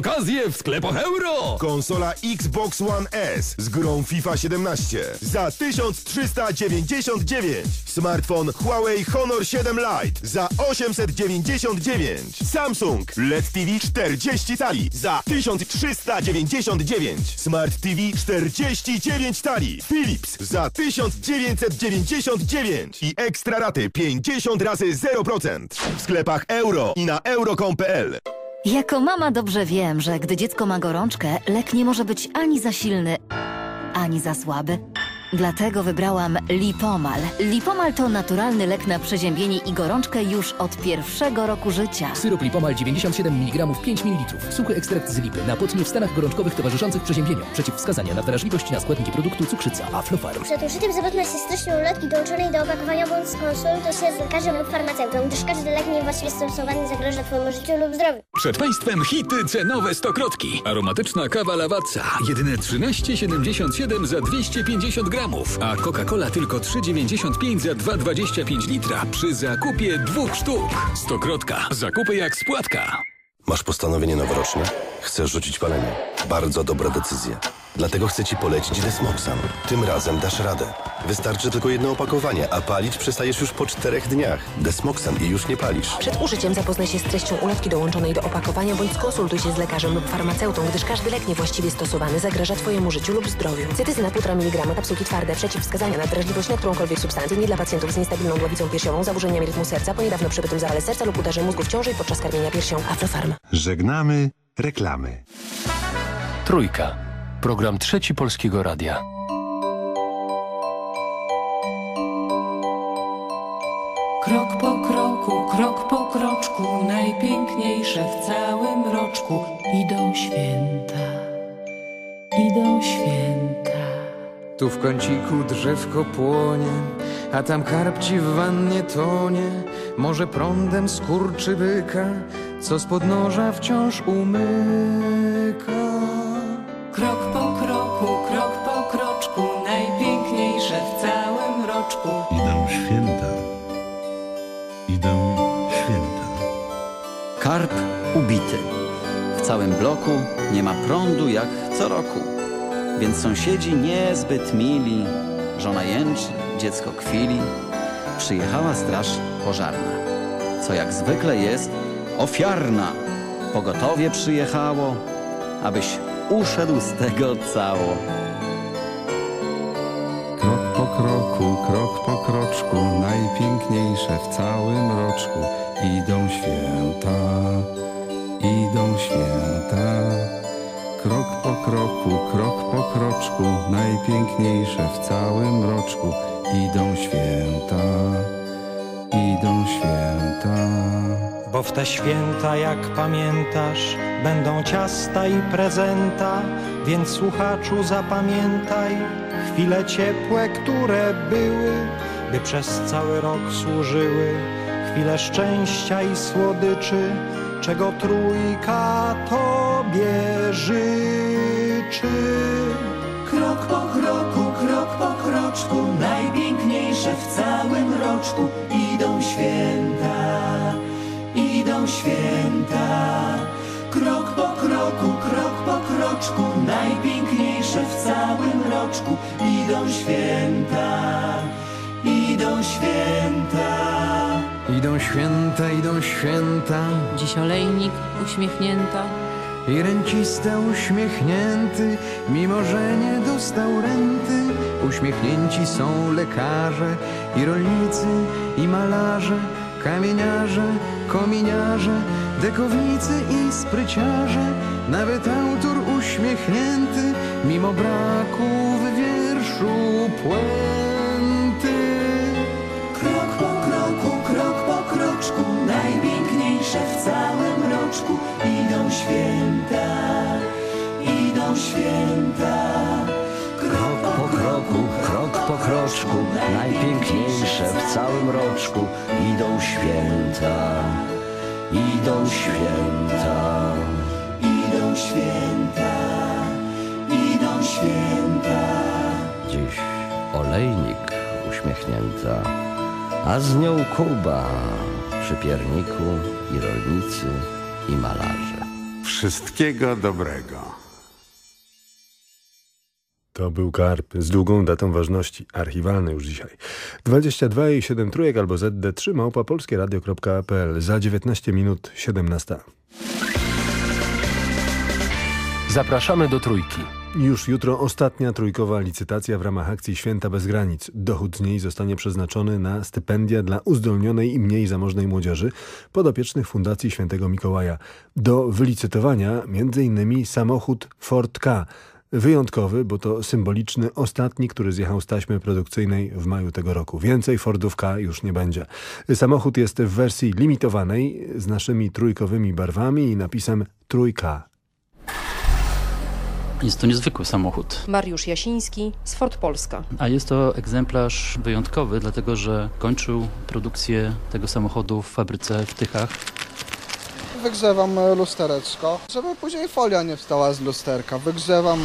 Rwi okazję w sklepach euro! Konsola Xbox One S z grą FIFA 17 za 1399. Smartfon Huawei Honor 7 Lite za 899. Samsung LED TV 40 cali za 1399. Smart TV 49 cali. Philips za 1999 i ekstra raty 50 razy 0% w sklepach euro i na euro.com.pl. Jako mama dobrze wiem, że gdy dziecko ma gorączkę, lek nie może być ani za silny, ani za słaby. Dlatego wybrałam Lipomal. Lipomal to naturalny lek na przeziębienie i gorączkę już od pierwszego roku życia. Syrop Lipomal 97 mg 5 ml. Suchy ekstrakt z lipy. Na potnie w stanach gorączkowych towarzyszących przeziębieniu. Przeciwwskazania na wrażliwość na składniki produktu cukrzyca Aflofarm. Przed użyciem zapewne stycznej ulotki dołączonej do opakowania bądź skonsultuj się z lekarzem lub farmaceutą, gdyż każdy lek niewłaściwie stosowany zagraża Twojemu życiu lub zdrowiu. Przed Państwem hity cenowe stokrotki. Aromatyczna kawa Lavazza. Jedyne 13,77 za 250 A Coca-Cola tylko 3,95 za 2,25 litra przy zakupie dwóch sztuk. Stokrotka. Zakupy jak spłatka. Masz postanowienie noworoczne? Chcesz rzucić palenie? Bardzo dobra decyzja. Dlatego chcę Ci polecić Desmoxan. Tym razem dasz radę. Wystarczy tylko jedno opakowanie, a palić przestajesz już po czterech dniach. Desmoxan i już nie palisz. Przed użyciem zapoznaj się z treścią ulotki dołączonej do opakowania bądź skonsultuj się z lekarzem lub farmaceutą, gdyż każdy lek niewłaściwie stosowany zagraża Twojemu życiu lub zdrowiu. Cytyzyna 1,5 mg, kapsułki twarde, przeciwwskazania na drażliwość na którąkolwiek substancję, nie dla pacjentów z niestabilną głowicą piersiową, zaburzeniami rytmu serca, po niedawno przebytym zawale serca lub udarze mózgu w ciąży i podczas karmienia piersią. Aflofarm. Żegnamy reklamy. Trójka. Program Trzeci Polskiego Radia. Krok po kroku, krok po kroczku, najpiękniejsze w całym roczku. Idą święta, idą święta. Tu w kąciku drzewko płonie, a tam karp ci w wannie tonie. Może prądem skurczy byka, co z podnoża wciąż umyka. Krok Karp ubity. W całym bloku nie ma prądu jak co roku. Więc sąsiedzi niezbyt mili. Żona jęczy, dziecko kwili. Przyjechała straż pożarna. Co jak zwykle jest ofiarna. Pogotowie przyjechało, abyś uszedł z tego cało. Krok po kroku, krok po kroczku, najpiękniejsze w całym roczku. Idą święta, idą święta. Krok po kroku, krok po kroczku, najpiękniejsze w całym roczku. Idą święta, idą święta. Bo w te święta, jak pamiętasz, będą ciasta i prezenta, więc słuchaczu zapamiętaj chwile ciepłe, które były, by przez cały rok służyły. Chwile szczęścia i słodyczy, czego trójka tobie życzy. Krok po kroku, krok po kroczku, najpiękniejsze w całym roczku. Idą święta, idą święta. Krok po kroku, krok po kroczku, najpiękniejsze w całym roczku. Idą święta, idą święta. Idą święta, idą święta. Dziś olejnik uśmiechnięta. I rencista uśmiechnięty, mimo że nie dostał renty. Uśmiechnięci są lekarze i rolnicy, i malarze, kamieniarze, kominiarze, dekownicy i spryciarze. Nawet autor uśmiechnięty, mimo braku w wierszu puenty. Najpiękniejsze w całym roczku. Idą święta, idą święta. Krok po kroku, krok po kroczku, najpiękniejsze w całym roczku. Idą święta, idą święta. Idą święta, idą święta. Dziś olejnik uśmiechnięta, a z nią Kuba przy pierniku i rolnicy i malarze. Wszystkiego dobrego. To był karp z długą datą ważności, archiwalny już dzisiaj. 22 i 7 trójek albo ZD3 małpa polskieradio.pl za 19 minut 17. Zapraszamy do Trójki. Już jutro ostatnia trójkowa licytacja w ramach akcji Święta Bez Granic. Dochód z niej zostanie przeznaczony na stypendia dla uzdolnionej i mniej zamożnej młodzieży podopiecznych Fundacji Świętego Mikołaja. Do wylicytowania m.in. samochód Ford K. Wyjątkowy, bo to symboliczny ostatni, który zjechał z taśmy produkcyjnej w maju tego roku. Więcej Fordów K już nie będzie. Samochód jest w wersji limitowanej z naszymi trójkowymi barwami i napisem Trójka. Jest to niezwykły samochód. Mariusz Jasiński z Ford Polska. A jest to egzemplarz wyjątkowy, dlatego że kończył produkcję tego samochodu w fabryce w Tychach. Wygrzewam lustereczko, żeby później folia nie wstała z lusterka. Wygrzewam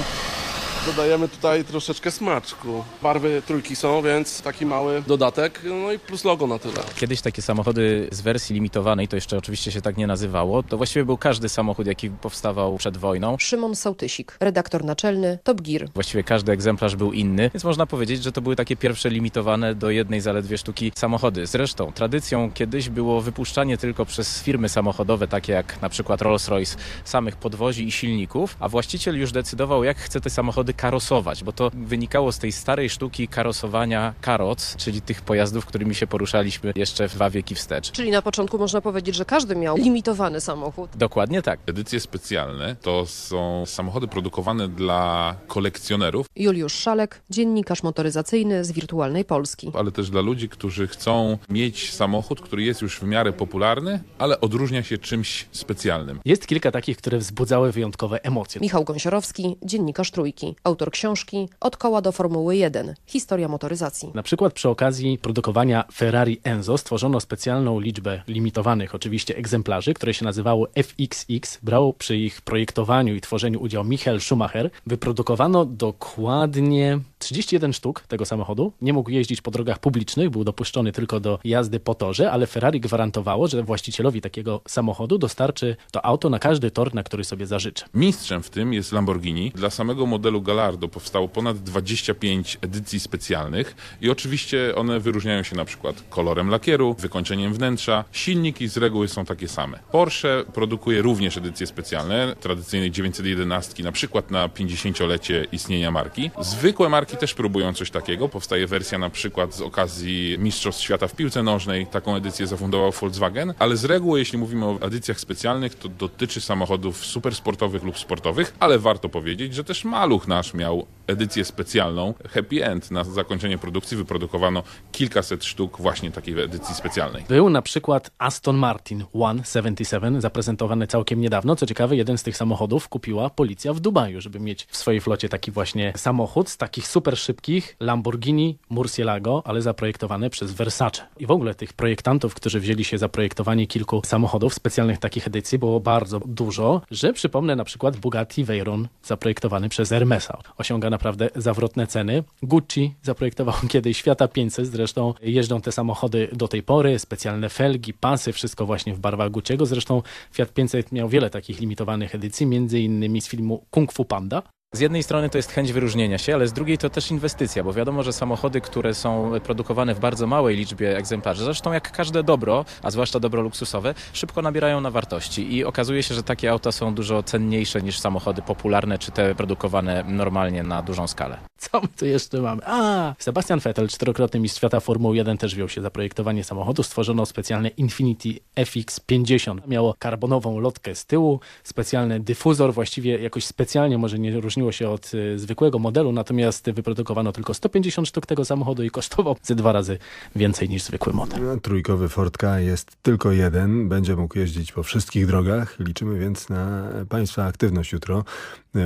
Dodajemy tutaj troszeczkę smaczku. Barwy trójki są, więc taki mały dodatek, no i plus logo na tyle. Kiedyś takie samochody z wersji limitowanej, to jeszcze oczywiście się tak nie nazywało, to właściwie był każdy samochód, jaki powstawał przed wojną. Szymon Sołtysik, redaktor naczelny Top Gear. Właściwie każdy egzemplarz był inny, więc można powiedzieć, że to były takie pierwsze limitowane do jednej zaledwie sztuki samochody. Zresztą tradycją kiedyś było wypuszczanie tylko przez firmy samochodowe, takie jak na przykład Rolls-Royce, samych podwozi i silników, a właściciel już decydował, jak chce te samochody karosować, bo to wynikało z tej starej sztuki karosowania karoc, czyli tych pojazdów, którymi się poruszaliśmy jeszcze dwa wieki wstecz. Czyli na początku można powiedzieć, że każdy miał limitowany samochód. Dokładnie tak. Edycje specjalne to są samochody produkowane dla kolekcjonerów, Juliusz Szalek, dziennikarz motoryzacyjny z Wirtualnej Polski. ale też dla ludzi, którzy chcą mieć samochód, który jest już w miarę popularny, ale odróżnia się czymś specjalnym. Jest kilka takich, które wzbudzały wyjątkowe emocje. Michał Gąsiorowski, dziennikarz Trójki, autor książki Od koła do Formuły 1. Historia motoryzacji. Na przykład przy okazji produkowania Ferrari Enzo stworzono specjalną liczbę limitowanych oczywiście egzemplarzy, które się nazywało FXX. Brał przy ich projektowaniu i tworzeniu udział Michael Schumacher. Wyprodukowano dokładnie 31 sztuk tego samochodu. Nie mógł jeździć po drogach publicznych, był dopuszczony tylko do jazdy po torze, ale Ferrari gwarantowało, że właścicielowi takiego samochodu dostarczy to auto na każdy tor, na który sobie zażyczy. Mistrzem w tym jest Lamborghini. Dla samego modelu Gallardo powstało ponad 25 edycji specjalnych i oczywiście one wyróżniają się na przykład kolorem lakieru, wykończeniem wnętrza. Silniki z reguły są takie same. Porsche produkuje również edycje specjalne, tradycyjnej 911 na przykład na 50-lecie istnienia marki. Zwykłe marki też próbują coś takiego. Powstaje wersja na przykład z okazji Mistrzostw Świata w piłce nożnej. Taką edycję zafundował Volkswagen, ale z reguły jeśli mówimy o edycjach specjalnych, to dotyczy samochodów supersportowych lub sportowych, ale warto powiedzieć, że też Maluch nasz miał edycję specjalną Happy End. Na zakończenie produkcji wyprodukowano kilkaset sztuk właśnie takiej edycji specjalnej. Był na przykład Aston Martin 177, zaprezentowany całkiem niedawno. Co ciekawe, jeden z tych samochodów kupiła policja w Dubaju, żeby mieć w swojej flocie taki właśnie samochód z takich super szybkich Lamborghini Murcielago, ale zaprojektowany przez Versace. I w ogóle tych projektantów, którzy wzięli się za projektowanie kilku samochodów, specjalnych takich edycji, było bardzo dużo, że przypomnę na przykład Bugatti Veyron zaprojektowany przez Hermesa. Osiąga naprawdę zawrotne ceny. Gucci zaprojektował kiedyś Świata 500, zresztą jeżdżą te samochody do tej pory, specjalne felgi, pasy, wszystko właśnie w barwach Gucci'ego. Zresztą Fiat 500 miał wiele takich limitowanych edycji, między innymi z filmu Kung Fu Panda. Z jednej strony to jest chęć wyróżnienia się, ale z drugiej to też inwestycja, bo wiadomo, że samochody, które są produkowane w bardzo małej liczbie egzemplarzy, zresztą jak każde dobro, a zwłaszcza dobro luksusowe, szybko nabierają na wartości i okazuje się, że takie auta są dużo cenniejsze niż samochody popularne, czy te produkowane normalnie na dużą skalę. Co my tu jeszcze mamy? A, Sebastian Vettel, czterokrotny mistrz świata Formuły 1, też wziął się za projektowanie samochodu. Stworzono specjalne Infinity FX50. Miało karbonową lotkę z tyłu, specjalny dyfuzor, właściwie jakoś specjalnie może nie różniło różniło się od y, zwykłego modelu, natomiast wyprodukowano tylko 150 sztuk tego samochodu i kosztował ze dwa razy więcej niż zwykły model. Trójkowy Ford Ka jest tylko jeden, będzie mógł jeździć po wszystkich drogach. Liczymy więc na Państwa aktywność jutro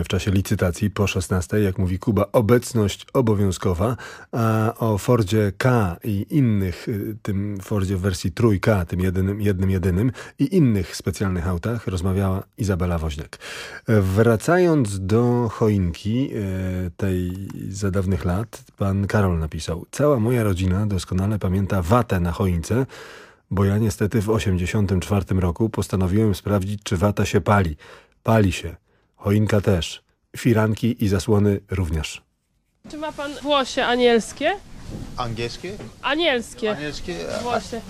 w czasie licytacji po 16. Jak mówi Kuba, obecność obowiązkowa, a o Fordzie K i innych, y, tym Fordzie w wersji trójka, tym jednym, jednym, jedynym i innych specjalnych autach rozmawiała Izabela Woźniak. Wracając do choinki y, tej za dawnych lat, pan Karol napisał, cała moja rodzina doskonale pamięta watę na choince, bo ja niestety w 84 roku postanowiłem sprawdzić, czy wata się pali. Pali się. Choinka też. Firanki i zasłony również. Czy ma pan włosie anielskie? Angielskie? Anielskie. Anielskie? Włosie.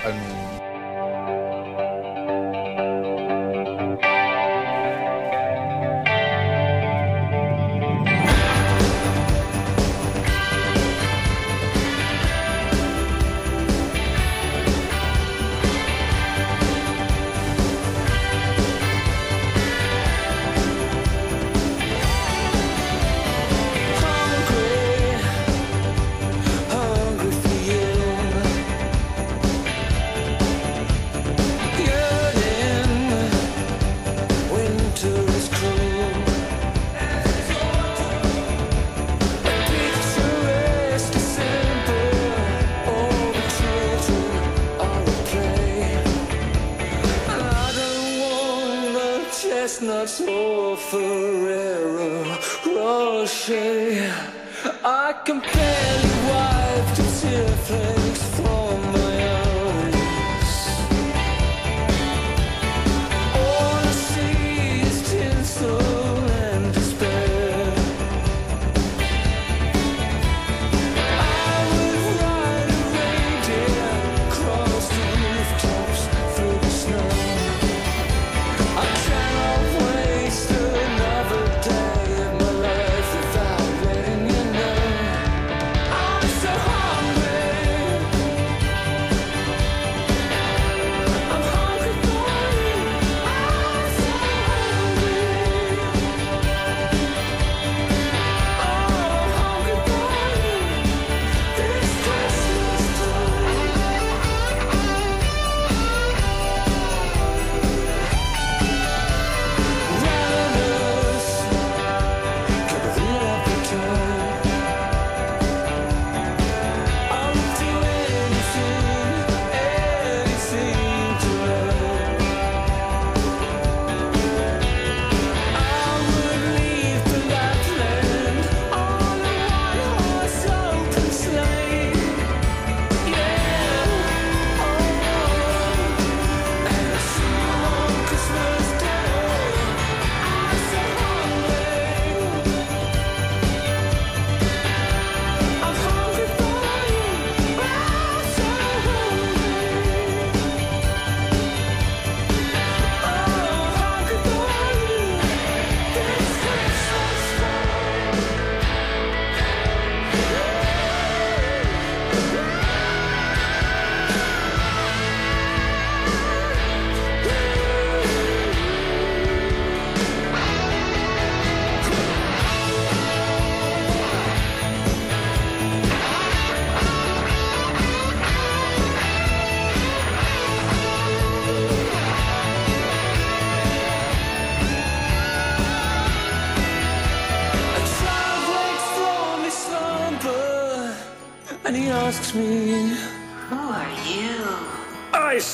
chestnuts or Ferrero Rocher. I compare your wife to Tiffany.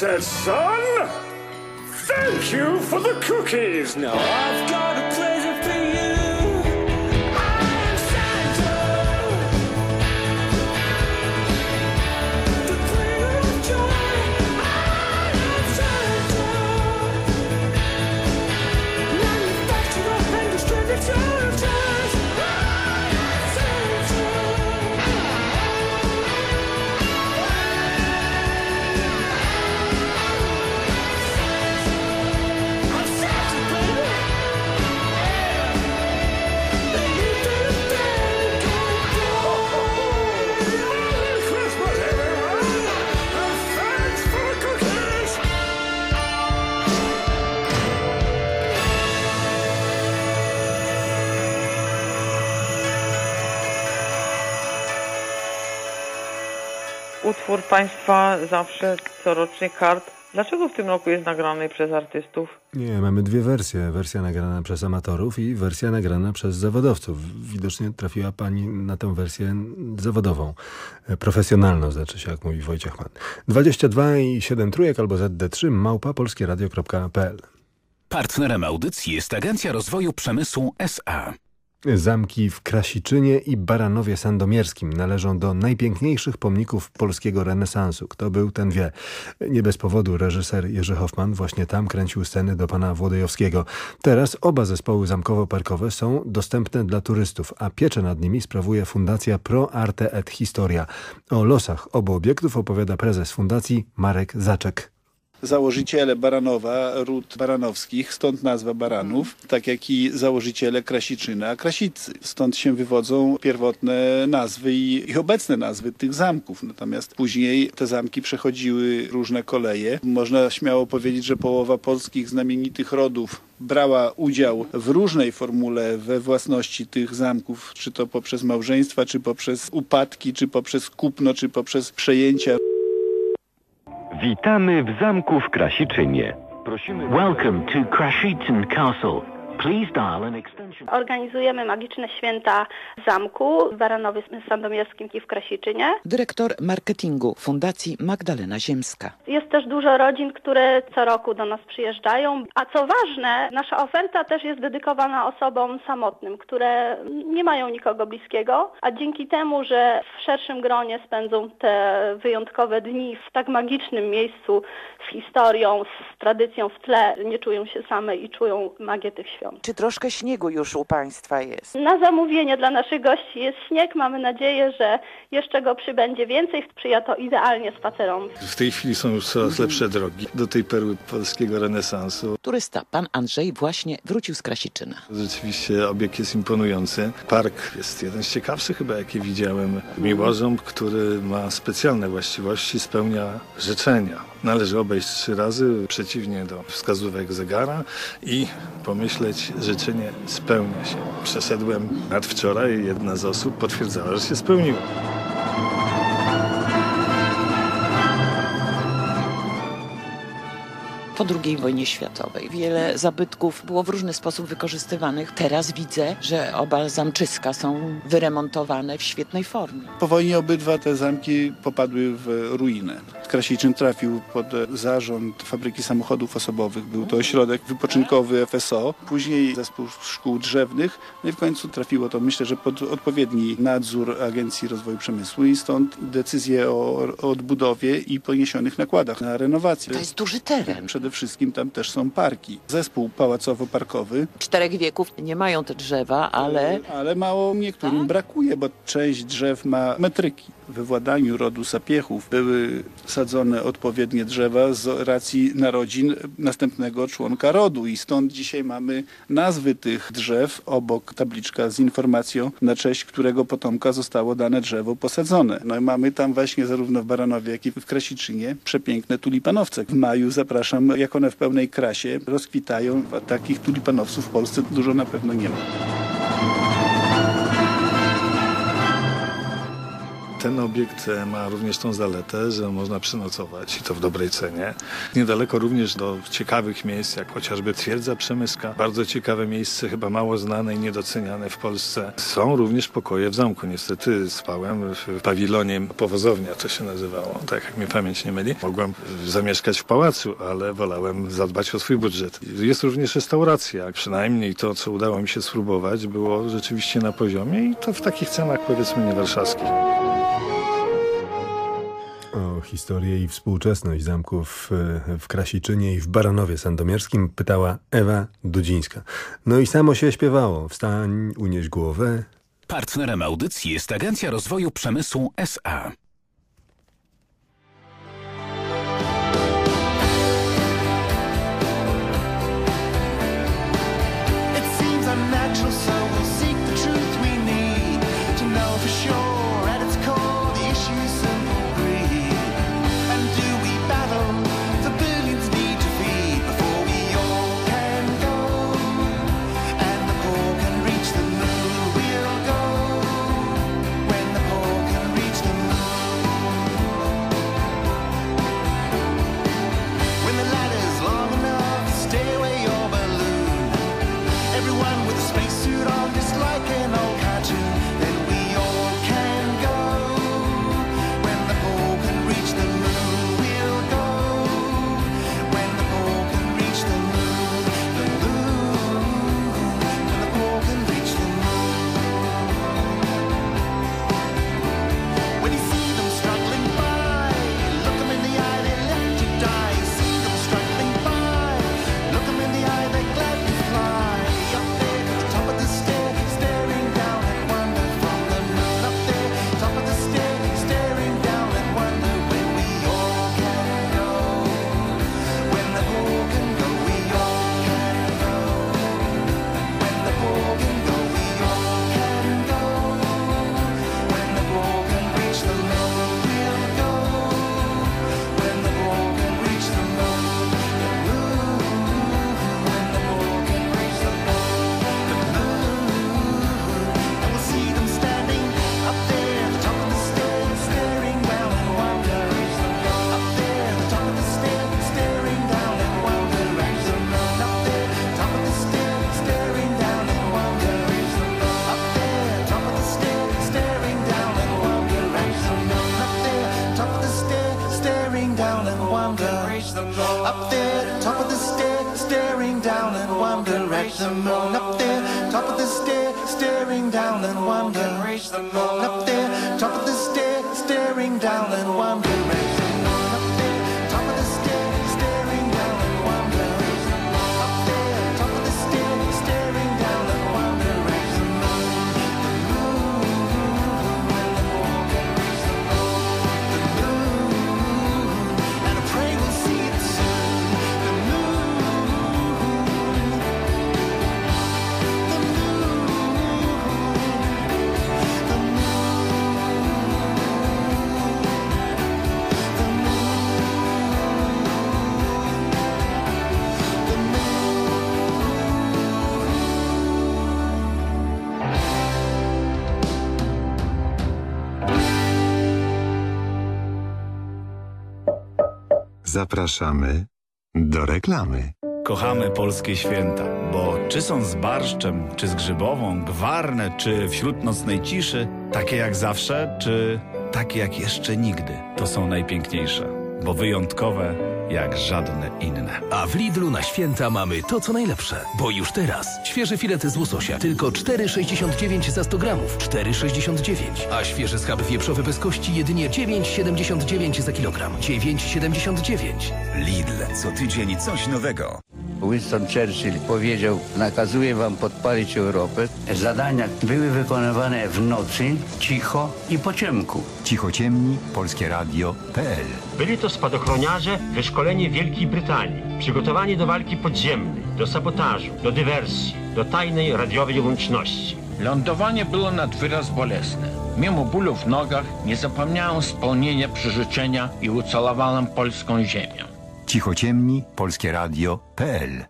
Said, son, thank you for the cookies. Now I've got państwa zawsze corocznie kart. Dlaczego w tym roku jest nagrany przez artystów? Nie, mamy dwie wersje. Wersja nagrana przez amatorów i wersja nagrana przez zawodowców. Widocznie trafiła pani na tę wersję zawodową. E, Profesjonalną, znaczy się, jak mówi Wojciech Mann. 22 i 7 trójek albo ZD3 małpa polskieradio.pl Partnerem audycji jest Agencja Rozwoju Przemysłu SA. Zamki w Krasiczynie i Baranowie Sandomierskim należą do najpiękniejszych pomników polskiego renesansu. Kto był, ten wie. Nie bez powodu reżyser Jerzy Hoffman właśnie tam kręcił sceny do pana Włodejowskiego. Teraz oba zespoły zamkowo-parkowe są dostępne dla turystów, a pieczę nad nimi sprawuje Fundacja Pro Arte et Historia. O losach obu obiektów opowiada prezes fundacji Marek Zaczek. Założyciele Baranowa, ród baranowskich, stąd nazwa Baranów, tak jak i założyciele Krasiczyna, Krasicy. Stąd się wywodzą pierwotne nazwy i, i obecne nazwy tych zamków. Natomiast później te zamki przechodziły różne koleje. Można śmiało powiedzieć, że połowa polskich znamienitych rodów brała udział w różnej formule we własności tych zamków, czy to poprzez małżeństwa, czy poprzez upadki, czy poprzez kupno, czy poprzez przejęcia. Witamy w zamku w Krasiczynie. Welcome to Krasiczyn Castle. Organizujemy magiczne święta w zamku w Baranowie Sandomierskim i w Krasiczynie. Dyrektor marketingu Fundacji Magdalena Ziemska. Jest też dużo rodzin, które co roku do nas przyjeżdżają. A co ważne, nasza oferta też jest dedykowana osobom samotnym, które nie mają nikogo bliskiego, a dzięki temu, że w szerszym gronie spędzą te wyjątkowe dni w tak magicznym miejscu z historią, z tradycją w tle, nie czują się same i czują magię tych świąt. Czy troszkę śniegu już u Państwa jest? Na zamówienie dla naszych gości jest śnieg. Mamy nadzieję, że jeszcze go przybędzie więcej. Sprzyja to idealnie spacerom. W tej chwili są już coraz lepsze drogi do tej perły polskiego renesansu. Turysta, pan Andrzej, właśnie wrócił z Krasiczyna. Rzeczywiście obiekt jest imponujący. Park jest jeden z ciekawszych chyba, jakie widziałem. Miłożąb, który ma specjalne właściwości, spełnia życzenia. Należy obejść trzy razy, przeciwnie do wskazówek zegara i pomyśleć, życzenie spełnia się. Przeszedłem nadwczoraj i jedna z osób potwierdzała, że się spełniło. Po II wojnie światowej wiele zabytków było w różny sposób wykorzystywanych. Teraz widzę, że oba zamczyska są wyremontowane w świetnej formie. Po wojnie obydwa te zamki popadły w ruinę. Krasiczyn trafił pod zarząd fabryki samochodów osobowych. Był to ośrodek wypoczynkowy FSO, później zespół szkół drzewnych, no i w końcu trafiło to myślę, że pod odpowiedni nadzór Agencji Rozwoju Przemysłu i stąd decyzje o, o odbudowie i poniesionych nakładach na renowację. To jest duży teren. Przede wszystkim tam też są parki. Zespół pałacowo-parkowy. Czterech wieków nie mają te drzewa, ale... Ale mało niektórym brakuje, bo część drzew ma metryki. We władaniu rodu Sapiechów były sadzone odpowiednie drzewa z racji narodzin następnego członka rodu i stąd dzisiaj mamy nazwy tych drzew obok tabliczka z informacją na cześć którego potomka zostało dane drzewo posadzone. No i mamy tam właśnie zarówno w Baranowie, jak i w Krasiczynie przepiękne tulipanowce. W maju zapraszam, jak one w pełnej krasie rozkwitają. A takich tulipanowców w Polsce dużo na pewno nie ma. Ten obiekt ma również tą zaletę, że można przenocować i to w dobrej cenie. Niedaleko również do ciekawych miejsc, jak chociażby Twierdza Przemyska. Bardzo ciekawe miejsce, chyba mało znane i niedoceniane w Polsce. Są również pokoje w zamku. Niestety spałem w pawilonie powozownia, to się nazywało, tak jak mnie pamięć nie myli. Mogłem zamieszkać w pałacu, ale wolałem zadbać o swój budżet. Jest również restauracja. Przynajmniej to, co udało mi się spróbować, było rzeczywiście na poziomie i to w takich cenach powiedzmy nie warszawskich. O historię i współczesność zamków e, w Krasiczynie i w Baranowie Sandomierskim pytała Ewa Dudzińska. No i samo się śpiewało. Wstań, unieś głowę. Partnerem audycji jest Agencja Rozwoju Przemysłu SA. Zapraszamy do reklamy. Kochamy polskie święta, bo czy są z barszczem, czy z grzybową, gwarne, czy wśród nocnej ciszy, takie jak zawsze, czy takie jak jeszcze nigdy, to są najpiękniejsze, bo wyjątkowe jak żadne inne. A w Lidlu na święta mamy to, co najlepsze. Bo już teraz świeży filet z łososia tylko 4,69 za 100 gramów. 4,69. A świeży schab wieprzowy bez kości jedynie 9,79 za kilogram. 9,79. Lidl, co tydzień coś nowego. Winston Churchill powiedział, nakazuję wam podpalić Europę. Zadania były wykonywane w nocy, cicho i po ciemku. Cicho ciemni, polskie radio.pl Byli to spadochroniarze wyszkoleni w Wielkiej Brytanii, przygotowani do walki podziemnej, do sabotażu, do dywersji, do tajnej radiowej łączności. Lądowanie było nad wyraz bolesne. Mimo bólu w nogach nie zapomniałem spełnienia przyrzeczenia i ucalowałem polską ziemię. Cicho ciemni, polskie radio.pl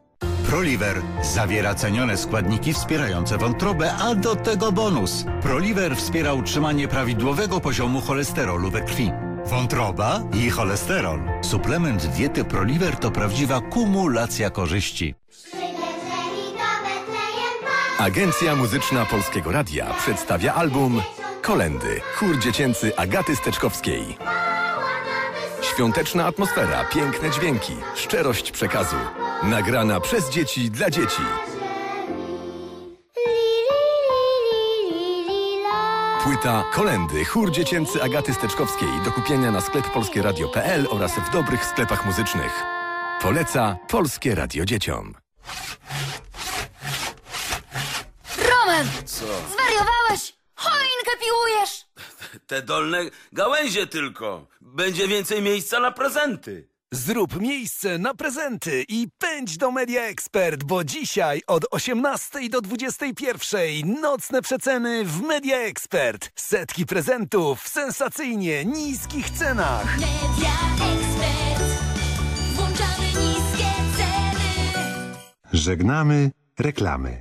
Proliver zawiera cenione składniki wspierające wątrobę, a do tego bonus. Proliver wspiera utrzymanie prawidłowego poziomu cholesterolu we krwi. Wątroba i cholesterol. Suplement diety Proliver to prawdziwa kumulacja korzyści. Agencja Muzyczna Polskiego Radia przedstawia album Kolendy. Chór dziecięcy Agaty Steczkowskiej. Świąteczna atmosfera, piękne dźwięki, szczerość przekazu. Nagrana przez dzieci dla dzieci. Płyta Kolendy. Chór dziecięcy Agaty Steczkowskiej. Do kupienia na sklep polskieradio.pl oraz w dobrych sklepach muzycznych. Poleca Polskie Radio Dzieciom. Roman! Co? Zwariowałeś? Choinkę piłujesz! Te dolne gałęzie tylko. Będzie więcej miejsca na prezenty. Zrób miejsce na prezenty i pędź do Media Expert, bo dzisiaj od 18 do 21 nocne przeceny w Media Expert. Setki prezentów w sensacyjnie niskich cenach. Media Expert. Włączamy niskie ceny. Żegnamy reklamy.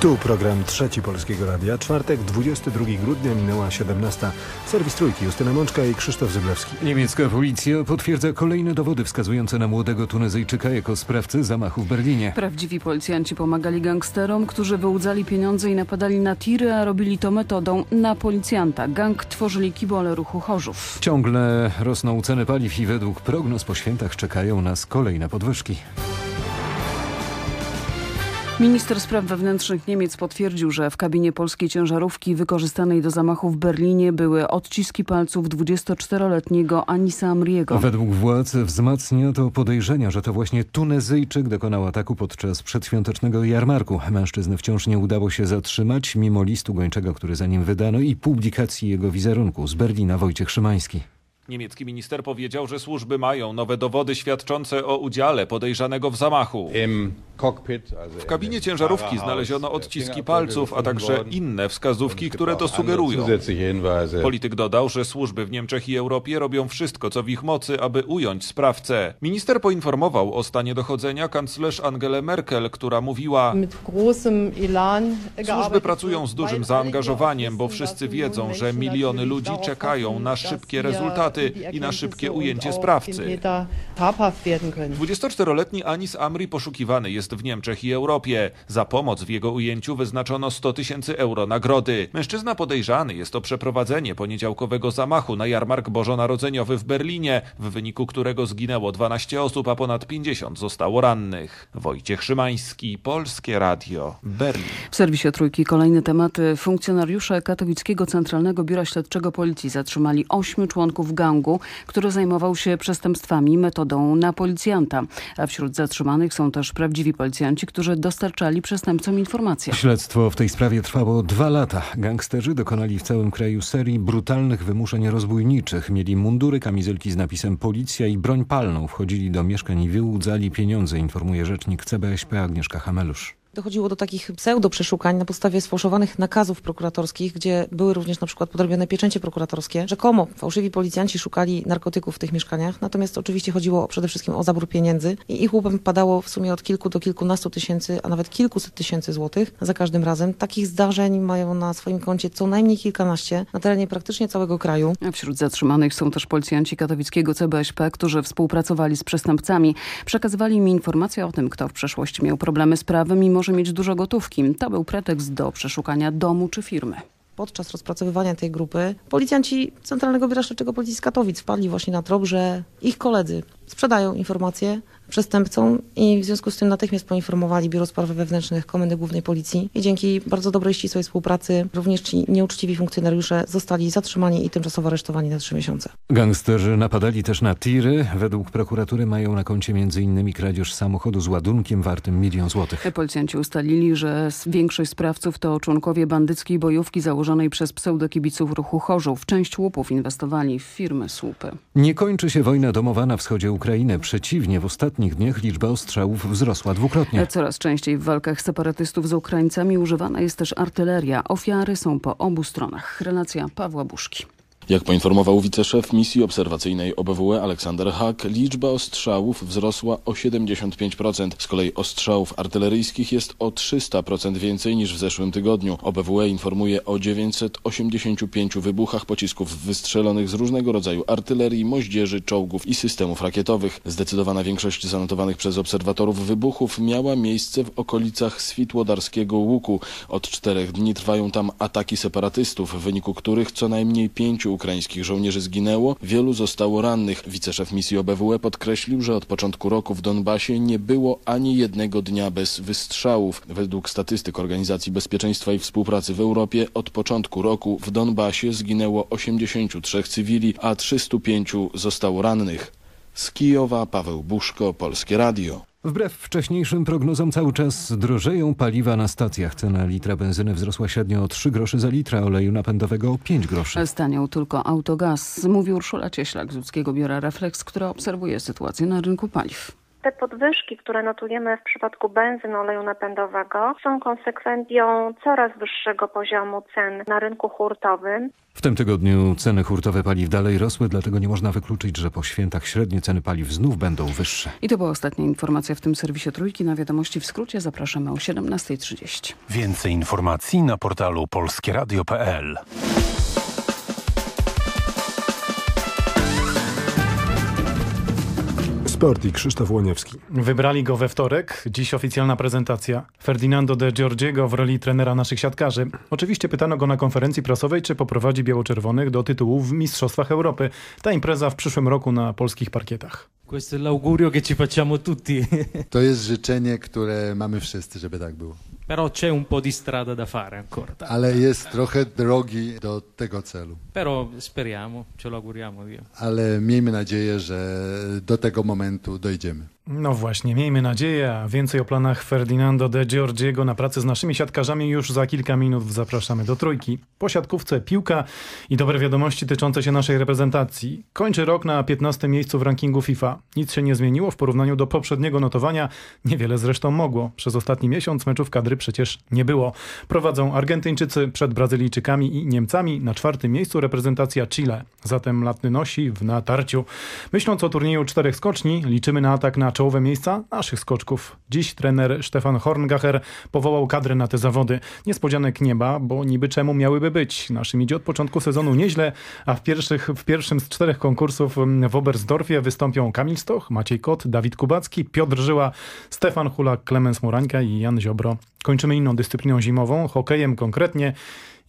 Tu program Trzeci Polskiego Radia. Czwartek, 22 grudnia, minęła 17. Serwis Trójki, Justyna Mączka i Krzysztof Zyblewski. Niemiecka policja potwierdza kolejne dowody wskazujące na młodego Tunezyjczyka jako sprawcę zamachu w Berlinie. Prawdziwi policjanci pomagali gangsterom, którzy wyłudzali pieniądze i napadali na tiry, a robili to metodą na policjanta. Gang tworzyli kibole ruchu Chorzów. Ciągle rosną ceny paliw i według prognoz po świętach czekają nas kolejne podwyżki. Minister spraw wewnętrznych Niemiec potwierdził, że w kabinie polskiej ciężarówki wykorzystanej do zamachu w Berlinie były odciski palców 24-letniego Anisa Amriego. Według władz wzmacnia to podejrzenia, że to właśnie Tunezyjczyk dokonał ataku podczas przedświątecznego jarmarku. Mężczyzny wciąż nie udało się zatrzymać, mimo listu gończego, który za nim wydano i publikacji jego wizerunku. Z Berlina Wojciech Szymański. Niemiecki minister powiedział, że służby mają nowe dowody świadczące o udziale podejrzanego w zamachu. W kabinie ciężarówki znaleziono odciski palców, a także inne wskazówki, które to sugerują. Polityk dodał, że służby w Niemczech i Europie robią wszystko, co w ich mocy, aby ująć sprawcę. Minister poinformował o stanie dochodzenia kanclerz Angelę Merkel, która mówiła Służby pracują z dużym zaangażowaniem, bo wszyscy wiedzą, że miliony ludzi czekają na szybkie rezultaty i na szybkie ujęcie sprawcy. 24-letni Anis Amri poszukiwany jest jest w Niemczech i Europie. Za pomoc w jego ujęciu wyznaczono 100 tysięcy euro nagrody. Mężczyzna podejrzany jest o przeprowadzenie poniedziałkowego zamachu na jarmark bożonarodzeniowy w Berlinie, w wyniku którego zginęło 12 osób, a ponad 50 zostało rannych. Wojciech Szymański, Polskie Radio, Berlin. W serwisie Trójki kolejny temat. Funkcjonariusze Katowickiego Centralnego Biura Śledczego Policji zatrzymali ośmiu członków gangu, który zajmował się przestępstwami metodą na policjanta. A wśród zatrzymanych są też prawdziwi policjanci, którzy dostarczali przestępcom informacje. Śledztwo w tej sprawie trwało dwa lata. Gangsterzy dokonali w całym kraju serii brutalnych wymuszeń rozbójniczych. Mieli mundury, kamizelki z napisem policja i broń palną. Wchodzili do mieszkań i wyłudzali pieniądze, informuje rzecznik CBSP Agnieszka Hamelusz. Dochodziło do takich pseudo-przeszukań na podstawie sfałszowanych nakazów prokuratorskich, gdzie były również na przykład podrobione pieczęcie prokuratorskie. Rzekomo fałszywi policjanci szukali narkotyków w tych mieszkaniach, natomiast oczywiście chodziło przede wszystkim o zabór pieniędzy i ich łupem padało w sumie od kilku do kilkunastu tysięcy, a nawet kilkuset tysięcy złotych za każdym razem. Takich zdarzeń mają na swoim koncie co najmniej kilkanaście na terenie praktycznie całego kraju. A wśród zatrzymanych są też policjanci katowickiego CBŚP, którzy współpracowali z przestępcami. Przekazywali im informacje o tym, kto w przeszłości miał problemy z prawem i może mieć dużo gotówki. To był pretekst do przeszukania domu czy firmy. Podczas rozpracowywania tej grupy policjanci Centralnego Biura Śledczego Policji z Katowic wpadli właśnie na trop, że ich koledzy sprzedają informacje przestępcom i w związku z tym natychmiast poinformowali Biuro Spraw Wewnętrznych Komendy Głównej Policji i dzięki bardzo dobrej, ścisłej współpracy również ci nieuczciwi funkcjonariusze zostali zatrzymani i tymczasowo aresztowani na trzy miesiące. Gangsterzy napadali też na tiry. Według prokuratury mają na koncie m.in. kradzież samochodu z ładunkiem wartym milion złotych. Policjanci ustalili, że większość sprawców to członkowie bandyckiej bojówki założonej przez pseudokibiców ruchu Chorzów. Część łupów inwestowali w firmy słupy. Nie kończy się wojna domowa na wschodzie Ukrainy. Przeciwnie, w ostatnich dniach liczba ostrzałów wzrosła dwukrotnie. Coraz częściej w walkach separatystów z Ukraińcami używana jest też artyleria. Ofiary są po obu stronach. Relacja Pawła Buszki. Jak poinformował wiceszef misji obserwacyjnej OBWE Aleksander Hack, liczba ostrzałów wzrosła o 75%. Z kolei ostrzałów artyleryjskich jest o 300% więcej niż w zeszłym tygodniu. OBWE informuje o 985 wybuchach pocisków wystrzelonych z różnego rodzaju artylerii, moździerzy, czołgów i systemów rakietowych. Zdecydowana większość zanotowanych przez obserwatorów wybuchów miała miejsce w okolicach Switłodarskiego Łuku. Od czterech dni trwają tam ataki separatystów, w wyniku których co najmniej pięciu ukraińskich żołnierzy zginęło, wielu zostało rannych. Wiceszef misji OBWE podkreślił, że od początku roku w Donbasie nie było ani jednego dnia bez wystrzałów. Według statystyk Organizacji Bezpieczeństwa i Współpracy w Europie od początku roku w Donbasie zginęło 83 cywili, a 305 zostało rannych. Z Kijowa Paweł Buszko, Polskie Radio. Wbrew wcześniejszym prognozom cały czas drożeją paliwa na stacjach. Cena litra benzyny wzrosła średnio o 3 groszy za litra, oleju napędowego o 5 groszy. Staniał tylko autogaz, mówił Urszula Cieślak z Łódzkiego Biura Reflex, która obserwuje sytuację na rynku paliw. Te podwyżki, które notujemy w przypadku benzyny oleju napędowego są konsekwencją coraz wyższego poziomu cen na rynku hurtowym. W tym tygodniu ceny hurtowe paliw dalej rosły, dlatego nie można wykluczyć, że po świętach średnie ceny paliw znów będą wyższe. I to była ostatnia informacja w tym serwisie Trójki. Na wiadomości w skrócie zapraszamy o 17.30. Więcej informacji na portalu polskieradio.pl. Sport i Krzysztof Łoniewski. Wybrali go we wtorek, dziś oficjalna prezentacja. Ferdinando de Giorgiego w roli trenera naszych siatkarzy. Oczywiście pytano go na konferencji prasowej, czy poprowadzi biało-czerwonych do tytułów w Mistrzostwach Europy. Ta impreza w przyszłym roku na polskich parkietach. Questo è l'augurio che ci facciamo tutti. To jest życzenie, które mamy wszyscy, żeby tak było. Però c'è un po' di strada da fare ancora. Ale jest trochę drogi do tego celu. Però speriamo, ce lo auguriamo Dio. Ale miejmy nadzieję, że do tego momentu dojdziemy. No właśnie, miejmy nadzieję, a więcej o planach Ferdinando de Giorgiego na pracę z naszymi siatkarzami już za kilka minut zapraszamy do trójki. Po siatkówce piłka i dobre wiadomości tyczące się naszej reprezentacji. Kończy rok na 15 miejscu w rankingu FIFA. Nic się nie zmieniło w porównaniu do poprzedniego notowania. Niewiele zresztą mogło. Przez ostatni miesiąc meczów kadry przecież nie było. Prowadzą Argentyńczycy przed Brazylijczykami i Niemcami. Na czwartym miejscu reprezentacja Chile. Zatem latny nosi w natarciu. Myśląc o turnieju czterech skoczni, liczymy na atak na na czołowe miejsca naszych skoczków. Dziś trener Stefan Horngacher powołał kadrę na te zawody. Niespodzianek nieba, bo niby czemu miałyby być. Naszym idzie od początku sezonu nieźle, a w, pierwszych, w pierwszym z czterech konkursów w Oberstdorfie wystąpią Kamil Stoch, Maciej Kot, Dawid Kubacki, Piotr Żyła, Stefan Hulak, Klemens Morańka i Jan Ziobro. Kończymy inną dyscypliną zimową, hokejem konkretnie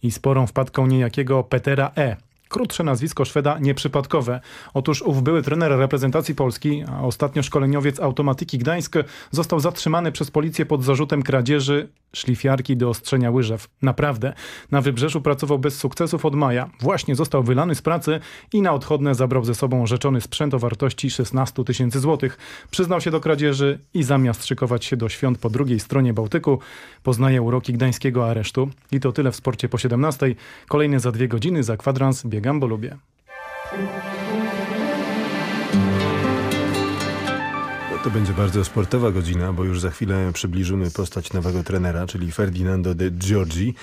i sporą wpadką niejakiego Petera E. Krótsze nazwisko Szweda nieprzypadkowe. Otóż ów były trener reprezentacji Polski, a ostatnio szkoleniowiec Automatyki Gdańsk został zatrzymany przez policję pod zarzutem kradzieży szlifiarki do ostrzenia łyżew. Naprawdę. Na wybrzeżu pracował bez sukcesów od maja. Właśnie został wylany z pracy i na odchodne zabrał ze sobą rzeczony sprzęt o wartości 16 tysięcy złotych. Przyznał się do kradzieży i zamiast szykować się do świąt po drugiej stronie Bałtyku, poznaje uroki gdańskiego aresztu. I to tyle w sporcie po 17. Kolejne za dwie godziny za kwadrans biegam, bo lubię. To będzie bardzo sportowa godzina, bo już za chwilę przybliżymy postać nowego trenera, czyli Ferdinando de Giorgi,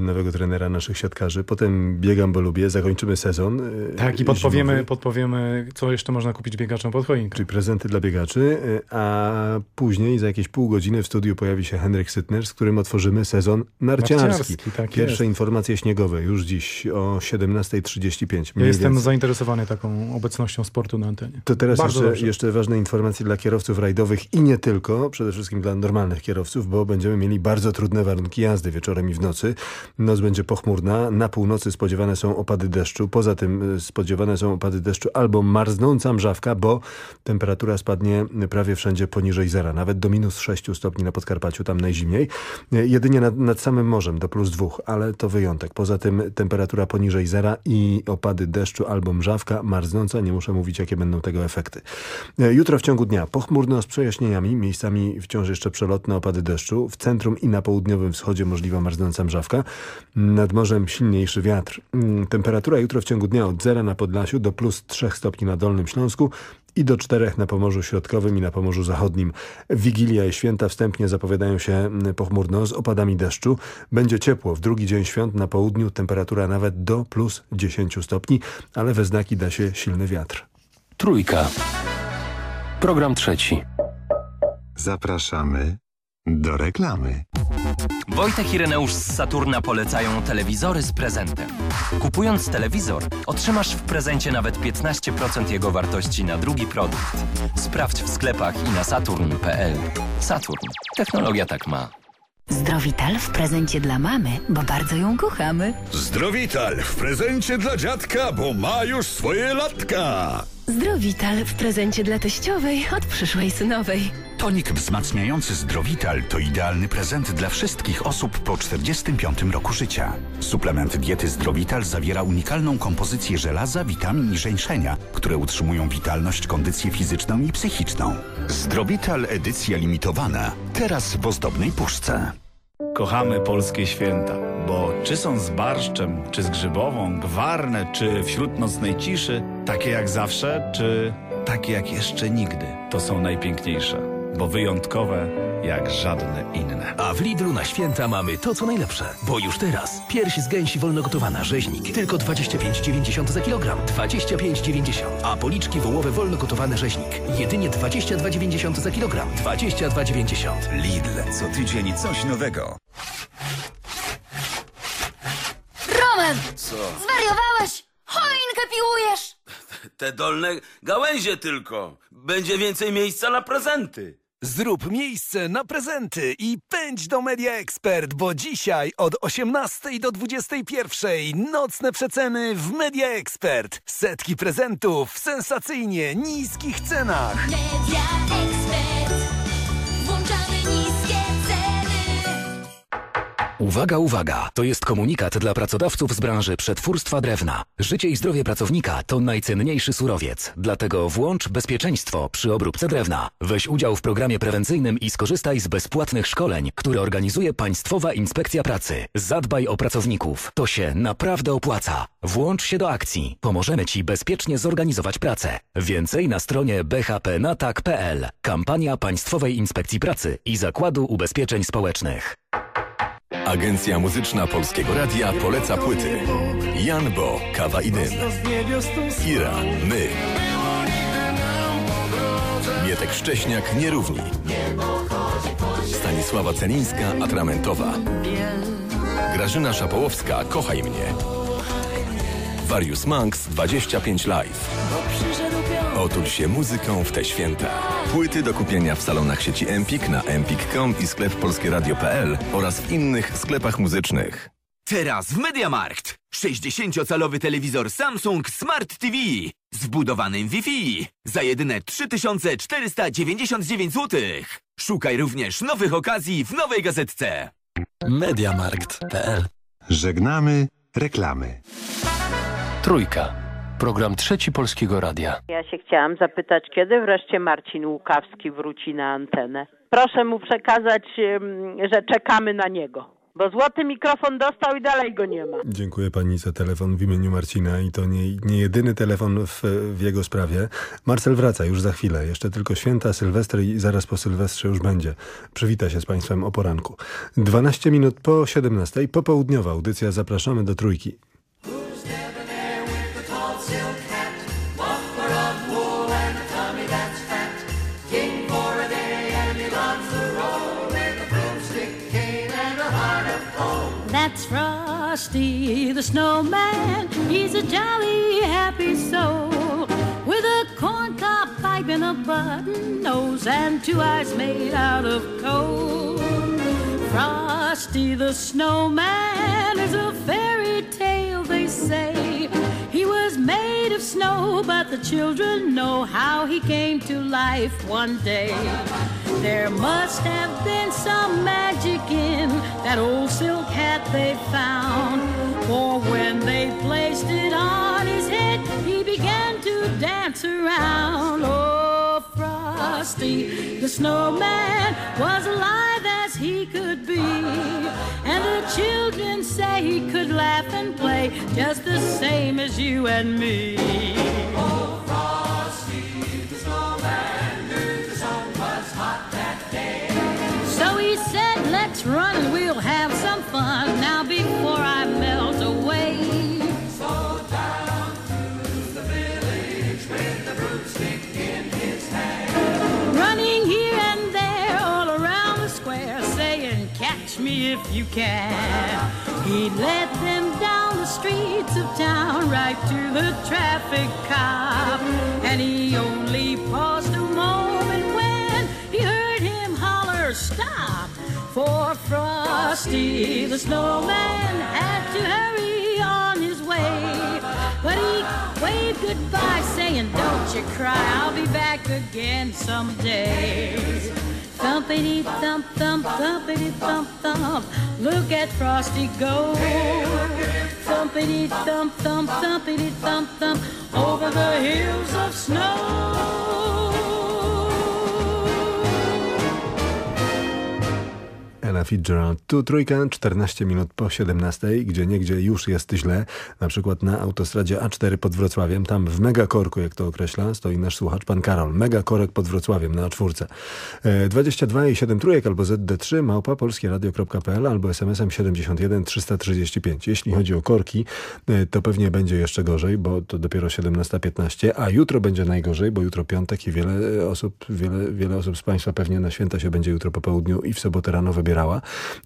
nowego trenera naszych siatkarzy. Potem biegam, bo lubię, zakończymy sezon. e, Tak, i podpowiemy, zimowy, podpowiemy, co jeszcze można kupić biegaczom pod choinkę. Czyli prezenty dla biegaczy, e, a później za jakieś pół godziny w studiu pojawi się Henryk Sytner, z którym otworzymy sezon narciarski. Narciarski, tak Pierwsze jest. informacje śniegowe już dziś o 17.35. Ja jestem zainteresowany taką obecnością sportu na antenie. To teraz Bardzo jeszcze, dobrze. jeszcze ważne informacje dla kierowców rajdowych i nie tylko, przede wszystkim dla normalnych kierowców, bo będziemy mieli bardzo trudne warunki jazdy wieczorem i w nocy. Noc będzie pochmurna, na północy spodziewane są opady deszczu, poza tym y, spodziewane są opady deszczu albo marznąca mrzawka, bo temperatura spadnie prawie wszędzie poniżej zera, nawet do minus 6 stopni na Podkarpaciu, tam najzimniej. Y, Jedynie nad, nad samym morzem do plus dwóch, ale to wyjątek. Poza tym temperatura poniżej zera i opady deszczu albo mrzawka marznąca, nie muszę mówić jakie będą tego efekty. E, Jutro w ciągu dnia pochmurno z przejaśnieniami, miejscami wciąż jeszcze przelotne opady deszczu. W centrum i na południowym wschodzie możliwa marznąca mrzawka. Nad morzem silniejszy wiatr. Mm, Temperatura jutro w ciągu dnia od zera na Podlasiu do plus 3 stopni na Dolnym Śląsku i do czterech na Pomorzu Środkowym i na Pomorzu Zachodnim. Wigilia i święta wstępnie zapowiadają się mm, pochmurno z opadami deszczu. Będzie ciepło. W drugi dzień świąt na południu temperatura nawet do plus 10 stopni, ale we znaki da się silny wiatr. Trójka. Program trzeci. Zapraszamy do reklamy. Wojtek i Reneusz z Saturna polecają telewizory z prezentem. Kupując telewizor, otrzymasz w prezencie nawet 15% jego wartości na drugi produkt. Sprawdź w sklepach i na saturn.pl. Saturn. Technologia tak ma. Zdrowital w prezencie dla mamy, bo bardzo ją kochamy. Zdrowital w prezencie dla dziadka, bo ma już swoje latka. Zdrowital w prezencie dla teściowej od przyszłej synowej. Tonik wzmacniający Zdrowital to idealny prezent dla wszystkich osób po 45 roku życia. Suplement diety Zdrowital zawiera unikalną kompozycję żelaza, witamin i żeńszenia, które utrzymują witalność, kondycję fizyczną i psychiczną. Zdrowital edycja limitowana. Teraz w ozdobnej puszce. Kochamy polskie święta, bo czy są z barszczem, czy z grzybową, gwarne, czy wśród nocnej ciszy, takie jak zawsze, czy takie jak jeszcze nigdy, to są najpiękniejsze, bo wyjątkowe jak żadne inne. A w Lidlu na święta mamy to, co najlepsze. Bo już teraz pierś z gęsi wolnogotowana rzeźnik tylko 25,90 za kilogram. 25,90. A policzki wołowe wolnogotowane rzeźnik jedynie 22,90 za kilogram. 22,90. Lidl, co tydzień coś nowego. Roman! Co? Zwariowałeś! Choinkę piłujesz! Te dolne gałęzie tylko. Będzie więcej miejsca na prezenty. Zrób miejsce na prezenty i pędź do Media Expert, bo dzisiaj od 18 do 21 nocne przeceny w Media Expert. Setki prezentów w sensacyjnie niskich cenach. Media Expert. Uwaga, uwaga! To jest komunikat dla pracodawców z branży przetwórstwa drewna. Życie i zdrowie pracownika to najcenniejszy surowiec. Dlatego włącz bezpieczeństwo przy obróbce drewna. Weź udział w programie prewencyjnym i skorzystaj z bezpłatnych szkoleń, które organizuje Państwowa Inspekcja Pracy. Zadbaj o pracowników. To się naprawdę opłaca. Włącz się do akcji. Pomożemy Ci bezpiecznie zorganizować pracę. Więcej na stronie bhpnatak.pl. Kampania Państwowej Inspekcji Pracy i Zakładu Ubezpieczeń Społecznych. Agencja Muzyczna Polskiego Radia poleca płyty. Jan Bo, Kawa i Dym. Ira, My. Mietek Szcześniak Nierówni. Stanisława Celińska Atramentowa. Grażyna Szapołowska Kochaj mnie. Warius Manx 25 Live. Otul się muzyką w te święta. Płyty do kupienia w salonach sieci Empik na empik.com i sklep polskieradio.pl oraz w innych sklepach muzycznych. Teraz w Mediamarkt 60-calowy telewizor Samsung Smart TV z wbudowanym Wi-Fi za jedyne 3499 zł. Szukaj również nowych okazji w nowej gazetce. Mediamarkt.pl Żegnamy reklamy. Trójka. Program Trzeci Polskiego Radia. Ja się chciałam zapytać, kiedy wreszcie Marcin Łukawski wróci na antenę. Proszę mu przekazać, że czekamy na niego. Bo złoty mikrofon dostał i dalej go nie ma. Dziękuję pani za telefon w imieniu Marcina i to nie, nie jedyny telefon w, w jego sprawie. Marcel wraca już za chwilę. Jeszcze tylko święta, Sylwester i zaraz po Sylwestrze już będzie. Przywita się z państwem o poranku. 12 minut po 17, popołudniowa audycja. Zapraszamy do trójki. Frosty the Snowman. He's a jolly, happy soul with a corncob pipe and a button nose and two eyes made out of coal. Frosty the Snowman is a fairy tale, they say. He was made of snow, but the children know how he came to life one day. There must have been some magic in that old silk hat they found. For when they placed it on his head, he began dance around. Oh, Frosty, the snowman, was alive as he could be. And the children say he could laugh and play just the same as you and me. Oh, Frosty, the snowman, the sun was hot that day. So he said, let's run and we'll have some fun now before I melt away. Me if you can. He led them down the streets of town right to the traffic cop. And he only paused a moment when he heard him holler, stop! For Frosty the snowman had to hurry on his way. But he waved goodbye saying, don't you cry, I'll be back again someday. Thumpity thump thump thumpity thump thump. Look at Frosty go. Thumpity thump thump thumpity thump thump over the hills of snow. Ella Fitzgerald. Tu trójka, 14 minut po 17, gdzie niegdzie już jest źle. Na przykład na autostradzie A4 pod Wrocławiem. Tam w megakorku, jak to określa, stoi nasz słuchacz, pan Karol. Megakorek pod Wrocławiem na A4. E, 22 i 7 trójek albo ZD3 małpa polskieradio.pl albo SMS-em 71 335. Jeśli chodzi o korki, e, to pewnie będzie jeszcze gorzej, bo to dopiero 17.15, a jutro będzie najgorzej, bo jutro piątek i wiele e, osób, wiele, wiele osób z Państwa pewnie na święta się będzie jutro po południu i w sobotę rano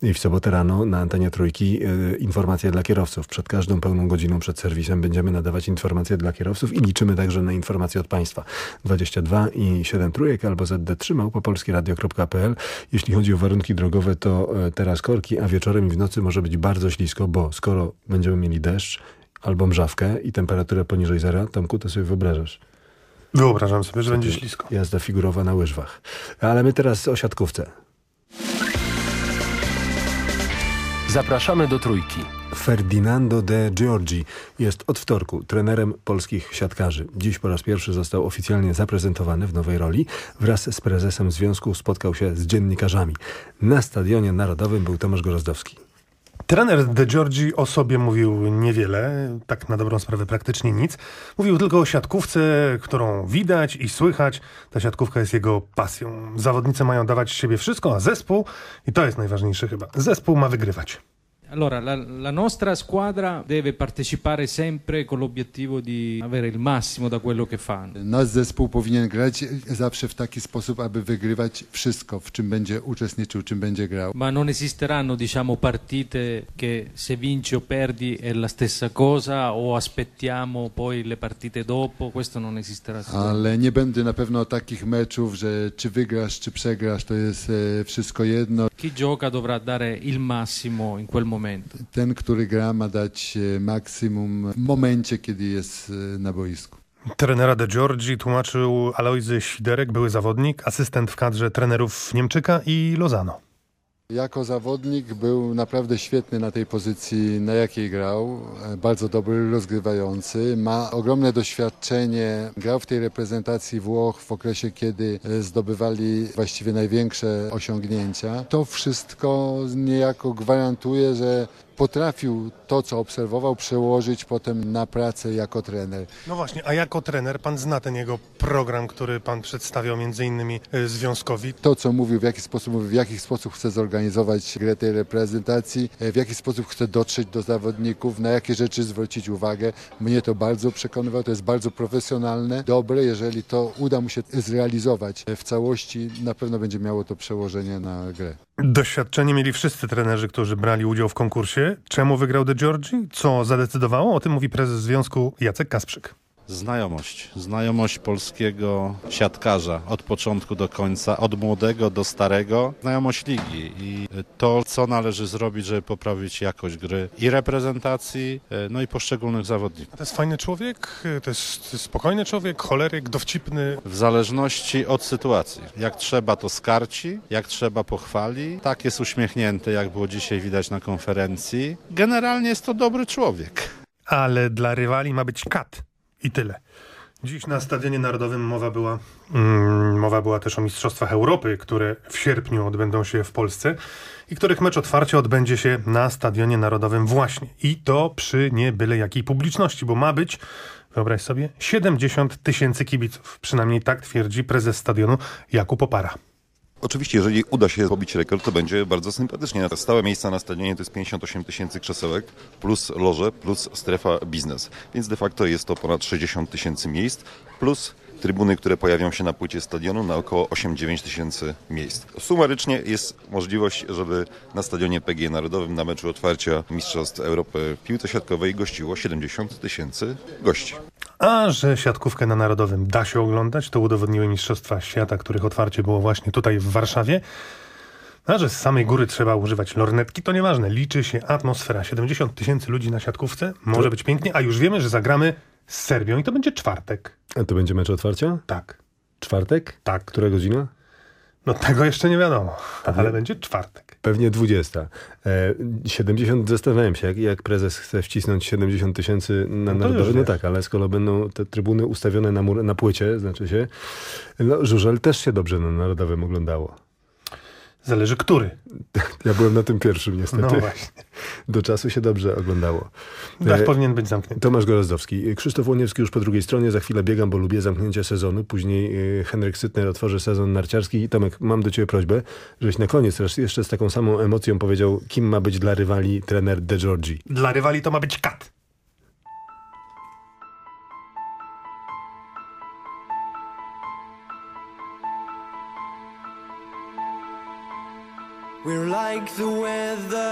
I w sobotę rano na antenie trójki e, informacje dla kierowców. Przed każdą pełną godziną przed serwisem będziemy nadawać informacje dla kierowców i liczymy także na informacje od Państwa. 22 i 7 trójek albo ZD3 małpopolskieradio.pl. Jeśli chodzi o warunki drogowe, to e, teraz korki, a wieczorem i w nocy może być bardzo ślisko, bo skoro będziemy mieli deszcz albo mrzawkę i temperaturę poniżej zera, Tomku, to sobie wyobrażasz. Wyobrażam sobie, że będzie ślisko. Jazda figurowa na łyżwach. Ale my teraz o siatkówce. Zapraszamy do Trójki. Ferdinando de Giorgi jest od wtorku trenerem polskich siatkarzy. Dziś po raz pierwszy został oficjalnie zaprezentowany w nowej roli. Wraz z prezesem związku spotkał się z dziennikarzami. Na Stadionie Narodowym był Tomasz Gorozdowski. Trener De Giorgi o sobie mówił niewiele, tak na dobrą sprawę praktycznie nic. Mówił tylko o siatkówce, którą widać i słychać. Ta siatkówka jest jego pasją. Zawodnicy mają dawać siebie wszystko, a zespół, i to jest najważniejsze chyba, zespół ma wygrywać. Allora, la, la, nostra squadra deve partecipare sempre con l'obiettivo di avere il massimo da quello che fanno. Nasz zespół powinien grać zawsze w taki sposób, aby wygrywać wszystko, w czym będzie uczestniczył, czym będzie grał. Ma non esisteranno, diciamo, partite che se vinci o perdi è la stessa cosa o aspettiamo poi le partite dopo, questo non esisterà. Ale nie będzie na pewno takich meczów, że czy wygrasz, czy przegrasz, to jest wszystko jedno. Chi gioca dovrà dare il massimo in quel momento. Ten, który gra, ma dać e, maksimum w momencie, kiedy jest e, na boisku. Trenera De Giorgi tłumaczył Alojzy Świderek, były zawodnik, asystent w kadrze trenerów Niemczyka i Lozano. Jako zawodnik był naprawdę świetny na tej pozycji, na jakiej grał. Bardzo dobry, rozgrywający. Ma ogromne doświadczenie. Grał w tej reprezentacji Włoch w okresie, kiedy zdobywali właściwie największe osiągnięcia. To wszystko niejako gwarantuje, że potrafił to, co obserwował, przełożyć potem na pracę jako trener. No właśnie, a jako trener pan zna ten jego program, który pan przedstawiał między innymi e, związkowi. To, co mówił, w jaki sposób mówił, w jaki sposób chce zorganizować grę tej reprezentacji, e, w jaki sposób chce dotrzeć do zawodników, na jakie rzeczy zwrócić uwagę. Mnie to bardzo przekonywało, to jest bardzo profesjonalne, dobre. Jeżeli to uda mu się zrealizować w całości, na pewno będzie miało to przełożenie na grę. Doświadczenie mieli wszyscy trenerzy, którzy brali udział w konkursie. Czemu wygrał De Giorgi? Co zadecydowało? O tym mówi prezes związku Jacek Kasprzyk. Znajomość. Znajomość polskiego siatkarza od początku do końca, od młodego do starego. Znajomość ligi i to, co należy zrobić, żeby poprawić jakość gry i reprezentacji, no i poszczególnych zawodników. To jest fajny człowiek, to jest spokojny człowiek, choleryk, dowcipny. W zależności od sytuacji. Jak trzeba, to skarci, jak trzeba, pochwali. Tak jest uśmiechnięty, jak było dzisiaj widać na konferencji. Generalnie jest to dobry człowiek. Ale dla rywali ma być kat. I tyle. Dziś na Stadionie Narodowym mowa była, mm, mowa była też o Mistrzostwach Europy, które w sierpniu odbędą się w Polsce i których mecz otwarcia odbędzie się na Stadionie Narodowym właśnie. I to przy nie byle jakiej publiczności, bo ma być, wyobraź sobie, 70 tysięcy kibiców. Przynajmniej tak twierdzi prezes stadionu Jakub Opara. Oczywiście, jeżeli uda się pobić rekord, to będzie bardzo sympatycznie. Stałe miejsca na stadionie to jest 58 tysięcy krzesełek, plus loże, plus strefa biznes. Więc de facto jest to ponad 60 tysięcy miejsc, plus trybuny, które pojawią się na płycie stadionu na około 8-9 tysięcy miejsc. Sumarycznie jest możliwość, żeby na stadionie PG Narodowym na meczu otwarcia Mistrzostw Europy w piłce siatkowej gościło 70 tysięcy gości. A że siatkówkę na Narodowym da się oglądać, to udowodniły Mistrzostwa Świata, których otwarcie było właśnie tutaj w Warszawie. A że z samej góry trzeba używać lornetki, to nieważne. Liczy się atmosfera. 70 tysięcy ludzi na siatkówce, może być pięknie, a już wiemy, że zagramy z Serbią i to będzie czwartek. A to będzie mecz otwarcia? Tak. Czwartek? Tak. Która godzina? No tego jeszcze nie wiadomo, Pewnie, ale będzie czwartek. Pewnie 20. E, 70, zastanawiałem się, jak, jak prezes chce wcisnąć 70 tysięcy na No Narodowy. No tak, ale skoro będą te trybuny ustawione na, mur, na płycie, znaczy się, no Żużel też się dobrze na Narodowym oglądało. Zależy który. Ja byłem na tym pierwszym niestety. No właśnie. Do czasu się dobrze oglądało. Dach E, powinien być zamknięty. Tomasz Gorozdowski. Krzysztof Łoniewski już po drugiej stronie. Za chwilę biegam, bo lubię zamknięcie sezonu. Później e, Henryk Sytner otworzy sezon narciarski. Tomek, mam do ciebie prośbę, żebyś na koniec jeszcze z taką samą emocją powiedział, kim ma być dla rywali trener De Giorgi. Dla rywali to ma być kat. We're like the weather.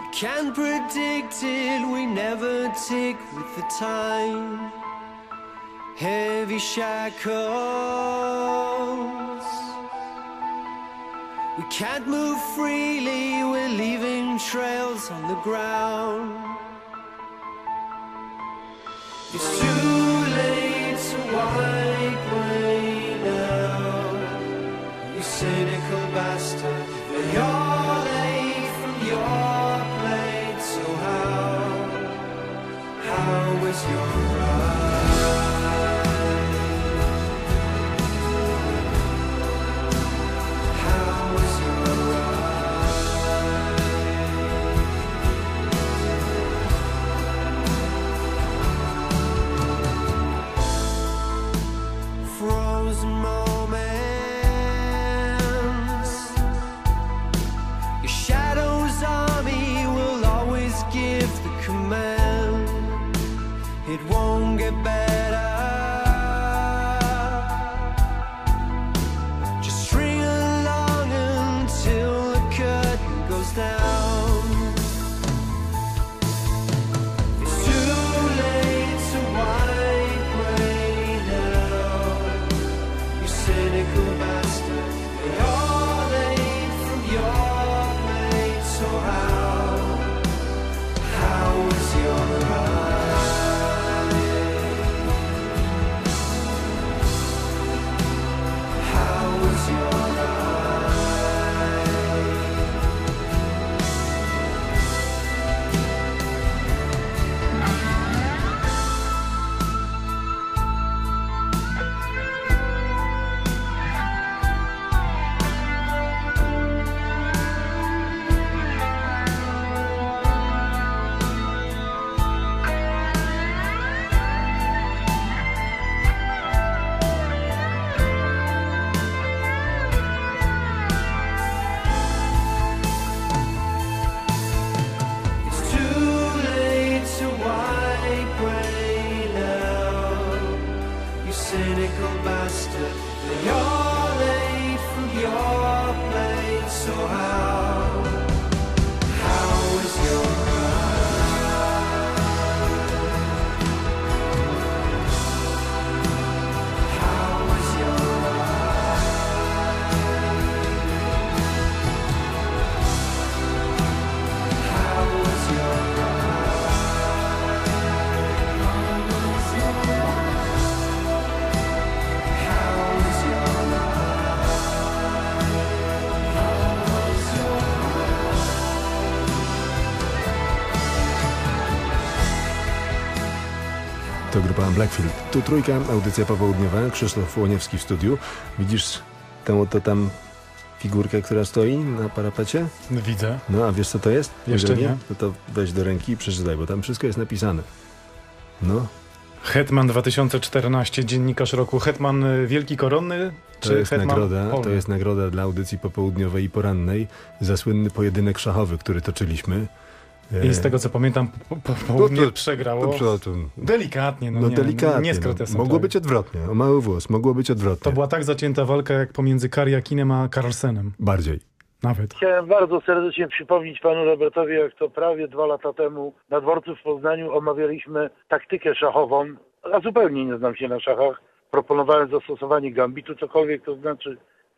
You can't predict it, we never tick with the time. Heavy shackles. We can't move freely, we're leaving trails on the ground. It's too late to wipe your get back. Blackfield. Tu trójka, audycja popołudniowa. Krzysztof Łoniewski w studiu. Widzisz tę oto tam figurkę, która stoi na parapecie? Widzę. No, a wiesz co to jest? Jeszcze Jeżeli nie. To weź do ręki i przeczytaj, bo tam wszystko jest napisane. No, Hetman 2014, dziennikarz roku. Hetman y, Wielki Koronny? to jest, Hetman nagroda, Polny? to jest nagroda dla audycji popołudniowej i porannej za słynny pojedynek szachowy, który toczyliśmy. I E, z tego co pamiętam, po, po, południe No to- przegrało. to tym. Delikatnie, no, No nie, delikatnie. nie z no. Mogło być odwrotnie. O mały włos. Mogło być odwrotnie. To była tak zacięta walka jak pomiędzy Kariakinem a Carlsenem. Bardziej. Nawet. Chciałem bardzo serdecznie przypomnieć panu Robertowi, jak to prawie dwa lata temu na dworcu w Poznaniu omawialiśmy taktykę szachową, a zupełnie nie znam się na szachach. Proponowałem zastosowanie gambitu, cokolwiek to znaczy.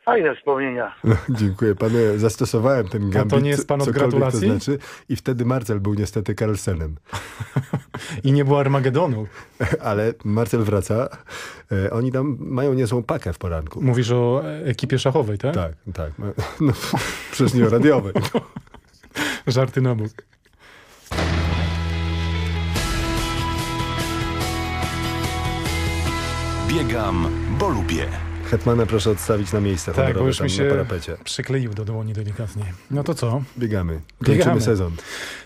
Fajne wspomnienia. No, dziękuję panu. Zastosowałem ten gambit, nie jest pan od gratulacji? to znaczy. I wtedy Marcel był niestety Carlsenem. I nie było Armagedonu. Ale Marcel wraca. E, oni tam mają niezłą pakę w poranku. Mówisz o ekipie szachowej, tak? Tak, tak. No, przecież nie o radiowej. Żarty na bok. Biegam, bo lubię. Hetmana proszę odstawić na miejsce Tak, bo już mi na się parapecie. przykleił do dłoni delikatnie. No to co? Biegamy. Kończymy Biegamy. sezon.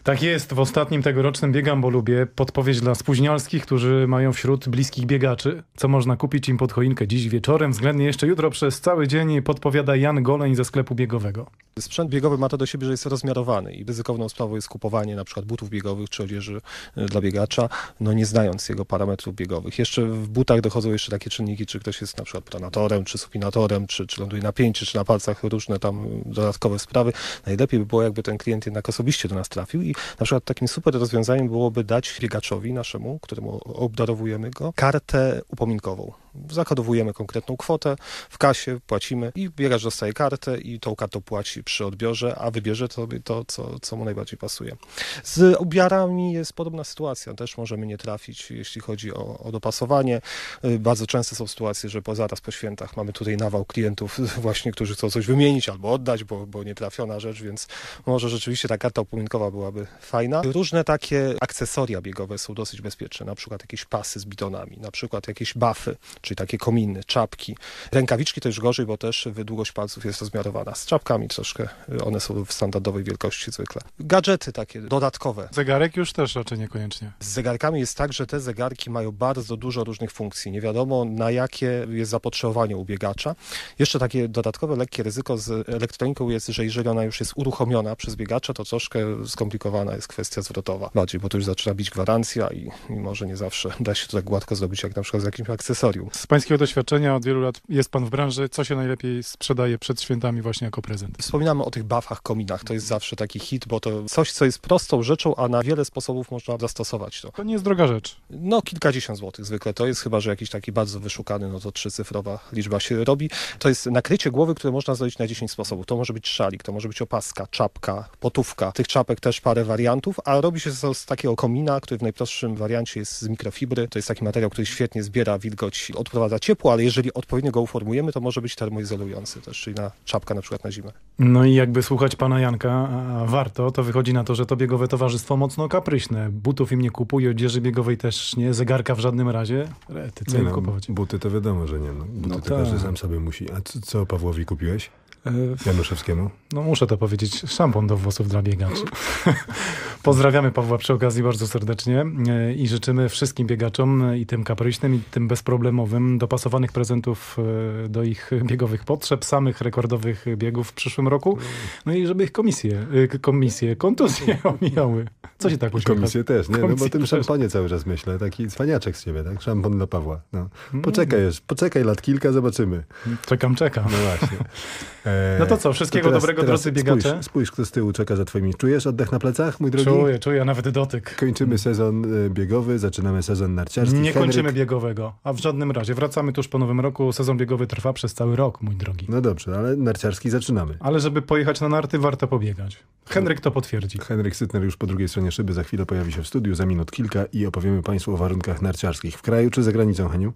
Tak jest, w ostatnim tegorocznym Biegam, bo lubię podpowiedź dla spóźnialskich, którzy mają wśród bliskich biegaczy. Co można kupić im pod choinkę dziś wieczorem, względnie jeszcze jutro przez cały dzień podpowiada Jan Goleń ze sklepu biegowego. Sprzęt biegowy ma to do siebie, że jest rozmiarowany i ryzykowną sprawą jest kupowanie na przykład butów biegowych czy odzieży y, dla biegacza, no nie znając jego parametrów biegowych. Jeszcze w butach dochodzą jeszcze takie czynniki, czy ktoś jest na przykład pronatorem, czy supinatorem, czy, czy ląduje na pięcie, czy na palcach, różne tam dodatkowe sprawy. Najlepiej by było, jakby ten klient jednak osobiście do nas trafił i na przykład takim super rozwiązaniem byłoby dać biegaczowi naszemu, któremu obdarowujemy go, kartę upominkową. Zakodowujemy konkretną kwotę w kasie, płacimy i biegacz dostaje kartę i tą kartą płaci przy odbiorze, a wybierze sobie to, co, co mu najbardziej pasuje. Z ubiarami jest podobna sytuacja. Też możemy nie trafić, jeśli chodzi o, o dopasowanie. Y, Bardzo często są sytuacje, że po zaraz po świętach mamy tutaj nawał klientów właśnie, którzy chcą coś wymienić albo oddać, bo, bo nie trafiona rzecz, więc może rzeczywiście ta karta upominkowa byłaby fajna. Różne takie akcesoria biegowe są dosyć bezpieczne, na przykład jakieś pasy z bitonami, na przykład jakieś buffy, czyli takie kominy, czapki. Rękawiczki to już gorzej, bo też długość palców jest rozmiarowana. Z czapkami troszkę y, one są w standardowej wielkości zwykle. Gadżety takie dodatkowe. Zegarek już też raczej niekoniecznie. Z zegarkami jest tak, że te zegarki mają bardzo dużo różnych funkcji. Nie wiadomo na jakie jest zapotrzebowanie u biegacza. Jeszcze takie dodatkowe lekkie ryzyko z elektroniką jest, że jeżeli ona już jest uruchomiona przez biegacza, to troszkę skomplikowana jest kwestia zwrotowa. Bardziej, bo to już zaczyna bić gwarancja i, i może nie zawsze da się to tak gładko zrobić, jak na przykład z jakimś akcesorium. Z pańskiego doświadczenia od wielu lat jest pan w branży. Co się najlepiej sprzedaje przed świętami właśnie jako prezent? Wspominamy o tych buffach, kominach. To jest zawsze taki hit, bo to coś, co jest prostą rzeczą, a na wiele sposobów można zastosować to. To nie jest droga rzecz. No, kilkadziesiąt złotych zwykle to jest, chyba że jakiś taki bardzo wyszukany, no to trzycyfrowa liczba się robi. To jest nakrycie głowy, które można zrobić na 10 sposobów. To może być szalik, to może być opaska, czapka, potówka. Tych czapek też parę wariantów, a robi się to z takiego komina, który w najprostszym wariancie jest z mikrofibry. To jest taki materiał, który świetnie zbiera wilgoć, odprowadza ciepło, ale jeżeli odpowiednio go uformujemy, to może być termoizolujący też, czyli na czapka na przykład na zimę. No i jakby słuchać pana Janka, a warto, to wychodzi na to, że to biegowe towarzystwo mocno kapryśne. Butów im nie kupuje, odzieży biegowej też nie, zegarka w żadnym razie. Rety, co Nie im no, kupować? buty to wiadomo, że nie. No. Buty No to tak. każdy sam sobie musi. A co, co Pawłowi kupiłeś? E, Januszewskiemu? No muszę to powiedzieć, szampon do włosów dla biegaczy. Pozdrawiamy Pawła przy okazji bardzo serdecznie e, i życzymy wszystkim biegaczom i tym kapryśnym i tym bezproblemowym dopasowanych prezentów e, do ich biegowych potrzeb, samych rekordowych biegów w przyszłym roku. No i żeby ich komisje, komisje, kontuzje omijały. Co się tak uśmiecha? Komisję też, nie? No bo o tym też. szamponie cały czas myślę. Taki cwaniaczek z ciebie, tak? Szampon dla Pawła. No. Mm. Poczekaj poczekaj lat kilka, zobaczymy. Czekam, czekam. No właśnie. E, No to co, wszystkiego teraz- dobrego, teraz drodzy biegacze. Spójrz, spójrz, kto z tyłu czeka za twoimi. Czujesz oddech na plecach, mój drogi? Czuję, czuję, nawet dotyk. Kończymy sezon e, biegowy, zaczynamy sezon narciarski. Nie Henryk- kończymy biegowego, a w żadnym razie. Wracamy tuż po nowym roku. Sezon biegowy trwa przez cały rok, mój drogi. No dobrze, ale narciarski zaczynamy. Ale żeby pojechać na narty, warto pobiegać. Henryk to potwierdzi. Henryk Sytner już po drugiej stronie szyby za chwilę pojawi się w studiu, za minut kilka i opowiemy Państwu o warunkach narciarskich. W kraju czy za granicą, Heniu?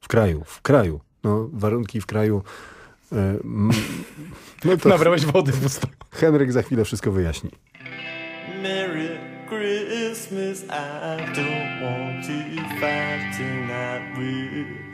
W kraju, w kraju. No, warunki w kraju... E, no to Nabrałeś wody w usta. Henryk za chwilę wszystko wyjaśni. Mary Christmas. I don't want to fight tonight with.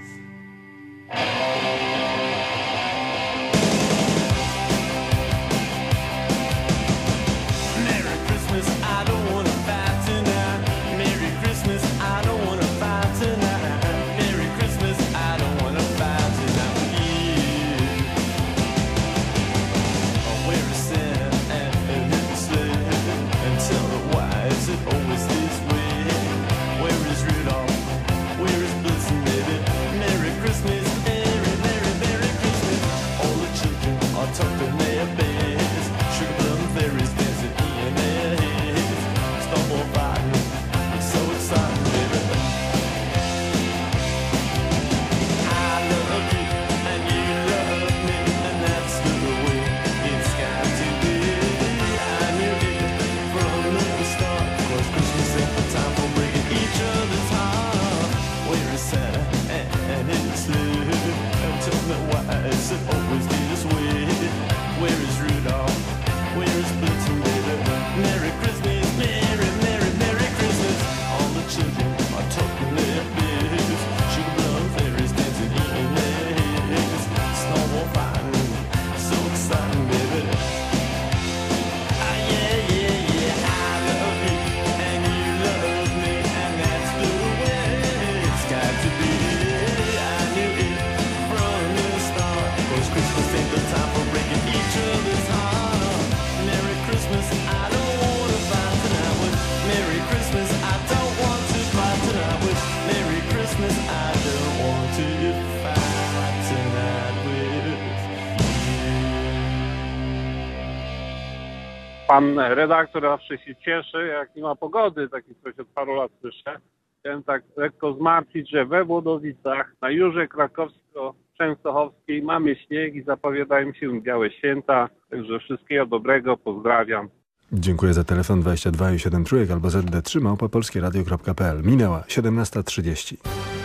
Pan redaktor zawsze się cieszy, jak nie ma pogody, taki coś od paru lat słyszę. Chciałem tak lekko zmartwić, że we Włodowicach, na Jurze Krakowsko-Częstochowskiej mamy śnieg i zapowiadają się białe święta. Także wszystkiego dobrego, pozdrawiam. Dziękuję za telefon 22 i 7 trójek albo ZD3 małpa polskieradio.pl. Minęła 17.30.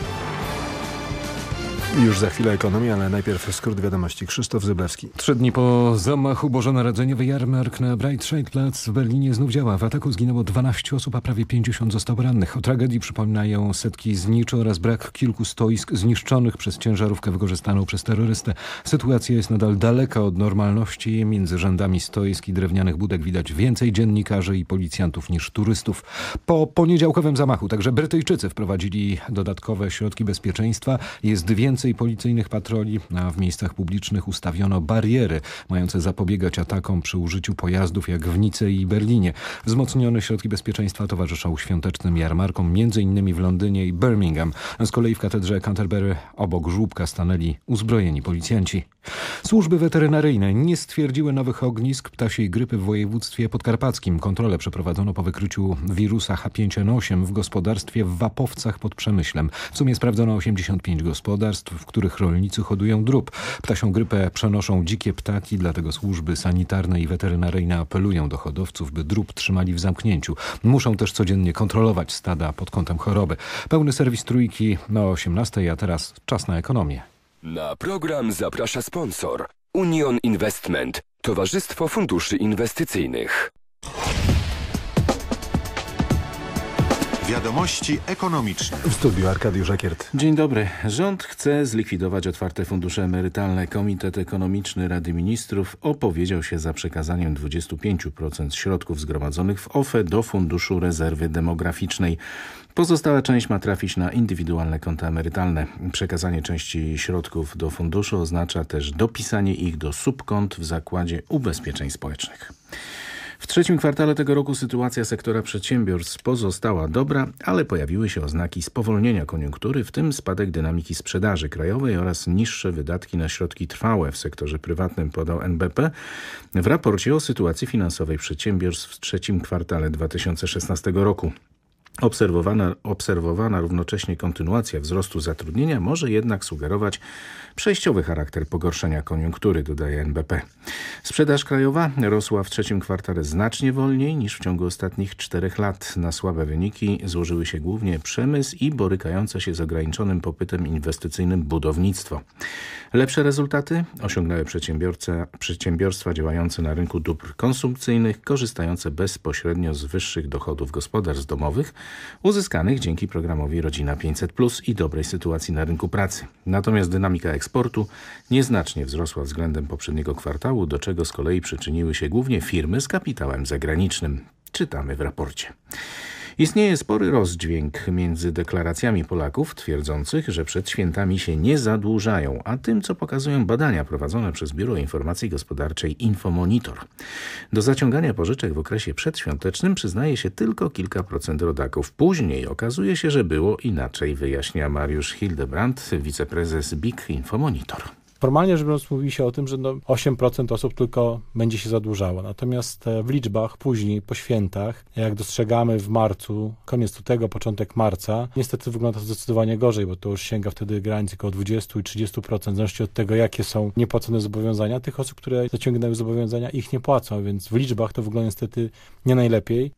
Już za chwilę ekonomia, ale najpierw skrót wiadomości. Krzysztof Zyblewski. Trzy dni po zamachu bożonarodzeniowy jarmark na Breitscheidplatz w Berlinie znów działa. W ataku zginęło 12 osób, a prawie 50 zostało rannych. O tragedii przypominają setki zniczy oraz brak kilku stoisk zniszczonych przez ciężarówkę wykorzystaną przez terrorystę. Sytuacja jest nadal daleka od normalności. Między rzędami stoisk i drewnianych budek widać więcej dziennikarzy i policjantów niż turystów. Po poniedziałkowym zamachu także Brytyjczycy wprowadzili dodatkowe środki bezpieczeństwa. Jest więcej policyjnych patroli, a w miejscach publicznych ustawiono bariery mające zapobiegać atakom przy użyciu pojazdów jak w Nicy i Berlinie. Wzmocnione środki bezpieczeństwa towarzyszą świątecznym jarmarkom m.in. w Londynie i Birmingham. Z kolei w katedrze Canterbury obok żłóbka stanęli uzbrojeni policjanci. Służby weterynaryjne nie stwierdziły nowych ognisk ptasiej grypy w województwie podkarpackim. Kontrolę przeprowadzono po wykryciu wirusa H5N8 w gospodarstwie w Wapowcach pod Przemyślem. W sumie sprawdzono 85 gospodarstw, w których rolnicy hodują drób. Ptasią grypę przenoszą dzikie ptaki, dlatego służby sanitarne i weterynaryjne apelują do hodowców, by drób trzymali w zamknięciu. Muszą też codziennie kontrolować stada pod kątem choroby. Pełny serwis trójki na 18, a teraz czas na ekonomię. Na program zaprasza sponsor Union Investment, Towarzystwo Funduszy Inwestycyjnych. Wiadomości ekonomiczne. W studiu Arkadiusz Ekiert. Dzień dobry. Rząd chce zlikwidować otwarte fundusze emerytalne. Komitet Ekonomiczny Rady Ministrów opowiedział się za przekazaniem 25% środków zgromadzonych w OFE do Funduszu Rezerwy Demograficznej. Pozostała część ma trafić na indywidualne konta emerytalne. Przekazanie części środków do funduszu oznacza też dopisanie ich do subkont w Zakładzie Ubezpieczeń Społecznych. W trzecim kwartale tego roku sytuacja sektora przedsiębiorstw pozostała dobra, ale pojawiły się oznaki spowolnienia koniunktury, w tym spadek dynamiki sprzedaży krajowej oraz niższe wydatki na środki trwałe w sektorze prywatnym, podał NBP w raporcie o sytuacji finansowej przedsiębiorstw w trzecim kwartale 2016 roku. Obserwowana, obserwowana równocześnie kontynuacja wzrostu zatrudnienia może jednak sugerować przejściowy charakter pogorszenia koniunktury, dodaje NBP. Sprzedaż krajowa rosła w trzecim kwartale znacznie wolniej niż w ciągu ostatnich czterech lat. Na słabe wyniki złożyły się głównie przemysł i borykające się z ograniczonym popytem inwestycyjnym budownictwo. Lepsze rezultaty osiągnęły przedsiębiorstwa działające na rynku dóbr konsumpcyjnych, korzystające bezpośrednio z wyższych dochodów gospodarstw domowych, uzyskanych dzięki programowi Rodzina 500 i dobrej sytuacji na rynku pracy. Natomiast dynamika eksportu nieznacznie wzrosła względem poprzedniego kwartału, do czego z kolei przyczyniły się głównie firmy z kapitałem zagranicznym. Czytamy w raporcie. Istnieje spory rozdźwięk między deklaracjami Polaków twierdzących, że przed świętami się nie zadłużają, a tym, co pokazują badania prowadzone przez Biuro Informacji Gospodarczej Infomonitor. Do zaciągania pożyczek w okresie przedświątecznym przyznaje się tylko kilka procent rodaków. Później okazuje się, że było inaczej, wyjaśnia Mariusz Hildebrandt, wiceprezes BIK Infomonitor. Formalnie rzecz biorąc mówi się o tym, że no 8% osób tylko będzie się zadłużało. Natomiast e, w liczbach później, po świętach, jak dostrzegamy w marcu, koniec lutego, początek marca, niestety wygląda to zdecydowanie gorzej, bo to już sięga wtedy granic około 20 i 30%, w zależności od tego, jakie są niepłacone zobowiązania. Tych osób, które zaciągnęły zobowiązania, ich nie płacą, więc w liczbach to wygląda niestety nie najlepiej.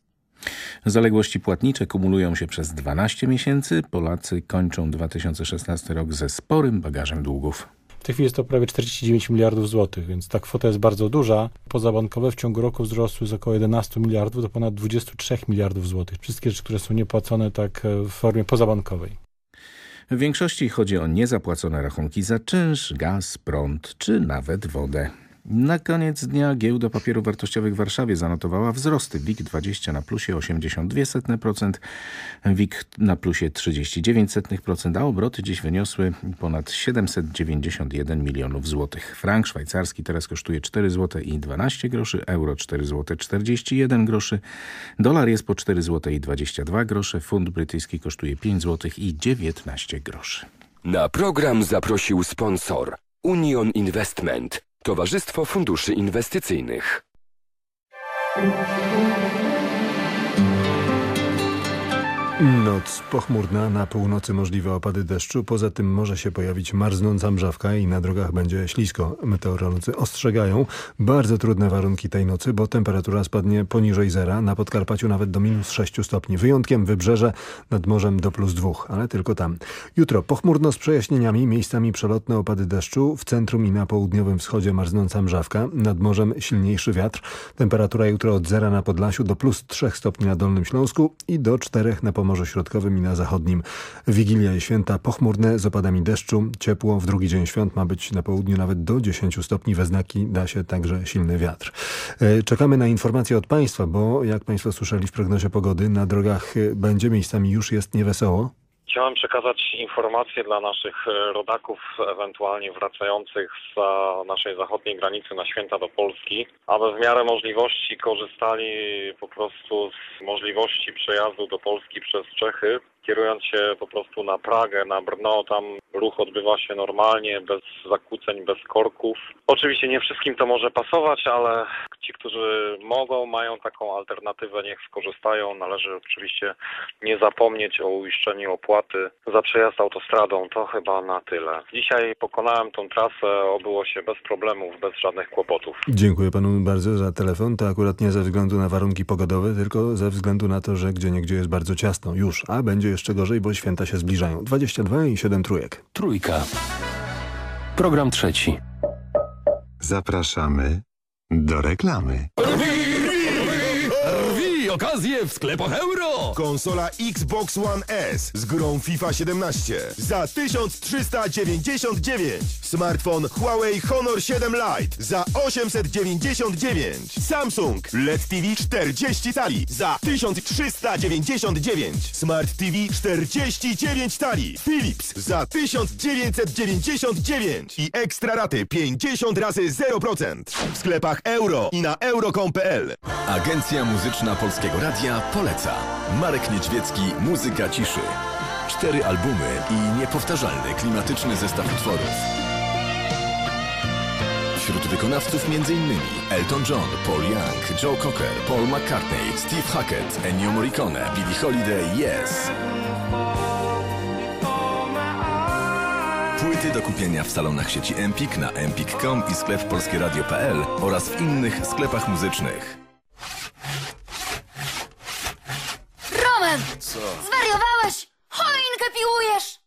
Zaległości płatnicze kumulują się przez 12 miesięcy. Polacy kończą 2016 rok ze sporym bagażem długów. W tej chwili jest to prawie 49 miliardów złotych, więc ta kwota jest bardzo duża. Pozabankowe w ciągu roku wzrosły z około 11 miliardów do ponad 23 miliardów złotych. Wszystkie rzeczy, które są niepłacone tak e, w formie pozabankowej. W większości chodzi o niezapłacone rachunki za czynsz, gaz, prąd czy nawet wodę. Na koniec dnia giełda papierów wartościowych w Warszawie zanotowała wzrosty. WIG20 na plusie 82%, WIG na plusie 39%, a obroty dziś wyniosły ponad 791 milionów złotych. Frank szwajcarski teraz kosztuje 4 zł i 12 groszy, euro 4 zł 41 groszy, dolar jest po 4 zł i 22 grosze, funt brytyjski kosztuje 5 zł i 19 groszy. Na program zaprosił sponsor Union Investment, Towarzystwo Funduszy Inwestycyjnych. Noc pochmurna, na północy możliwe opady deszczu, poza tym może się pojawić marznąca mrzawka i na drogach będzie ślisko. Meteorolodzy ostrzegają bardzo trudne warunki tej nocy, bo temperatura spadnie poniżej zera, na Podkarpaciu nawet do minus 6 stopni. Wyjątkiem wybrzeże nad morzem do plus 2, ale tylko tam. Jutro pochmurno z przejaśnieniami, miejscami przelotne opady deszczu, w centrum i na południowym wschodzie marznąca mrzawka, nad morzem silniejszy wiatr. Temperatura jutro od zera na Podlasiu do plus 3 stopni na Dolnym Śląsku i do 4 na Pomorzu Środkowym i na Zachodnim. Wigilia i święta pochmurne z opadami deszczu. Ciepło w drugi dzień świąt ma być na południu nawet do 10 stopni. We znaki da się także silny wiatr. E, Czekamy na informacje od Państwa, bo jak Państwo słyszeli w prognozie pogody, na drogach e, będzie miejscami już jest niewesoło. Chciałem przekazać informacje dla naszych e, rodaków, ewentualnie wracających z e, naszej zachodniej granicy na święta do Polski, aby w miarę możliwości korzystali po prostu z możliwości przejazdu do Polski przez Czechy, kierując się po prostu na Pragę, na Brno. Tam ruch odbywa się normalnie, bez zakłóceń, bez korków. Oczywiście nie wszystkim to może pasować, ale ci, którzy mogą, mają taką alternatywę, niech skorzystają. Należy oczywiście nie zapomnieć o uiszczeniu opłaty za przejazd autostradą. To chyba na tyle. Dzisiaj pokonałem tą trasę, obyło się bez problemów, bez żadnych kłopotów. Dziękuję panu bardzo za telefon. To akurat nie ze względu na warunki pogodowe, tylko ze względu na to, że gdzie niegdzie jest bardzo ciasno już, a będzie jeszcze gorzej, bo święta się zbliżają. 22 i 7 trójek. Trójka. Program trzeci. Zapraszamy do reklamy. Rwi okazję w sklepach euro! Konsola Xbox One S z grą FIFA 17 za 1399. Smartfon Huawei Honor 7 Lite za 899. Samsung LED TV 40 tali za 1399. Smart TV 49 tali. Philips za 1999 i ekstra raty 50 razy 0% w sklepach euro i na euro.com.pl. Agencja Muzyczna Polskiego Radia poleca. Marek Niedźwiecki, Muzyka Ciszy. Cztery albumy i niepowtarzalny klimatyczny zestaw utworów. Wśród wykonawców m.in. Elton John, Paul Young, Joe Cocker, Paul McCartney, Steve Hackett, Ennio Morricone, Billie Holiday, Yes. Płyty do kupienia w salonach sieci Empik na empik.com i sklep polskieradio.pl oraz w innych sklepach muzycznych. Roman! Co? Zwariowałeś! Choinkę piłujesz!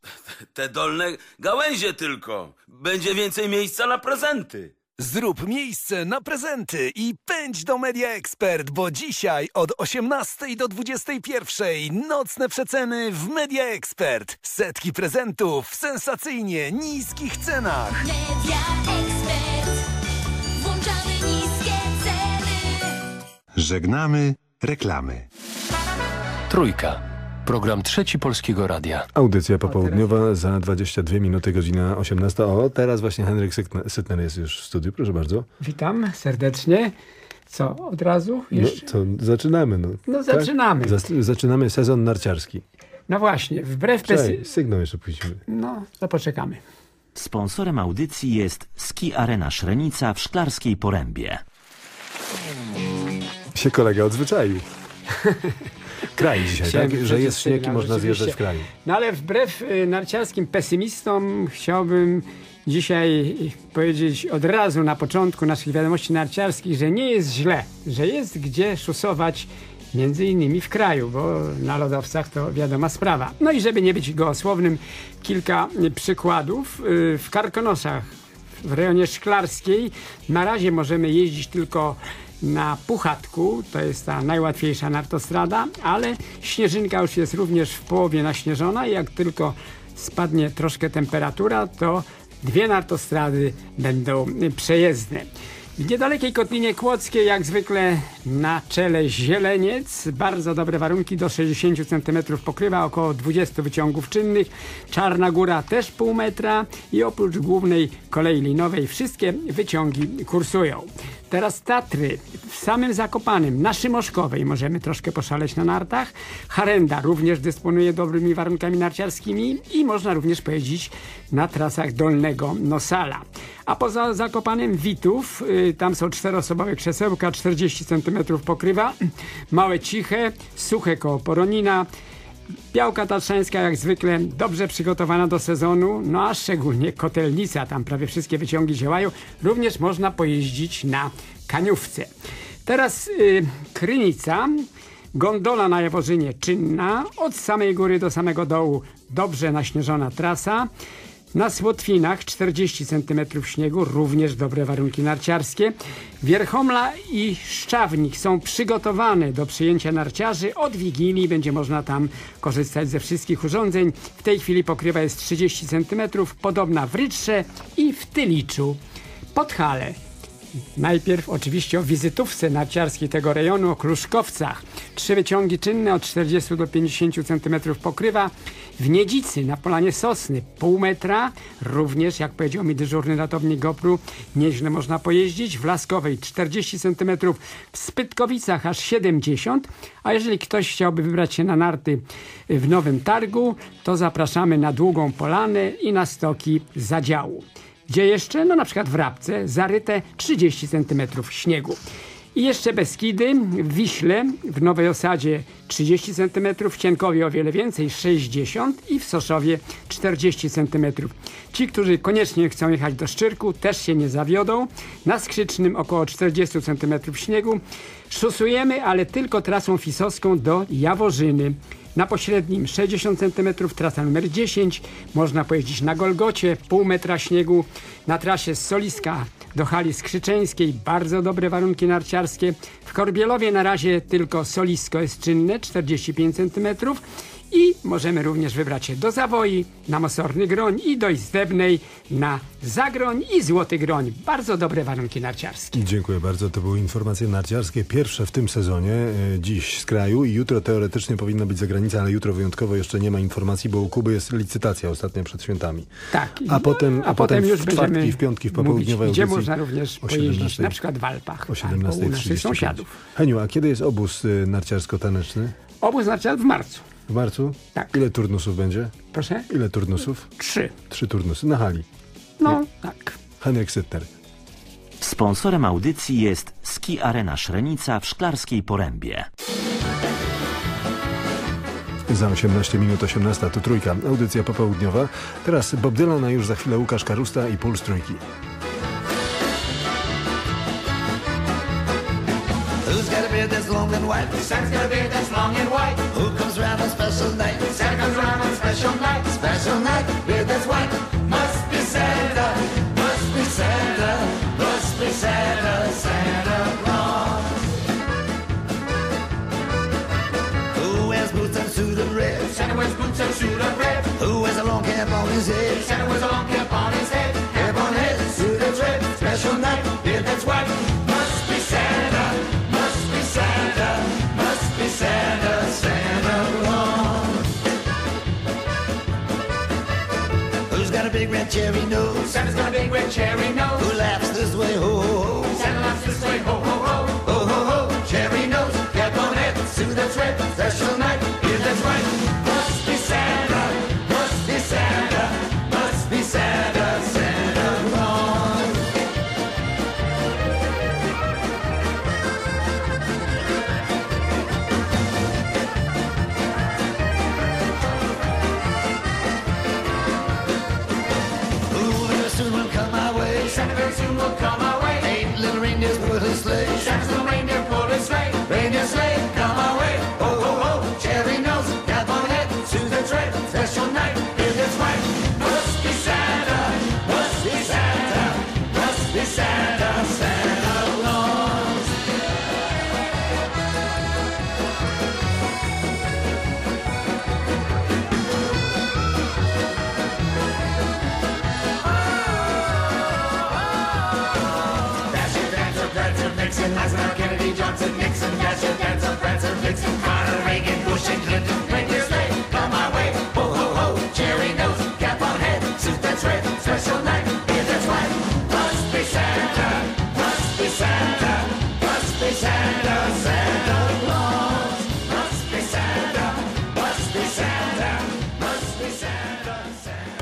Te dolne gałęzie tylko. Będzie więcej miejsca na prezenty. Zrób miejsce na prezenty i pędź do Media Expert, bo dzisiaj od 18 do 21 nocne przeceny w Media Expert. Setki prezentów w sensacyjnie niskich cenach. Media Expert. Włączamy niskie ceny. Żegnamy reklamy. Trójka. Program Trzeci Polskiego Radia. Audycja popołudniowa za 22 minuty, godzina 18. O, teraz właśnie Henryk Sytner- jest już w studiu, proszę bardzo. Witam serdecznie. Co, od razu? No to zaczynamy. No, No, zaczynamy. Zas- zaczynamy sezon narciarski. No właśnie, wbrew Cześć, pesy... sygnał jeszcze puścimy. No, to poczekamy. Sponsorem audycji jest Ski Arena Szrenica w Szklarskiej Porębie. Się kolega odzwyczaił. Kraj dzisiaj, tak? Że jest śnieg i sygnał, można zjeżdżać w kraju. No ale wbrew y, narciarskim pesymistom chciałbym dzisiaj powiedzieć od razu na początku naszych wiadomości narciarskich, że nie jest źle, że jest gdzie szusować między innymi w kraju, bo na lodowcach to wiadoma sprawa. No i żeby nie być gołosłownym, kilka przykładów. Y, W Karkonoszach w rejonie Szklarskiej na razie możemy jeździć tylko na Puchatku, to jest ta najłatwiejsza nartostrada, ale śnieżynka już jest również w połowie naśnieżona i jak tylko spadnie troszkę temperatura, to dwie nartostrady będą przejezdne. W niedalekiej Kotlinie Kłodzkiej jak zwykle na czele zieleniec, bardzo dobre warunki, do 60 cm pokrywa, około 20 wyciągów czynnych. Czarna Góra też pół metra i oprócz głównej kolei linowej wszystkie wyciągi kursują. Teraz Tatry, w samym Zakopanym, na Szymoszkowej możemy troszkę poszaleć na nartach. Harenda również dysponuje dobrymi warunkami narciarskimi i można również pojeździć na trasach Dolnego Nosala. A poza Zakopanem Witów, y, tam są czteroosobowe krzesełka, 40 cm pokrywa, małe ciche, suche koło Poronina, Białka Tatrzańska jak zwykle dobrze przygotowana do sezonu, no a szczególnie Kotelnica, tam prawie wszystkie wyciągi działają. Również można pojeździć na kaniówce. Teraz y, Krynica, gondola na Jaworzynie czynna, od samej góry do samego dołu dobrze naśnieżona trasa. Na Słotwinach 40 cm śniegu, również dobre warunki narciarskie. Wierchomla i Szczawnik są przygotowane do przyjęcia narciarzy. Od Wigilii będzie można tam korzystać ze wszystkich urządzeń. W tej chwili pokrywa jest 30 cm, podobna w Rytrze i w Tyliczu. Podhale Najpierw oczywiście o wizytówce narciarskiej tego rejonu, o Kruszkowcach. Trzy wyciągi czynne od 40 do 50 cm pokrywa. W Niedzicy na polanie Sosny pół metra, również jak powiedział mi dyżurny ratownik GoPru, nieźle można pojeździć. W Laskowej 40 cm, w Spytkowicach aż 70 a jeżeli ktoś chciałby wybrać się na narty w Nowym Targu, to zapraszamy na Długą Polanę i na stoki zadziału. Gdzie jeszcze? No na przykład w Rabce zaryte 30 cm śniegu. I jeszcze Beskidy, w Wiśle, w Nowej Osadzie 30 cm, w Cienkowie o wiele więcej, 60 i w Soszowie 40 cm. Ci, którzy koniecznie chcą jechać do Szczyrku, też się nie zawiodą. Na Skrzycznym około 40 cm śniegu. Szosujemy, ale tylko trasą fisowską do Jaworzyny. Na pośrednim 60 cm, trasa numer 10. Można pojeździć na Golgocie, pół metra śniegu. Na trasie z Soliska do hali skrzyczeńskiej bardzo dobre warunki narciarskie. W Korbielowie na razie tylko Solisko jest czynne, 45 cm. I możemy również wybrać się do Zawoi, na Mosorny Groń i do Izdebnej, na Zagroń i Złoty Groń. Bardzo dobre warunki narciarskie. Dziękuję bardzo. To były informacje narciarskie, pierwsze w tym sezonie, e, dziś z kraju i jutro teoretycznie powinno być za granicą, ale jutro wyjątkowo jeszcze nie ma informacji, bo u Kuby jest licytacja ostatnia przed świętami. Tak. A potem, a potem już w czwartki, w piątki, w popołudniowej gdzie można również pojeździć, 17. na przykład w Alpach. O albo u naszych 17.35. sąsiadów. Heniu, a kiedy jest obóz y, narciarsko-taneczny? Obóz narciarski w marcu. W marcu? Tak. Ile turnusów będzie? Proszę? Ile turnusów? Trzy. Trzy turnusy na hali. No, tak. Henryk Sytner. Sponsorem audycji jest Ski Arena Szrenica w Szklarskiej Porębie. Za 18 minut 18 to trójka, audycja popołudniowa. Teraz Bob Dylan, a już za chwilę Łukasz Karusta i Puls Trójki. Who's got a beard that's long and white? A Santa wears boots and suit of red. Who wears a long cap on his head? Santa wears a long cap on his head. Cap on head, suit that's red. Special night, beard that's white. Must be Santa, must be Santa, must be Santa, Santa Claus. Who's got a big red cherry nose? Santa's got a big red cherry nose. Who laughs this way, ho ho ho? Santa laughs this way, ho. Ho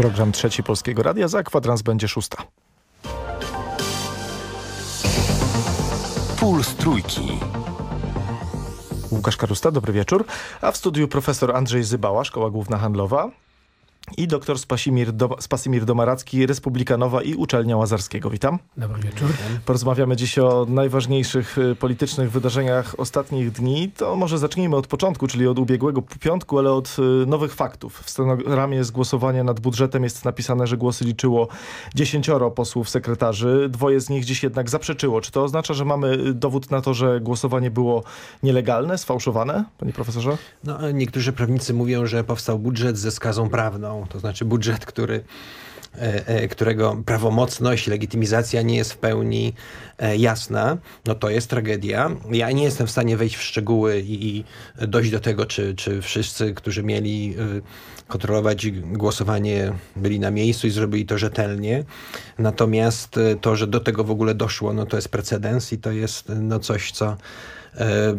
Program Trzeci Polskiego Radia za kwadrans będzie szósta. Puls Trójki. Łukasz Karusta, dobry wieczór. A w studiu profesor Andrzej Zybała, Szkoła Główna Handlowa i doktor Spasimir, Do Spasimir Domaracki, Republikanowa i Uczelnia Łazarskiego. Witam. Dobry wieczór. Porozmawiamy dziś o najważniejszych y, politycznych wydarzeniach ostatnich dni. To może zacznijmy od początku, czyli od ubiegłego piątku, ale od y, nowych faktów. W stenogramie z głosowania nad budżetem jest napisane, że głosy liczyło dziesięcioro posłów sekretarzy. Dwoje z nich dziś jednak zaprzeczyło. Czy to oznacza, że mamy y, dowód na to, że głosowanie było nielegalne, sfałszowane, panie profesorze? No, niektórzy prawnicy mówią, że powstał budżet ze skazą prawną, to znaczy budżet, który, e, e, którego prawomocność, legitymizacja nie jest w pełni e, jasna. No to jest tragedia. Ja nie jestem w stanie wejść w szczegóły i, dojść do tego, czy, czy wszyscy, którzy mieli kontrolować głosowanie, byli na miejscu i zrobili to rzetelnie. Natomiast to, że do tego w ogóle doszło, no to jest precedens i to jest no coś, co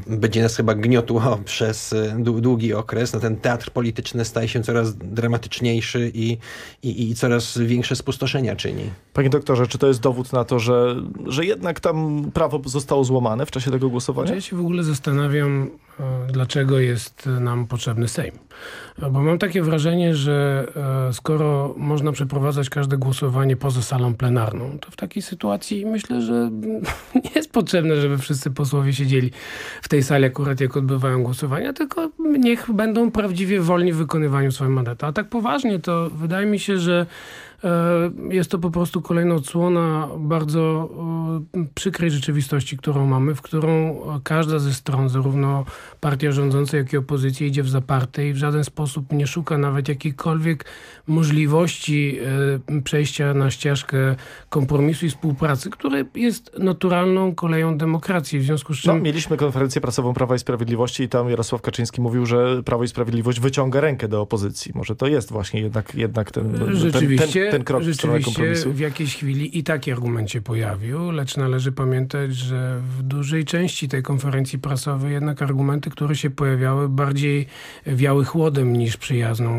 będzie nas chyba gniotło przez e, dłu- długi okres. No, ten teatr polityczny staje się coraz dramatyczniejszy i, i, i coraz większe spustoszenia czyni. Panie doktorze, czy to jest dowód na to, że, że jednak tam prawo zostało złamane w czasie tego głosowania? Ja się w ogóle zastanawiam, e, dlaczego jest nam potrzebny Sejm. E, Bo mam takie wrażenie, że e, skoro można przeprowadzać każde głosowanie poza salą plenarną, to w takiej sytuacji myślę, że nie jest potrzebne, żeby wszyscy posłowie siedzieli w tej sali akurat jak odbywają głosowania, tylko niech będą prawdziwie wolni w wykonywaniu swojego mandatu. A tak poważnie, to wydaje mi się, że E, Jest to po prostu kolejna odsłona bardzo e, przykrej rzeczywistości, którą mamy, w którą każda ze stron, zarówno partia rządząca, jak i opozycja idzie w zaparte i w żaden sposób nie szuka nawet jakiejkolwiek możliwości e, przejścia na ścieżkę kompromisu i współpracy, które jest naturalną koleją demokracji. W związku z czym No, mieliśmy konferencję prasową Prawa i Sprawiedliwości i tam Jarosław Kaczyński mówił, że Prawo i Sprawiedliwość wyciąga rękę do opozycji. Może to jest właśnie jednak, jednak ten, ten, Rzeczywiście, ten krok w stronę kompromisu? w jakiejś chwili i taki argument się pojawił, lecz należy pamiętać, że w dużej części tej konferencji prasowej jednak argumenty, które się pojawiały, bardziej wiały chłodem niż przyjazną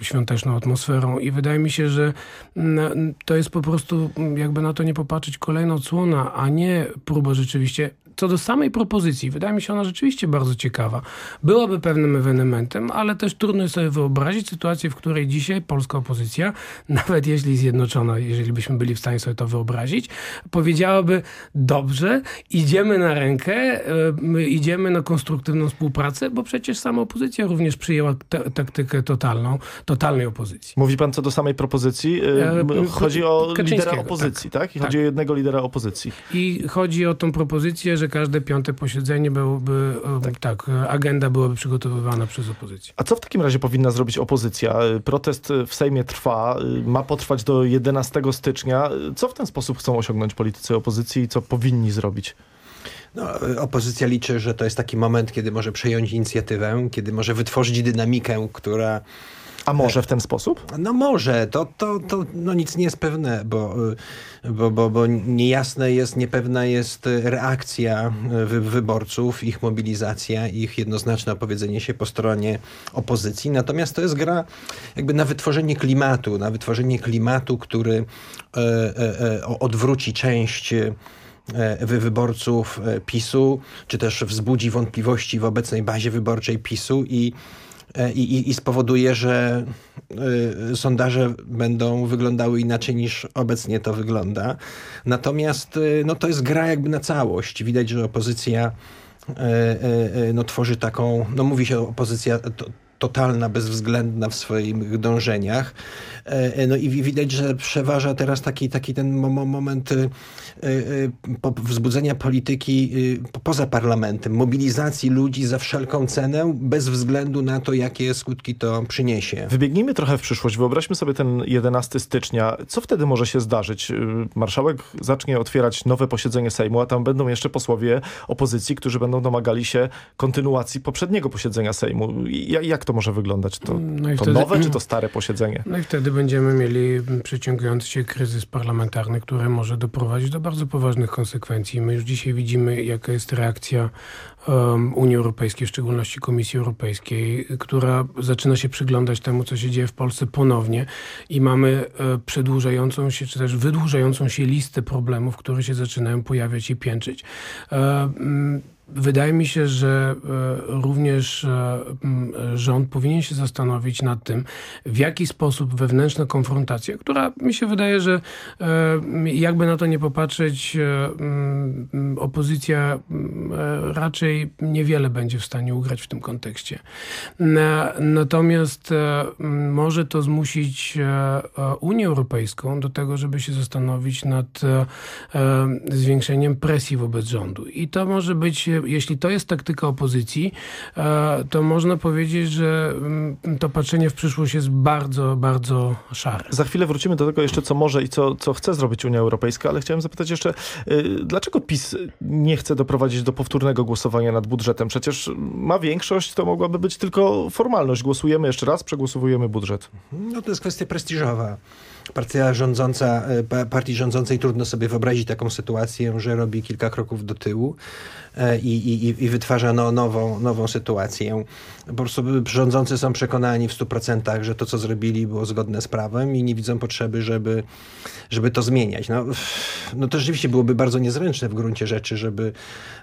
e, świąteczną atmosferą i wydaje mi się, że mm, to jest po prostu, jakby na to nie popatrzeć, kolejna odsłona, a nie próba rzeczywiście co do samej propozycji, wydaje mi się ona rzeczywiście bardzo ciekawa. Byłaby pewnym ewenementem, ale też trudno sobie wyobrazić sytuację, w której dzisiaj polska opozycja, nawet jeśli zjednoczona, jeżeli byśmy byli w stanie sobie to wyobrazić, powiedziałaby, dobrze, idziemy na rękę, my idziemy na konstruktywną współpracę, bo przecież sama opozycja również przyjęła ta- taktykę totalną, totalnej opozycji. Mówi pan co do samej propozycji? E, Chodzi o lidera opozycji, tak. tak? I Tak. chodzi o jednego lidera opozycji. I chodzi o tą propozycję, że każde piąte posiedzenie byłoby, e, tak, e, agenda byłaby przygotowywana przez opozycję. A co w takim razie powinna zrobić opozycja? Protest w Sejmie trwa, ma potrwać do 11 stycznia. Co w ten sposób chcą osiągnąć politycy opozycji i co powinni zrobić? No, opozycja liczy, że to jest taki moment, kiedy może przejąć inicjatywę, kiedy może wytworzyć dynamikę, która... A może w ten sposób? No może, to, to, to no nic nie jest pewne, bo, y, bo, bo, bo niejasne jest, niepewna jest reakcja y, wy, wyborców, ich mobilizacja, ich jednoznaczne opowiedzenie się po stronie opozycji. Natomiast to jest gra jakby na wytworzenie klimatu, na wytworzenie klimatu, który e, e, odwróci część wy- wyborców PiSu, czy też wzbudzi wątpliwości w obecnej bazie wyborczej PiSu i, i, i- i spowoduje, że y, sondaże będą wyglądały inaczej niż obecnie to wygląda. Natomiast y, no, to jest gra jakby na całość. Widać, że opozycja e, e, e, no, tworzy taką, no mówi się opozycja to, totalna, bezwzględna w swoich dążeniach. E, e, No i wi- widać, że przeważa teraz taki, taki ten mo- mo- moment wzbudzenia polityki y, po- poza parlamentem, mobilizacji ludzi za wszelką cenę, bez względu na to, jakie skutki to przyniesie. Wybiegnijmy trochę w przyszłość. Wyobraźmy sobie ten 11 stycznia. Co wtedy może się zdarzyć? Marszałek zacznie otwierać nowe posiedzenie Sejmu, a tam będą jeszcze posłowie opozycji, którzy będą domagali się kontynuacji poprzedniego posiedzenia Sejmu. Jak to może wyglądać? To, No i to wtedy- nowe czy to stare posiedzenie? No i wtedy będziemy mieli przeciągający się kryzys parlamentarny, który może doprowadzić do bardzo poważnych konsekwencji. My już dzisiaj widzimy, jaka jest reakcja um, Unii Europejskiej, w szczególności Komisji Europejskiej, która zaczyna się przyglądać temu, co się dzieje w Polsce ponownie i mamy e, przedłużającą się, czy też wydłużającą się listę problemów, które się zaczynają pojawiać i piętrzyć. E, mm, Wydaje mi się, że e, również e, rząd powinien się zastanowić nad tym, w jaki sposób wewnętrzna konfrontacja, która mi się wydaje, że e, jakby na to nie popatrzeć, opozycja raczej niewiele będzie w stanie ugrać w tym kontekście. Na- Natomiast może to zmusić Unię Europejską do tego, żeby się zastanowić nad zwiększeniem presji wobec rządu. I to może być, jeśli to jest taktyka opozycji, e, to można powiedzieć, że mm, to patrzenie w przyszłość jest bardzo, bardzo szare. Za chwilę wrócimy do tego jeszcze, co może i co, co chce zrobić Unia Europejska, ale chciałem zapytać jeszcze, y, dlaczego PiS nie chce doprowadzić do powtórnego głosowania nad budżetem? Przecież ma większość, to mogłaby być tylko formalność. Głosujemy jeszcze raz, przegłosowujemy budżet. No to jest kwestia prestiżowa. Partia rządząca, e, pa- partii rządzącej trudno sobie wyobrazić taką sytuację, że robi kilka kroków do tyłu e, i, i, i wytwarza no, nową, nową sytuację. Po prostu rządzący są przekonani w 100%, że to, co zrobili, było zgodne z prawem i nie widzą potrzeby, żeby, żeby to zmieniać. No, no to rzeczywiście byłoby bardzo niezręczne w gruncie rzeczy, żeby,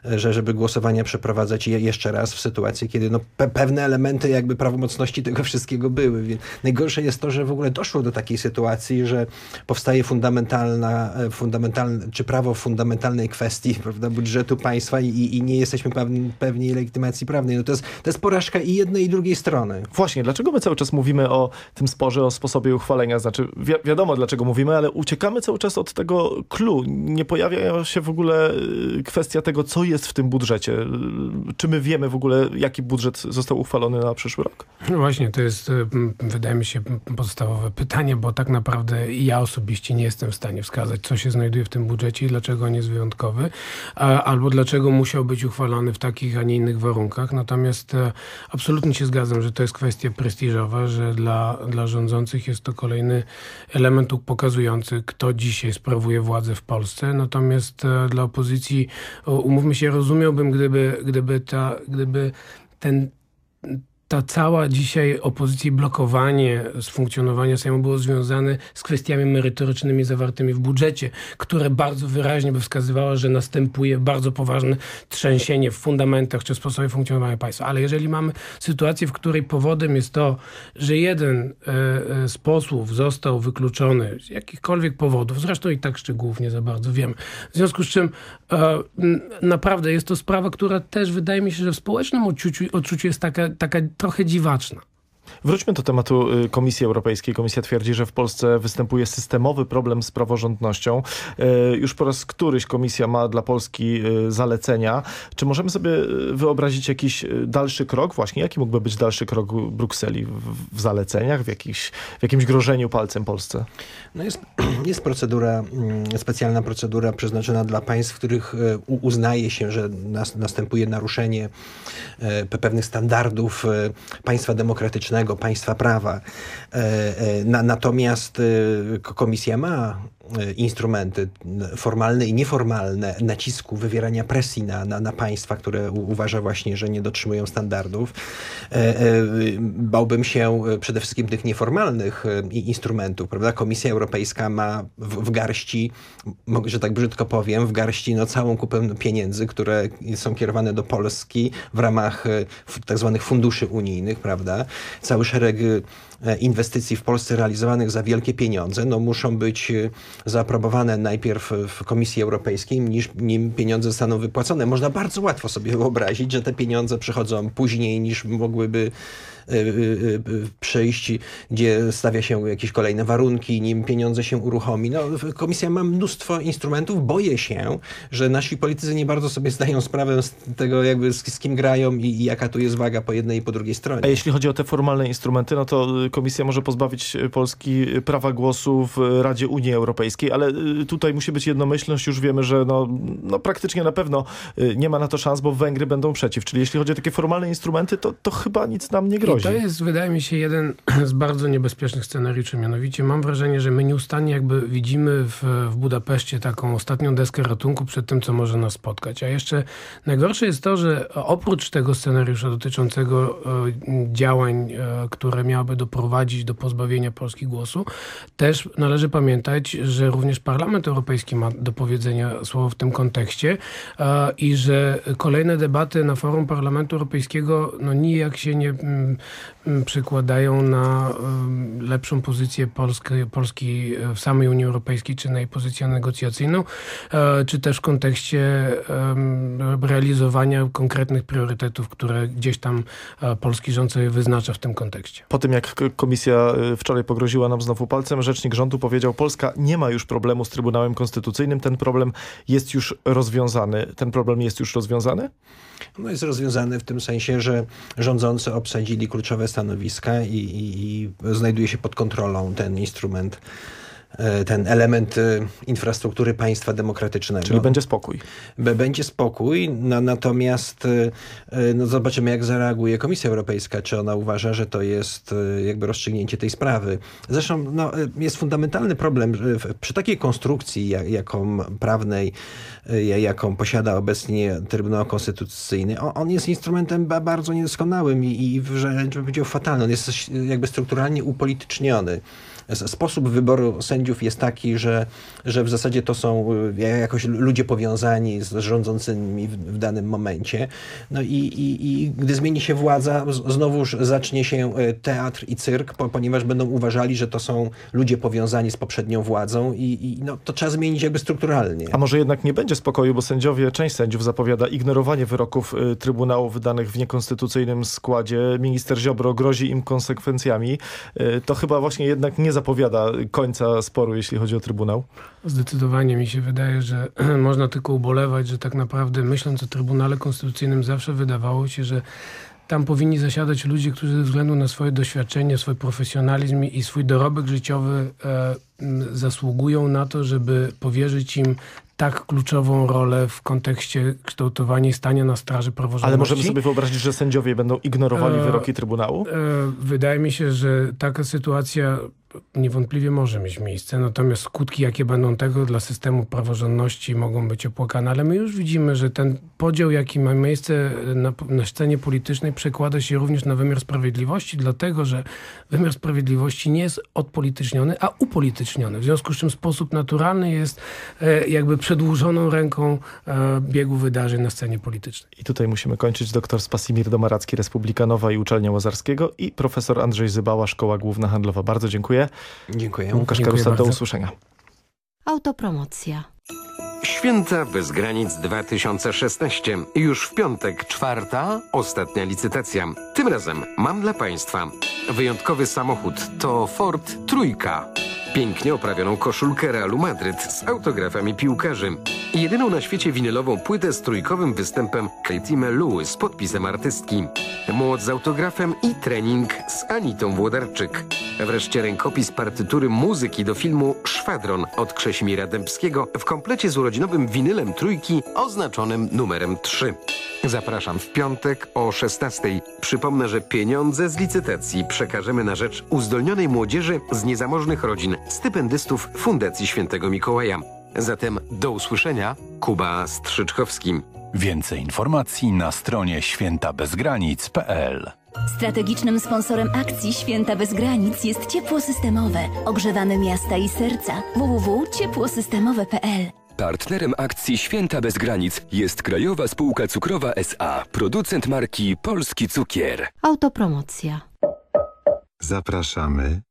że, żeby głosowania przeprowadzać je, jeszcze raz w sytuacji, kiedy no, pe, pewne elementy jakby prawomocności tego wszystkiego były. Więc najgorsze jest to, że w ogóle doszło do takiej sytuacji, że powstaje fundamentalna, e, fundamentalne, czy prawo w fundamentalnej kwestii prawda, budżetu państwa i, i nie jesteśmy pewni, pewni legitymacji prawnej. No to, jest, to jest porażka i jednej i drugiej strony. Właśnie, dlaczego my cały czas mówimy o tym sporze, o sposobie uchwalenia? Znaczy, wi wiadomo dlaczego mówimy, ale uciekamy cały czas od tego clue. Nie pojawia się w ogóle y, kwestia tego, co jest w tym budżecie. Y, Czy my wiemy w ogóle, jaki budżet został uchwalony na przyszły rok? No właśnie, to jest, m, wydaje mi się, podstawowe pytanie, bo tak naprawdę ja osobiście nie jestem w stanie wskazać, co się znajduje w tym budżecie i dlaczego on jest wyjątkowy, albo dlaczego musiał być uchwalany w takich, a nie innych warunkach. Natomiast e, absolutnie się zgadzam, że to jest kwestia prestiżowa, że dla, dla rządzących jest to kolejny element pokazujący, kto dzisiaj sprawuje władzę w Polsce. Natomiast e, dla opozycji, o, umówmy się, rozumiałbym, gdyby, gdyby, ta, gdyby ten ta cała dzisiaj opozycji blokowanie z funkcjonowania Sejmu było związane z kwestiami merytorycznymi zawartymi w budżecie, które bardzo wyraźnie by wskazywało, że następuje bardzo poważne trzęsienie w fundamentach czy sposobie funkcjonowania państwa. Ale jeżeli mamy sytuację, w której powodem jest to, że jeden e, e, z posłów został wykluczony z jakichkolwiek powodów, zresztą i tak szczegółów nie za bardzo wiemy, w związku z czym e, naprawdę jest to sprawa, która też wydaje mi się, że w społecznym odczuciu, odczuciu jest taka, taka trochę dziwaczna. Wróćmy do tematu y, Komisji Europejskiej. Komisja twierdzi, że w Polsce występuje systemowy problem z praworządnością. Y, Już po raz któryś komisja ma dla Polski y, zalecenia. Czy możemy sobie wyobrazić jakiś dalszy krok? Właśnie jaki mógłby być dalszy krok Brukseli w, zaleceniach, w, w jakimś grożeniu palcem Polsce? No jest, jest procedura, mm, specjalna procedura przeznaczona dla państw, w których uznaje się, że nas, następuje naruszenie pe- pewnych standardów państwa demokratycznego, państwa prawa. E, e, Na, natomiast e, komisja ma instrumenty n- formalne i nieformalne nacisku, wywierania presji na, na, na państwa, które uważa właśnie, że nie dotrzymują standardów. E, e, Bałbym się e, przede wszystkim tych nieformalnych e, instrumentów, prawda? Komisja Europejska ma w, w garści, że tak brzydko powiem, w garści no, całą kupę pieniędzy, które są kierowane do Polski w ramach e, tak zwanych funduszy unijnych, prawda? Cały szereg e, inwestycji w Polsce realizowanych za wielkie pieniądze, no muszą być e, zaaprobowane najpierw w Komisji Europejskiej, niż, nim pieniądze zostaną wypłacone. Można bardzo łatwo sobie wyobrazić, że te pieniądze przychodzą później niż mogłyby e, e, e, przyjść, gdzie stawia się jakieś kolejne warunki, nim pieniądze się uruchomi. No, komisja ma mnóstwo instrumentów. Boję się, że nasi politycy nie bardzo sobie zdają sprawę z tego, jakby z, z kim grają i, i jaka tu jest waga po jednej i po drugiej stronie. A jeśli chodzi o te formalne instrumenty, no to y, komisja może pozbawić y, Polski prawa głosu w y, Radzie Unii Europejskiej, ale y, tutaj musi być jednomyślność. Już wiemy, że no, no praktycznie na pewno y, nie ma na to szans, bo Węgry będą przeciw. Czyli jeśli chodzi o takie formalne instrumenty, to, to chyba nic nam nie I to jest, wydaje mi się, jeden z bardzo niebezpiecznych scenariuszy. Mianowicie mam wrażenie, że my nieustannie jakby widzimy w, w Budapeszcie taką ostatnią deskę ratunku przed tym, co może nas spotkać. A jeszcze najgorsze jest to, że oprócz tego scenariusza dotyczącego e, działań, e, które miałyby doprowadzić do pozbawienia Polski głosu, też należy pamiętać, że również Parlament Europejski ma do powiedzenia słowo w tym kontekście e, i że kolejne debaty na forum Parlamentu Europejskiego no nijak się nie mm, przykładają na lepszą pozycję Polski, Polski w samej Unii Europejskiej, czy na jej pozycję negocjacyjną, e, czy też w kontekście realizowania konkretnych priorytetów, które gdzieś tam e, polski rząd sobie wyznacza w tym kontekście. Po tym jak komisja wczoraj pogroziła nam znowu palcem, rzecznik rządu powiedział, Polska nie ma już problemu z Trybunałem Konstytucyjnym, ten problem jest już rozwiązany. Ten problem jest już rozwiązany? No jest rozwiązany w tym sensie, że rządzący obsadzili kluczowe stanowiska i, i, i znajduje się pod kontrolą ten instrument, ten element e, infrastruktury państwa demokratycznego. Czyli będzie spokój. Będzie spokój, no, natomiast e, e, no, zobaczymy, jak zareaguje Komisja Europejska, czy ona uważa, że to jest e, jakby rozstrzygnięcie tej sprawy. Zresztą no, e, jest fundamentalny problem przy takiej konstrukcji, ja- jaką prawnej, e, jaką posiada obecnie Trybunał Konstytucyjny, on, on jest instrumentem ba- bardzo niedoskonałym i, i wręcz bym powiedział fatalny. On jest e, jakby strukturalnie upolityczniony. Sposób wyboru sędziów jest taki, że, że w zasadzie to są y, jakoś ludzie powiązani z rządzącymi w, w danym momencie. No i, i, i gdy zmieni się władza, znowuż zacznie się y, teatr i cyrk, po, ponieważ będą uważali, że to są ludzie powiązani z poprzednią władzą i, i no, to trzeba zmienić jakby strukturalnie. A może jednak nie będzie spokoju, bo sędziowie, część sędziów zapowiada ignorowanie wyroków y, Trybunału wydanych w niekonstytucyjnym składzie. Minister Ziobro grozi im konsekwencjami. To chyba właśnie jednak nie zapowiada końca sporu, jeśli chodzi o Trybunał. Zdecydowanie mi się wydaje, że można tylko ubolewać, że tak naprawdę myśląc o Trybunale Konstytucyjnym zawsze wydawało się, że tam powinni zasiadać ludzie, którzy ze względu na swoje doświadczenie, swój profesjonalizm i swój dorobek życiowy e, zasługują na to, żeby powierzyć im tak kluczową rolę w kontekście kształtowania i stania na straży praworządności. Ale możemy sobie wyobrazić, że sędziowie będą ignorowali E, wyroki Trybunału? E, Wydaje mi się, że taka sytuacja niewątpliwie może mieć miejsce, natomiast skutki, jakie będą tego dla systemu praworządności mogą być opłakane, ale my już widzimy, że ten podział, jaki ma miejsce na, na scenie politycznej przekłada się również na wymiar sprawiedliwości, dlatego, że wymiar sprawiedliwości nie jest odpolityczniony, a upolityczniony, w związku z czym sposób naturalny jest e, jakby przedłużoną ręką e, biegu wydarzeń na scenie politycznej. I tutaj musimy kończyć. Doktor Spasimir Domaracki, Republika Nowa i Uczelnia Łazarskiego i profesor Andrzej Zybała, Szkoła Główna Handlowa. Bardzo dziękuję. Dziękuję. Łukasz Dziękuję Karusa, do usłyszenia. Autopromocja. Święta bez granic 2016. Już w piątek, czwarta, ostatnia licytacja. Tym razem mam dla Państwa wyjątkowy samochód. To Ford Trójka. Pięknie oprawioną koszulkę Realu Madryt z autografami piłkarzy. Jedyną na świecie winylową płytę z trójkowym występem Claytime Lewis z podpisem artystki. Młot z autografem i trening z Anitą Włodarczyk. Wreszcie rękopis partytury muzyki do filmu Szwadron od Krzesimira Dębskiego w komplecie z urodzinowym winylem trójki oznaczonym numerem 3. Zapraszam w piątek o 16. Przypomnę, że pieniądze z licytacji przekażemy na rzecz uzdolnionej młodzieży z niezamożnych rodzin, stypendystów Fundacji Świętego Mikołaja. Zatem do usłyszenia, Kuba Strzyczkowski. Więcej informacji na stronie świętabezgranic.pl Strategicznym sponsorem akcji Święta Bez Granic jest Ciepło Systemowe. Ogrzewamy miasta i serca. www.ciepłosystemowe.pl Partnerem akcji Święta Bez Granic jest Krajowa Spółka Cukrowa SA, producent marki Polski Cukier. Autopromocja. Zapraszamy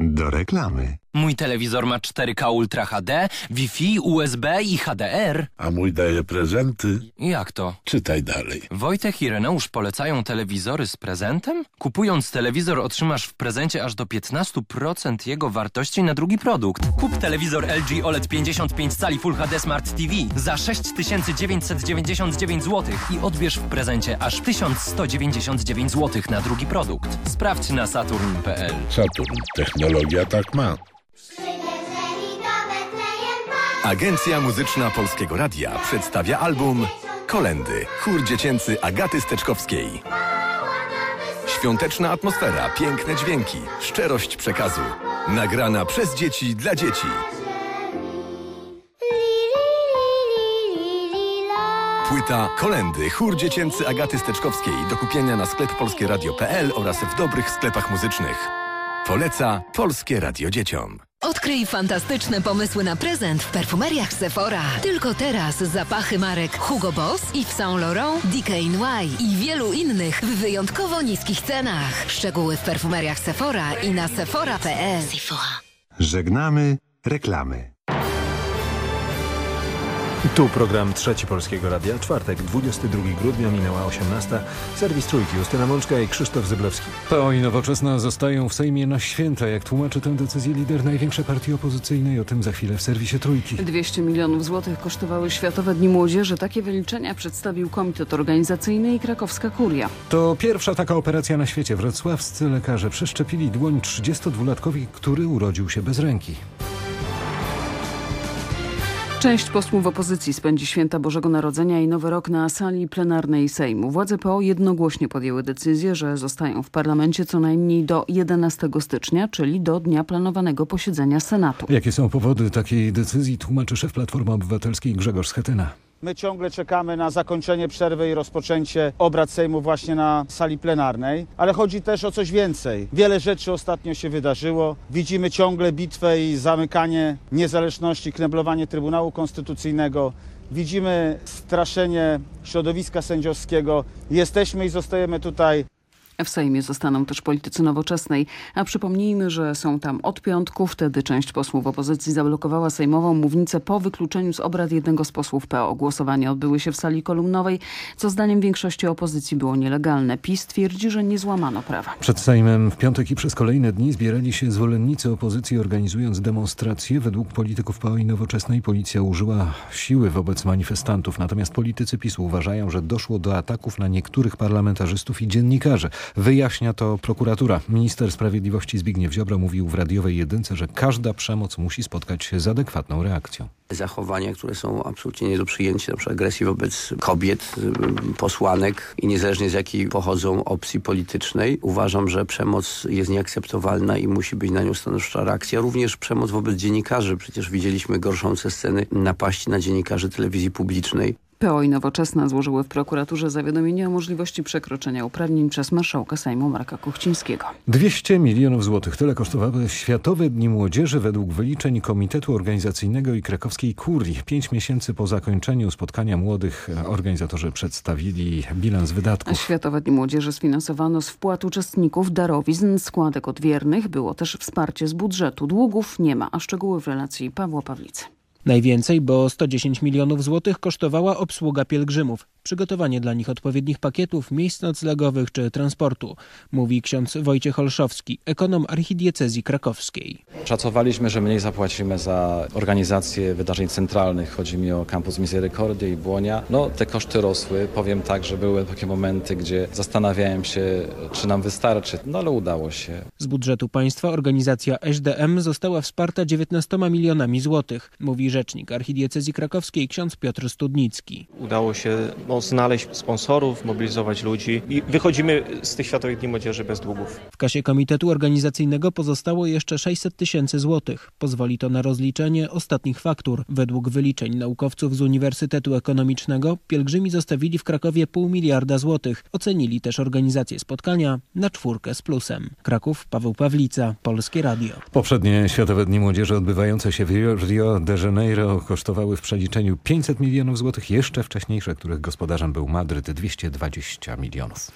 do reklamy. Mój telewizor ma 4K Ultra HD, Wi-Fi, USB i HDR. A mój daje prezenty. Jak to? Czytaj dalej. Wojtek i Reneusz polecają telewizory z prezentem? Kupując telewizor otrzymasz w prezencie aż do 15% jego wartości na drugi produkt. Kup telewizor LG OLED 55 cali Full HD Smart TV za 6999 zł i odbierz w prezencie aż 1199 zł na drugi produkt. Sprawdź na saturn.pl. Saturn. Technologia tak ma. Agencja Muzyczna Polskiego Radia przedstawia album Kolendy. Chór dziecięcy Agaty Steczkowskiej. Świąteczna atmosfera, piękne dźwięki, szczerość przekazu. Nagrana przez dzieci dla dzieci. Płyta Kolendy. Chór dziecięcy Agaty Steczkowskiej. Do kupienia na sklep polskieradio.pl oraz w dobrych sklepach muzycznych. Poleca Polskie Radio Dzieciom. Odkryj fantastyczne pomysły na prezent w perfumeriach Sephora. Tylko teraz zapachy marek Hugo Boss, Yves Saint Laurent, DKNY i wielu innych w wyjątkowo niskich cenach. Szczegóły w perfumeriach Sephora i na sephora.pl. Żegnamy reklamy. Tu program Trzeci Polskiego Radia. Czwartek, 22 grudnia, minęła 18. Serwis Trójki, Justyna Mączka i Krzysztof Zyblewski. PO i Nowoczesna zostają w Sejmie na święta. Jak tłumaczy tę decyzję lider największej partii opozycyjnej, o tym za chwilę w serwisie Trójki. 200 milionów złotych kosztowały Światowe Dni Młodzieży. Takie wyliczenia przedstawił Komitet Organizacyjny i krakowska kuria. To pierwsza taka operacja na świecie. Wrocławscy lekarze przeszczepili dłoń 32-latkowi, który urodził się bez ręki. Część posłów opozycji spędzi święta Bożego Narodzenia i Nowy Rok na sali plenarnej Sejmu. Władze PO jednogłośnie podjęły decyzję, że zostają w parlamencie co najmniej do 11 stycznia, czyli do dnia planowanego posiedzenia Senatu. Jakie są powody takiej decyzji, tłumaczy szef Platformy Obywatelskiej Grzegorz Schetyna. My ciągle czekamy na zakończenie przerwy i rozpoczęcie obrad Sejmu właśnie na sali plenarnej, ale chodzi też o coś więcej. Wiele rzeczy ostatnio się wydarzyło. Widzimy ciągle bitwę i zamykanie niezależności, kneblowanie Trybunału Konstytucyjnego. Widzimy straszenie środowiska sędziowskiego. Jesteśmy i zostajemy tutaj W Sejmie zostaną też politycy nowoczesnej, a przypomnijmy, że są tam od piątku. Wtedy część posłów opozycji zablokowała sejmową mównicę po wykluczeniu z obrad jednego z posłów PO. Głosowania odbyły się w sali kolumnowej, co zdaniem większości opozycji było nielegalne. PiS twierdzi, że nie złamano prawa. Przed Sejmem w piątek i przez kolejne dni zbierali się zwolennicy opozycji organizując demonstracje. Według polityków PO i Nowoczesnej policja użyła siły wobec manifestantów. Natomiast politycy PiSu uważają, że doszło do ataków na niektórych parlamentarzystów i dziennikarzy. Wyjaśnia to prokuratura. Minister Sprawiedliwości Zbigniew Ziobro mówił w radiowej jedynce, że każda przemoc musi spotkać się z adekwatną reakcją. Zachowania, które są absolutnie nie do przyjęcia, przykład agresji wobec kobiet, y, posłanek i niezależnie z jakiej pochodzą opcji politycznej, uważam, że przemoc jest nieakceptowalna i musi być na nią stanowcza reakcja. Również przemoc wobec dziennikarzy. Przecież widzieliśmy gorszące sceny napaści na dziennikarzy telewizji publicznej. PO i Nowoczesna złożyły w prokuraturze zawiadomienie o możliwości przekroczenia uprawnień przez marszałka Sejmu Marka Kuchcińskiego. 200 milionów złotych. Tyle kosztowały Światowe Dni Młodzieży według wyliczeń Komitetu Organizacyjnego i krakowskiej Kurii. Pięć miesięcy po zakończeniu spotkania młodych organizatorzy przedstawili bilans wydatków. Światowe Dni Młodzieży sfinansowano z wpłat uczestników, darowizn, składek odwiernych. Było też wsparcie z budżetu. Długów nie ma, a szczegóły w relacji Pawła Pawlicy. Najwięcej, bo 110 milionów złotych kosztowała obsługa pielgrzymów, przygotowanie dla nich odpowiednich pakietów, miejsc noclegowych czy transportu, mówi ksiądz Wojciech Olszowski, ekonom archidiecezji krakowskiej. Szacowaliśmy, że mniej zapłacimy za organizację wydarzeń centralnych. Chodzi mi o Campus Misericordia i Błonia. No, te koszty rosły. Powiem tak, że były takie momenty, gdzie zastanawiałem się, czy nam wystarczy, no ale udało się. Z budżetu państwa organizacja SDM została wsparta 19 milionami złotych, mówi rzecznik archidiecezji krakowskiej ksiądz Piotr Studnicki. Udało się no, znaleźć sponsorów, mobilizować ludzi i wychodzimy z tych Światowych Dni Młodzieży bez długów. W kasie komitetu organizacyjnego pozostało jeszcze 600 tysięcy złotych. Pozwoli to na rozliczenie ostatnich faktur. Według wyliczeń naukowców z Uniwersytetu Ekonomicznego pielgrzymi zostawili w Krakowie pół miliarda złotych. Ocenili też organizację spotkania na czwórkę z plusem. Kraków, Paweł Pawlica, Polskie Radio. Poprzednie Światowe Dni Młodzieży odbywające się w Rio, Rio de Janeiro kosztowały w przeliczeniu 500 milionów złotych. Jeszcze wcześniejsze, których gospodarzem był Madryt, 220 milionów.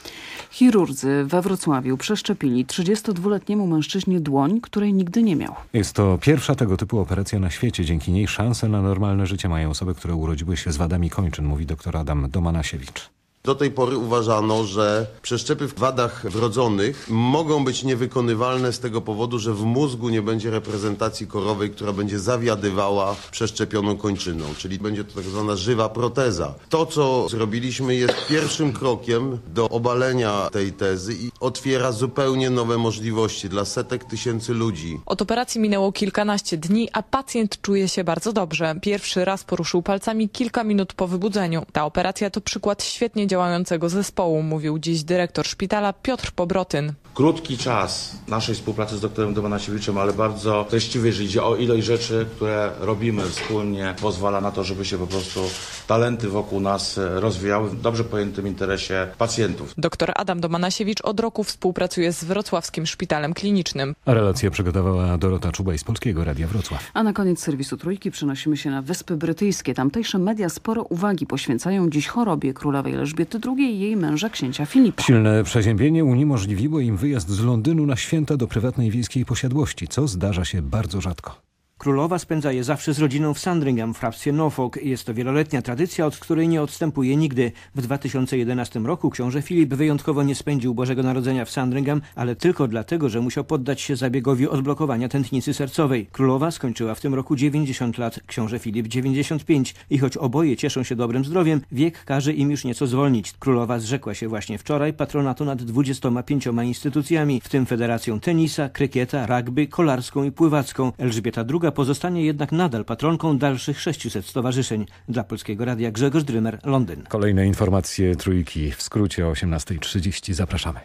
Chirurdzy we Wrocławiu przeszczepili 32-letniemu mężczyźnie dłoń, której nigdy nie miał. Jest to pierwsza tego typu operacja na świecie. Dzięki niej szanse na normalne życie mają osoby, które urodziły się z wadami kończyn, mówi dr Adam Domanasiewicz. Do tej pory uważano, że przeszczepy w wadach wrodzonych mogą być niewykonywalne z tego powodu, że w mózgu nie będzie reprezentacji korowej, która będzie zawiadywała przeszczepioną kończyną, czyli będzie to tak zwana żywa proteza. To, co zrobiliśmy jest pierwszym krokiem do obalenia tej tezy i otwiera zupełnie nowe możliwości dla setek tysięcy ludzi. Od operacji minęło kilkanaście dni, a pacjent czuje się bardzo dobrze. Pierwszy raz poruszył palcami kilka minut po wybudzeniu. Ta operacja to przykład świetnie działającego zespołu, mówił dziś dyrektor szpitala Piotr Pobrotyn. Krótki czas naszej współpracy z doktorem Domanasiewiczem, ale bardzo treściwy, jeżeli idzie o ilość rzeczy, które robimy wspólnie, pozwala na to, żeby się po prostu talenty wokół nas rozwijały w dobrze pojętym interesie pacjentów. Doktor Adam Domanasiewicz od roku współpracuje z Wrocławskim Szpitalem Klinicznym. A relację przygotowała Dorota Czubaj z Polskiego Radia Wrocław. A na koniec serwisu Trójki przenosimy się na Wyspy Brytyjskie. Tamtejsze media sporo uwagi poświęcają dziś chorobie królowej Elżbiety II i jej męża księcia Filipa. Silne przeziębienie uniemożliwiło im wyjazd z Londynu na święta do prywatnej wiejskiej posiadłości, co zdarza się bardzo rzadko. Królowa spędza je zawsze z rodziną w Sandringham w hrabstwie Norfolk. Jest to wieloletnia tradycja, od której nie odstępuje nigdy. W 2011 roku książę Filip wyjątkowo nie spędził Bożego Narodzenia w Sandringham, ale tylko dlatego, że musiał poddać się zabiegowi odblokowania tętnicy sercowej. Królowa skończyła w tym roku 90 lat, książę Filip 95 i choć oboje cieszą się dobrym zdrowiem, wiek każe im już nieco zwolnić. Królowa zrzekła się właśnie wczoraj patronatu nad 25 instytucjami, w tym Federacją Tenisa, Krykieta, Rugby, Kolarską i Pływacką. Elżbieta II pozostanie jednak nadal patronką dalszych 600 stowarzyszeń. Dla Polskiego Radia Grzegorz Drymer, Londyn. Kolejne informacje trójki w skrócie o 18.30. Zapraszamy.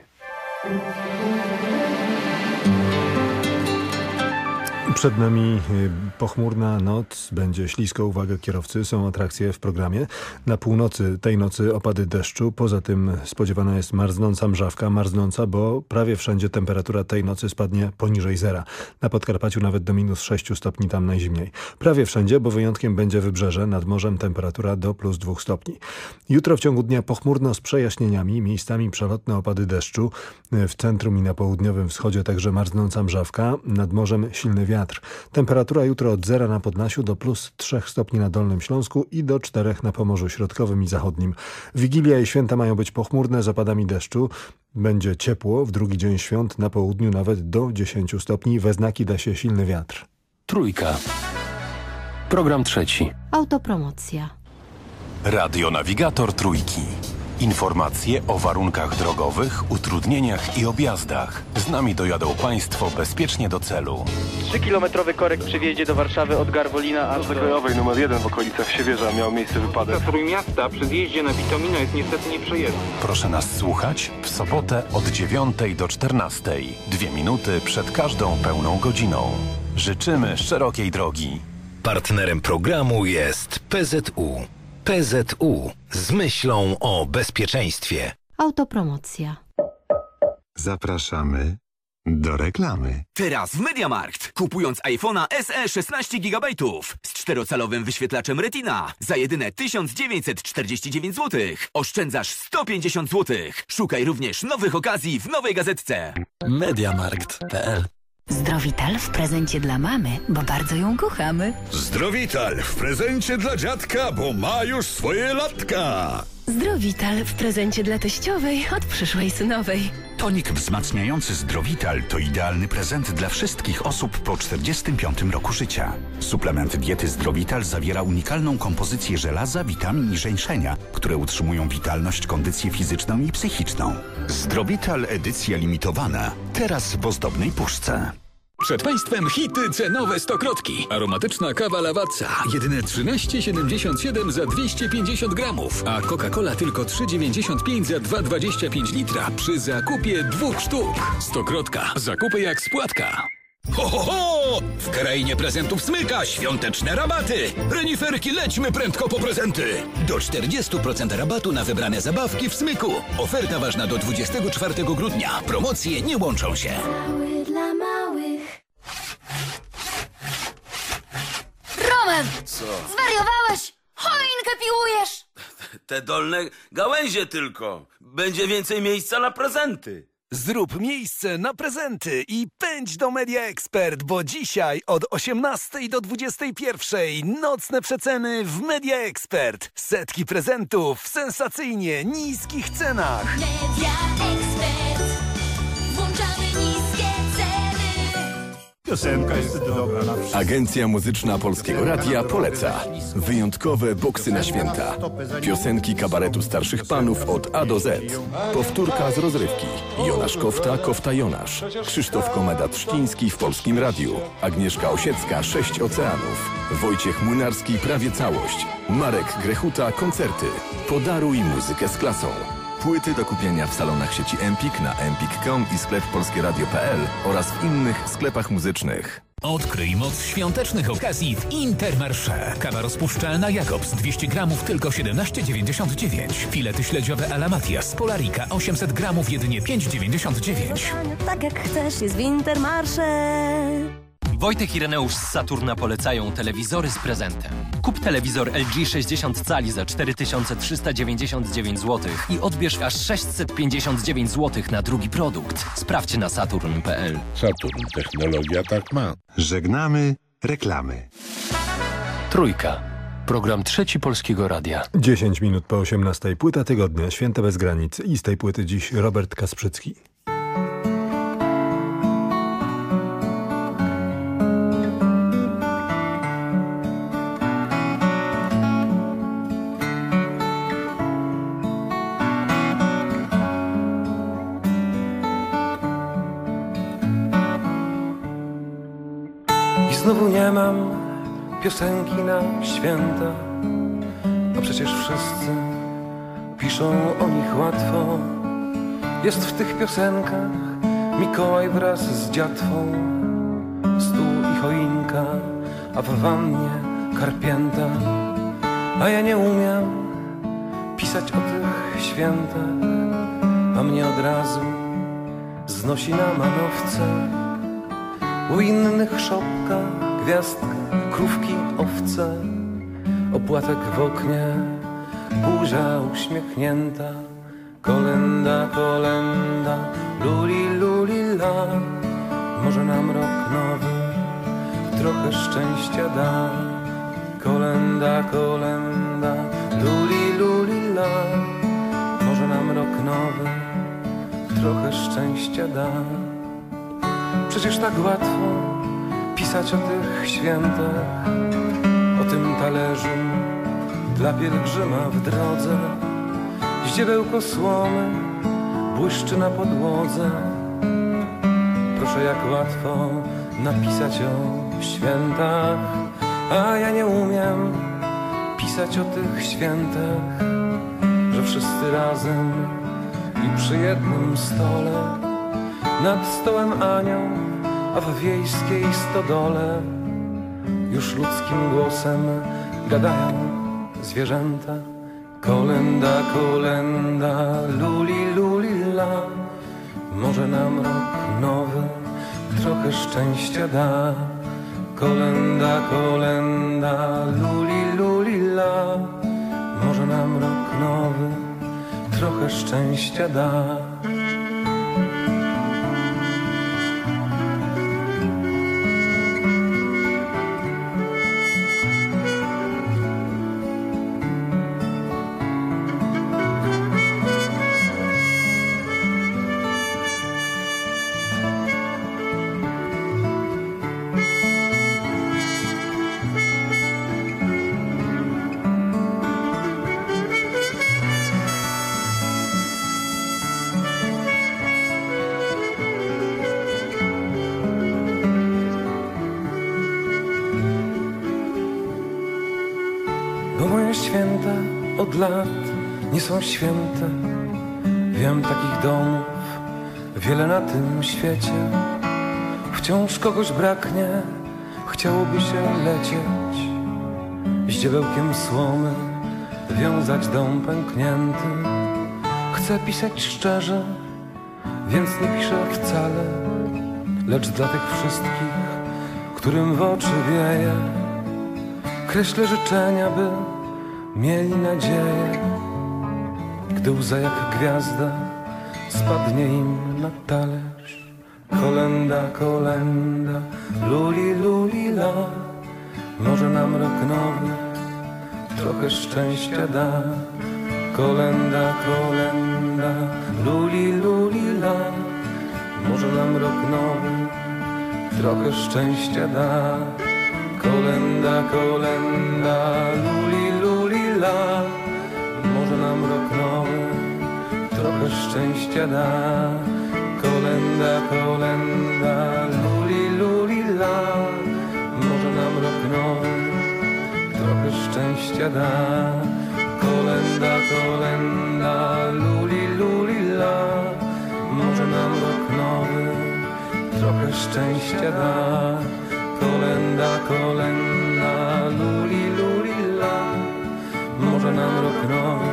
Przed nami y, pochmurna noc, będzie ślisko, uwaga kierowcy, są atrakcje w programie. Na północy tej nocy opady deszczu, poza tym spodziewana jest marznąca mrzawka, marznąca, bo prawie wszędzie temperatura tej nocy spadnie poniżej zera. Na Podkarpaciu nawet do minus 6 stopni tam najzimniej. Prawie wszędzie, bo wyjątkiem będzie wybrzeże, nad morzem temperatura do plus 2 stopni. Jutro w ciągu dnia pochmurno z przejaśnieniami, miejscami przelotne opady deszczu, w centrum i na południowym wschodzie także marznąca mrzawka, nad morzem silny wiatr. Temperatura jutro od zera na Podlasiu do plus 3 stopni na Dolnym Śląsku i do 4 na Pomorzu Środkowym i Zachodnim. Wigilia i święta mają być pochmurne z opadami deszczu. Będzie ciepło, w drugi dzień świąt na południu nawet do 10 stopni. We znaki da się silny wiatr. Trójka. Program trzeci. Autopromocja. Radionawigator Trójki. Informacje o warunkach drogowych, utrudnieniach i objazdach. Z nami dojadą Państwo bezpiecznie do celu. 3-kilometrowy korek przy wjeździe do Warszawy od Garwolina aż do... Zakrajowej numer 1 w okolicach Siewierza miał miejsce wypadek. Trójmiasta przy zjeździe na Witomino jest niestety nieprzejezdny. Proszę nas słuchać w sobotę od 9 do 14. Dwie minuty przed każdą pełną godziną. Życzymy szerokiej drogi. Partnerem programu jest PZU. PZU z myślą o bezpieczeństwie. Autopromocja. Zapraszamy do reklamy. Teraz w Mediamarkt. Kupując iPhone'a SE 16 GB z czterocalowym wyświetlaczem Retina za jedyne 1949 zł. Oszczędzasz 150 zł. Szukaj również nowych okazji w nowej gazetce. Mediamarkt.pl Zdrowital w prezencie dla mamy, bo bardzo ją kochamy. Zdrowital w prezencie dla dziadka, bo ma już swoje latka. Zdrowital w prezencie dla teściowej od przyszłej synowej. Tonik wzmacniający Zdrowital to idealny prezent dla wszystkich osób po 45 roku życia. Suplement diety Zdrowital zawiera unikalną kompozycję żelaza, witamin i żeńszenia, które utrzymują witalność, kondycję fizyczną i psychiczną. Zdrowital edycja limitowana. Teraz w ozdobnej puszce. Przed Państwem hity cenowe stokrotki. Aromatyczna kawa Lawatca. Jedyne 13,77 za 250 gramów. A Coca-Cola tylko 3,95 za 2,25 litra. Przy zakupie dwóch sztuk. Stokrotka. Zakupy jak spłatka. Ho, ho, ho! W krainie prezentów smyka świąteczne rabaty! Reniferki, lećmy prędko po prezenty! Do 40% rabatu na wybrane zabawki w smyku. Oferta ważna do 24 grudnia. Promocje nie łączą się. Mały dla małych. Roman! Co? Zwariowałeś? Choinkę piłujesz! Te dolne gałęzie tylko. Będzie więcej miejsca na prezenty. Zrób miejsce na prezenty i pędź do Media Expert, bo dzisiaj od 18 do 21 nocne przeceny w Media Expert. Setki prezentów w sensacyjnie niskich cenach. Media Expert. Piosenka jest dobra na wszystko. Agencja Muzyczna Polskiego Radia poleca wyjątkowe boksy na święta. Piosenki kabaretu starszych panów od A do Z. Powtórka z rozrywki. Jonasz Kofta, Kofta Jonasz. Krzysztof Komeda-Trzciński w Polskim Radiu. Agnieszka Osiecka, Sześć Oceanów. Wojciech Młynarski, Prawie Całość. Marek Grechuta, Koncerty. Podaruj muzykę z klasą. Płyty do kupienia w salonach sieci Empik na empik.com i sklep polskieradio.pl oraz w innych sklepach muzycznych. Odkryj moc świątecznych okazji w Intermarché. Kawa rozpuszczalna Jakobs 200 gramów tylko 17,99. Filety śledziowe Alamatias Polarika 800 gramów jedynie 5,99. Tak jak chcesz, jest w Intermarché. Wojtek i Reneusz z Saturna polecają telewizory z prezentem. Kup telewizor LG 60 cali za 4399 zł i odbierz aż 659 zł na drugi produkt. Sprawdź na saturn.pl. Saturn. Technologia tak ma. Żegnamy reklamy. Trójka. Program trzeci Polskiego Radia. 10 minut po 18. Płyta tygodnia, Święte bez granic. I z tej płyty dziś Robert Kasprzycki. Piosenki na święta, a przecież wszyscy piszą o nich łatwo. Jest w tych piosenkach Mikołaj wraz z dziatwą, stół i choinka a w wannie karpięta. A ja nie umiem pisać o tych świętach, a mnie od razu znosi na manowce. U innych szopka, gwiazdka, krówki, owce, opłatek w oknie, buzia uśmiechnięta. Kolenda, kolenda, luli, luli, la, może nam rok nowy trochę szczęścia da. Kolenda, kolenda, luli, luli, la, może nam rok nowy trochę szczęścia da. Przecież tak łatwo pisać o tych świętach, o tym talerzu dla pielgrzyma w drodze. Ździebełko słomy błyszczy na podłodze. Proszę, jak łatwo napisać o świętach, a ja nie umiem pisać o tych świętach, że wszyscy razem i przy jednym stole, nad stołem anioł, a w wiejskiej stodole już ludzkim głosem gadają zwierzęta. Kolenda, kolenda, luli, luli, la, może nam rok nowy trochę szczęścia da. Kolenda, kolenda, luli, luli, la, może nam rok nowy trochę szczęścia da. Święte. Wiem takich domów wiele na tym świecie. Wciąż kogoś braknie, chciałoby się lecieć. Ździebełkiem słomy wiązać dom pęknięty. Chcę pisać szczerze, więc nie piszę wcale. Lecz dla tych wszystkich, którym w oczy wieje, kreślę życzenia, by mieli nadzieję, gdy łza jak gwiazda spadnie im na talerz. Kolenda, kolenda, luli, luli, la, może nam rok nowy trochę szczęścia da. Kolenda, kolenda, luli, luli, la, może nam rok nowy trochę szczęścia da. Kolenda, kolenda, luli, luli, la Może nam rok nowy trochę szczęścia da Kolenda, kolenda, luli, luli, la Może nam rok nowy trochę szczęścia da Kolenda, kolenda, luli, luli, la Może nam rok nowy trochę szczęścia da Kolenda, kolenda, luli, Może nam rok nowy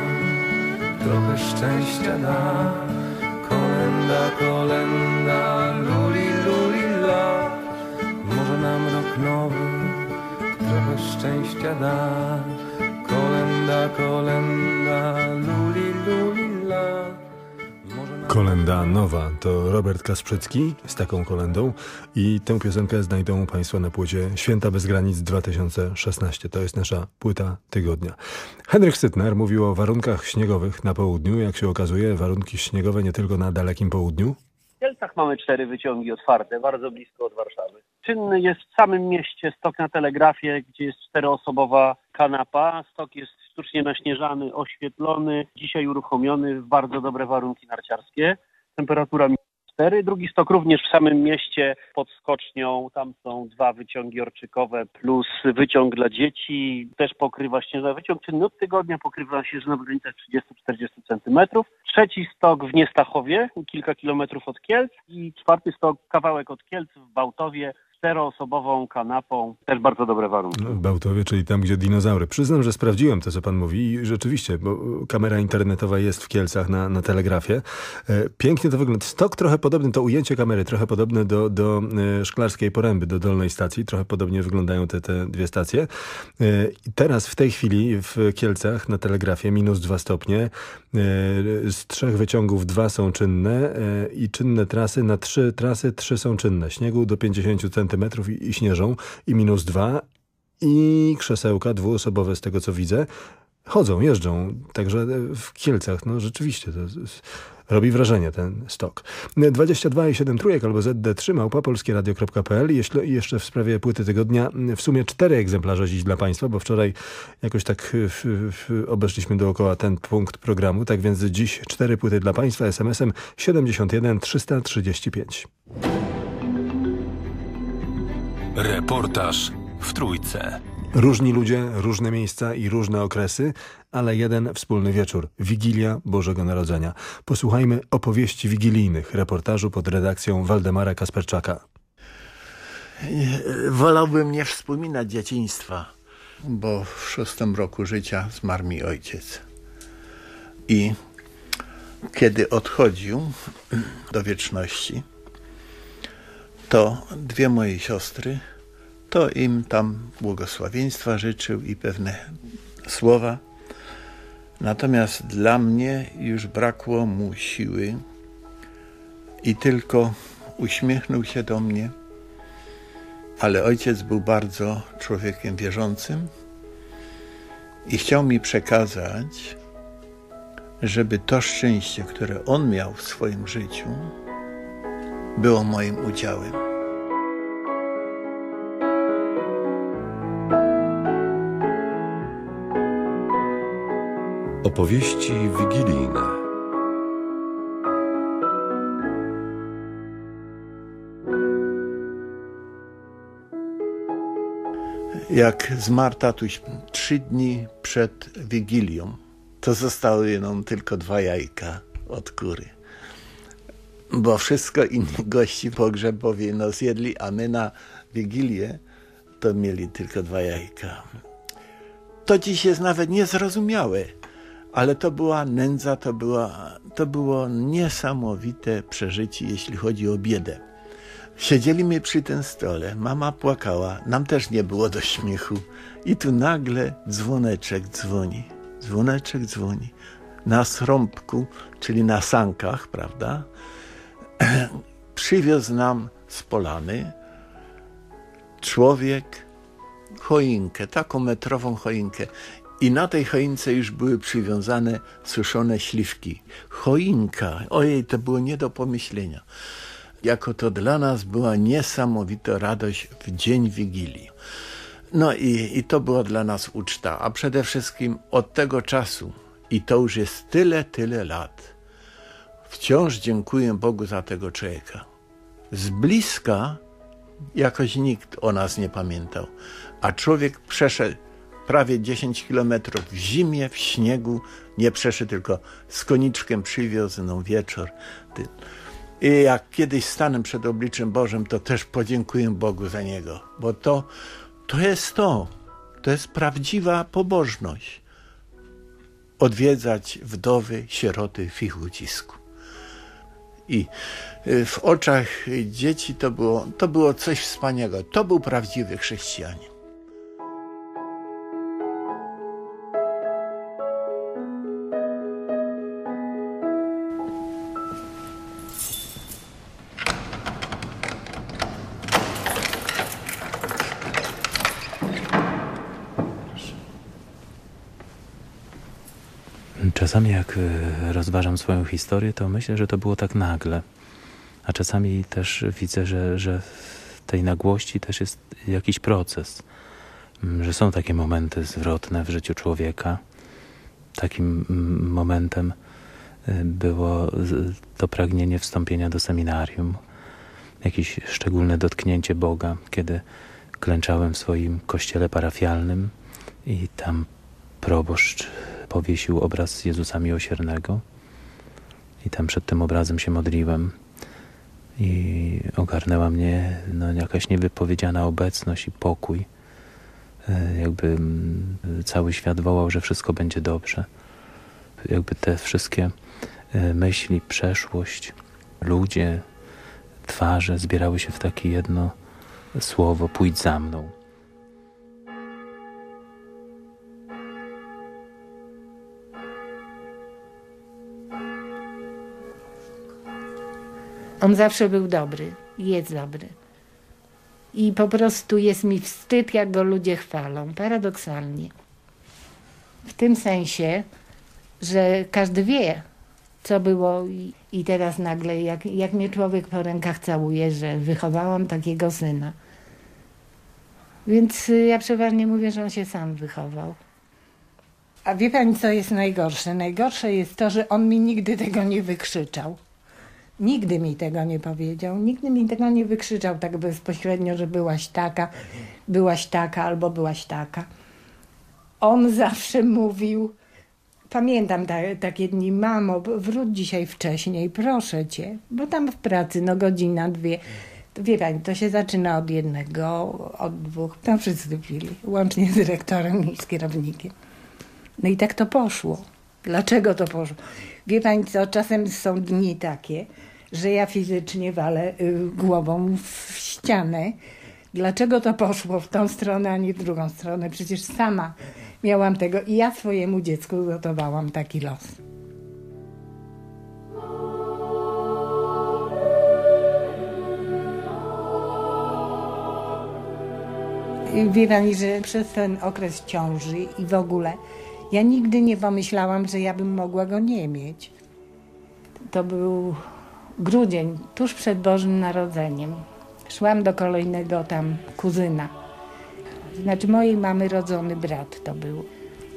trochę szczęścia da Kolenda nowa to Robert Kasprzycki z taką kolendą i tę piosenkę znajdą Państwo na płycie Święta bez granic 2016. To jest nasza płyta tygodnia. Henryk Sytner mówił o warunkach śniegowych na południu. Jak się okazuje, warunki śniegowe nie tylko na dalekim południu. W Kielcach mamy cztery wyciągi otwarte, bardzo blisko od Warszawy. Czynny jest w samym mieście stok na telegrafie, gdzie jest czteroosobowa kanapa. Stok jest sztucznie naśnieżany, oświetlony, dzisiaj uruchomiony w bardzo dobre warunki narciarskie. Temperatura minus 4. Drugi stok również w samym mieście pod skocznią. Tam są dwa wyciągi orczykowe plus wyciąg dla dzieci. Też pokrywa śnieżna. Wyciąg czynny od tygodnia pokrywa śnieżna w granicach 30-40 centymetrów. Trzeci stok w Niestachowie, kilka kilometrów od Kielc. I czwarty stok kawałek od Kielc w Bałtowie, czteroosobową kanapą. Też bardzo dobre warunki. No, w Bałtowie, czyli tam, gdzie dinozaury. Przyznam, że sprawdziłem to, co pan mówi i rzeczywiście, bo kamera internetowa jest w Kielcach na, na telegrafie. E, pięknie to wygląda. Stok trochę podobny, to ujęcie kamery trochę podobne do, do e, Szklarskiej Poręby, do Dolnej Stacji. Trochę podobnie wyglądają te, te dwie stacje. E, I teraz w tej chwili w Kielcach na telegrafie minus dwa stopnie. Z trzech wyciągów dwa są czynne i czynne trasy. Na trzy trasy trzy są czynne. Śniegu do 50 centymetrów i, i śnieżą i minus dwa i krzesełka dwuosobowe z tego co widzę chodzą, jeżdżą. Także w Kielcach, no rzeczywiście to robi wrażenie ten stok. 22 i 7 trójek albo ZD3 małpa polskieradio.pl Jeśli jeszcze w sprawie płyty tygodnia w sumie cztery egzemplarze dziś dla Państwa, bo wczoraj jakoś tak w, obeszliśmy dookoła ten punkt programu, tak więc dziś cztery płyty dla Państwa SMS-em 71 335. Reportaż w Trójce. Różni ludzie, różne miejsca i różne okresy, ale jeden wspólny wieczór. Wigilia Bożego Narodzenia. Posłuchajmy opowieści wigilijnych reportażu pod redakcją Waldemara Kasperczaka. Wolałbym nie wspominać dzieciństwa, bo w szóstym roku życia zmarł mi ojciec. I kiedy odchodził do wieczności, to dwie moje siostry to im tam błogosławieństwa życzył i pewne słowa. Natomiast dla mnie już brakło mu siły i tylko uśmiechnął się do mnie. Ale ojciec był bardzo człowiekiem wierzącym i chciał mi przekazać, żeby to szczęście, które on miał w swoim życiu, było moim udziałem. Opowieści wigilijne. Jak zmarł tatuś trzy dni przed Wigilią, to zostały nam tylko dwa jajka od kury. Bo wszystko inni gości pogrzebowi no zjedli, a my na Wigilię to mieli tylko dwa jajka. To dziś jest nawet niezrozumiałe ale to była nędza, to, była, to było niesamowite przeżycie, jeśli chodzi o biedę. Siedzieliśmy przy tym stole, mama płakała, nam też nie było do śmiechu i tu nagle dzwoneczek dzwoni, dzwoneczek dzwoni. Na srąbku, czyli na sankach, prawda, przywiózł nam z polany człowiek choinkę, taką metrową choinkę. I na tej choince już były przywiązane suszone śliwki. Choinka, ojej, to było nie do pomyślenia. Jako to dla nas była niesamowita radość w dzień Wigilii. No i, i to była dla nas uczta, a przede wszystkim od tego czasu, i to już jest tyle, tyle lat, wciąż dziękuję Bogu za tego człowieka. Z bliska jakoś nikt o nas nie pamiętał, a człowiek przeszedł prawie 10 kilometrów w zimie, w śniegu, nie przeszedł, tylko z koniczkiem przywiózł no wieczór. I jak kiedyś stanę przed obliczem Bożym, to też podziękuję Bogu za niego, bo to, to jest to, to jest prawdziwa pobożność. Odwiedzać wdowy, sieroty w ich ucisku. I y, w oczach dzieci to było, to było coś wspaniałego. To był prawdziwy chrześcijanin. Czasami jak e, rozważam swoją historię, to myślę, że to było tak nagle. A czasami też widzę, że, że w tej nagłości też jest jakiś proces. Mm, że są takie momenty zwrotne w życiu człowieka. Takim mm, momentem e, było to pragnienie wstąpienia do seminarium, jakieś szczególne dotknięcie Boga, kiedy klęczałem w swoim kościele parafialnym i tam proboszcz powiesił obraz Jezusa Miłosiernego i tam przed tym obrazem się modliłem i ogarnęła mnie no, jakaś niewypowiedziana obecność i pokój. E, jakby mm, cały świat wołał, że wszystko będzie dobrze. Jakby te wszystkie e, myśli, przeszłość, ludzie, twarze zbierały się w takie jedno słowo: pójdź za mną. On zawsze był dobry, jest dobry. I po prostu jest mi wstyd, jak go ludzie chwalą, paradoksalnie. W tym sensie, że każdy wie, co było i, i teraz nagle, jak, jak mnie człowiek po rękach całuje, że wychowałam takiego syna. Więc y, ja przeważnie mówię, że on się sam wychował. A wie pani, co jest najgorsze? Najgorsze jest to, że on mi nigdy tego nie wykrzyczał. Nigdy mi tego nie powiedział, nigdy mi tego nie wykrzyczał tak bezpośrednio, że byłaś taka, byłaś taka albo byłaś taka. On zawsze mówił, pamiętam ta, takie dni, mamo, wróć dzisiaj wcześniej, proszę cię, bo tam w pracy, no godzina, dwie. Wie pani, to się zaczyna od jednego, od dwóch, tam wszyscy pili, łącznie z dyrektorem i z kierownikiem. No i tak to poszło. Dlaczego to poszło? Wie pani co, czasem są dni takie, że ja fizycznie walę y, głową w ścianę. Dlaczego to poszło w tą stronę, a nie w drugą stronę? Przecież sama miałam tego i ja swojemu dziecku gotowałam taki los. Wie pani, że przez ten okres ciąży i w ogóle ja nigdy nie pomyślałam, że ja bym mogła go nie mieć. To był grudzień, tuż przed Bożym Narodzeniem. Szłam do kolejnego tam kuzyna. Znaczy mojej mamy rodzony brat to był.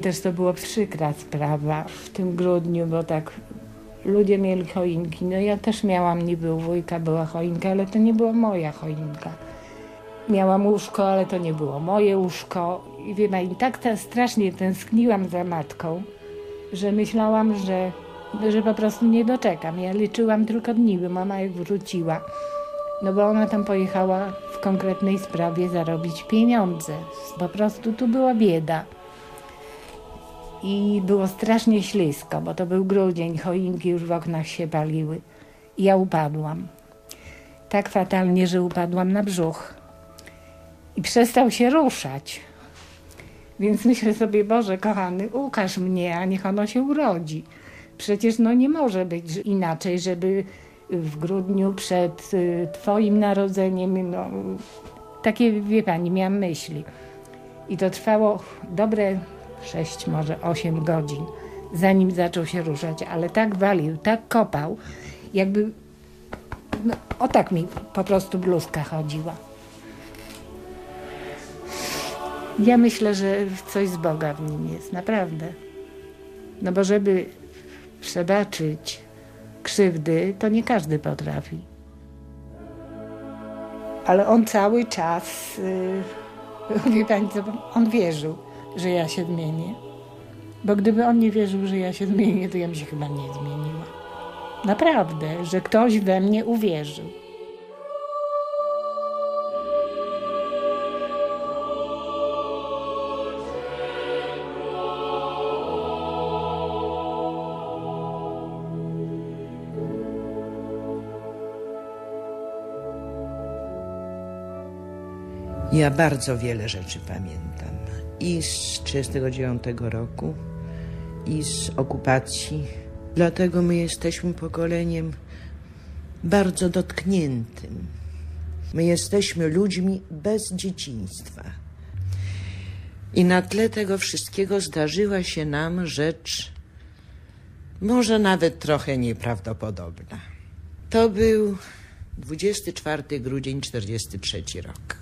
Też to była przykra sprawa w tym grudniu, bo tak ludzie mieli choinki. No ja też miałam, niby u wujka była choinka, ale to nie była moja choinka. Miałam łóżko, ale to nie było moje łóżko. I wie pani, tak strasznie tęskniłam za matką, że myślałam, że że po prostu nie doczekam. Ja liczyłam tylko dni, by mama jak wróciła. No bo ona tam pojechała w konkretnej sprawie zarobić pieniądze. Po prostu tu była bieda. I było strasznie ślisko, bo to był grudzień, choinki już w oknach się paliły. I ja upadłam. Tak fatalnie, że upadłam na brzuch. I przestał się ruszać. Więc myślę sobie, Boże kochany, ukaż mnie, a niech ono się urodzi. Przecież no nie może być inaczej, żeby w grudniu przed y, Twoim narodzeniem, no, takie wie Pani, miałam myśli. I to trwało dobre sześć, może osiem godzin, zanim zaczął się ruszać, ale tak walił, tak kopał, jakby no, o tak mi po prostu bluzka chodziła. Ja myślę, że coś z Boga w nim jest, naprawdę. No bo żeby przebaczyć krzywdy, to nie każdy potrafi. Ale on cały czas, yy, wie pani on wierzył, że ja się zmienię. Bo gdyby on nie wierzył, że ja się zmienię, to ja bym się chyba nie zmieniła. Naprawdę, że ktoś we mnie uwierzył. Ja bardzo wiele rzeczy pamiętam. I z 1939 roku, i z okupacji. Dlatego my jesteśmy pokoleniem bardzo dotkniętym. My jesteśmy ludźmi bez dzieciństwa. I na tle tego wszystkiego zdarzyła się nam rzecz, może nawet trochę nieprawdopodobna. To był 24 grudzień 43 rok.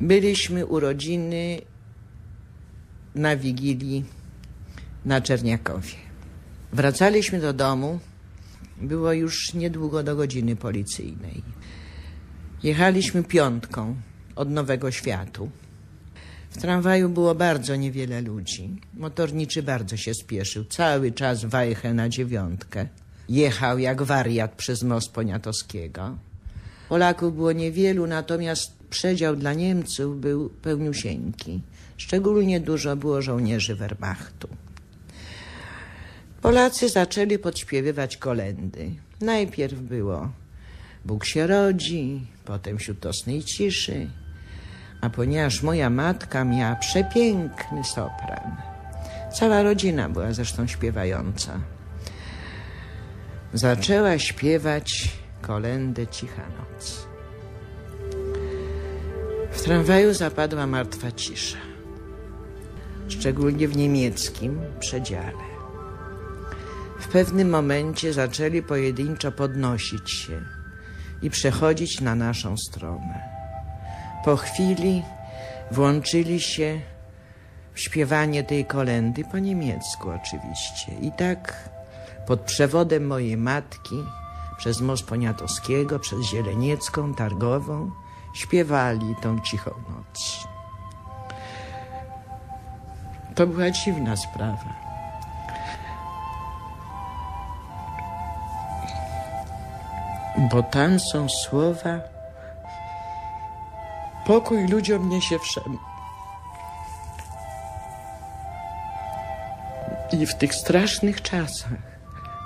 Byliśmy urodziny na Wigilii na Czerniakowie. Wracaliśmy do domu. Było już niedługo do godziny policyjnej. Jechaliśmy piątką od Nowego Światu. W tramwaju było bardzo niewiele ludzi. Motorniczy bardzo się spieszył. Cały czas wajchę na dziewiątkę. Jechał jak wariat przez most Poniatowskiego. Polaków było niewielu, natomiast przedział dla Niemców był pełniusieńki. Szczególnie dużo było żołnierzy Wehrmachtu. Polacy zaczęli podśpiewywać kolendy. Najpierw było Bóg się rodzi, potem Siódmostnej ciszy, a ponieważ moja matka miała przepiękny sopran, cała rodzina była zresztą śpiewająca, zaczęła śpiewać kolendę Cicha Noc. W tramwaju zapadła martwa cisza, szczególnie w niemieckim przedziale. W pewnym momencie zaczęli pojedynczo podnosić się i przechodzić na naszą stronę. Po chwili włączyli się w śpiewanie tej kolendy, po niemiecku oczywiście. I tak pod przewodem mojej matki, przez Most Poniatowskiego, przez Zieleniecką, Targową, śpiewali tą cichą noc. To była dziwna sprawa. Bo tam są słowa Pokój ludziom niesie wszem. I w tych strasznych czasach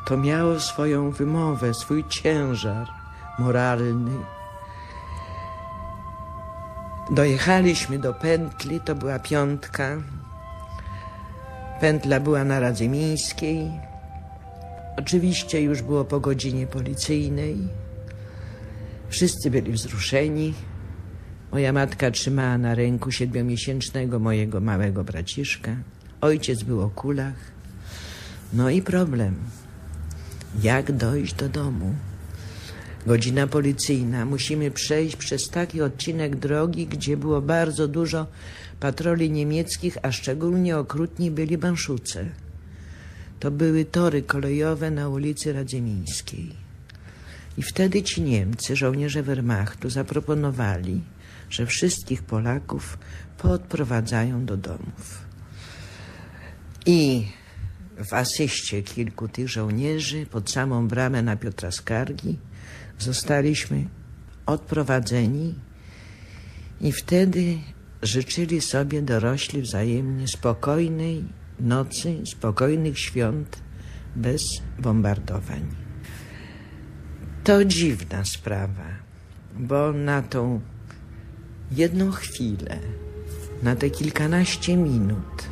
to miało swoją wymowę, swój ciężar moralny. Dojechaliśmy do pętli, to była piątka. Pętla była na Radzymińskiej. Oczywiście już było po godzinie policyjnej. Wszyscy byli wzruszeni. Moja matka trzymała na ręku siedmiomiesięcznego mojego małego braciszka. Ojciec był o kulach. No i problem. Jak dojść do domu? Godzina policyjna. Musimy przejść przez taki odcinek drogi, gdzie było bardzo dużo patroli niemieckich, a szczególnie okrutni byli Banszuce. To były tory kolejowe na ulicy Radzymińskiej. I wtedy ci Niemcy, żołnierze Wehrmachtu, zaproponowali, że wszystkich Polaków podprowadzają do domów. I w asyście kilku tych żołnierzy pod samą bramę na Piotra Skargi zostaliśmy odprowadzeni i wtedy życzyli sobie dorośli wzajemnie spokojnej nocy, spokojnych świąt bez bombardowań. To dziwna sprawa, bo na tą jedną chwilę, na te kilkanaście minut,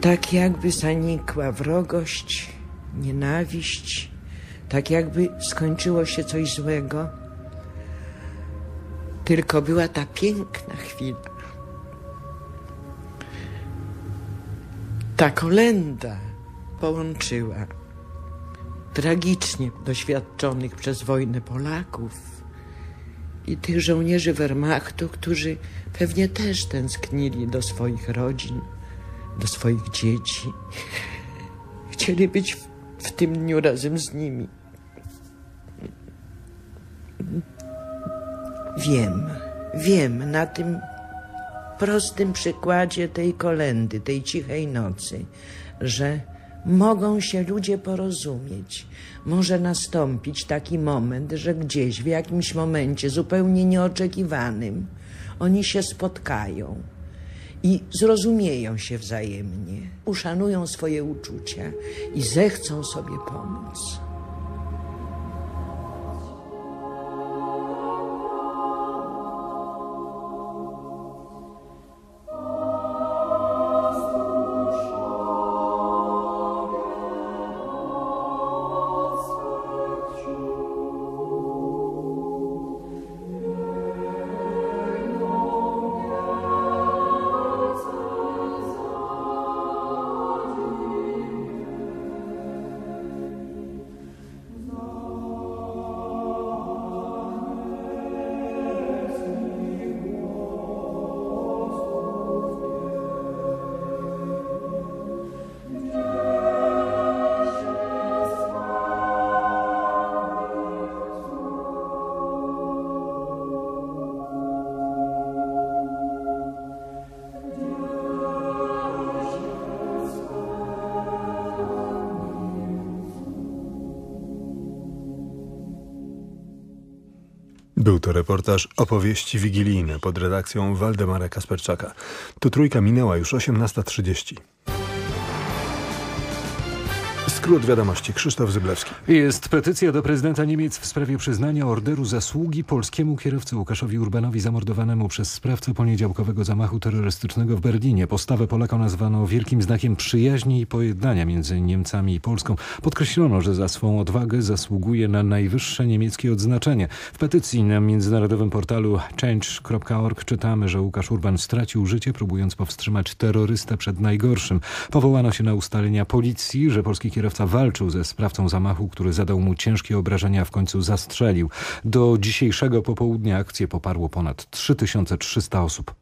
tak jakby zanikła wrogość, nienawiść, tak jakby skończyło się coś złego, tylko była ta piękna chwila. Ta kolenda połączyła tragicznie doświadczonych przez wojnę Polaków i tych żołnierzy Wehrmachtu, którzy pewnie też tęsknili do swoich rodzin, do swoich dzieci. Chcieli być w, tym dniu razem z nimi. Wiem, wiem na tym prostym przykładzie tej kolendy, tej cichej nocy, że mogą się ludzie porozumieć. Może nastąpić taki moment, że gdzieś w jakimś momencie zupełnie nieoczekiwanym oni się spotkają i zrozumieją się wzajemnie, uszanują swoje uczucia i zechcą sobie pomóc. Reportaż opowieści wigilijne pod redakcją Waldemara Kasperczaka. Tu trójka minęła już 18.30. Skrót wiadomości. Krzysztof Zyblewski. Jest petycja do prezydenta Niemiec w sprawie przyznania orderu zasługi polskiemu kierowcy Łukaszowi Urbanowi zamordowanemu przez sprawcę poniedziałkowego zamachu terrorystycznego w Berlinie. Postawę Polaka nazwano wielkim znakiem przyjaźni i pojednania między Niemcami i Polską. Podkreślono, że za swą odwagę zasługuje na najwyższe niemieckie odznaczenie. W petycji na międzynarodowym portalu change.org czytamy, że Łukasz Urban stracił życie próbując powstrzymać terrorystę przed najgorszym. Powołano się na ustalenia policji, że polski kierowca walczył ze sprawcą zamachu, który zadał mu ciężkie obrażenia, a w końcu zastrzelił. Do dzisiejszego popołudnia akcję poparło ponad 3300 osób.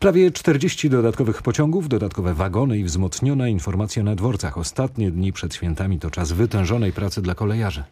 Prawie 40 dodatkowych pociągów, dodatkowe wagony i wzmocniona informacja na dworcach. Ostatnie dni przed świętami to czas wytężonej pracy dla kolejarzy.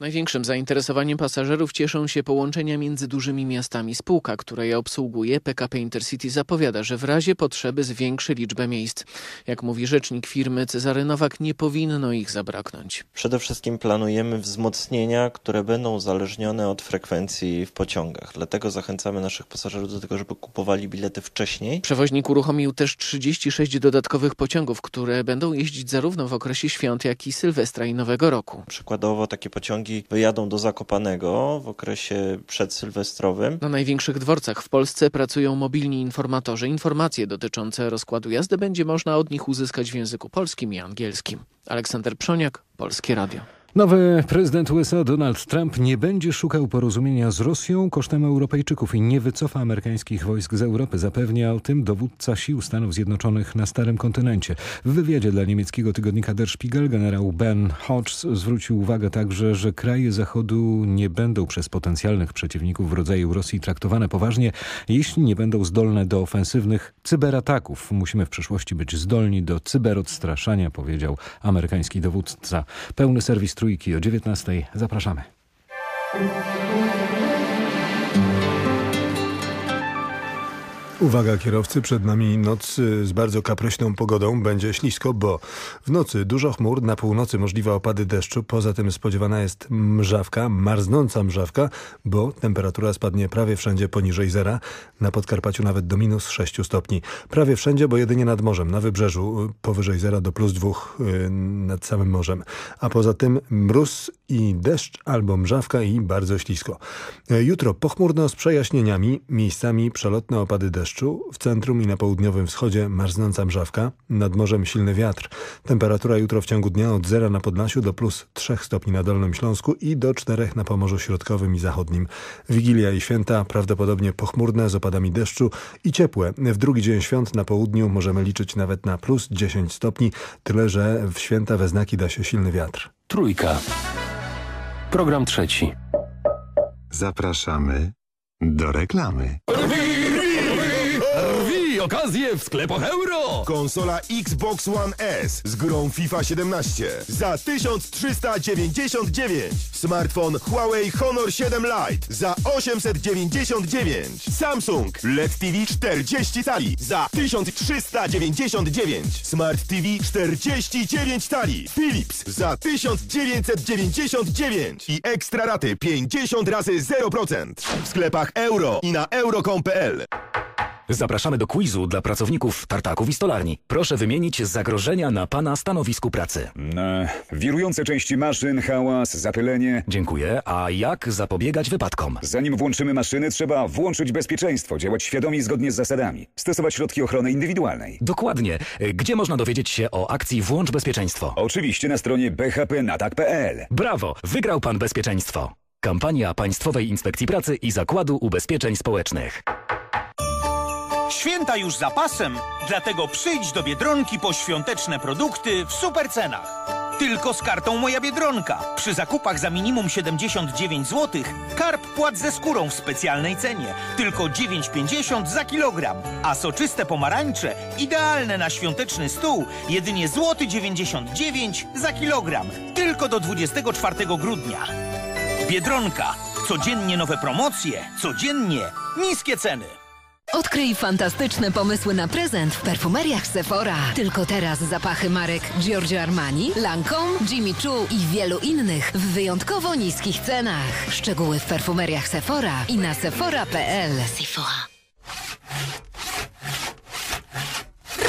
Największym zainteresowaniem pasażerów cieszą się połączenia między dużymi miastami. Spółka, która je obsługuje, PKP Intercity, zapowiada, że w razie potrzeby zwiększy liczbę miejsc. Jak mówi rzecznik firmy Cezary Nowak, nie powinno ich zabraknąć. Przede wszystkim planujemy wzmocnienia, które będą uzależnione od frekwencji w pociągach. Dlatego zachęcamy naszych pasażerów do tego, żeby kupowali bilety wcześniej. Przewoźnik uruchomił też 36 dodatkowych pociągów, które będą jeździć zarówno w okresie świąt, jak i Sylwestra i Nowego Roku. Przykładowo takie pociągi wyjadą do Zakopanego w okresie przedsylwestrowym. Na największych dworcach w Polsce pracują mobilni informatorzy. Informacje dotyczące rozkładu jazdy będzie można od nich uzyskać w języku polskim i angielskim. Aleksander Przoniak, Polskie Radio. Nowy prezydent USA Donald Trump nie będzie szukał porozumienia z Rosją kosztem Europejczyków i nie wycofa amerykańskich wojsk z Europy. Zapewnia o tym dowódca sił Stanów Zjednoczonych na Starym Kontynencie. W wywiadzie dla niemieckiego tygodnika Der Spiegel generał Ben Hodges zwrócił uwagę także, że kraje Zachodu nie będą przez potencjalnych przeciwników w rodzaju Rosji traktowane poważnie, jeśli nie będą zdolne do ofensywnych cyberataków. Musimy w przyszłości być zdolni do cyberodstraszania, powiedział amerykański dowódca. Pełny serwis Trójki o 19. Zapraszamy. Uwaga kierowcy, przed nami noc z bardzo kapryśną pogodą. Będzie ślisko, bo w nocy dużo chmur, na północy możliwe opady deszczu. Poza tym spodziewana jest mrzawka, marznąca mrzawka, bo temperatura spadnie prawie wszędzie poniżej zera. Na Podkarpaciu nawet do minus 6 stopni. Prawie wszędzie, bo jedynie nad morzem, na wybrzeżu powyżej zera do plus 2 nad samym morzem. A poza tym mróz i deszcz albo mrzawka i bardzo ślisko. Jutro pochmurno z przejaśnieniami, miejscami przelotne opady deszczu deszczu, w centrum i na południowym wschodzie marznąca mrzawka, nad morzem silny wiatr. Temperatura jutro w ciągu dnia od zera na Podlasiu do plus 3 stopni na Dolnym Śląsku i do 4 na Pomorzu Środkowym i Zachodnim. Wigilia i święta prawdopodobnie pochmurne z opadami deszczu i ciepłe. W drugi dzień świąt na południu możemy liczyć nawet na plus 10 stopni, tyle że w święta we znaki da się silny wiatr. Trójka. Program trzeci. Zapraszamy do reklamy. Rwi okazję w sklepach euro! Konsola Xbox One S z grą FIFA 17 za 1399. Smartfon Huawei Honor 7 Lite za 899. Samsung LED TV 40 tali za 1399. Smart TV 49 tali. Philips za 1999 i ekstra raty 50 razy 0% w sklepach euro i na euro.com.pl. Zapraszamy do quizu dla pracowników tartaków i stolarni. Proszę wymienić zagrożenia na Pana stanowisku pracy. E, wirujące części maszyn, hałas, zapylenie. Dziękuję. A jak zapobiegać wypadkom? Zanim włączymy maszyny, trzeba włączyć bezpieczeństwo, działać świadomie i zgodnie z zasadami. Stosować środki ochrony indywidualnej. Dokładnie. Gdzie można dowiedzieć się o akcji Włącz Bezpieczeństwo? Oczywiście na stronie bhpnatak.pl. Brawo! Wygrał Pan bezpieczeństwo. Kampania Państwowej Inspekcji Pracy i Zakładu Ubezpieczeń Społecznych. Święta już za pasem, dlatego przyjdź do Biedronki po świąteczne produkty w super cenach. Tylko z kartą Moja Biedronka. Przy zakupach za minimum 79 zł karp płat ze skórą w specjalnej cenie. Tylko 9,50 za kilogram. A soczyste pomarańcze, idealne na świąteczny stół, jedynie złoty 99 zł za kilogram. Tylko do 24 grudnia. Biedronka. Codziennie nowe promocje, codziennie niskie ceny. Odkryj fantastyczne pomysły na prezent w perfumeriach Sephora. Tylko teraz zapachy marek Giorgio Armani, Lancome, Jimmy Choo i wielu innych w wyjątkowo niskich cenach. Szczegóły w perfumeriach Sephora i na sephora.pl. Sephora.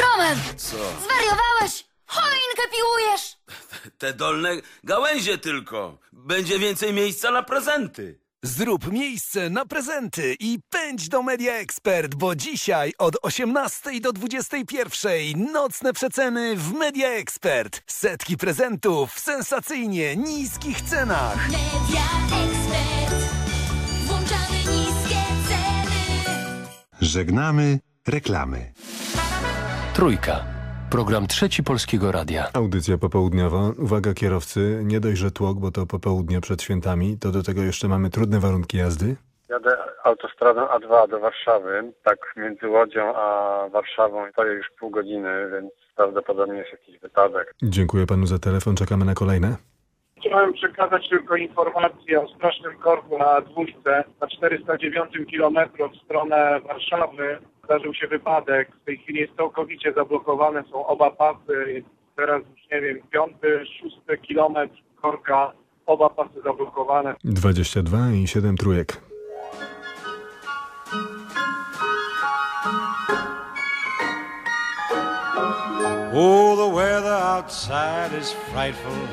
Roman! Co? Zwariowałeś? Choinkę piłujesz! Te dolne gałęzie tylko. Będzie więcej miejsca na prezenty. Zrób miejsce na prezenty i pędź do Media Expert, bo dzisiaj od 18 do 21 nocne przeceny w Media Expert. Setki prezentów w sensacyjnie niskich cenach. Media Expert. Włączamy niskie ceny. Żegnamy reklamy. Trójka. Program Trzeci Polskiego Radia. Audycja popołudniowa. Uwaga kierowcy, nie dość, że tłok, bo to popołudnie przed świętami, to do tego jeszcze mamy trudne warunki jazdy. Jadę autostradą A2 do Warszawy. Tak między Łodzią a Warszawą stoję już pół godziny, więc prawdopodobnie jest jakiś wypadek. Dziękuję panu za telefon, czekamy na kolejne. Chciałem przekazać tylko informację o strasznym korku na dwójce na 409 km w stronę Warszawy. Zdarzył się wypadek. W tej chwili jest całkowicie zablokowane są oba pasy. Teraz już nie wiem, piąty, szósty kilometr korka. Oba pasy zablokowane. 22 i 7 trójek. Oh, the weather outside is frightful,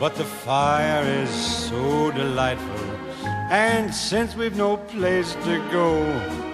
but the fire is so delightful. And since we've no place to go,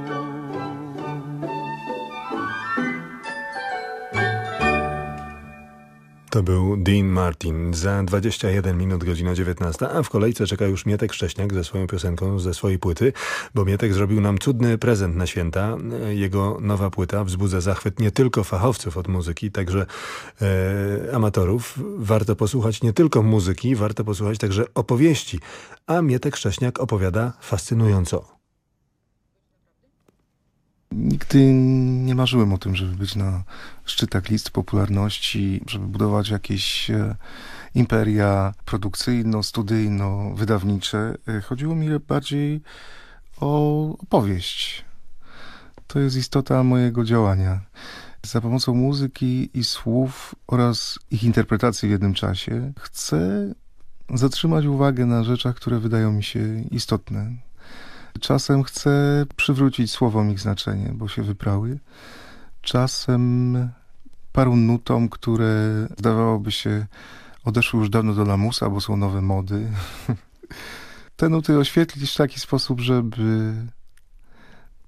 To był Dean Martin. Za 21 minut, godzina 19, a w kolejce czeka już Mietek Szcześniak ze swoją piosenką, ze swojej płyty, bo Mietek zrobił nam cudny prezent na święta. Jego nowa płyta wzbudza zachwyt nie tylko fachowców od muzyki, także e, amatorów. Warto posłuchać nie tylko muzyki, warto posłuchać także opowieści. A Mietek Szcześniak opowiada fascynująco. Nigdy nie marzyłem o tym, żeby być na szczytach list popularności, żeby budować jakieś e, imperia produkcyjno-studyjno-wydawnicze. E, chodziło mi bardziej o opowieść. To jest istota mojego działania. Za pomocą muzyki i słów oraz ich interpretacji w jednym czasie chcę zatrzymać uwagę na rzeczach, które wydają mi się istotne Czasem chcę przywrócić słowom ich znaczenie, bo się wyprały. Czasem paru nutom, które zdawałoby się odeszły już dawno do lamusa, bo są nowe mody. Te nuty oświetlić w taki sposób, żeby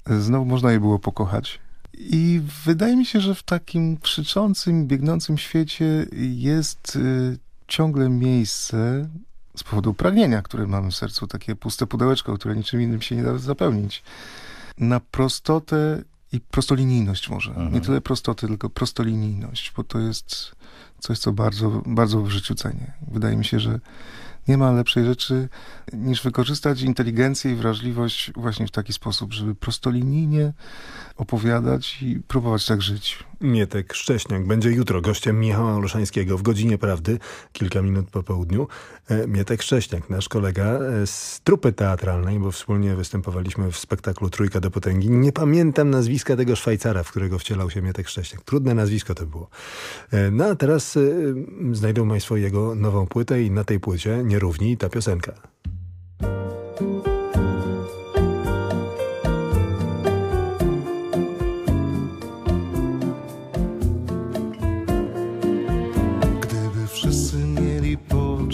znowu można je było pokochać. I wydaje mi się, że w takim krzyczącym, biegnącym świecie jest y, ciągle miejsce z powodu pragnienia, które mamy w sercu, takie puste pudełeczko, które niczym innym się nie da zapełnić. Na prostotę i prostolinijność może. Mhm. Nie tyle prostoty, tylko prostolinijność, bo to jest coś, co bardzo, bardzo w życiu cenię. Wydaje mi się, że Nie ma lepszej rzeczy niż wykorzystać inteligencję i wrażliwość właśnie w taki sposób, żeby prostolinijnie opowiadać i próbować tak żyć. Mietek Szcześniak będzie jutro gościem Michała Olszańskiego w godzinie prawdy, kilka minut po południu. E, Mietek Szcześniak, nasz kolega e, z trupy teatralnej, bo wspólnie występowaliśmy w spektaklu Trójka do Potęgi. Nie pamiętam nazwiska tego Szwajcara, w którego wcielał się Mietek Szcześniak. Trudne nazwisko to było. E, No a teraz znajdą Państwo jego nową płytę i na tej płycie nierówni ta piosenka.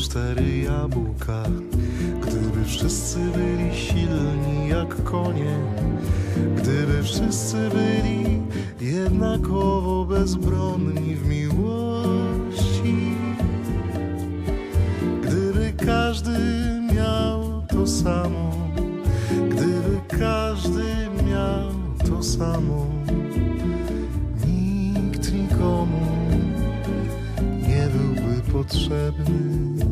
Cztery jabłka, gdyby wszyscy byli silni jak konie, gdyby wszyscy byli jednakowo bezbronni w miłości, gdyby każdy miał to samo, gdyby każdy miał to samo, nikt nikomu nie byłby potrzebny.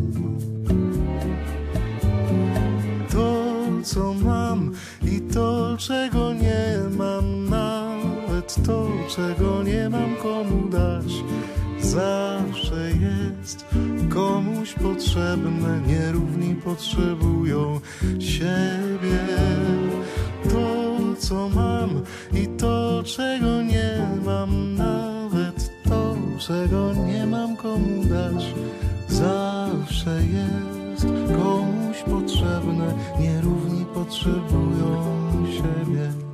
To, co mam i to, czego nie mam, nawet to, czego nie mam komu dać, zawsze jest komuś potrzebne. Nierówni potrzebują siebie. To, co mam i to, czego nie mam, nawet to, czego nie mam komu dać, Nierówni potrzebują siebie.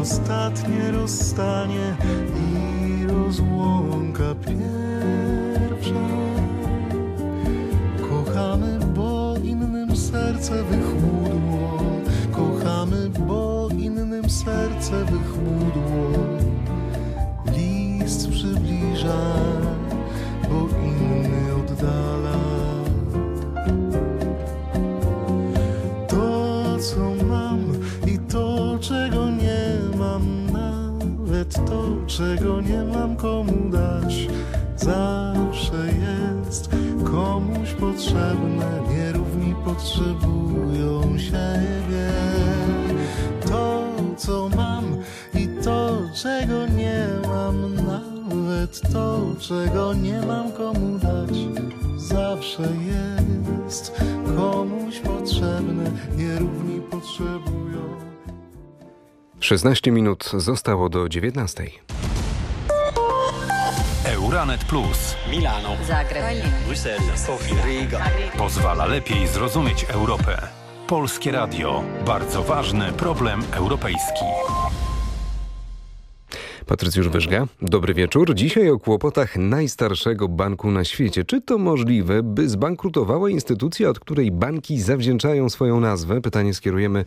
Ostatnie rozstanie i rozłąka 16 minut zostało do 19. Euranet Plus Milano, Zagreb. Bruxelles, Sofia, Riga. pozwala lepiej zrozumieć Europę. Polskie Radio. Bardzo ważny problem europejski. Patrycjusz Wyżga, dobry wieczór. Dzisiaj o kłopotach najstarszego banku na świecie. Czy to możliwe, by zbankrutowała instytucja, od której banki zawdzięczają swoją nazwę? Pytanie skierujemy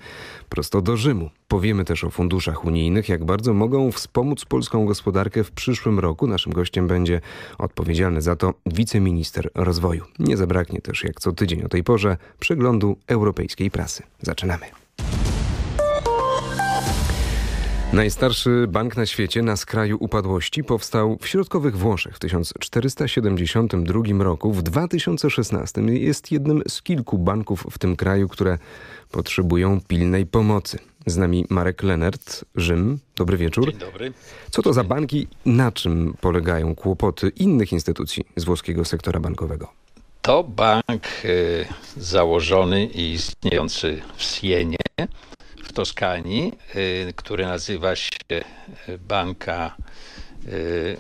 prosto do Rzymu. Powiemy też o funduszach unijnych, jak bardzo mogą wspomóc polską gospodarkę w przyszłym roku. Naszym gościem będzie odpowiedzialny za to wiceminister rozwoju. Nie zabraknie też, jak co tydzień o tej porze, przeglądu europejskiej prasy. Zaczynamy. Najstarszy bank na świecie na skraju upadłości powstał w środkowych Włoszech w 1472 roku. W 2016 jest jednym z kilku banków w tym kraju, które potrzebują pilnej pomocy. Z nami Marek Lenert, Rzym. Dobry wieczór. Dzień dobry. Co to za banki? Na czym polegają kłopoty innych instytucji z włoskiego sektora bankowego? To bank y, założony i istniejący w Sienie, Toskanii, y, który nazywa się y, Banka y,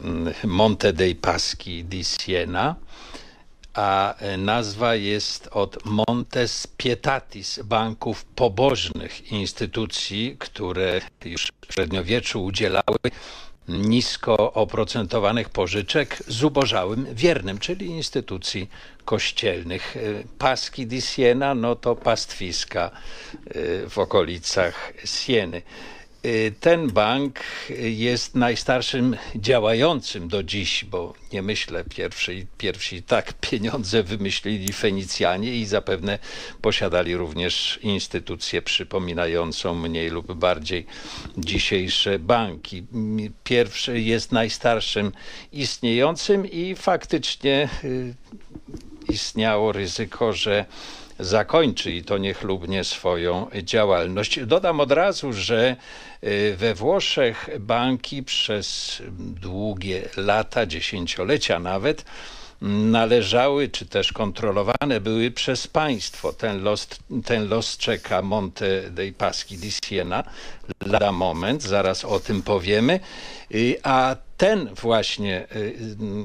Monte dei Paschi di Siena, a nazwa jest od Montes Pietatis, banków pobożnych instytucji, które już w średniowieczu udzielały nisko oprocentowanych pożyczek zubożałym wiernym, czyli instytucji kościelnych. Y, Paski di Siena, no to pastwiska y, w okolicach Sieny. Y, Ten bank jest najstarszym działającym do dziś, bo nie myślę, pierwsi, pierwsi tak pieniądze wymyślili Fenicjanie i zapewne posiadali również instytucję przypominającą mniej lub bardziej dzisiejsze banki. Pierwszy jest najstarszym istniejącym i faktycznie y, istniało ryzyko, że zakończy i to niechlubnie swoją działalność. Dodam od razu, że y, we Włoszech banki przez długie lata, dziesięciolecia nawet, należały czy też kontrolowane były przez państwo. Ten los, ten los czeka Monte dei Paschi di Siena lada moment, zaraz o tym powiemy. Y, A ten właśnie y,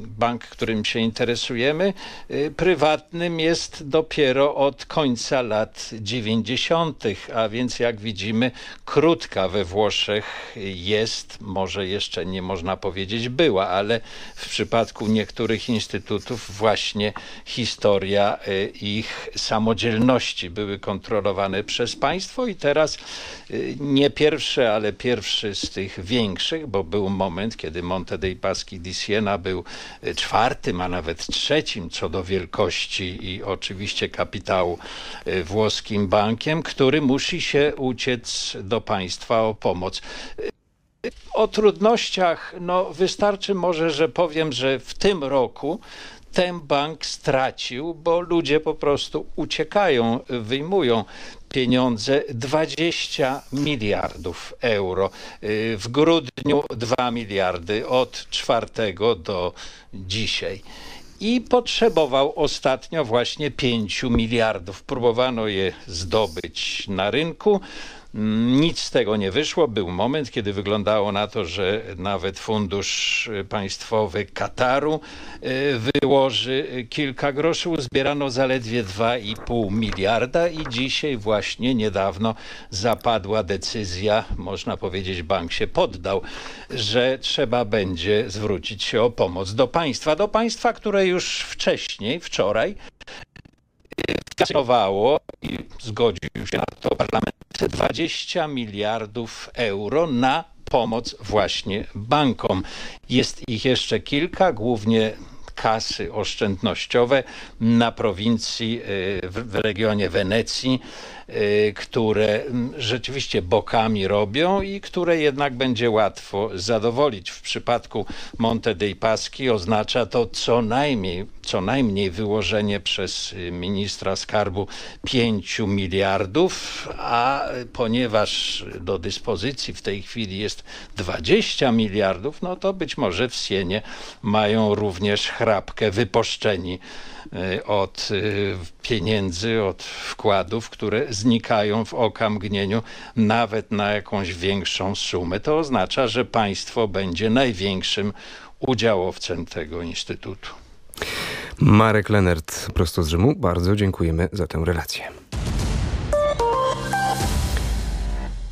bank, którym się interesujemy, y, prywatnym jest dopiero od końca lat 90., a więc jak widzimy, krótka we Włoszech jest, może jeszcze nie można powiedzieć była, ale w przypadku niektórych instytutów właśnie historia y, ich samodzielności były kontrolowane przez państwo i teraz nie pierwsze, ale pierwszy z tych większych, bo był moment, kiedy Monte dei Paschi di Siena był y, czwartym, a nawet trzecim co do wielkości i oczywiście kapitału y, włoskim bankiem, który musi się uciec do państwa o pomoc. O trudnościach, no wystarczy może, że powiem, że w tym roku ten bank stracił, bo ludzie po prostu uciekają, wyjmują pieniądze 20 miliardów euro. Y, W grudniu 2 miliardy od 4 do dzisiaj. I potrzebował ostatnio właśnie 5 miliardów. Próbowano je zdobyć na rynku. Nic z tego nie wyszło. Był moment, kiedy wyglądało na to, że nawet fundusz państwowy Kataru y, wyłoży kilka groszy. Uzbierano zaledwie 2,5 miliarda i dzisiaj właśnie niedawno zapadła decyzja, można powiedzieć bank się poddał, że trzeba będzie zwrócić się o pomoc do państwa. Do państwa, które już wcześniej, wczoraj kasjowało i zgodził się na to parlament 20 miliardów euro na pomoc właśnie bankom. Jest ich jeszcze kilka, głównie kasy oszczędnościowe na prowincji, y, w, regionie Wenecji, które mm, rzeczywiście bokami robią i które jednak będzie łatwo zadowolić. W przypadku Monte dei Paschi oznacza to co najmniej, co najmniej wyłożenie przez y, ministra skarbu 5 miliardów, a ponieważ do dyspozycji w tej chwili jest 20 miliardów, no to być może w Sienie mają również chrapkę wyposzczeni y, od y, pieniędzy, od wkładów, które znikają w oka mgnieniu nawet na jakąś większą sumę. To oznacza, że państwo będzie największym udziałowcem tego instytutu. Marek Lenert, prosto z Rzymu. Bardzo dziękujemy za tę relację.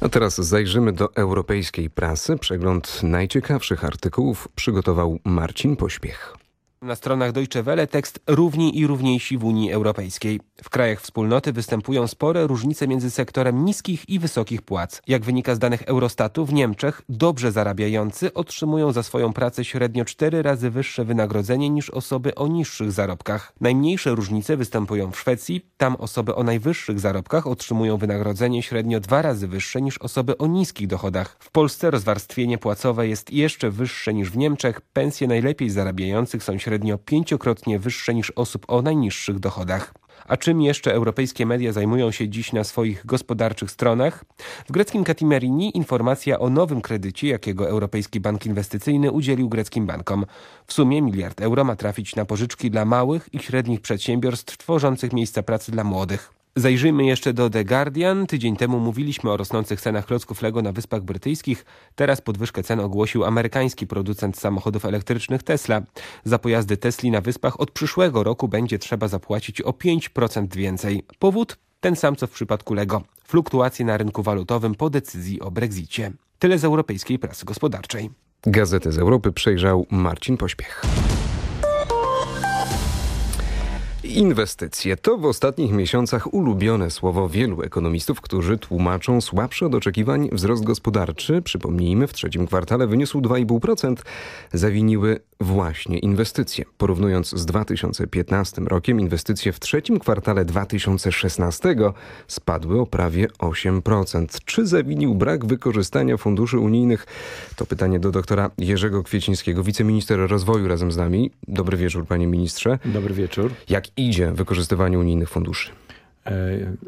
A teraz zajrzymy do europejskiej prasy. Przegląd najciekawszych artykułów przygotował Marcin Pośpiech. Na stronach Deutsche Welle tekst równi i równiejsi w Unii Europejskiej. W krajach wspólnoty występują spore różnice między sektorem niskich i wysokich płac. Jak wynika z danych Eurostatu, w Niemczech dobrze zarabiający otrzymują za swoją pracę średnio cztery razy wyższe wynagrodzenie niż osoby o niższych zarobkach. Najmniejsze różnice występują w Szwecji. Tam osoby o najwyższych zarobkach otrzymują wynagrodzenie średnio dwa razy wyższe niż osoby o niskich dochodach. W Polsce rozwarstwienie płacowe jest jeszcze wyższe niż w Niemczech. Pensje najlepiej zarabiających są średnio pięciokrotnie wyższe niż osób o najniższych dochodach. A czym jeszcze europejskie media zajmują się dziś na swoich gospodarczych stronach? W greckim Katimerini informacja o nowym kredycie, jakiego Europejski Bank Inwestycyjny udzielił greckim bankom. W sumie miliard euro ma trafić na pożyczki dla małych i średnich przedsiębiorstw tworzących miejsca pracy dla młodych. Zajrzyjmy jeszcze do The Guardian. Tydzień temu mówiliśmy o rosnących cenach klocków Lego na Wyspach Brytyjskich. Teraz podwyżkę cen ogłosił amerykański producent samochodów elektrycznych Tesla. Za pojazdy Tesli na Wyspach od przyszłego roku będzie trzeba zapłacić o 5% więcej. Powód? Ten sam co w przypadku Lego. Fluktuacje na rynku walutowym po decyzji o Brexicie. Tyle z europejskiej prasy gospodarczej. Gazetę z Europy przejrzał Marcin Pośpiech. Inwestycje to w ostatnich miesiącach ulubione słowo wielu ekonomistów, którzy tłumaczą słabszy od oczekiwań wzrost gospodarczy. Przypomnijmy, w trzecim kwartale wyniósł 2,5%. Zawiniły właśnie inwestycje. Porównując z 2015 rokiem, inwestycje w trzecim kwartale 2016 spadły o prawie 8%. Czy zawinił brak wykorzystania funduszy unijnych? To pytanie do doktora Jerzego Kwiecińskiego, wiceminister rozwoju razem z nami. Dobry wieczór, panie ministrze. Dobry wieczór. Jak idzie wykorzystywanie unijnych funduszy? E,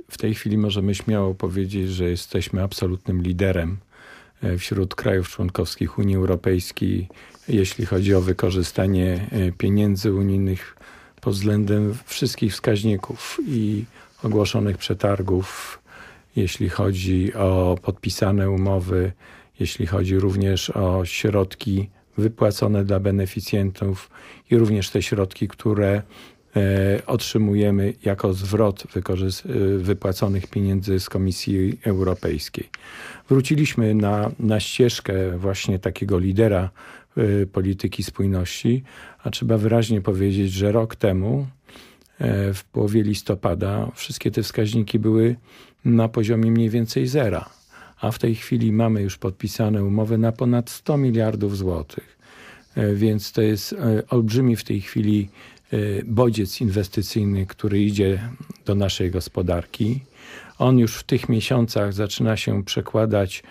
W tej chwili możemy śmiało powiedzieć, że jesteśmy absolutnym liderem e, wśród krajów członkowskich Unii Europejskiej, jeśli chodzi o wykorzystanie e, pieniędzy unijnych pod względem wszystkich wskaźników i ogłoszonych przetargów, jeśli chodzi o podpisane umowy, jeśli chodzi również o środki wypłacone dla beneficjentów i również te środki, które e, otrzymujemy jako zwrot e, wypłaconych pieniędzy z Komisji Europejskiej. Wróciliśmy na, na ścieżkę właśnie takiego lidera polityki spójności, a trzeba wyraźnie powiedzieć, że rok temu e, w połowie listopada wszystkie te wskaźniki były na poziomie mniej więcej zera, a w tej chwili mamy już podpisane umowy na ponad 100 miliardów złotych. E, Więc to jest olbrzymi w tej chwili bodziec inwestycyjny, który idzie do naszej gospodarki. On już w tych miesiącach zaczyna się przekładać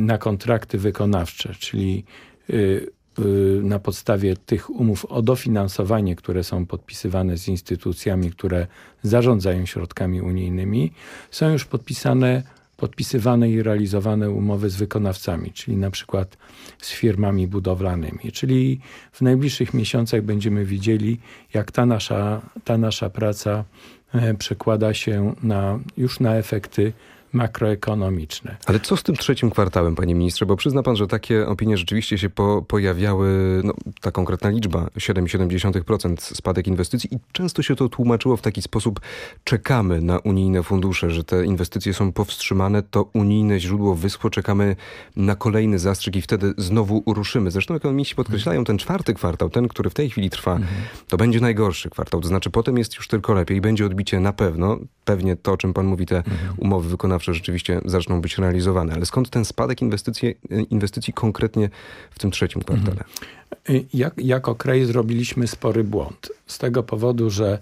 na kontrakty wykonawcze, czyli na podstawie tych umów o dofinansowanie, które są podpisywane z instytucjami, które zarządzają środkami unijnymi, są już podpisane podpisywane i realizowane umowy z wykonawcami, czyli na przykład z firmami budowlanymi. Czyli w najbliższych miesiącach będziemy widzieli, jak ta nasza, ta nasza praca e, przekłada się na, już na efekty makroekonomiczne. Ale co z tym trzecim kwartałem, panie ministrze? Bo przyzna pan, że takie opinie rzeczywiście się po, pojawiały, no, ta konkretna liczba, 7,7% spadek inwestycji i często się to tłumaczyło w taki sposób, czekamy na unijne fundusze, że te inwestycje są powstrzymane, to unijne źródło wyschło, czekamy na kolejny zastrzyk i wtedy znowu ruszymy. Zresztą ekonomiści podkreślają, ten czwarty kwartał, ten, który w tej chwili trwa, to będzie najgorszy kwartał. To znaczy potem jest już tylko lepiej, będzie odbicie na pewno, pewnie to, o czym pan mówi, te umowy wykonawcze rzeczywiście zaczną być realizowane. Ale skąd ten spadek inwestycji, inwestycji konkretnie w tym trzecim kwartale? Y, Jak, jako kraj zrobiliśmy spory błąd. Z tego powodu, że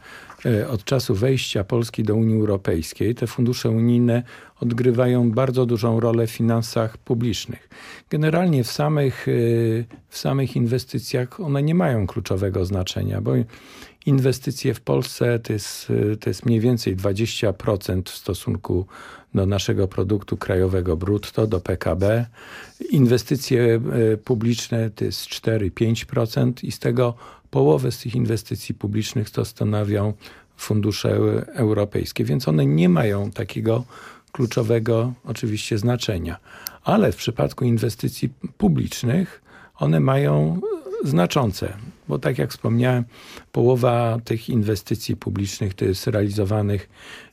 y, od czasu wejścia Polski do Unii Europejskiej te fundusze unijne odgrywają bardzo dużą rolę w finansach publicznych. Generalnie w samych, y, w samych inwestycjach one nie mają kluczowego znaczenia, bo inwestycje w Polsce to jest, y, to jest mniej więcej 20% w stosunku do naszego produktu krajowego brutto, do PKB. Inwestycje e, publiczne to jest 4-5% i z tego połowę z tych inwestycji publicznych to stanowią fundusze e- europejskie, więc one nie mają takiego kluczowego oczywiście znaczenia. Ale w przypadku inwestycji publicznych one mają znaczące, bo tak jak wspomniałem, połowa tych inwestycji publicznych to jest realizowanych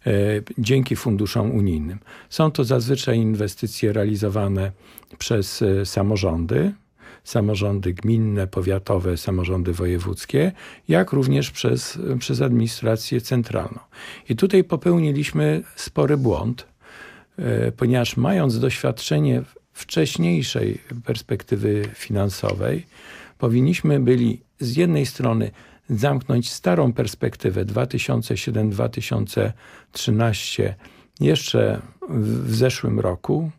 e, dzięki funduszom unijnym. Są to zazwyczaj inwestycje realizowane przez e, samorządy, samorządy gminne, powiatowe, samorządy wojewódzkie, jak również przez, przez administrację centralną. I tutaj popełniliśmy spory błąd, e, ponieważ mając doświadczenie wcześniejszej perspektywy finansowej, powinniśmy byli z jednej strony zamknąć starą perspektywę 2007-2013 jeszcze w, zeszłym roku.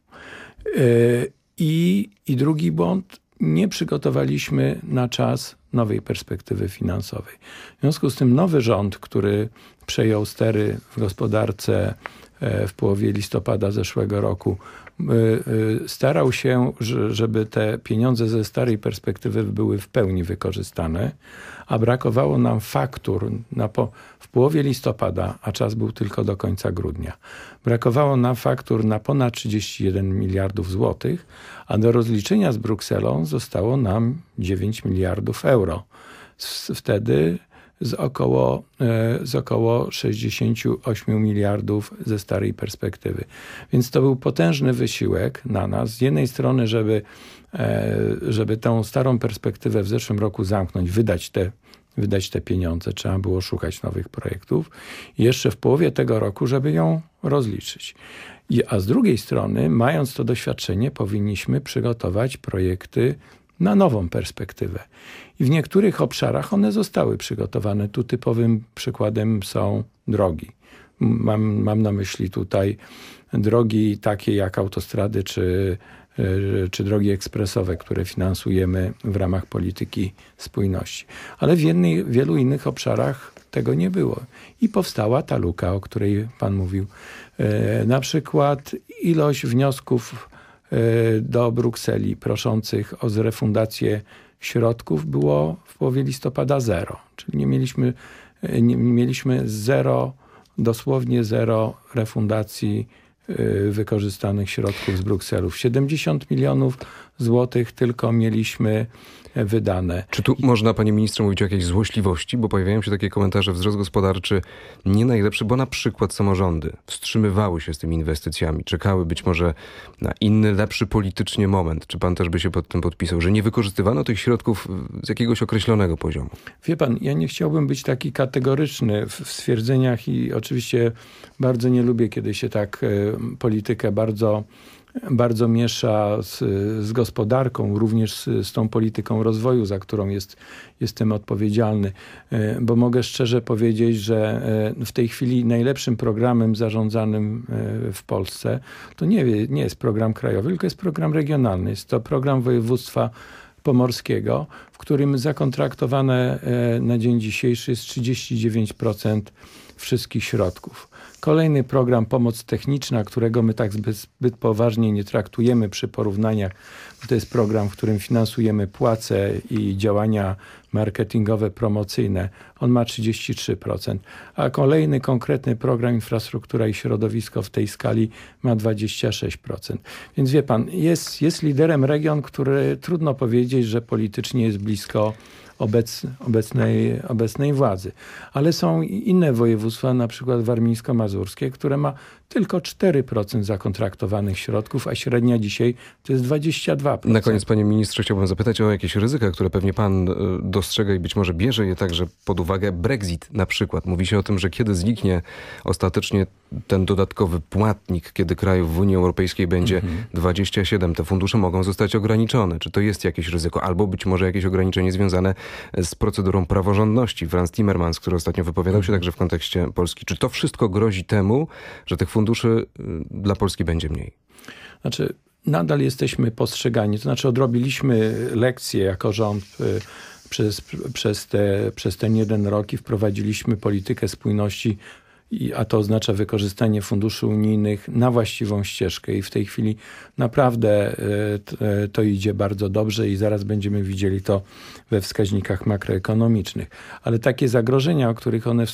Yy, I, I drugi błąd, nie przygotowaliśmy na czas nowej perspektywy finansowej. W związku z tym nowy rząd, który przejął stery w gospodarce e, w połowie listopada zeszłego roku, y, y, starał się, że- żeby te pieniądze ze starej perspektywy były w pełni wykorzystane, a brakowało nam faktur na po, w połowie listopada, a czas był tylko do końca grudnia. Brakowało nam faktur na ponad 31 miliardów złotych, a do rozliczenia z Brukselą zostało nam 9 miliardów euro. Wtedy z około, e, z około 68 miliardów ze starej perspektywy. Więc to był potężny wysiłek na nas. Z jednej strony, żeby, e, żeby tą starą perspektywę w zeszłym roku zamknąć, wydać te wydać te pieniądze, trzeba było szukać nowych projektów i jeszcze w połowie tego roku, żeby ją rozliczyć. I, a z drugiej strony, mając to doświadczenie, powinniśmy przygotować projekty na nową perspektywę. I w niektórych obszarach one zostały przygotowane. Tu typowym przykładem są drogi. Mam, mam na myśli tutaj drogi takie jak autostrady czy, e, czy drogi ekspresowe, które finansujemy w ramach polityki spójności. Ale w jednej, wielu innych obszarach tego nie było. I powstała ta luka, o której Pan mówił. E, Na przykład ilość wniosków e, do Brukseli proszących o zrefundację środków było w połowie listopada zero. Czyli nie mieliśmy, e, nie, mieliśmy zero, dosłownie zero refundacji e, wykorzystanych środków z Brukselu. 70 milionów złotych tylko mieliśmy e, wydane. Czy tu można, panie ministrze, mówić o jakiejś złośliwości? Bo pojawiają się takie komentarze, wzrost gospodarczy nie najlepszy, bo na przykład samorządy wstrzymywały się z tymi inwestycjami, czekały być może na inny, lepszy politycznie moment. Czy pan też by się pod tym podpisał, że nie wykorzystywano tych środków z jakiegoś określonego poziomu? Wie pan, ja nie chciałbym być taki kategoryczny w, w stwierdzeniach i oczywiście bardzo nie lubię, kiedy się tak e, politykę bardzo bardzo miesza z, z gospodarką, również z, z tą polityką rozwoju, za którą jest, jestem odpowiedzialny. E, Bo mogę szczerze powiedzieć, że e, w tej chwili najlepszym programem zarządzanym e, w Polsce to nie, nie jest program krajowy, tylko jest program regionalny. Jest to program województwa pomorskiego, w którym zakontraktowane na dzień dzisiejszy jest 39% wszystkich środków. Kolejny program Pomoc Techniczna, którego my tak zbyt, zbyt poważnie nie traktujemy przy porównaniach. To jest program, w którym finansujemy płace i działania marketingowe, promocyjne. On ma 33%. A kolejny konkretny program Infrastruktura i Środowisko w tej skali ma 26%. Więc wie pan, jest, jest liderem region, który trudno powiedzieć, że politycznie jest blisko obec, obecnej, obecnej władzy. Ale są inne województwa, na przykład warmińsko-mazurskie, które ma tylko 4% zakontraktowanych środków, a średnia dzisiaj to jest 22%. Na koniec, panie ministrze, chciałbym zapytać o jakieś ryzyka, które pewnie pan e, dostrzega i być może bierze je także pod uwagę. Brexit na przykład. Mówi się o tym, że kiedy zniknie ostatecznie ten dodatkowy płatnik, kiedy krajów w Unii Europejskiej będzie Mhm. 27, te fundusze mogą zostać ograniczone. Czy to jest jakieś ryzyko? Albo być może jakieś ograniczenie związane z procedurą praworządności. Franz Timmermans, który ostatnio wypowiadał się także w kontekście Polski. Czy to wszystko grozi temu, że tych funduszy y, dla Polski będzie mniej? Znaczy, nadal jesteśmy postrzegani, to znaczy odrobiliśmy lekcje jako rząd y, przez, przez, te, przez ten jeden rok i wprowadziliśmy politykę spójności, a to oznacza wykorzystanie funduszy unijnych na właściwą ścieżkę i w tej chwili naprawdę y, to idzie bardzo dobrze i zaraz będziemy widzieli to we wskaźnikach makroekonomicznych. Ale takie zagrożenia, o których, one,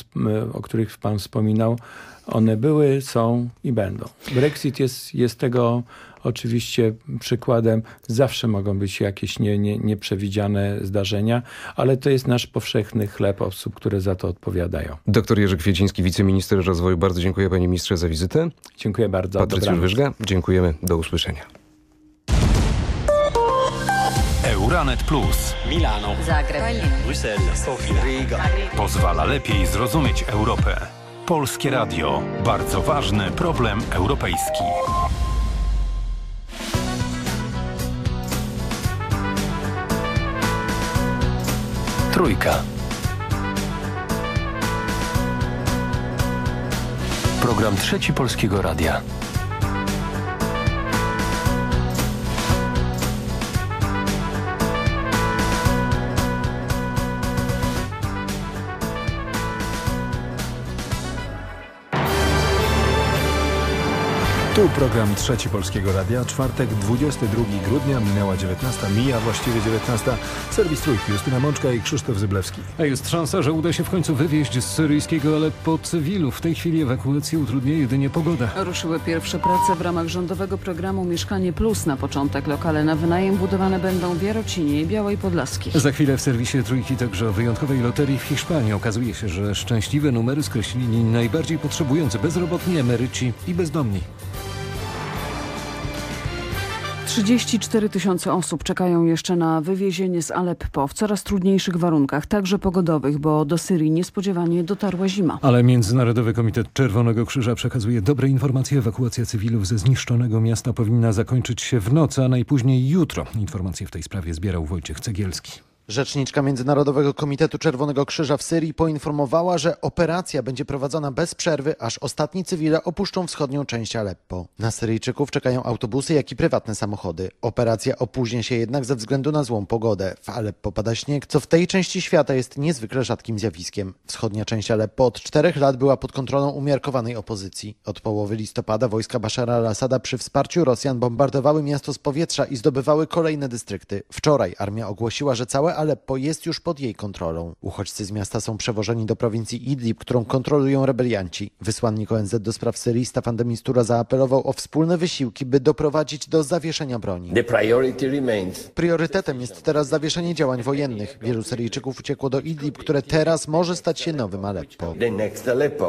o których pan wspominał, one były, są i będą. Brexit jest, jest tego oczywiście przykładem. Zawsze mogą być jakieś nie, nie, nieprzewidziane zdarzenia, ale to jest nasz powszechny chleb osób, które za to odpowiadają. Doktor Jerzy Kwieciński, wiceminister rozwoju. Bardzo dziękuję panie ministrze za wizytę. Dziękuję bardzo. Patrycjusz. Wyżga, dziękujemy. Do usłyszenia. Euranet Plus Milano, Zagreb. Bruxelles, Sofia, Riga. pozwala lepiej zrozumieć Europę. Polskie Radio. Bardzo ważny problem europejski. Trójka. Program Trzeci Polskiego Radia. Tu program Trzeci Polskiego Radia. Czwartek, 22 grudnia, minęła 19, mija właściwie 19. Serwis Trójki, Justyna Mączka i Krzysztof Zyblewski. A jest szansa, że uda się w końcu wywieźć z syryjskiego Aleppo cywilów. W tej chwili ewakuację utrudnia jedynie pogoda. Ruszyły pierwsze prace w ramach rządowego programu Mieszkanie Plus. Na początek lokale na wynajem budowane będą w Jarocinie i Białej Podlaskiej. Za chwilę w serwisie Trójki także o wyjątkowej loterii w Hiszpanii. Okazuje się, że szczęśliwe numery skreślili najbardziej potrzebujący bezrobotni emeryci i bezdomni. 34 tysiące osób czekają jeszcze na wywiezienie z Aleppo w coraz trudniejszych warunkach, także pogodowych, bo do Syrii niespodziewanie dotarła zima. Ale Międzynarodowy Komitet Czerwonego Krzyża przekazuje dobre informacje. Ewakuacja cywilów ze zniszczonego miasta powinna zakończyć się w nocy, a najpóźniej jutro. Informacje w tej sprawie zbierał Wojciech Cegielski. Rzeczniczka Międzynarodowego Komitetu Czerwonego Krzyża w Syrii poinformowała, że operacja będzie prowadzona bez przerwy, aż ostatni cywile opuszczą wschodnią część Aleppo. Na Syryjczyków czekają autobusy, jak i prywatne samochody. Operacja opóźnia się jednak ze względu na złą pogodę. W Aleppo pada śnieg, co w tej części świata jest niezwykle rzadkim zjawiskiem. Wschodnia część Aleppo od czterech lat była pod kontrolą umiarkowanej opozycji. Od połowy listopada wojska Bashara al-Assada przy wsparciu Rosjan bombardowały miasto z powietrza i zdobywały kolejne dystrykty. Wczoraj armia ogłosiła, że całe Aleppo jest już pod jej kontrolą. Uchodźcy z miasta są przewożeni do prowincji Idlib, którą kontrolują rebelianci. Wysłannik ONZ do spraw Syrii Staffan de Mistura zaapelował o wspólne wysiłki, by doprowadzić do zawieszenia broni. Priorytetem jest teraz zawieszenie działań wojennych. Wielu Syryjczyków uciekło do Idlib, które teraz może stać się nowym Aleppo.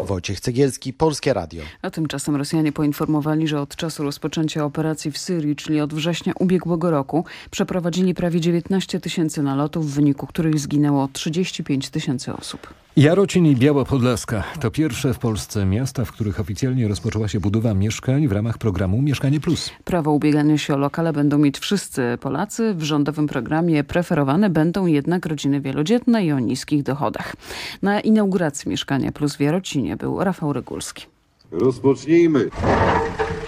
Wojciech Cegielski, Polskie Radio. A tymczasem Rosjanie poinformowali, że od czasu rozpoczęcia operacji w Syrii, czyli od września ubiegłego roku, przeprowadzili prawie 19 tysięcy nalotów, w wyniku których zginęło 35 tysięcy osób. Jarocin i Biała Podlaska to pierwsze w Polsce miasta, w których oficjalnie rozpoczęła się budowa mieszkań w ramach programu Mieszkanie Plus. Prawo ubiegania się o lokale będą mieć wszyscy Polacy. W rządowym programie preferowane będą jednak rodziny wielodzietne i o niskich dochodach. Na inauguracji Mieszkania Plus w Jarocinie był Rafał Regulski. Rozpocznijmy.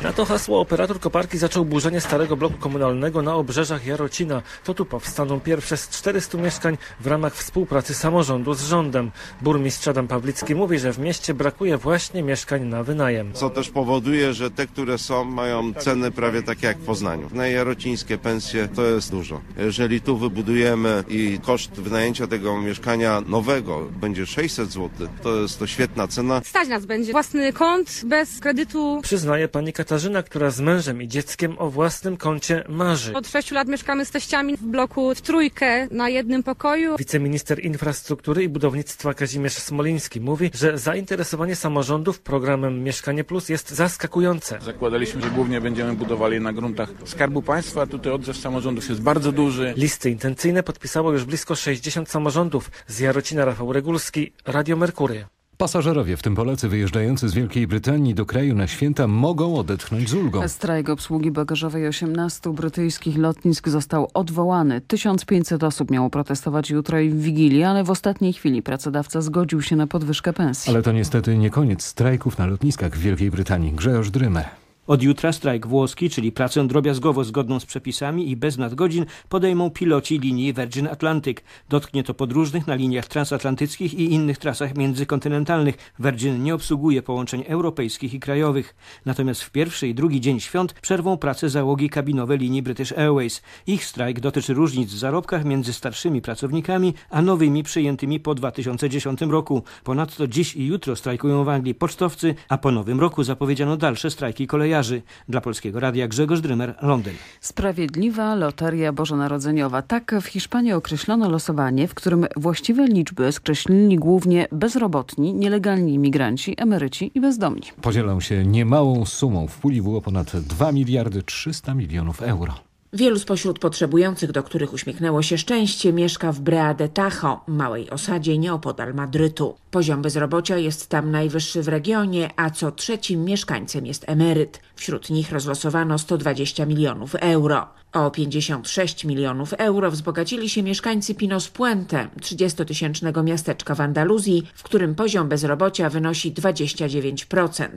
Na to hasło operator koparki zaczął burzenie starego bloku komunalnego na obrzeżach Jarocina. To tu powstaną pierwsze z 400 mieszkań w ramach współpracy samorządu z rządem. Burmistrz Adam Pawlicki mówi, że w mieście brakuje właśnie mieszkań na wynajem. Co też powoduje, że te, które są, mają ceny prawie takie jak w Poznaniu. Na jarocińskie pensje to jest dużo. Jeżeli tu wybudujemy i koszt wynajęcia tego mieszkania nowego będzie 600 zł, to jest to świetna cena. Stać nas będzie. Własny kąt, bez kredytu. Przyznaje pani Katarzyna, która z mężem i dzieckiem o własnym kącie marzy. Od sześciu lat mieszkamy z teściami w bloku w trójkę na jednym pokoju. Wiceminister Infrastruktury i Budownictwa Kazimierz Smoliński mówi, że zainteresowanie samorządów programem Mieszkanie Plus jest zaskakujące. Zakładaliśmy, że głównie będziemy budowali na gruntach Skarbu Państwa, a tutaj odzew samorządów jest bardzo duży. Listy intencyjne podpisało już blisko 60 samorządów. Z Jarocina Rafał Regulski, Radio Merkury. Pasażerowie, w tym Polacy wyjeżdżający z Wielkiej Brytanii do kraju na święta, mogą odetchnąć z ulgą. Strajk obsługi bagażowej 18 brytyjskich lotnisk został odwołany. 1500 osób miało protestować jutro i w Wigilię, ale w ostatniej chwili pracodawca zgodził się na podwyżkę pensji. Ale to niestety nie koniec strajków na lotniskach w Wielkiej Brytanii. Grzegorz Drymer. Od jutra strajk włoski, czyli pracę drobiazgowo zgodną z przepisami i bez nadgodzin podejmą piloci linii Virgin Atlantic. Dotknie to podróżnych na liniach transatlantyckich i innych trasach międzykontynentalnych. Virgin nie obsługuje połączeń europejskich i krajowych. Natomiast w pierwszy i drugi dzień świąt przerwą pracę załogi kabinowe linii British Airways. Ich strajk dotyczy różnic w zarobkach między starszymi pracownikami, a nowymi przyjętymi po 2010 roku. Ponadto dziś i jutro strajkują w Anglii pocztowcy, a po nowym roku zapowiedziano dalsze strajki kolejarzy. Dla Polskiego Radia Grzegorz Drymer, Londyn. Sprawiedliwa Loteria Bożonarodzeniowa. Tak w Hiszpanii określono losowanie, w którym właściwe liczby skreślili głównie bezrobotni, nielegalni imigranci, emeryci i bezdomni. Podzielą się niemałą sumą. W puli było ponad 2 miliardy 300 milionów euro. Wielu spośród potrzebujących, do których uśmiechnęło się szczęście, mieszka w Brea de Tajo, małej osadzie nieopodal Madrytu. Poziom bezrobocia jest tam najwyższy w regionie, a co trzecim mieszkańcem jest emeryt. Wśród nich rozlosowano 120 milionów euro. O 56 milionów euro wzbogacili się mieszkańcy Pinos Puente, 30-tysięcznego miasteczka w Andaluzji, w którym poziom bezrobocia wynosi 29%.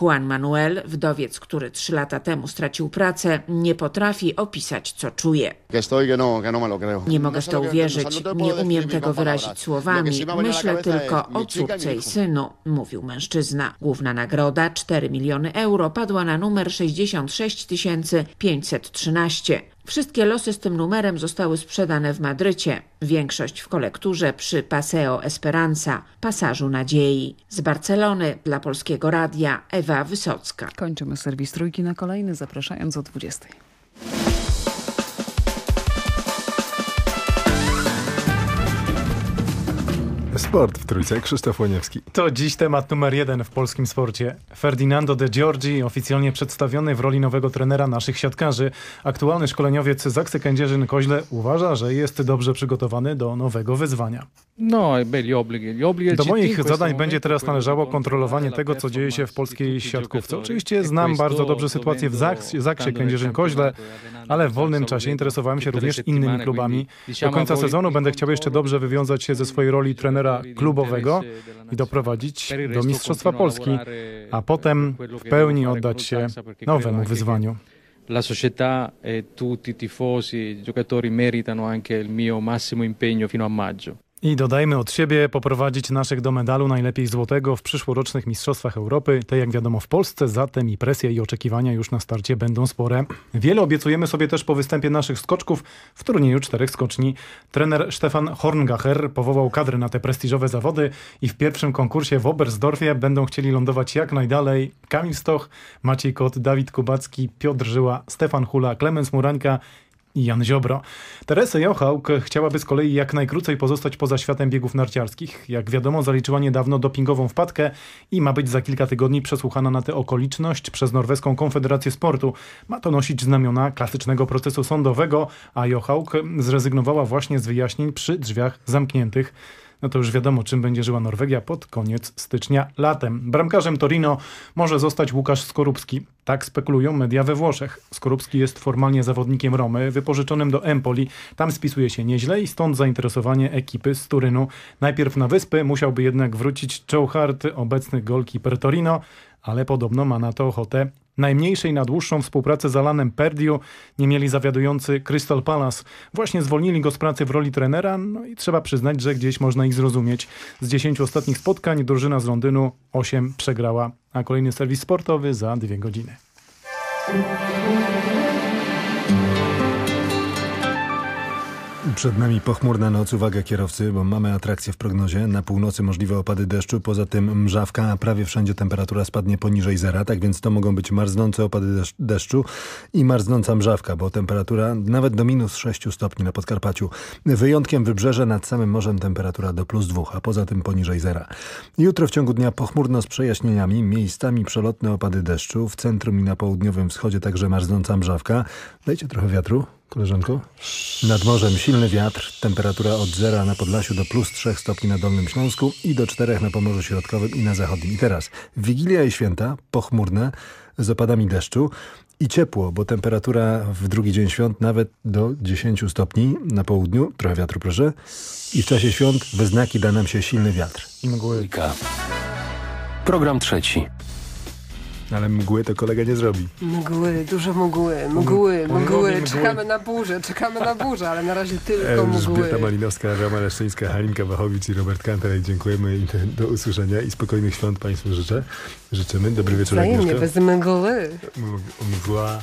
Juan Manuel, wdowiec, który trzy lata temu stracił pracę, nie potrafi opisać, co czuje. Nie mogę w to uwierzyć, nie umiem tego wyrazić słowami. Myślę tylko o córce i synu, mówił mężczyzna. Główna nagroda, 4 miliony euro, padła na numer 66 513. Wszystkie losy z tym numerem zostały sprzedane w Madrycie. Większość w kolekturze przy Paseo Esperanza, pasażu nadziei. Z Barcelony dla Polskiego Radia Ewa Wysocka. Kończymy serwis Trójki na kolejny, zapraszając o 20. Sport w trójce. Krzysztof Łoniewski. To dziś temat numer jeden w polskim sporcie. Ferdinando de Giorgi, oficjalnie przedstawiony w roli nowego trenera naszych siatkarzy. Aktualny szkoleniowiec Zaksy Kędzierzyn-Koźle uważa, że jest dobrze przygotowany do nowego wyzwania. No, Do moich zadań będzie teraz należało kontrolowanie tego, co dzieje się w polskiej siatkówce. Oczywiście znam bardzo dobrze sytuację w Zaks- Zaksie Kędzierzyn-Koźle, ale w wolnym czasie interesowałem się również innymi klubami. Do końca sezonu będę chciał jeszcze dobrze wywiązać się ze swojej roli trenera klubowego i doprowadzić do Mistrzostwa Polski, a potem w pełni oddać się nowemu wyzwaniu. La società e tutti i tifosi, i giocatori meritano anche il mio massimo impegno fino a maggio. I dodajmy od siebie poprowadzić naszych do medalu najlepiej złotego w przyszłorocznych Mistrzostwach Europy, te jak wiadomo w Polsce, zatem i presja i oczekiwania już na starcie będą spore. Wiele obiecujemy sobie też po występie naszych skoczków w turnieju czterech skoczni. Trener Stefan Horngacher powołał kadry na te prestiżowe zawody i w pierwszym konkursie w Oberstdorfie będą chcieli lądować jak najdalej Kamil Stoch, Maciej Kot, Dawid Kubacki, Piotr Żyła, Stefan Hula, Klemens Murańka Jan Ziobro. Teresa Jochałk chciałaby z kolei jak najkrócej pozostać poza światem biegów narciarskich. Jak wiadomo, zaliczyła niedawno dopingową wpadkę i ma być za kilka tygodni przesłuchana na tę okoliczność przez Norweską Konfederację Sportu. Ma to nosić znamiona klasycznego procesu sądowego, a Jochałk zrezygnowała właśnie z wyjaśnień przy drzwiach zamkniętych. No to już wiadomo, czym będzie żyła Norwegia pod koniec stycznia latem. Bramkarzem Torino może zostać Łukasz Skorupski. Tak spekulują media we Włoszech. Skorupski jest formalnie zawodnikiem Romy, wypożyczonym do Empoli. Tam spisuje się nieźle i stąd zainteresowanie ekipy z Turynu. Najpierw na wyspy musiałby jednak wrócić Joe Hart, obecny golkiper Torino, ale podobno ma na to ochotę. Najmniejszej na dłuższą współpracę z Alanem Perdiu nie mieli zawiadujący Crystal Palace. Właśnie zwolnili go z pracy w roli trenera, no i trzeba przyznać, że gdzieś można ich zrozumieć. Z 10 ostatnich spotkań drużyna z Londynu 8 przegrała, a kolejny serwis sportowy za dwie godziny. Przed nami pochmurna noc, uwaga kierowcy, bo mamy atrakcję w prognozie. Na północy możliwe opady deszczu, poza tym mrzawka, a prawie wszędzie temperatura spadnie poniżej zera, tak więc to mogą być marznące opady desz- deszczu i marznąca mrzawka, bo temperatura nawet do minus 6 stopni na Podkarpaciu. Wyjątkiem wybrzeże nad samym morzem temperatura do plus 2, a poza tym poniżej zera. Jutro w ciągu dnia pochmurno z przejaśnieniami, miejscami przelotne opady deszczu, w centrum i na południowym wschodzie także marznąca mrzawka. Dajcie trochę wiatru. Koleżanko? Nad morzem silny wiatr, temperatura od zera na Podlasiu do plus 3 stopni na Dolnym Śląsku i do 4 na Pomorzu Środkowym i na Zachodnim. I teraz Wigilia i Święta, pochmurne, z opadami deszczu i ciepło, bo temperatura w drugi dzień świąt nawet do 10 stopni na południu, trochę wiatru proszę, i w czasie świąt we znaki da nam się silny wiatr. I mgły. Program trzeci. Ale mgły to kolega nie zrobi. Mgły, duże mgły, mgły, mgły. Czekamy na burzę, czekamy na burzę, ale na razie tylko Elżbieta mgły. Malinowska, Rama Leszczyńska, Halinka Wachowicz i Robert Kantelek. Dziękujemy i do usłyszenia i spokojnych świąt Państwu życzę. Życzymy. Dobry wieczór, Wzajemnie, bez mgły. Mgła.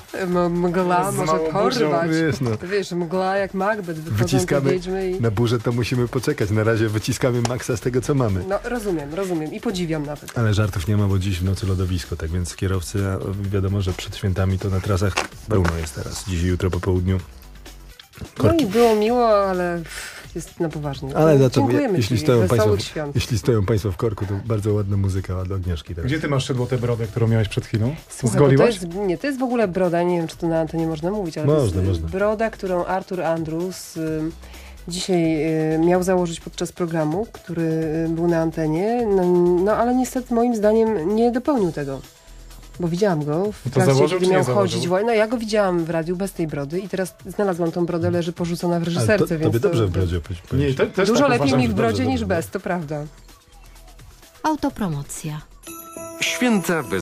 Mgła może porwać. wiesz, no. Wiesz, mgła jak Macbeth, Wyciskamy wiedźmy i... na burzę, to musimy poczekać. Na razie wyciskamy maksa z tego, co mamy. No rozumiem, rozumiem i podziwiam nawet. Ale żartów nie ma, bo dziś w nocy lodowisko, tak więc kierowcy, wiadomo, że przed świętami to na trasach pełno jest teraz. Dziś i jutro po południu. No i było miło, ale jest na poważnie. Ale za to, Dziękujemy jeśli Ci, stoją, państwo, świąt. jeśli stoją Państwo w korku, to bardzo ładna muzyka od Agnieszki teraz. Gdzie ty masz szydło tę brodę, którą miałeś przed chwilą? Słuchaj, to jest, nie, to jest w ogóle broda, nie wiem czy to na antenie można mówić, ale to Można, jest y, można. broda, którą Artur Andrus y, dzisiaj y, miał założyć podczas programu, który y, był na antenie, no, no ale niestety moim zdaniem nie dopełnił tego. Bo widziałam go w to trakcie, założył, kiedy miał chodzić. No ja go widziałam w radiu bez tej brody i teraz znalazłam tą brodę, leży porzucona w Ale reżyserce, to, więc to, dobrze w brodzie. Nie, też dużo tak lepiej uważam, mi w brodzie dobrze, niż dobrze. bez, to prawda. Autopromocja. Święta bez